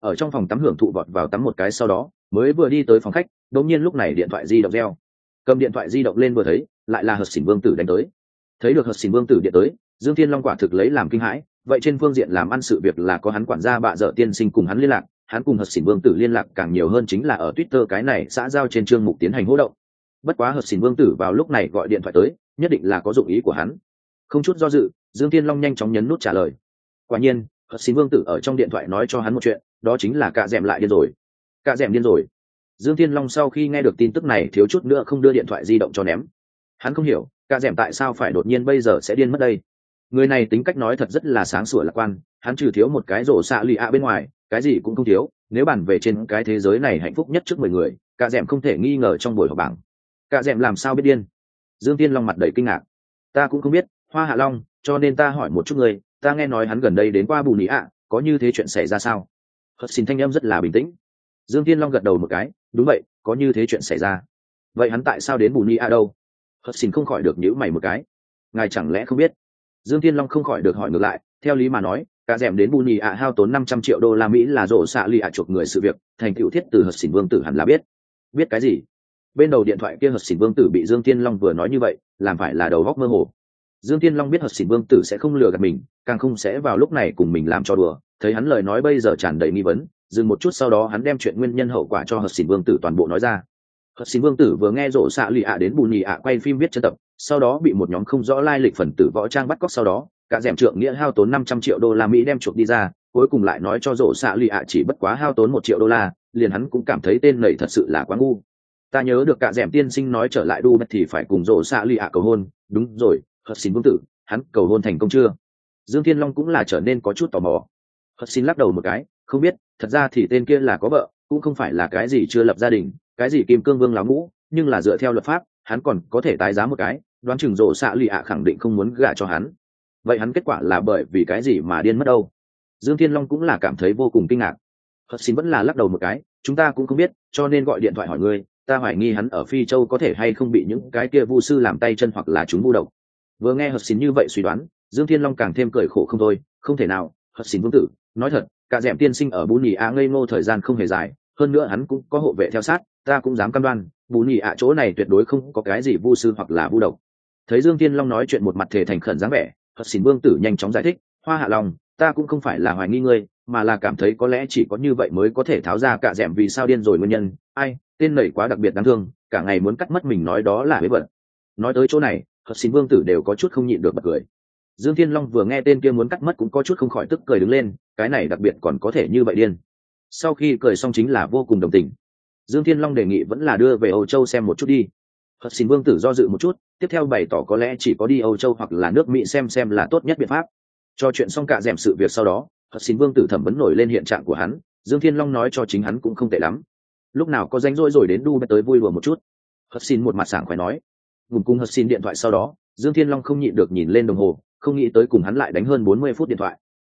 Ở trong phòng tắm hưởng thụ vọt vào tắm một cái sau đó, mới vừa đi tới phòng khách, đột nhiên lúc này điện thoại di động reo. Cầm điện thoại di động lên vừa thấy, lại là hợp xỉn vương tử đánh tới. Thấy được hợp xỉn vương tử điện tới, dương thiên long quả thực lấy làm kinh hãi, vậy trên phương diện làm ăn sự việc là có hắn quản gia bạ dợ tiên sinh cùng hắn liên lạc, hắn cùng hợp xỉn vương tử liên lạc càng nhiều hơn chính là ở twitter cái này xã giao trên chương mục tiến hành hỗ động bất quá hợp xỉn vương tử vào lúc này gọi điện thoại tới, nhất định là có dụng ý của hắn. Không chút do dự, dương tiên long nhanh chóng nhấn nút trả lời. Quả nhiên, hợp xỉn vương tử ở trong điện thoại nói cho hắn một chuyện, đó chính là cạ d lại điên rồi. Cạ d điên rồi. Dương tiên long sau khi nghe được tin tức này thiếu chút nữa không đưa điện thoại di động cho ném. Hắn không hiểu, cạ d tại sao phải đột nhiên bây giờ sẽ điên mất đây? Người này tính cách nói thật rất là sáng sủa lạc quan, hắn trừ thiếu một cái rổ xạ lì ạ bên ngoài, cái gì cũng không thiếu, nếu bàn về trên cái thế giới này hạnh phúc nhất trước mười người cả d không thể nghi ngờ trong buổi họp bảng cả d làm sao biết điên? Dương tiên long mặt đầy kinh ngạc. Ta cũng không biết, hoa hạ long, cho nên ta hỏi một chút người ta nghe nói hắn gần đây đến qua bù nị ạ, có như thế chuyện xảy ra sao? Hất xin thanh em rất là bình tĩnh. Dương tiên long gật đầu một cái, đúng vậy, có như thế chuyện xảy ra. Vậy hắn tại sao đến bù nị ạ đâu? Hất xin không khỏi được nhữ mày một cái. Ngài chẳng lẽ không biết? Dương tiên long không khỏi được hỏi ngược lại, theo lý mà nói, cả d đến bù nị ạ hao tốn năm trăm triệu đô la mỹ là rổ xạ lì ạ chuộc người sự việc, thành cựu thiết từ hất xỉn vương tử hẳn là biết. Biết cái gì? Bên đầu điện thoại kia hợp xỉn vương tử bị dương tiên long vừa nói như vậy, làm phải là đầu góc mơ hồ. Dương tiên long biết hợp xỉn vương tử sẽ không lừa gạt mình, càng không sẽ vào lúc này cùng mình làm cho đùa. Thấy hắn lời nói bây giờ tràn đầy nghi vấn, dừng một chút sau đó hắn đem chuyện nguyên nhân hậu quả cho hợp xỉn vương tử toàn bộ nói ra. Hợp xỉn vương tử vừa nghe rộ xạ lì ạ đến bù nhì ạ quay phim viết chân tập, sau đó bị một nhóm không rõ lai lịch phần tử võ trang bắt cóc sau đó, cả dẻm trượng nghĩa hao tốn năm trăm triệu đô la mỹ đem chuộc đi ra, cuối cùng lại nói cho rộ xạ lì ạ chỉ bất quá hao tốn một triệu đô la, liền hắn cũng cảm thấy tên này thật sự là quá ngu ta nhớ được cả dẻm tiên sinh nói trở lại đu thì phải cùng rổ xạ lì ạ cầu hôn. Đúng rồi hất xin vương tử, hắn cầu hôn thành công chưa? Dương thiên long cũng là trở nên có chút tò mò. Hất xin lắc đầu một cái, không biết, thật ra thì tên kia là có vợ, cũng không phải là cái gì chưa lập gia đình, cái gì kim cương vương láo ngũ, nhưng là dựa theo luật pháp, hắn còn có thể tái giá một cái, đoán chừng rộ xạ lì ạ khẳng định không muốn gả cho hắn. Vậy hắn kết quả là bởi vì cái gì mà điên mất đâu? Dương thiên long cũng là cảm thấy vô cùng kinh ngạc. Hất xin vẫn là lắc đầu một cái, chúng ta cũng không biết, cho nên gọi điện thoại hỏi ngươi ta hoài nghi hắn ở phi châu có thể hay không bị những cái kia vu sư làm tay chân hoặc là chúng vu độc. Vừa nghe hợp xin như vậy suy đoán, dương thiên long càng thêm cười khổ không thôi, không thể nào, hợp xin vương tử, nói thật, cả d tiên sinh ở bù nhì ạ ngây ngô thời gian không hề dài, hơn nữa hắn cũng có hộ vệ theo sát, ta cũng dám căn đoan, bù nhì ạ chỗ này tuyệt đối không có cái gì vu sư hoặc là vu độc. Thấy dương thiên long nói chuyện một mặt thể thành khẩn dáng vẻ, hợp xin vương tử nhanh chóng giải thích, hoa hạ lòng ta cũng không phải là hoài nghi ngươi, mà là cảm thấy có lẽ chỉ có như vậy mới có thể tháo ra cả d vì sao điên rồi nguyên nhân. Ai, tên nảy quá đặc biệt đáng thương, cả ngày muốn cắt mất mình nói đó là bế vật. Nói tới chỗ này hất xin vương tử đều có chút không nhịn được bật cười. Dương thiên long vừa nghe tên kia muốn cắt mất cũng có chút không khỏi tức cười đứng lên, cái này đặc biệt còn có thể như vậy điên. Sau khi cười xong chính là vô cùng đồng tình. Dương thiên long đề nghị vẫn là đưa về âu châu xem một chút đi. Hất xin vương tử do dự một chút, tiếp theo bày tỏ có lẽ chỉ có đi âu châu hoặc là nước mỹ xem xem là tốt nhất biện pháp cho chuyện xong cả d sự việc sau đó, hất xin vương tử thẩm vấn nổi lên hiện trạng của hắn, dương thiên long nói cho chính hắn cũng không tệ lắm. Lúc nào có rảnh rỗi rồi đến đu tới vui đùa một chút. Hất xin một mặt sảng khoái nói. Cùng cung hất xin điện thoại sau đó, dương thiên long không nhịn được nhìn lên đồng hồ, không nghĩ tới cùng hắn lại đánh hơn bốn mươi phút điện thoại.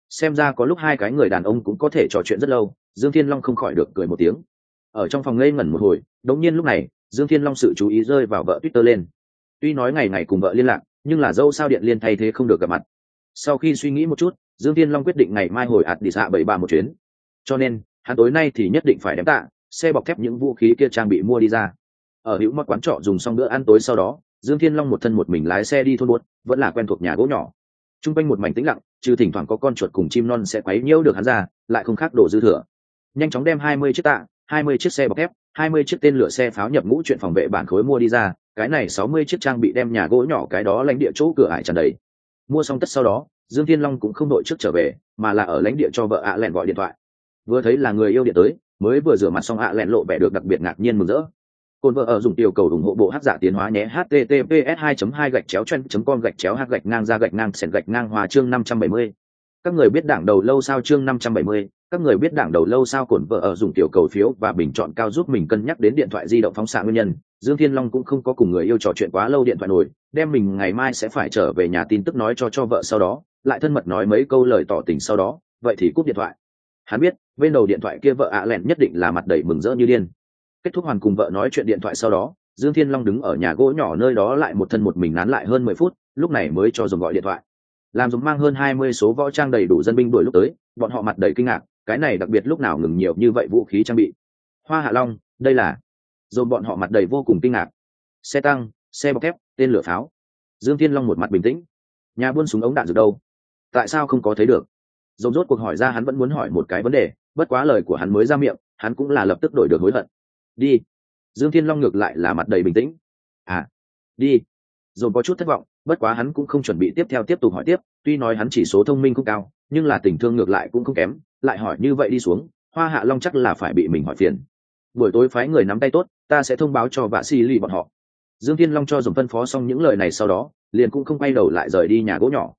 Xem ra có lúc hai cái người đàn ông cũng có thể trò chuyện rất lâu, dương thiên long không khỏi được cười một tiếng. Ở trong phòng ngây ngẩn một hồi, đống nhiên lúc này, dương thiên long sự chú ý rơi vào vợ twitter lên. Tuy nói ngày ngày cùng vợ liên lạc, nhưng là dâu sao điện liên thay thế không được gặp mặt sau khi suy nghĩ một chút, dương thiên long quyết định ngày mai hồi ạt đi xạ bảy ba một chuyến. Cho nên, hắn tối nay thì nhất định phải đem tạ, xe bọc thép những vũ khí kia trang bị mua đi ra. Ở hữu mất quán trọ dùng xong bữa ăn tối sau đó, dương thiên long một thân một mình lái xe đi thôn buốt vẫn là quen thuộc nhà gỗ nhỏ. T r u n g quanh một mảnh tĩnh lặng, trừ thỉnh thoảng có con chuột cùng chim non sẽ quấy nhiễu được hắn ra, lại không khác đổ dư thừa. Nhanh chóng đem hai mươi chiếc tạ, hai mươi chiếc xe bọc thép, hai mươi chiếc tên lửa xe pháo nhập ngũ chuyện phòng vệ bản khối mua đi ra, cái này sáu mươi chiếc trang bị đem nhà gỗ nhỏ cái đó lãnh địa chỗ cửa ải tràn đầy mua xong tất sau đó dương thiên long cũng không đội trước trở về mà là ở lãnh địa cho vợ ạ lẹn gọi điện thoại vừa thấy là người yêu điện tới mới vừa rửa mặt xong ạ lẹn lộ vẻ được đặc biệt ngạc nhiên mừng rỡ cồn vợ ở dùng tiểu cầu ủng hộ bộ hát giả tiến hóa nhé https 2 2 gạch chéo chen com gạch chéo hát gạch ngang ra gạch ngang sẻn gạch ngang hòa chương 570. Các người biết đảng đầu lâu sao chương 570, các người biết đảng đầu lâu sao cồn vợ ở dùng tiểu cầu phiếu và bình chọn cao giúp mình cân nhắc đến điện thoại di động phóng xạ nguyên nhân. Dương Thiên Long cũng không có cùng người yêu trò chuyện quá lâu điện thoại nổi, đem mình ngày mai sẽ phải trở về nhà tin tức nói cho cho vợ sau đó, lại thân mật nói mấy câu lời tỏ tình sau đó, vậy thì cúp điện thoại. Hắn biết, bên đầu điện thoại kia vợ ạ lẹn nhất định là mặt đầy mừng rỡ như điên. Kết thúc hoàn cùng vợ nói chuyện điện thoại sau đó dương thiên long đứng ở nhà gỗ nhỏ nơi đó lại một thân một mình nán lại hơn mười phút lúc này mới cho dùng gọi điện thoại. Làm dùng mang hơn hai mươi số võ trang đầy đủ dân binh đuổi lúc tới bọn họ mặt đầy kinh ngạc cái này đặc biệt lúc nào ngừng nhiều như vậy vũ khí trang bị. Hoa hạ long đây là dồn bọn họ mặt đầy vô cùng kinh ngạc. Xe tăng, xe bọc thép, tên lửa pháo. Dương thiên long một mặt bình tĩnh. Nhà buôn súng ống đạn dược đâu? Tại sao không có thấy được? Dồn rốt cuộc hỏi ra hắn vẫn muốn hỏi một cái vấn đề, bất quá lời của hắn mới ra miệng, hắn cũng là lập tức đổi được hối hận. Đi. Dương thiên long ngược lại là mặt đầy bình tĩnh. À đi. Dồn có chút thất vọng, bất quá hắn cũng không chuẩn bị tiếp theo tiếp tục hỏi tiếp, tuy nói hắn chỉ số thông minh không cao, nhưng là tình thương ngược lại cũng không kém, lại hỏi như vậy đi xuống, hoa hạ long chắc là phải bị mình hỏi phiền. Buổi tối phái người nắm tay tốt ta sẽ thông báo cho vạ si lì bọn họ. Dương thiên long cho dùng phân phó xong những lời này sau đó, liền cũng không quay đầu lại rời đi nhà gỗ nhỏ.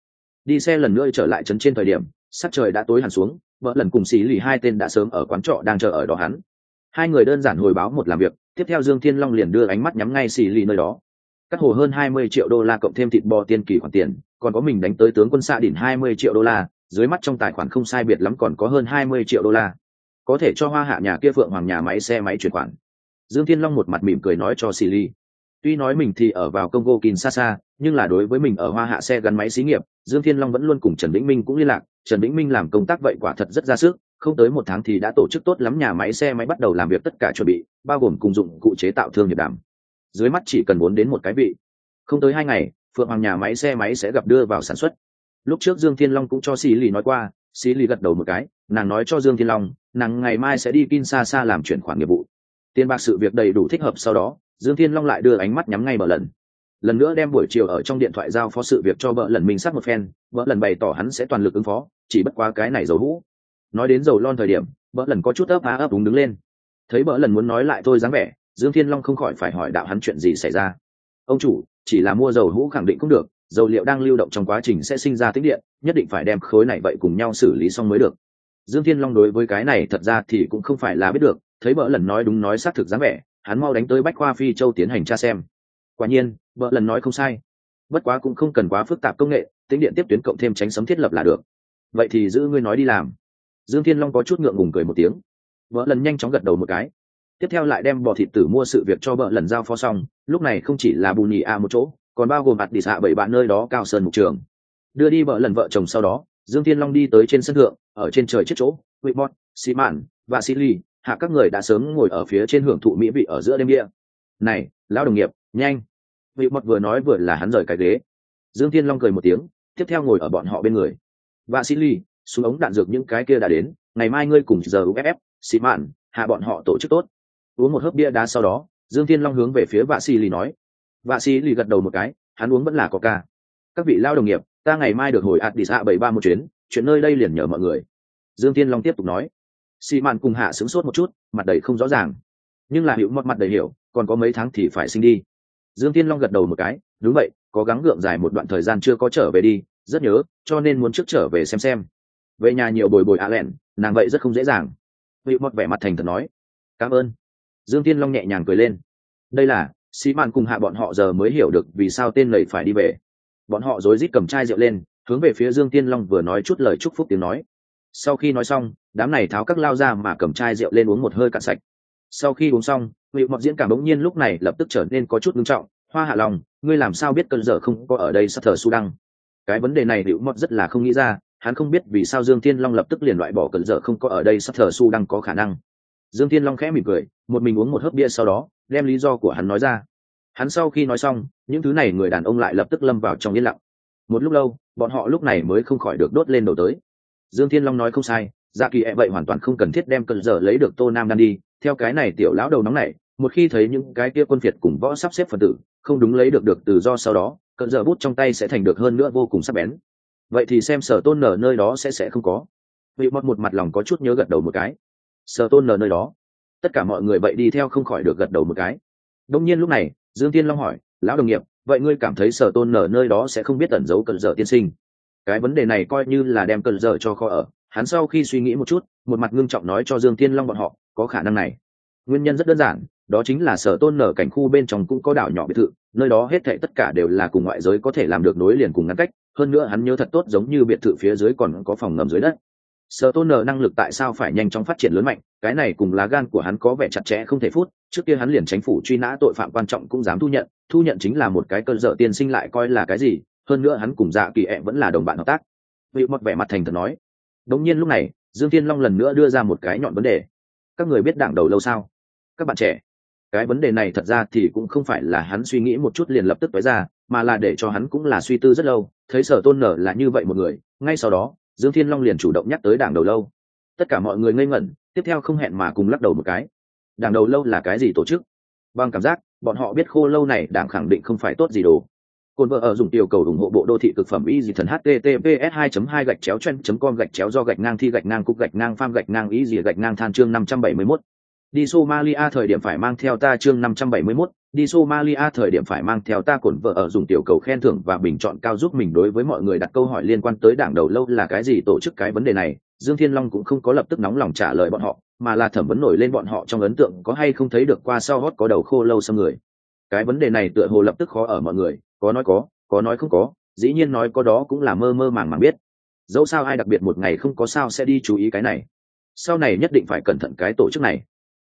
Đi xe lần nữa trở lại trấn trên thời điểm, sắc trời đã tối hẳn xuống, vợ lần cùng xì lì hai tên đã sớm ở quán trọ đang chờ ở đó hắn. Hai người đơn giản hồi báo một làm việc, tiếp theo dương thiên long liền đưa ánh mắt nhắm ngay xì lì nơi đó. Cắt hồ hơn hai mươi triệu đô la cộng thêm thịt bò tiên kỳ khoản tiền, còn có mình đánh tới tướng quân xạ đỉnh hai mươi triệu đô la, dưới mắt trong tài khoản không sai biệt lắm còn có hơn hai mươi triệu đô la. Có thể cho hoa hạ nhà kia phượng hoàng nhà máy xe máy chuyển khoản dương thiên long một mặt mỉm cười nói cho xì ly. Tuy nói mình thì ở vào congo kinshasa, nhưng là đối với mình ở hoa hạ xe gắn máy xí nghiệp, dương thiên long vẫn luôn cùng trần vĩnh minh cũng liên lạc. Trần vĩnh minh làm công tác vậy quả thật rất ra sức, không tới một tháng thì đã tổ chức tốt lắm nhà máy xe máy bắt đầu làm việc tất cả chuẩn bị, bao gồm cùng dụng cụ chế tạo thương nghiệp đảm. Dưới mắt chỉ cần muốn đến một cái vị. Không tới hai ngày, phượng hoàng nhà máy xe máy sẽ gặp đưa vào sản xuất. Lúc trước dương thiên long cũng cho xì lì nói qua, xì lì gật đầu một cái, nàng nói cho dương thiên long, nàng ngày mai sẽ đi Kinshasa làm chuyển khoản nghiệp vụ tiền bạc sự việc đầy đủ thích hợp sau đó, dương thiên long lại đưa ánh mắt nhắm ngay bờ lần. Lần nữa đem buổi chiều ở trong điện thoại giao phó sự việc cho vợ lần mình sát một phen vợ lần bày tỏ hắn sẽ toàn lực ứng phó, chỉ bất quá cái này dầu hũ. Nói đến dầu lon thời điểm vợ lần có chút ấp á ấp đúng đứng lên. Thấy vợ lần muốn nói lại thôi dáng vẻ, dương thiên long không khỏi phải hỏi đạo hắn chuyện gì xảy ra. Ông chủ, chỉ là mua dầu hũ khẳng định cũng được, dầu liệu đang lưu động trong quá trình sẽ sinh ra tích điện, nhất định phải đem khối này vậy cùng nhau xử lý xong mới được. Dương thiên long đối với cái này thật ra thì cũng không phải là biết được thấy vợ lần nói đúng nói xác thực dáng vẻ, hắn mau đánh tới bách khoa phi châu tiến hành tra xem. Quả nhiên vợ lần nói không sai. Bất quá cũng không cần quá phức tạp công nghệ, tính điện tiếp tuyến cộng thêm tránh sấm thiết lập là được. Vậy thì giữ ngươi nói đi làm. Dương thiên long có chút ngượng ngùng cười một tiếng. Vợ lần nhanh chóng gật đầu một cái. Tiếp theo lại đem bò thịt tử mua sự việc cho vợ lần giao phó xong, lúc này không chỉ là bù nhì a một chỗ, còn bao gồm mặt đi xạ bảy bạn nơi đó, cao sơn mục trường. Đưa đi vợ lần vợ chồng sau đó, dương thiên long đi tới trên sân thượng, ở trên trời chết chỗ, whitmore xi mạn và xi ly hạ các người đã sớm ngồi ở phía trên hưởng thụ mỹ vị ở giữa đêm địa. Này, lão đồng nghiệp, nhanh. Vị mật vừa nói vừa là hắn rời cái ghế. Dương thiên long cười một tiếng, tiếp theo ngồi ở bọn họ bên người. Và xin ly, xuống ống đạn dược những cái kia đã đến, ngày mai ngươi cùng giờ uff xị mạn, hạ bọn họ tổ chức tốt. Uống một hớp bia đá sau đó, dương thiên long hướng về phía vạ xì lì nói. Vạ xì lì gật đầu một cái, hắn uống vẫn là có ca. Các vị lao đồng nghiệp, ta ngày mai được hồi ạt đi xạ bảy ba một chuyến, chuyện nơi đây liền nhờ mọi người. Dương tiên long tiếp tục nói xì mạn cùng hạ sướng sốt một chút, mặt đầy không rõ ràng. Nhưng là hiệu mọt mặt đầy hiểu, còn có mấy tháng thì phải sinh đi. Dương tiên long gật đầu một cái, đúng vậy, có gắng gượng dài một đoạn thời gian chưa có trở về đi, rất nhớ, cho nên muốn trước trở về xem xem. Về nhà nhiều bồi bồi ạ lẹn, nàng vậy rất không dễ dàng. Hiệu mọt vẻ mặt thành thật nói, cảm ơn. Dương tiên long nhẹ nhàng cười lên, đây là xì mạn cùng hạ bọn họ giờ mới hiểu được vì sao tên lầy phải đi về. Bọn họ rối rít cầm chai rượu lên, hướng về phía dương tiên long vừa nói chút lời chúc phúc tiếng nói sau khi nói xong, đám này tháo các lao ra mà cầm chai rượu lên uống một hơi cạn sạch. Sau khi uống xong vị mọc diễn cảm bỗng nhiên lúc này lập tức trở nên có chút ngưng trọng. Hoa hạ lòng ngươi làm sao biết cơn dở không có ở đây sắp thờ su đăng? Cái vấn đề này liệu mọt rất là không nghĩ ra, hắn không biết vì sao dương thiên long lập tức liền loại bỏ cơn dở không có ở đây sắp thờ su đăng có khả năng. Dương thiên long khẽ mỉm cười, một mình uống một hớp bia sau đó, đem lý do của hắn nói ra. Hắn sau khi nói xong, những thứ này người đàn ông lại lập tức lâm vào trong yên lặng. Một lúc lâu, bọn họ lúc này mới không khỏi được đốt lên đầu tới dương thiên long nói không sai dạ kỳ e vậy hoàn toàn không cần thiết đem cơn giờ lấy được tô nam đan đi. Theo cái này tiểu lão đầu nóng này một khi thấy những cái kia quân phiệt cùng võ sắp xếp phần tử, không đúng lấy được được tự do sau đó cận giờ bút trong tay sẽ thành được hơn nữa vô cùng sắc bén. Vậy thì xem sở tôn nở nơi đó sẽ sẽ không có. Vị mọt một mặt lòng có chút nhớ gật đầu một cái. Sở tôn nở nơi đó. Tất cả mọi người vậy đi theo không khỏi được gật đầu một cái. Đông nhiên lúc này, dương tiên long hỏi, lão đồng nghiệp, vậy ngươi cảm thấy sở tôn nở nơi đó sẽ không biết tẩn giấu cận giờ tiên sinh? Cái vấn đề này coi như là đem cần dở cho kho ở. Hắn sau khi suy nghĩ một chút, một mặt ngưng trọng nói cho dương Thiên long bọn họ, có khả năng này. Nguyên nhân rất đơn giản, đó chính là sở tôn nở cảnh khu bên trong cũng có đảo nhỏ biệt thự, nơi đó hết thệ tất cả đều là cùng ngoại giới có thể làm được nối liền cùng ngăn cách, hơn nữa hắn nhớ thật tốt giống như biệt thự phía dưới còn có phòng ngầm dưới đất. Sở tôn nở năng lực tại sao phải nhanh chóng phát triển lớn mạnh, cái này cùng lá gan của hắn có vẻ chặt chẽ không thể phút, trước kia hắn liền tránh phủ truy nã tội phạm quan trọng cũng dám thu nhận thu nhận chính là một cái cơn dở tiên sinh lại coi là cái gì hơn nữa hắn cùng dạ kỳ ẹ vẫn là đồng bạn hợp tác. Vị mọt vẻ mặt thành thật nói. Đống nhiên lúc này, dương thiên long lần nữa đưa ra một cái nhọn vấn đề. Các người biết đảng đầu lâu sao? Các bạn trẻ, cái vấn đề này thật ra thì cũng không phải là hắn suy nghĩ một chút liền lập tức tới ra, mà là để cho hắn cũng là suy tư rất lâu, thấy sở tôn nở là như vậy một người, ngay sau đó, dương thiên long liền chủ động nhắc tới đảng đầu lâu. Tất cả mọi người ngây ngẩn, tiếp theo không hẹn mà cùng lắc đầu một cái. Đảng đầu lâu là cái gì tổ chức? Bằng cảm giác, bọn họ biết khô lâu này đảng khẳng định không phải tốt gì đồ. Côn vợ ở dùng tiểu cầu ủng hộ bộ đô thị cực phẩm y dị thần https 2 2 gạch chéo chen com gạch chéo do gạch ngang thi gạch ngang cục gạch ngang pham gạch ngang y dị gạch ngang than chương 571. Đi Somalia thời điểm phải mang theo ta chương 571, đi Somalia thời điểm phải mang theo ta cổn vợ ở dùng tiểu cầu khen thưởng và bình chọn cao giúp mình đối với mọi người đặt câu hỏi liên quan tới đảng đầu lâu là cái gì tổ chức cái vấn đề này, Dương Thiên Long cũng không có lập tức nóng lòng trả lời bọn họ, mà là thẩm vấn nổi lên bọn họ trong ấn tượng có hay không thấy được qua sau hót có đầu khô lâu xâm người. Cái vấn đề này tựa hồ lập tức khó ở mọi người, có nói có có nói không có, dĩ nhiên nói có đó cũng là mơ mơ màng màng biết. Dẫu sao ai đặc biệt một ngày không có sao sẽ đi chú ý cái này. Sau này nhất định phải cẩn thận cái tổ chức này.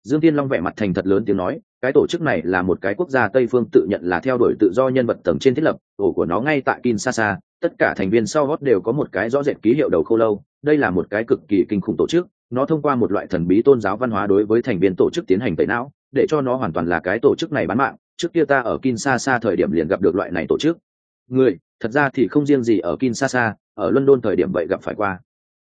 Dương tiên long vẻ mặt thành thật lớn tiếng nói, cái tổ chức này là một cái quốc gia tây phương tự nhận là theo đuổi tự do nhân vật tầng trên thiết lập ổ của nó ngay tại kinshasa, tất cả thành viên sau hót đều có một cái rõ rệt ký hiệu đầu khô lâu, đây là một cái cực kỳ kinh khủng tổ chức, nó thông qua một loại thần bí tôn giáo văn hóa đối với thành viên tổ chức tiến hành tẩy não, để cho nó hoàn toàn là cái tổ chức này bán mạng trước kia ta ở Kinshasa thời điểm liền gặp được loại này tổ chức. Người, thật ra thì không riêng gì ở Kinshasa, ở London thời điểm vậy gặp phải qua.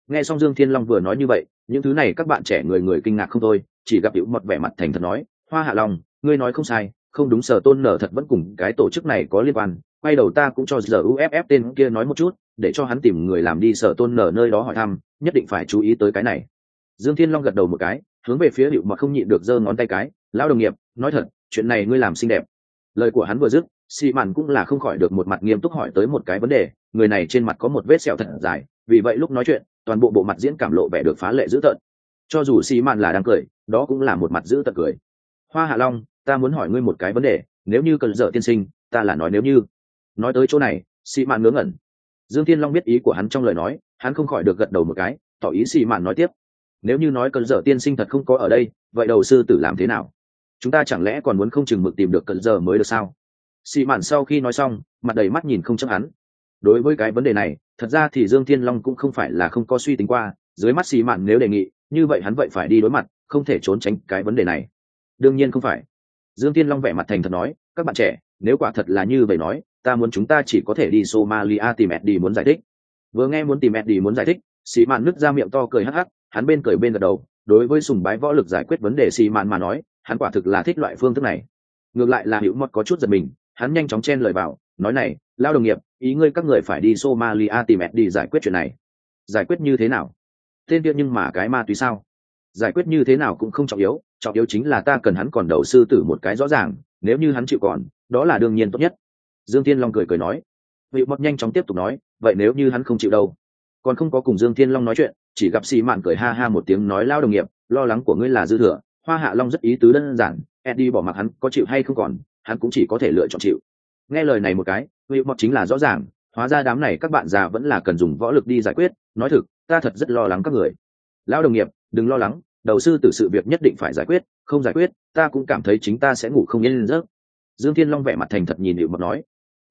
Nghe xong Dương Thiên Long vừa nói như vậy, những thứ này các bạn trẻ người người kinh ngạc không thôi, chỉ gặp hữu một vẻ mặt thành thật nói, Hoa Hạ Long, ngươi nói không sai, không đúng sở tôn nở thật vẫn cùng cái tổ chức này có liên quan. Quay đầu ta cũng cho giờ UFF tên kia nói một chút, để cho hắn tìm người làm đi sở tôn nở nơi đó hỏi thăm, nhất định phải chú ý tới cái này. Dương Thiên Long gật đầu một cái, hướng về phía hữu mà không nhịn được giơ ngón tay cái, lão đồng nghiệp, nói thật, chuyện này ngươi làm xinh đẹp. Lời của hắn vừa dứt xì mạn cũng là không khỏi được một mặt nghiêm túc hỏi tới một cái vấn đề. Người này trên mặt có một vết sẹo thật dài, vì vậy lúc nói chuyện, toàn bộ bộ mặt diễn cảm lộ vẻ được phá lệ dữ tợn. Cho dù xì mạn là đang cười, đó cũng là một mặt dữ tợn cười. Hoa hạ long, ta muốn hỏi ngươi một cái vấn đề, nếu như cần dở tiên sinh, ta là nói nếu như. Nói tới chỗ này xì mạn ngớ ngẩn. Dương thiên long biết ý của hắn trong lời nói, hắn không khỏi được gật đầu một cái, tỏ ý xì mạn nói tiếp. Nếu như nói cần dở tiên sinh thật không có ở đây, vậy đầu sư tử làm thế nào? Chúng ta chẳng lẽ còn muốn không chừng mực tìm được cận giờ mới được sao? Xì mạn sau khi nói xong, mặt đầy mắt nhìn không chấp hắn. Đối với cái vấn đề này, thật ra thì dương thiên long cũng không phải là không có suy tính qua, dưới mắt xì mạn nếu đề nghị, như vậy hắn vậy phải đi đối mặt, không thể trốn tránh cái vấn đề này. Đương nhiên không phải. Dương thiên long vẻ mặt thành thật nói, các bạn trẻ, nếu quả thật là như vậy nói, ta muốn chúng ta chỉ có thể đi somalia tìm eddie muốn giải thích. Vừa nghe muốn tìm eddie muốn giải thích xì mạn nứt ra miệng to cười hắc hắc, hắn bên cười bên gật đầu, đối với sùng bái võ lực giải quyết vấn đề xì mạn mà nói hắn quả thực là thích loại phương thức này. Ngược lại là hữu mọt có chút giật mình, hắn nhanh chóng chen lời vào, nói này, lao đồng nghiệp, ý ngươi các người phải đi somalia tìm đi giải quyết chuyện này. Giải quyết như thế nào? Tên kia nhưng mà cái ma túy sao? Giải quyết như thế nào cũng không trọng yếu trọng yếu chính là ta cần hắn còn đầu sư tử một cái rõ ràng, nếu như hắn chịu còn, đó là đương nhiên tốt nhất. Dương thiên long cười cười nói. Hữu mọt nhanh chóng tiếp tục nói, vậy nếu như hắn không chịu đâu? Còn không có cùng dương thiên long nói chuyện, chỉ gặp xì mạn cười ha ha một tiếng nói, lao đồng nghiệp, lo lắng của ngươi là dư thừa hoa hạ long rất ý tứ đơn giản, eddie bỏ mặc hắn có chịu hay không còn, hắn cũng chỉ có thể lựa chọn chịu. Nghe lời này một cái vị mọt chính là rõ ràng, hóa ra đám này các bạn già vẫn là cần dùng võ lực đi giải quyết, nói thực, ta thật rất lo lắng các người. Lão đồng nghiệp, đừng lo lắng, đầu sư tử sự việc nhất định phải giải quyết, không giải quyết, ta cũng cảm thấy chính ta sẽ ngủ không yên giấc. Dương thiên long vẻ mặt thành thật nhìn hiệu mật nói.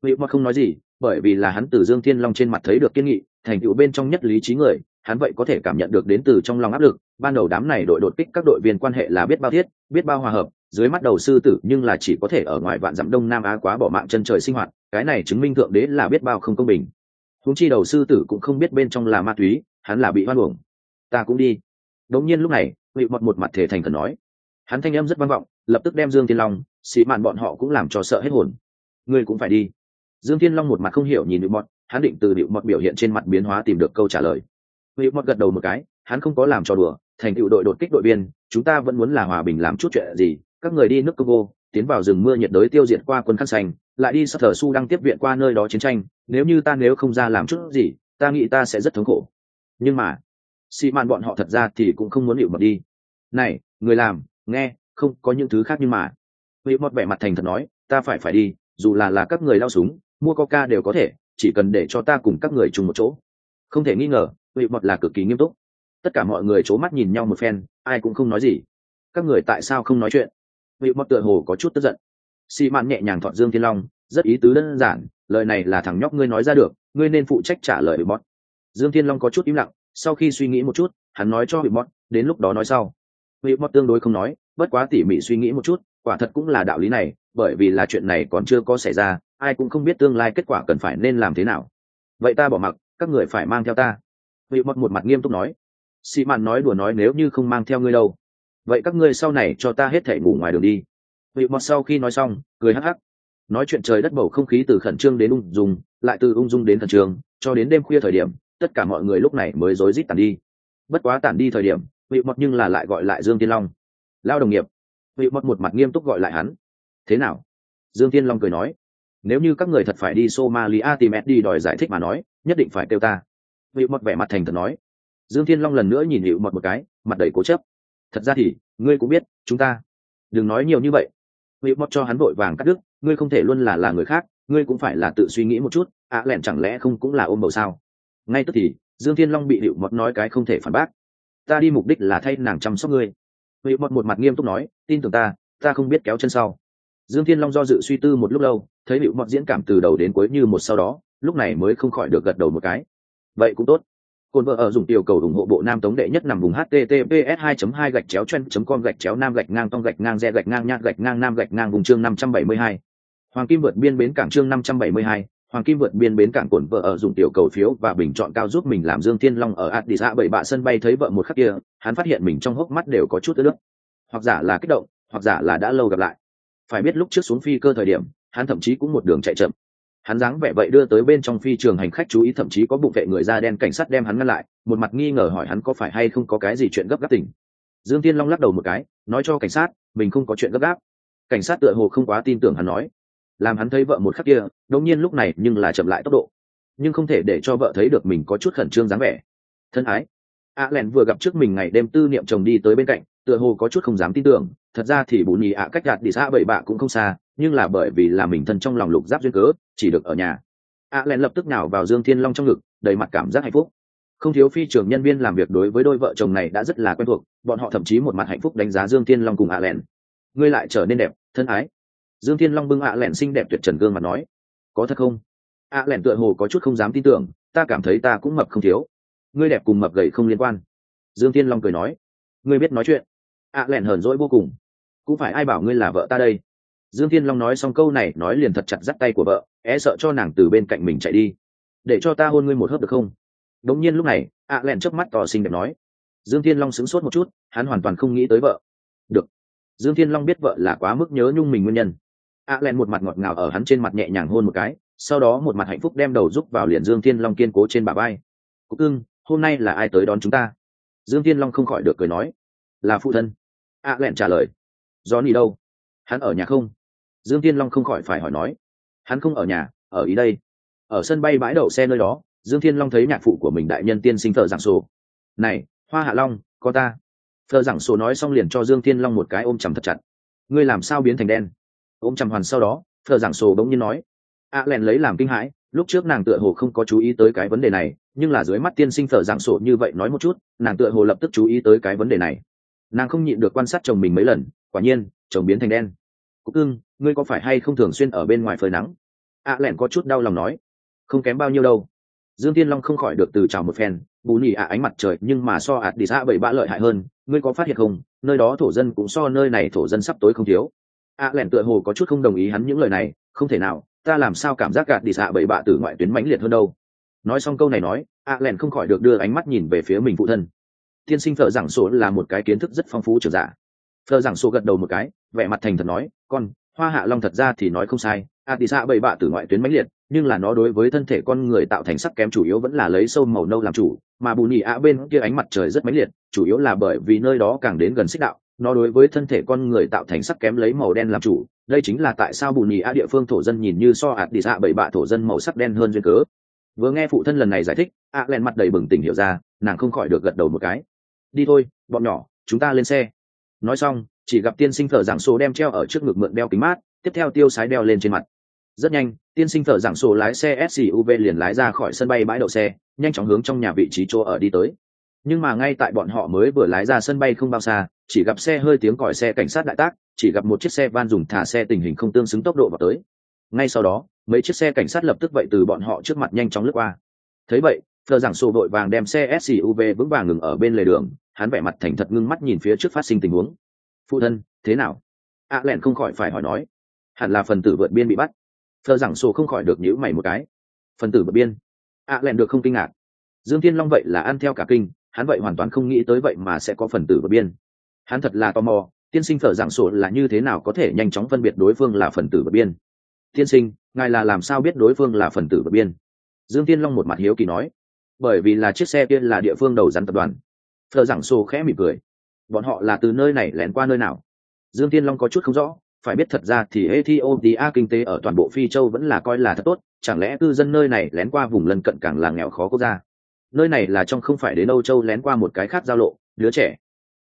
Hiệu mật không nói gì, bởi vì là hắn từ dương thiên long trên mặt thấy được kiên nghị, thành tựu bên trong nhất lý trí người hắn vậy có thể cảm nhận được đến từ trong lòng áp lực, ban đầu đám này đội đột kích các đội viên quan hệ là biết bao thiết, biết bao hòa hợp, dưới mắt đầu sư tử nhưng là chỉ có thể ở ngoài vạn dặm đông nam á quá bỏ mạng chân trời sinh hoạt, cái này chứng minh thượng đế là biết bao không công bình. Húng chi đầu sư tử cũng không biết bên trong là ma túy, hắn là bị hoan uổng. Ta cũng đi. Đống nhiên lúc này vị mọt một mặt thể thành cần nói. Hắn thanh âm rất vang vọng, lập tức đem dương thiên long xị mạn bọn họ cũng làm cho sợ hết hồn. Ngươi cũng phải đi. Dương thiên long một mặt không hiểu nhìn điệu mọt hắn định từ điệu mọt biểu hiện trên mặt biến hóa tìm được câu trả lời. Huy mọt gật đầu một cái hắn không có làm trò đùa thành tựu đội đột kích đội biên, chúng ta vẫn muốn là hòa bình làm chút chuyện gì các người đi nước congo tiến vào rừng mưa nhiệt đới tiêu diệt qua quân khăn xanh lại đi sắp thở su đang tiếp viện qua nơi đó chiến tranh nếu như ta nếu không ra làm chút gì ta nghĩ ta sẽ rất thống khổ. Nhưng mà xị mạn bọn họ thật ra thì cũng không muốn hiệu mật đi. Này người làm nghe không có những thứ khác nhưng mà. Huy mật vẻ mặt thành thật nói ta phải phải đi dù là là các người lao súng mua coca đều có thể chỉ cần để cho ta cùng các người chung một chỗ. Không thể nghi ngờ hiệu mật là cực kỳ nghiêm túc. Tất cả mọi người c h ố mắt nhìn nhau một phen, ai cũng không nói gì. Các người tại sao không nói chuyện? Hiệu mật tựa hồ có chút tức giận. Xị mạn nhẹ nhàng thọn dương thiên long, rất ý tứ đơn giản, lời này là thằng nhóc ngươi nói ra được, ngươi nên phụ trách trả lời hiệu mật dương thiên long có chút im lặng, sau khi suy nghĩ một chút, hắn nói cho bị mót đến lúc đó nói sau. Bị mót tương đối không nói, bất quá tỉ mỉ suy nghĩ một chút, quả thật cũng là đạo lý này, bởi vì là chuyện này còn chưa có xảy ra, ai cũng không biết tương lai kết quả cần phải nên làm thế nào. Vậy ta bỏ mặc, các người phải mang theo ta bị Mật một mặt nghiêm túc nói xị mạn nói đùa nói nếu như không mang theo ngươi đâu. Vậy các ngươi sau này cho ta hết thể ngủ ngoài đường đi. Bị Mật sau khi nói xong, cười hắc hắc. Nói chuyện trời đất bầu không khí từ khẩn trương đến ung dung, lại từ ung dung đến khẩn trương, cho đến đêm khuya thời điểm, tất cả mọi người lúc này mới rối rít tàn đi. Bất quá tàn đi thời điểm, vị mọt nhưng là lại gọi lại dương tiên long. Lao đồng nghiệp. Vị mọt một mặt nghiêm túc gọi lại hắn. Thế nào? Dương tiên long cười nói. Nếu như các người thật phải đi somalia tìm ed đi đòi giải thích mà nói, nhất định phải kêu ta hiệu mật vẻ mặt thành thật nói. Dương thiên long lần nữa nhìn hiệu Mật một cái mặt đầy cố chấp. Thật ra thì ngươi cũng biết chúng ta. Đừng nói nhiều như vậy. Hiệu mật cho hắn vội vàng cắt đứt ngươi không thể luôn là là người khác ngươi cũng phải là tự suy nghĩ một chút ạ à, lẹn chẳng lẽ không cũng là ôm bầu sao? Ngay tức thì dương thiên long bị hiệu Mật nói cái không thể phản bác. Ta đi mục đích là thay nàng chăm sóc ngươi. Hiệu Mật một mặt nghiêm túc nói tin tưởng ta ta không biết kéo chân sau. Dương thiên long do dự suy tư một lúc lâu thấy hiệu Mật diễn cảm từ đầu đến cuối như một sau đó lúc này mới không khỏi được gật đầu một cái vậy cũng tốt cồn vợ ở dùng tiểu cầu ủng hộ bộ nam tống đệ nhất nằm vùng https 2 2 gạch chéo chen com gạch chéo nam gạch ngang tông gạch ngang re gạch ngang nhạc gạch ngang nam gạch ngang vùng chương 572. hoàng kim vượt biên bến cảng chương 572, Hoàng Kim vượt biên bến cảng cồn vợ ở dùng tiểu cầu phiếu và bình chọn cao giúp mình làm Dương Thiên Long ở Addis Ababa sân bay thấy vợ một khắc kia, hắn phát hiện mình trong hốc mắt đều có chút ướt nước. Hoặc giả là kích động, hoặc giả là đã lâu gặp lại. Phải biết lúc trước xuống phi cơ thời điểm, hắn thậm chí cũng một đường chạy chậm. Hắn dáng vẻ vậy đưa tới bên trong phi trường hành khách chú ý thậm chí có bụng vệ người da đen cảnh sát đem hắn ngăn lại, một mặt nghi ngờ hỏi hắn có phải hay không có cái gì chuyện gấp gáp tình. Dương Thiên Long lắc đầu một cái, nói cho cảnh sát, mình không có chuyện gấp gáp. Cảnh sát tựa hồ không quá tin tưởng hắn nói, làm hắn thấy vợ một khắc kia đột nhiên lúc này nhưng là chậm lại tốc độ nhưng không thể để cho vợ thấy được mình có chút khẩn trương dáng vẻ thân ái a à lẹn vừa gặp trước mình ngày đêm tư niệm chồng đi tới bên cạnh tựa hồ có chút không dám tin tưởng, thật ra thì bù nhì ạ cách đạt đi xã bậy bạ cũng không xa, nhưng là bởi vì là mình thân trong lòng lục giáp duyên cớ, chỉ được ở nhà. Ạ à lập tức nào vào dương thiên long trong ngực, đầy mặt cảm giác hạnh phúc. Không thiếu phi trường nhân viên làm việc đối với đôi vợ chồng này đã rất là quen thuộc, bọn họ thậm chí một mặt hạnh phúc đánh giá dương thiên long cùng ạ len ngươi lại trở nên đẹp, thân ái. Dương thiên long bưng ạ len xinh đẹp tuyệt trần gương mặt nói. Có thật không? Ạ len tựa hồ có chút không dám tin tưởng, ta cảm thấy ta cũng mập không thiếu. Ngươi đẹp cùng mập gầy không liên quan. Dương thiên long cười nói. Ngươi biết nói chuyện ạ lẹn hờn dỗi vô cùng. Cũng phải ai bảo ngươi là vợ ta đây? Dương thiên long nói xong câu này, nói liền thật chặt dắt tay của vợ é sợ cho nàng từ bên cạnh mình chạy đi. Để cho ta hôn ngươi một hớp được không? Đống nhiên lúc này, ạ lẹn chớp mắt tỏ xinh đẹp nói. Dương thiên long sững sốt một chút, hắn hoàn toàn không nghĩ tới vợ. Được. Dương thiên long biết vợ là quá mức nhớ nhung mình nguyên nhân. a lẹn một mặt ngọt ngào ở hắn trên mặt nhẹ nhàng hôn một cái, sau đó một mặt hạnh phúc đem đầu giúp vào liền dương thiên long kiên cố trên bà bay cúc ưng hôm nay là ai tới đón chúng ta? Dương thiên long không khỏi được cười nói. Là phụ thân a lẹn trả lời do ni đâu? Hắn ở nhà không? Dương thiên long không khỏi phải hỏi nói, hắn không ở nhà, ở ý đây. Ở sân bay bãi đậu xe nơi đó, dương thiên long thấy nhạc phụ của mình đại nhân tiên sinh thợ giảng sổ. Này, hoa hạ long có ta. Thợ giảng sổ nói xong liền cho dương thiên long một cái ôm chầm thật chặt. Ngươi làm sao biến thành đen? Ôm chầm hoàn sau đó thợ giảng sổ bỗng nhiên nói, a len lấy làm kinh hãi, lúc trước nàng tựa hồ không có chú ý tới cái vấn đề này, nhưng là dưới mắt tiên sinh thợ giảng sổ như vậy nói một chút, nàng tựa hồ lập tức chú ý tới cái vấn đề này nàng không nhịn được quan sát chồng mình mấy lần, quả nhiên, chồng biến thành đen. Cúc ưng ngươi có phải hay không thường xuyên ở bên ngoài phơi nắng? A lẹn có chút đau lòng nói. Không kém bao nhiêu đâu. Dương tiên long không khỏi được từ chào một phen, bù nhì ạ, ánh mặt trời, nhưng mà so ạt đi ra bảy bã lợi hại hơn, ngươi có phát hiện không? Nơi đó thổ dân cũng so nơi này thổ dân sắp tối không thiếu. A lẹn tựa hồ có chút không đồng ý hắn những lời này, không thể nào, ta làm sao cảm giác gạt đi xạ bảy bạ từ ngoại tuyến mãnh liệt hơn đâu? Nói xong câu này nói ạ lẹn không khỏi được đưa ánh mắt nhìn về phía mình phụ thân tiên sinh thợ giảng sổ là một cái kiến thức rất phong phú trưởng giả. Thợ giảng sổ gật đầu một cái, vẻ mặt thành thật nói, con, hoa hạ long thật ra thì nói không sai. A tị xạ bảy bạ từ ngoại tuyến mãnh liệt, nhưng là nó đối với thân thể con người tạo thành sắc kém chủ yếu vẫn là lấy sâu màu nâu làm chủ, mà bù nhị ạ bên kia ánh mặt trời rất mãnh liệt, chủ yếu là bởi vì nơi đó càng đến gần xích đạo, nó đối với thân thể con người tạo thành sắc kém lấy màu đen làm chủ. Đây chính là tại sao bù nhị ạ địa phương thổ dân nhìn như so ạt đi xạ bảy bạ thổ dân màu sắc đen hơn duyên cớ vừa nghe phụ thân lần này giải thích ạ len mặt đầy bừng tỉnh hiểu ra, nàng không khỏi được gật đầu một cái. Đi thôi, bọn nhỏ, chúng ta lên xe. Nói xong, chỉ gặp tiên sinh thợ giảng sổ đem treo ở trước ngực mượn đeo kính mát, tiếp theo tiêu sái đeo lên trên mặt. Rất nhanh, tiên sinh thợ giảng sổ lái xe suv liền lái ra khỏi sân bay bãi đậu xe, nhanh chóng hướng trong nhà vị trí chỗ ở đi tới. Nhưng mà ngay tại bọn họ mới vừa lái ra sân bay không bao xa, chỉ gặp xe hơi tiếng còi xe cảnh sát đại tác, chỉ gặp một chiếc xe van dùng thả xe tình hình không tương xứng tốc độ vào tới. Ngay sau đó mấy chiếc xe cảnh sát lập tức vậy từ bọn họ trước mặt nhanh chóng lướt qua. Thấy vậy thờ giảng sổ đội vàng đem xe suv vững vàng ngừng ở bên lề đường, hắn vẻ mặt thành thật ngưng mắt nhìn phía trước phát sinh tình huống. Phụ thân, thế nào? A à lẹn không khỏi phải hỏi nói. Hẳn là phần tử vượt biên bị bắt. Thờ giảng sổ không khỏi được nhữ mày một cái. Phần tử vượt biên? Ạ à lẹn được không kinh ngạc. Dương thiên long vậy là ăn theo cả kinh, hắn vậy hoàn toàn không nghĩ tới vậy mà sẽ có phần tử vượt biên. Hắn thật là tò mò, tiên sinh thờ giảng sổ là như thế nào có thể nhanh chóng phân biệt đối phương là phần tử vượt biên? Tiên sinh ngài là làm sao biết đối phương là phần tử vượt biên? Dương thiên long một mặt hiếu kỳ nói. Bởi vì là chiếc xe kia là địa phương đầu rắn tập đoàn. Thợ giảng sổ khẽ mỉm cười. Bọn họ là từ nơi này lén qua nơi nào? Dương thiên long có chút không rõ. Phải biết thật ra thì Ethiopia kinh tế ở toàn bộ Phi châu vẫn là coi là thật tốt, chẳng lẽ cư dân nơi này lén qua vùng lân cận càng là nghèo khó quốc gia. Nơi này là trong không phải đến Âu Châu lén qua một cái khác giao lộ, đứa trẻ.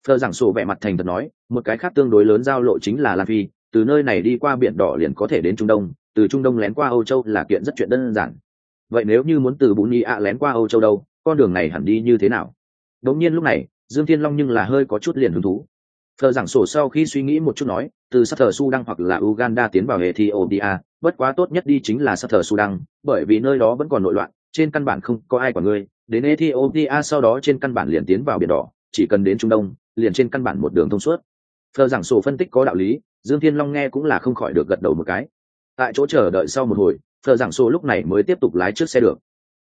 thợ giảng sổ vẻ mặt thành thật nói, một cái khác tương đối lớn giao lộ chính là Lan Phi, từ nơi này đi qua biển đỏ liền có thể đến Trung Đông, từ Trung Đông lén qua Âu Châu là kiện rất chuyện đơn giản. Vậy nếu như muốn từ bún nhị ạ lén qua Âu Châu đâu, con đường này hẳn đi như thế nào? Đống nhiên lúc này, Dương Thiên Long nhưng là hơi có chút liền hứng thú thờ giảng sổ sau khi suy nghĩ một chút nói, từ sắc thờ Sudan hoặc là Uganda tiến vào Ethiopia, bất quá tốt nhất đi chính là sắc thờ Sudan, bởi vì nơi đó vẫn còn nội loạn, trên căn bản không có ai quản người. Đến Ethiopia sau đó trên căn bản liền tiến vào biển đỏ, chỉ cần đến Trung Đông, liền trên căn bản một đường thông suốt. thờ giảng sổ phân tích có đạo lý, Dương Thiên Long nghe cũng là không khỏi được gật đầu một cái. Tại chỗ chờ đợi sau một hồi, thợ giảng sô lúc này mới tiếp tục lái chiếc xe được.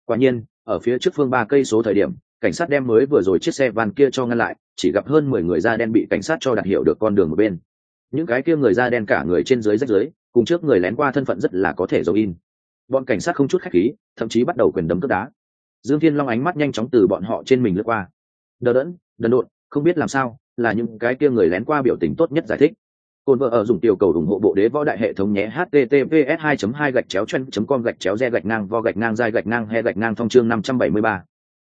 Quả nhiên, ở phía trước phương ba cây số thời điểm, cảnh sát đem mới vừa rồi chiếc xe van kia cho ngăn lại chỉ gặp hơn mười người da đen bị cảnh sát cho đặt hiệu được con đường một bên. Những cái kia người da đen cả người trên dưới rách dưới cùng trước người lén qua thân phận rất là có thể dấu in. Bọn cảnh sát không chút khách khí thậm chí bắt đầu quyền đấm cướp đá. Dương thiên long ánh mắt nhanh chóng từ bọn họ trên mình lướt qua. Đờ đẫn đần độn không biết làm sao là những cái kia người lén qua biểu tình tốt nhất giải thích. Côn vợ ở dùng tiểu cầu ủng hộ bộ đế võ đại hệ thống nhé, https 2 2 gạch chéo chen com gạch chéo re gạch ngang, vo gạch ngang, dai gạch ngang, he gạch ngang thông chương 573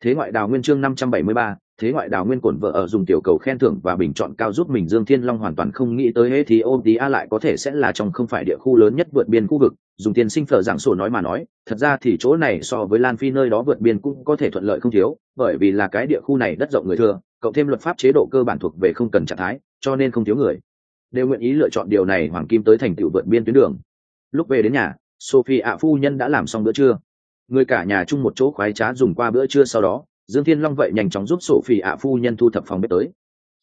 thế ngoại đào nguyên chương năm trăm bảy mươi ba, thế ngoại đào nguyên cổn vợ ở dùng tiểu cầu khen thưởng và bình chọn cao giúp mình dương thiên long hoàn toàn không nghĩ tới thì ethiopia lại có thể sẽ là trong không phải địa khu lớn nhất vượt biên khu vực, dùng tiền sinh phở giảng sổ nói mà nói, thật ra thì chỗ này so với lan phi nơi đó vượt biên cũng có thể thuận lợi không thiếu, bởi vì là cái địa khu này đất rộng người thừa, cộng thêm luật pháp chế độ cơ bản thuộc về không cần trạng thái, cho nên không thiếu người đều nguyện ý lựa chọn điều này hoàng kim tới thành tựu vượt biên tuyến đường. Lúc về đến nhà, sophie ạ phu nhân đã làm xong bữa trưa. Người cả nhà chung một chỗ khoái trá dùng qua bữa trưa sau đó, dương thiên long vậy nhanh chóng giúp sophie ạ phu nhân thu thập phòng bếp tới.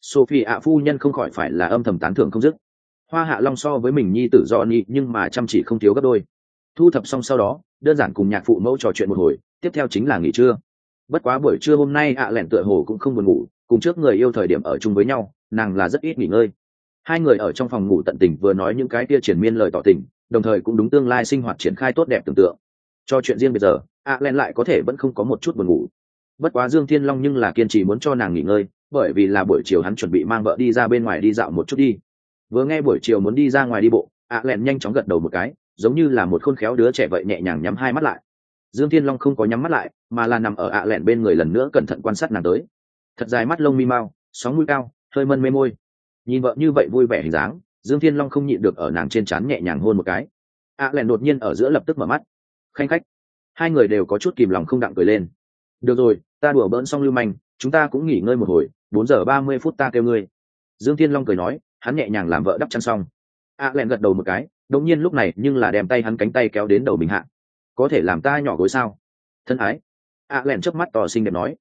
Sophie ạ phu nhân không khỏi phải là âm thầm tán thưởng không dứt. Hoa hạ long so với mình nhi tử do nhị nhưng mà chăm chỉ không thiếu gấp đôi. Thu thập xong sau đó, đơn giản cùng nhạc phụ mẫu trò chuyện một hồi, tiếp theo chính là nghỉ trưa. Bất quá buổi trưa hôm nay ạ lẻn tựa hồ cũng không buồn ngủ, cùng trước người yêu thời điểm ở chung với nhau, nàng là rất ít nghỉ ngơi hai người ở trong phòng ngủ tận tình vừa nói những cái tia triển miên lời tỏ tình, đồng thời cũng đúng tương lai sinh hoạt triển khai tốt đẹp tưởng tượng. Cho chuyện riêng bây giờ ạ len lại có thể vẫn không có một chút buồn ngủ. Bất quá dương thiên long nhưng là kiên trì muốn cho nàng nghỉ ngơi, bởi vì là buổi chiều hắn chuẩn bị mang vợ đi ra bên ngoài đi dạo một chút đi. Vừa nghe buổi chiều muốn đi ra ngoài đi bộ ạ len nhanh chóng gật đầu một cái, giống như là một khôn khéo đứa trẻ vậy nhẹ nhàng nhắm hai mắt lại. Dương thiên long không có nhắm mắt lại, mà là nằm ở ạ lẹn bên người lần nữa cẩn thận quan sát nàng tới. Thật dài mắt lông mi mau, sóng mũi cao, hơi mân mê môi nhìn vợ như vậy vui vẻ hình dáng, dương thiên long không nhịn được ở nàng trên trán nhẹ nhàng hôn một cái. Ạ lẹn đột nhiên ở giữa lập tức mở mắt. Khanh khách. Hai người đều có chút kìm lòng không đặng cười lên. Được rồi, ta đùa bỡn xong lưu manh, chúng ta cũng nghỉ ngơi một hồi, bốn giờ ba mươi phút ta kêu ngươi. Dương thiên long cười nói, hắn nhẹ nhàng làm vợ đắp chăn xong. Ạ lẹn gật đầu một cái đống nhiên lúc này nhưng là đem tay hắn cánh tay kéo đến đầu bình hạ. Có thể làm ta nhỏ gối sao? Thân ái. Ạ lẹn chớp mắt tỏ xinh đẹp nói.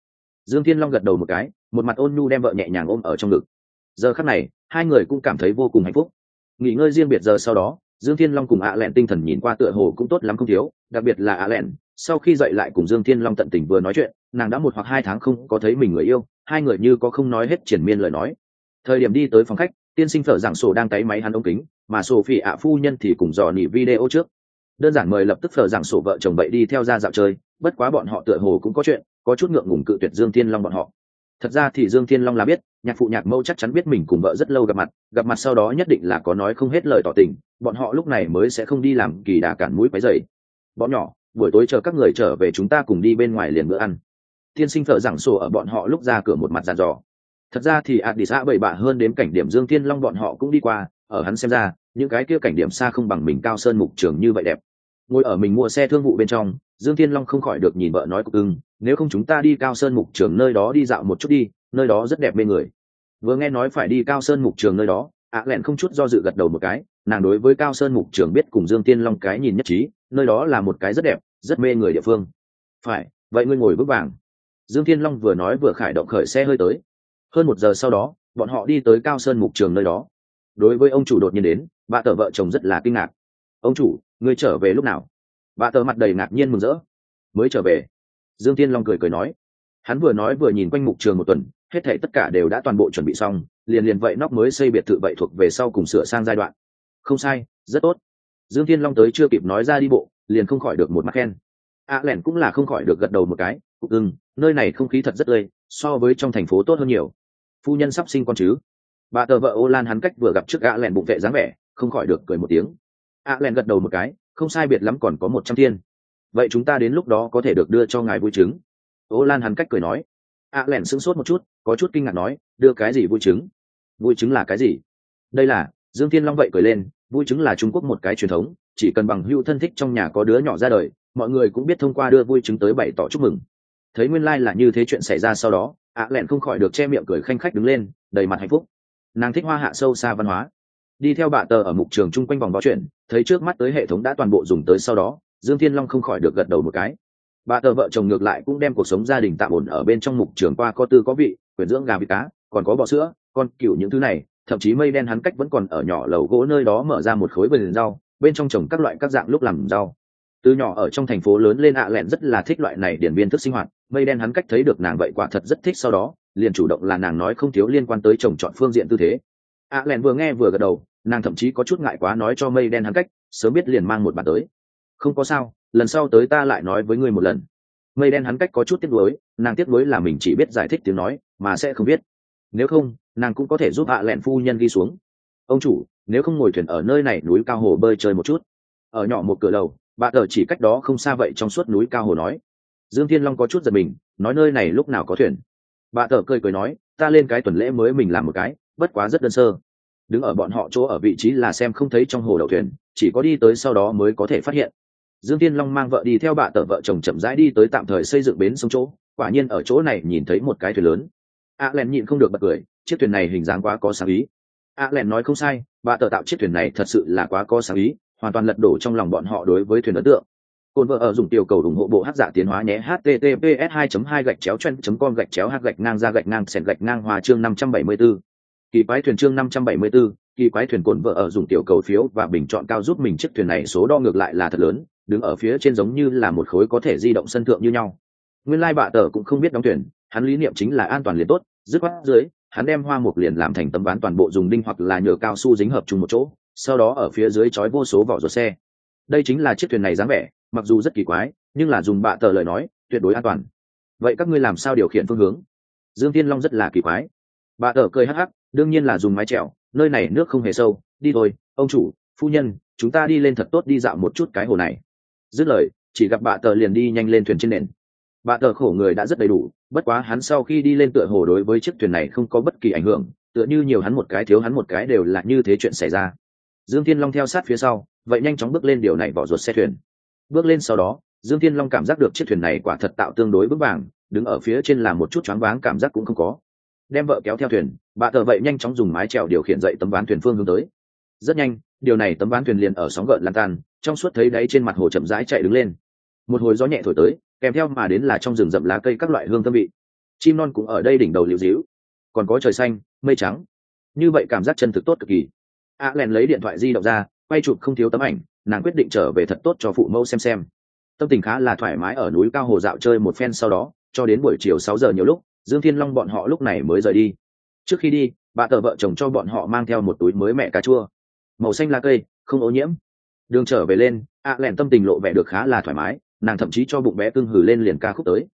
Dương thiên long gật đầu một cái, một mặt ôn nhu đem vợ nhẹ nhàng ôm ở trong ngực giờ khắc này, hai người cũng cảm thấy vô cùng hạnh phúc. Nghỉ ngơi riêng biệt giờ sau đó, dương thiên long cùng ạ lẹn tinh thần nhìn qua tựa hồ cũng tốt lắm không thiếu, đặc biệt là ạ lẹn, sau khi dậy lại cùng dương thiên long tận tình vừa nói chuyện, nàng đã một hoặc hai tháng không có thấy mình người yêu, hai người như có không nói hết triển miên lời nói. Thời điểm đi tới phòng khách, tiên sinh phở giảng sổ đang tay máy hắn ống kính, mà sổ phỉ ạ phu nhân thì cùng dò nỉ video trước. Đơn giản mời lập tức phở giảng sổ vợ chồng bậy đi theo ra dạo chơi, bất quá bọn họ tựa hồ cũng có chuyện, có chút ngượng ngùng cự tuyệt dương thiên long bọn họ. Thật ra thì dương thiên long là biết nhạc phụ nhạc mâu chắc chắn biết mình cùng vợ rất lâu gặp mặt gặp mặt sau đó nhất định là có nói không hết lời tỏ tình, bọn họ lúc này mới sẽ không đi làm kỳ đà cản mũi quấy dày bọn nhỏ, buổi tối chờ các người trở về chúng ta cùng đi bên ngoài liền bữa ăn. Tiên sinh thợ giảng sổ ở bọn họ lúc ra cửa một mặt dàn dò. Thật ra thì ạt đi xã bảy bạ hơn đến cảnh điểm dương thiên long bọn họ cũng đi qua, ở hắn xem ra, những cái kia cảnh điểm xa không bằng mình cao sơn mục trường như vậy đẹp. Ngồi ở mình mua xe thương vụ bên trong dương thiên long không khỏi được nhìn vợ nói cục ưng nếu không chúng ta đi cao sơn mục trường nơi đó đi dạo một chút đi, nơi đó rất đẹp bên người. Vừa nghe nói phải đi cao sơn mục trường nơi đó, ạ à lẹn không chút do dự gật đầu một cái, nàng đối với cao sơn mục trường biết cùng dương tiên long cái nhìn nhất trí, nơi đó là một cái rất đẹp, rất mê người địa phương. Phải, vậy ngươi ngồi bước vàng. Dương thiên long vừa nói vừa khải động khởi xe hơi tới. Hơn một giờ sau đó, bọn họ đi tới cao sơn mục trường nơi đó. Đối với ông chủ đột nhiên đến, bà tờ vợ chồng rất là kinh ngạc. Ông chủ, ngươi trở về lúc nào? Bà tờ mặt đầy ngạc nhiên mừng rỡ. Mới trở về, dương tiên long cười cười nói. Hắn vừa nói vừa nhìn quanh mục trường một tuần, hết thể tất cả đều đã toàn bộ chuẩn bị xong, liền liền vậy nóc mới xây biệt thự vậy thuộc về sau cùng sửa sang giai đoạn. Không sai, rất tốt. Dương thiên long tới chưa kịp nói ra đi bộ, liền không khỏi được một mắt khen. A à lẻn cũng là không khỏi được gật đầu một cái ừm nơi này không khí thật rất tươi, so với trong thành phố tốt hơn nhiều. Phu nhân sắp sinh con chứ? Bà tờ vợ ô lan hắn cách vừa gặp trước a lẻn bụng vệ dáng vẻ, không khỏi được cười một tiếng. A lẻn gật đầu một cái không sai biệt lắm còn có một trăm thiên. Vậy chúng ta đến lúc đó có thể được đưa cho ngài vui chứng. Ô lan hắn cách cười nói. Ạ lẻn sững sốt một chút, có chút kinh ngạc nói, đưa cái gì vui chứng? Vui chứng là cái gì? Đây là, dương thiên long vậy cười lên, vui chứng là trung quốc một cái truyền thống, chỉ cần bằng hữu thân thích trong nhà có đứa nhỏ ra đời, mọi người cũng biết thông qua đưa vui chứng tới bày tỏ chúc mừng. Thấy nguyên lai、like、là như thế chuyện xảy ra sau đó ạ lẹn không khỏi được che miệng cười khanh khách đứng lên, đầy mặt hạnh phúc. Nàng thích hoa hạ sâu xa văn hóa đi theo bà tờ ở mục trường chung quanh vòng võ chuyện, thấy trước mắt tới hệ thống đã toàn bộ dùng tới sau đó, dương thiên long không khỏi được gật đầu một cái. Bà tờ vợ chồng ngược lại cũng đem cuộc sống gia đình tạm ổn ở bên trong mục trường qua có tư có vị quyển dưỡng gà vịt cá, còn có bọ sữa, con cựu những thứ này, thậm chí mây đen hắn cách vẫn còn ở nhỏ lầu gỗ nơi đó mở ra một khối vườn rau, bên trong trồng các loại các dạng lúc làm rau. Từ nhỏ ở trong thành phố lớn lên ạ lẹn rất là thích loại này điển biên thức sinh hoạt, mây đen hắn cách thấy được nàng vậy quả thật rất thích sau đó, liền chủ động là nàng nói không thiếu liên quan tới trồng chọn phương diện tư thế. ạ lẹn vừa nghe vừa gật đầu nàng thậm chí có chút ngại quá nói cho mây đen hắn cách, sớm biết liền mang một bản tới. Không có sao, lần sau tới ta lại nói với ngươi một lần. Mây đen hắn cách có chút tiếc nuối, nàng tiếc nuối là mình chỉ biết giải thích tiếng nói, mà sẽ không biết. Nếu không, nàng cũng có thể giúp hạ lẹn phu nhân ghi xuống. Ông chủ, nếu không ngồi thuyền ở nơi này núi cao hồ bơi chơi một chút. Ở nhỏ một cửa đầu bà tờ chỉ cách đó không xa vậy trong suốt núi cao hồ nói. Dương thiên long có chút giật mình, nói nơi này lúc nào có thuyền. Bà tờ cười cười nói, ta lên cái tuần lễ mới mình làm một cái, bất quá rất đơn sơ đứng ở bọn họ chỗ ở vị trí là xem không thấy trong hồ đậu thuyền, chỉ có đi tới sau đó mới có thể phát hiện. Dương thiên long mang vợ đi theo bà tờ vợ chồng chậm rãi đi tới tạm thời xây dựng bến sông chỗ, quả nhiên ở chỗ này nhìn thấy một cái thuyền lớn. A len nhịn không được bật cười, chiếc thuyền này hình dáng quá có sáng ý. A len nói không sai, bà tờ tạo chiếc thuyền này thật sự là quá có sáng ý, hoàn toàn lật đổ trong lòng bọn họ đối với thuyền ấn tượng. Cồn vợ ở dùng tiểu cầu ủng hộ bộ hát giả tiến hóa nhé, https 2 2 gạch chéo chen com gạch chéo h gạch ngang ra gạch ngang sẹn gạch ngang hòa chương 574 kỳ quái thuyền chương 574, kỳ quái thuyền cồn vợ ở dùng tiểu cầu phiếu và bình chọn cao giúp mình chiếc thuyền này số đo ngược lại là thật lớn đứng ở phía trên giống như là một khối có thể di động sân thượng như nhau. Nguyên lai bạ tờ cũng không biết đóng thuyền hắn lý niệm chính là an toàn liền tốt dứt khoát dưới hắn đem hoa mục liền làm thành tấm ván toàn bộ dùng đinh hoặc là nhựa cao su dính hợp chung một chỗ sau đó ở phía dưới trói vô số vỏ ruột xe. Đây chính là chiếc thuyền này dáng vẻ mặc dù rất kỳ quái nhưng là dùng bạ tờ lời nói tuyệt đối an toàn. Vậy các ngươi làm sao điều khiển phương hướng? Dương thiên long rất là kỳ quái. Bạ tờ cười hắc hắc đương nhiên là dùng mái trèo nơi này nước không hề sâu, đi thôi, ông chủ, phu nhân, chúng ta đi lên thật tốt đi dạo một chút cái hồ này. Dứt lời, chỉ gặp bà tờ liền đi nhanh lên thuyền trên nền. Bà tờ khổ người đã rất đầy đủ, bất quá hắn sau khi đi lên tựa hồ đối với chiếc thuyền này không có bất kỳ ảnh hưởng, tựa như nhiều hắn một cái thiếu hắn một cái đều là như thế chuyện xảy ra. Dương thiên long theo sát phía sau, vậy nhanh chóng bước lên điều này vỏ ruột xe thuyền. Bước lên sau đó, dương thiên long cảm giác được chiếc thuyền này quả thật tạo tương đối vững vàng, đứng ở phía trên là một chút choáng váng cảm giác cũng không có đem vợ kéo theo thuyền, bà thợ vậy nhanh chóng dùng mái trèo điều khiển dậy tấm ván thuyền phương hướng tới. Rất nhanh, điều này tấm ván thuyền liền ở sóng gợn lan tan, trong suốt thấy đáy trên mặt hồ chậm rãi chạy đứng lên. Một hồi gió nhẹ thổi tới, kèm theo mà đến là trong rừng rậm lá cây các loại hương thơm vị. Chim non cũng ở đây đỉnh đầu liễu dĩu còn có trời xanh, mây trắng. Như vậy cảm giác chân thực tốt cực kỳ. A à len lấy điện thoại di động ra, quay chụp không thiếu tấm ảnh, nàng quyết định trở về thật tốt cho phụ mẫu xem xem. Tâm tình khá là thoải mái ở núi cao hồ dạo chơi một phen sau đó, cho đến buổi chiều sáu giờ nhiều lúc dương thiên long bọn họ lúc này mới rời đi. Trước khi đi, bà tờ vợ chồng cho bọn họ mang theo một túi mới mẹ cà chua. Màu xanh lá cây, không ô nhiễm. Đường trở về lên, ạ à lẹn tâm tình lộ vẻ được khá là thoải mái, nàng thậm chí cho bụng bé tương hử lên liền ca khúc tới.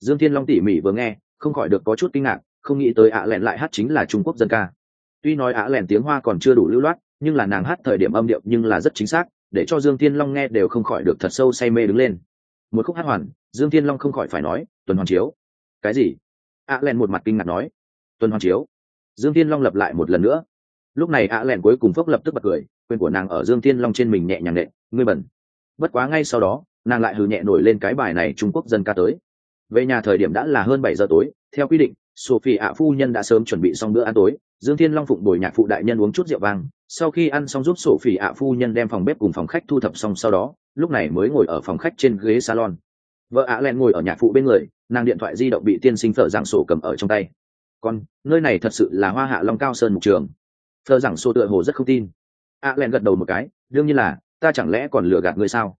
Dương thiên long tỉ mỉ vừa nghe, không khỏi được có chút kinh ngạc, không nghĩ tới ạ à lẹn lại hát chính là trung quốc dân ca. Tuy nói ạ à lẹn tiếng hoa còn chưa đủ lưu loát, nhưng là nàng hát thời điểm âm điệu nhưng là rất chính xác, để cho dương thiên long nghe đều không khỏi được thật sâu say mê đứng lên. Một khúc hát hoàn, dương thiên long không khỏi phải nói, tuần hoàn chiếu. Cái gì? Ạ lẹn một mặt kinh ngạc nói. Tuần hoàn chiếu. Dương thiên long lặp lại một lần nữa. Lúc này ạ lẹn cuối cùng phốc lập tức bật cười, quyền của nàng ở dương thiên long trên mình nhẹ nhàng nệ ngươi bẩn. Bất quá ngay sau đó, nàng lại hừ nhẹ nổi lên cái bài này trung quốc dân ca tới. Về nhà thời điểm đã là hơn bảy giờ tối, theo quy định, sophie ạ phu nhân đã sớm chuẩn bị xong bữa ăn tối, dương thiên long phụng bồi nhạc phụ đại nhân uống chút rượu vang, sau khi ăn xong giúp sophie ạ phu nhân đem phòng bếp cùng phòng khách thu thập xong sau đó, lúc này mới ngồi ở phòng khách trên ghế salon vợ ạ len ngồi ở nhạc phụ bên người, nàng điện thoại di động bị tiên sinh thợ giảng sổ cầm ở trong tay. Còn nơi này thật sự là hoa hạ long cao sơn mục trường. Thợ giảng sổ tựa hồ rất không tin. Ạ len gật đầu một cái, đương nhiên là, ta chẳng lẽ còn lừa gạt ngươi sao?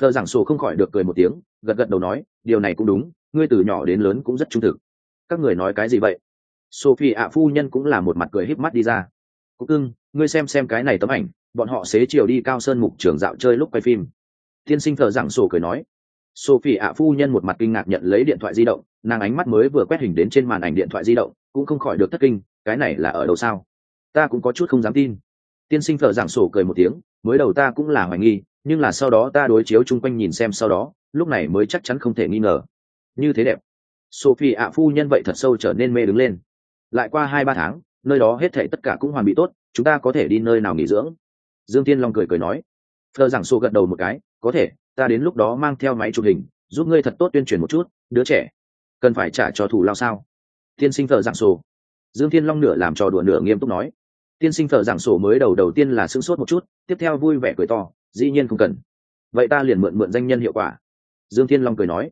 Thợ giảng sổ không khỏi được cười một tiếng, gật gật đầu nói, điều này cũng đúng, ngươi từ nhỏ đến lớn cũng rất trung thực. Các người nói cái gì vậy? Sophie ạ phu nhân cũng là một mặt cười híp mắt đi ra. Cúc ưng ngươi xem xem cái này tấm ảnh, bọn họ xế chiều đi cao sơn mục trường dạo chơi lúc quay phim. Tiên sinh thợ giảng sổ cười nói sophie ạ phu nhân một mặt kinh ngạc nhận lấy điện thoại di động, nàng ánh mắt mới vừa quét hình đến trên màn ảnh điện thoại di động, cũng không khỏi được thất kinh, cái này là ở đâu sao? Ta cũng có chút không dám tin. Tiên sinh thợ giảng sổ cười một tiếng, mới đầu ta cũng là hoài nghi, nhưng là sau đó ta đối chiếu chung quanh nhìn xem sau đó, lúc này mới chắc chắn không thể nghi ngờ. Như thế đẹp. Sophie ạ phu nhân vậy thật sâu trở nên mê đứng lên. Lại qua hai ba tháng, nơi đó hết thảy tất cả cũng hoàn bị tốt, chúng ta có thể đi nơi nào nghỉ dưỡng? Dương tiên long cười cười nói. Thờ giảng sổ gật đầu một cái, có thể ta đến lúc đó mang theo máy chụp hình, giúp ngươi thật tốt tuyên truyền một chút, đứa trẻ, cần phải trả cho thủ lao sao? Tiên sinh thợ giảng sổ. Dương thiên long nửa làm trò đùa nửa nghiêm túc nói. Tiên sinh thợ giảng sổ mới đầu đầu tiên là sững sốt một chút, tiếp theo vui vẻ cười to, dĩ nhiên không cần. Vậy ta liền mượn mượn danh nhân hiệu quả. Dương thiên long cười nói.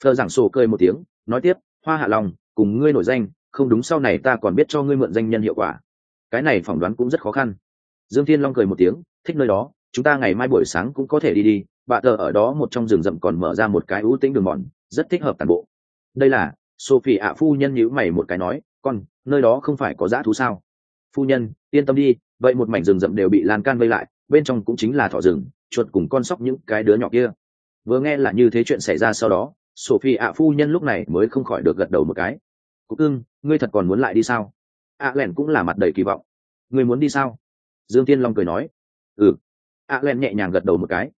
Thợ giảng sổ cười một tiếng, nói tiếp, hoa hạ long, cùng ngươi nổi danh, không đúng sau này ta còn biết cho ngươi mượn danh nhân hiệu quả. Cái này phỏng đoán cũng rất khó khăn. Dương thiên long cười một tiếng, thích nơi đó, chúng ta ngày mai buổi sáng cũng có thể đi đi bà thờ ở đó một trong rừng rậm còn mở ra một cái ưu tĩnh đường mòn, rất thích hợp toàn bộ. Đây là, sophie ạ, phu nhân nhíu mày một cái nói, con, nơi đó không phải có dã thú sao? Phu nhân, yên tâm đi, vậy một mảnh rừng rậm đều bị lan can vây lại, bên trong cũng chính là thỏ rừng, chuột cùng con sóc những cái đứa nhỏ kia. Vừa nghe là như thế chuyện xảy ra sau đó, sophie ạ, phu nhân lúc này mới không khỏi được gật đầu một cái. Cúc ưng ngươi thật còn muốn lại đi sao? Ạ lẻn cũng là mặt đầy kỳ vọng. Ngươi muốn đi sao? Dương tiên long cười nói. Ừ. Ạ lẻn nhẹ nhàng gật đầu một cái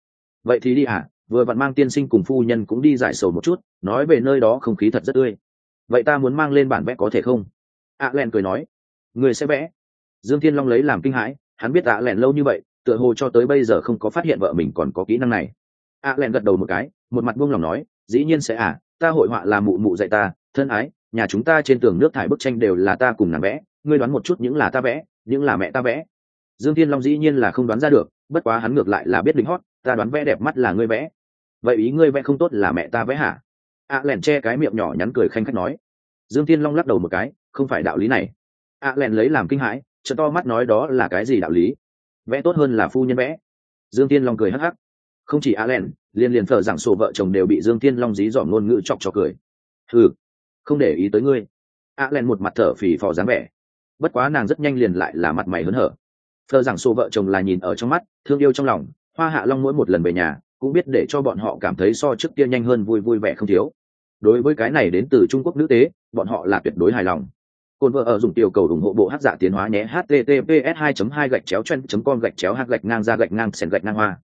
vậy thì đi à vừa vặn mang tiên sinh cùng phu nhân cũng đi giải sầu một chút, nói về nơi đó không khí thật rất tươi. Vậy ta muốn mang lên bản vẽ có thể không? Ạ len cười nói. Người sẽ vẽ. Dương thiên long lấy làm kinh hãi, hắn biết ạ len lâu như vậy, tựa hồ cho tới bây giờ không có phát hiện vợ mình còn có kỹ năng này. Ạ len gật đầu một cái, một mặt buông lòng nói, dĩ nhiên sẽ à ta hội họa là mụ mụ dạy ta, thân ái, nhà chúng ta trên tường nước thải bức tranh đều là ta cùng nàng vẽ, ngươi đoán một chút những là ta vẽ, những là mẹ ta vẽ. Dương thiên long dĩ nhiên là không đoán ra được bất quá hắn ngược lại là biết lính hót, ta đoán vẽ đẹp mắt là ngươi vẽ. Vậy ý ngươi vẽ không tốt là mẹ ta vẽ hả? Ạ lẻn che cái miệng nhỏ nhắn cười khanh khách nói. Dương thiên long lắc đầu một cái, không phải đạo lý này. Ạ lẻn lấy làm kinh hãi chợ to mắt nói đó là cái gì đạo lý? Vẽ tốt hơn là phu nhân vẽ. Dương thiên long cười hắc hắc. Không chỉ ạ len liền liền thợ giảng sổ vợ chồng đều bị dương thiên long dí dỏm ngôn ngữ chọc cho cười. Ừ không để ý tới ngươi. Ạ len một mặt thở phì phò dáng vẻ. Bất quá nàng rất nhanh liền lại là mặt mày hớn hở thợ giảng sổ vợ chồng là nhìn ở trong mắt, thương yêu trong lòng, hoa hạ long mỗi một lần về nhà, cũng biết để cho bọn họ cảm thấy so trước kia nhanh hơn vui vui vẻ không thiếu. Đối với cái này đến từ trung quốc nữ tế, bọn họ là tuyệt đối hài lòng. Côn vợ ở dùng tiểu cầu ủng hộ bộ hát giả tiến hóa nhé, https 2 2 gạch chéo chen com gạch chéo hát gạch ngang ra gạch ngang, sèn gạch ngang hoa.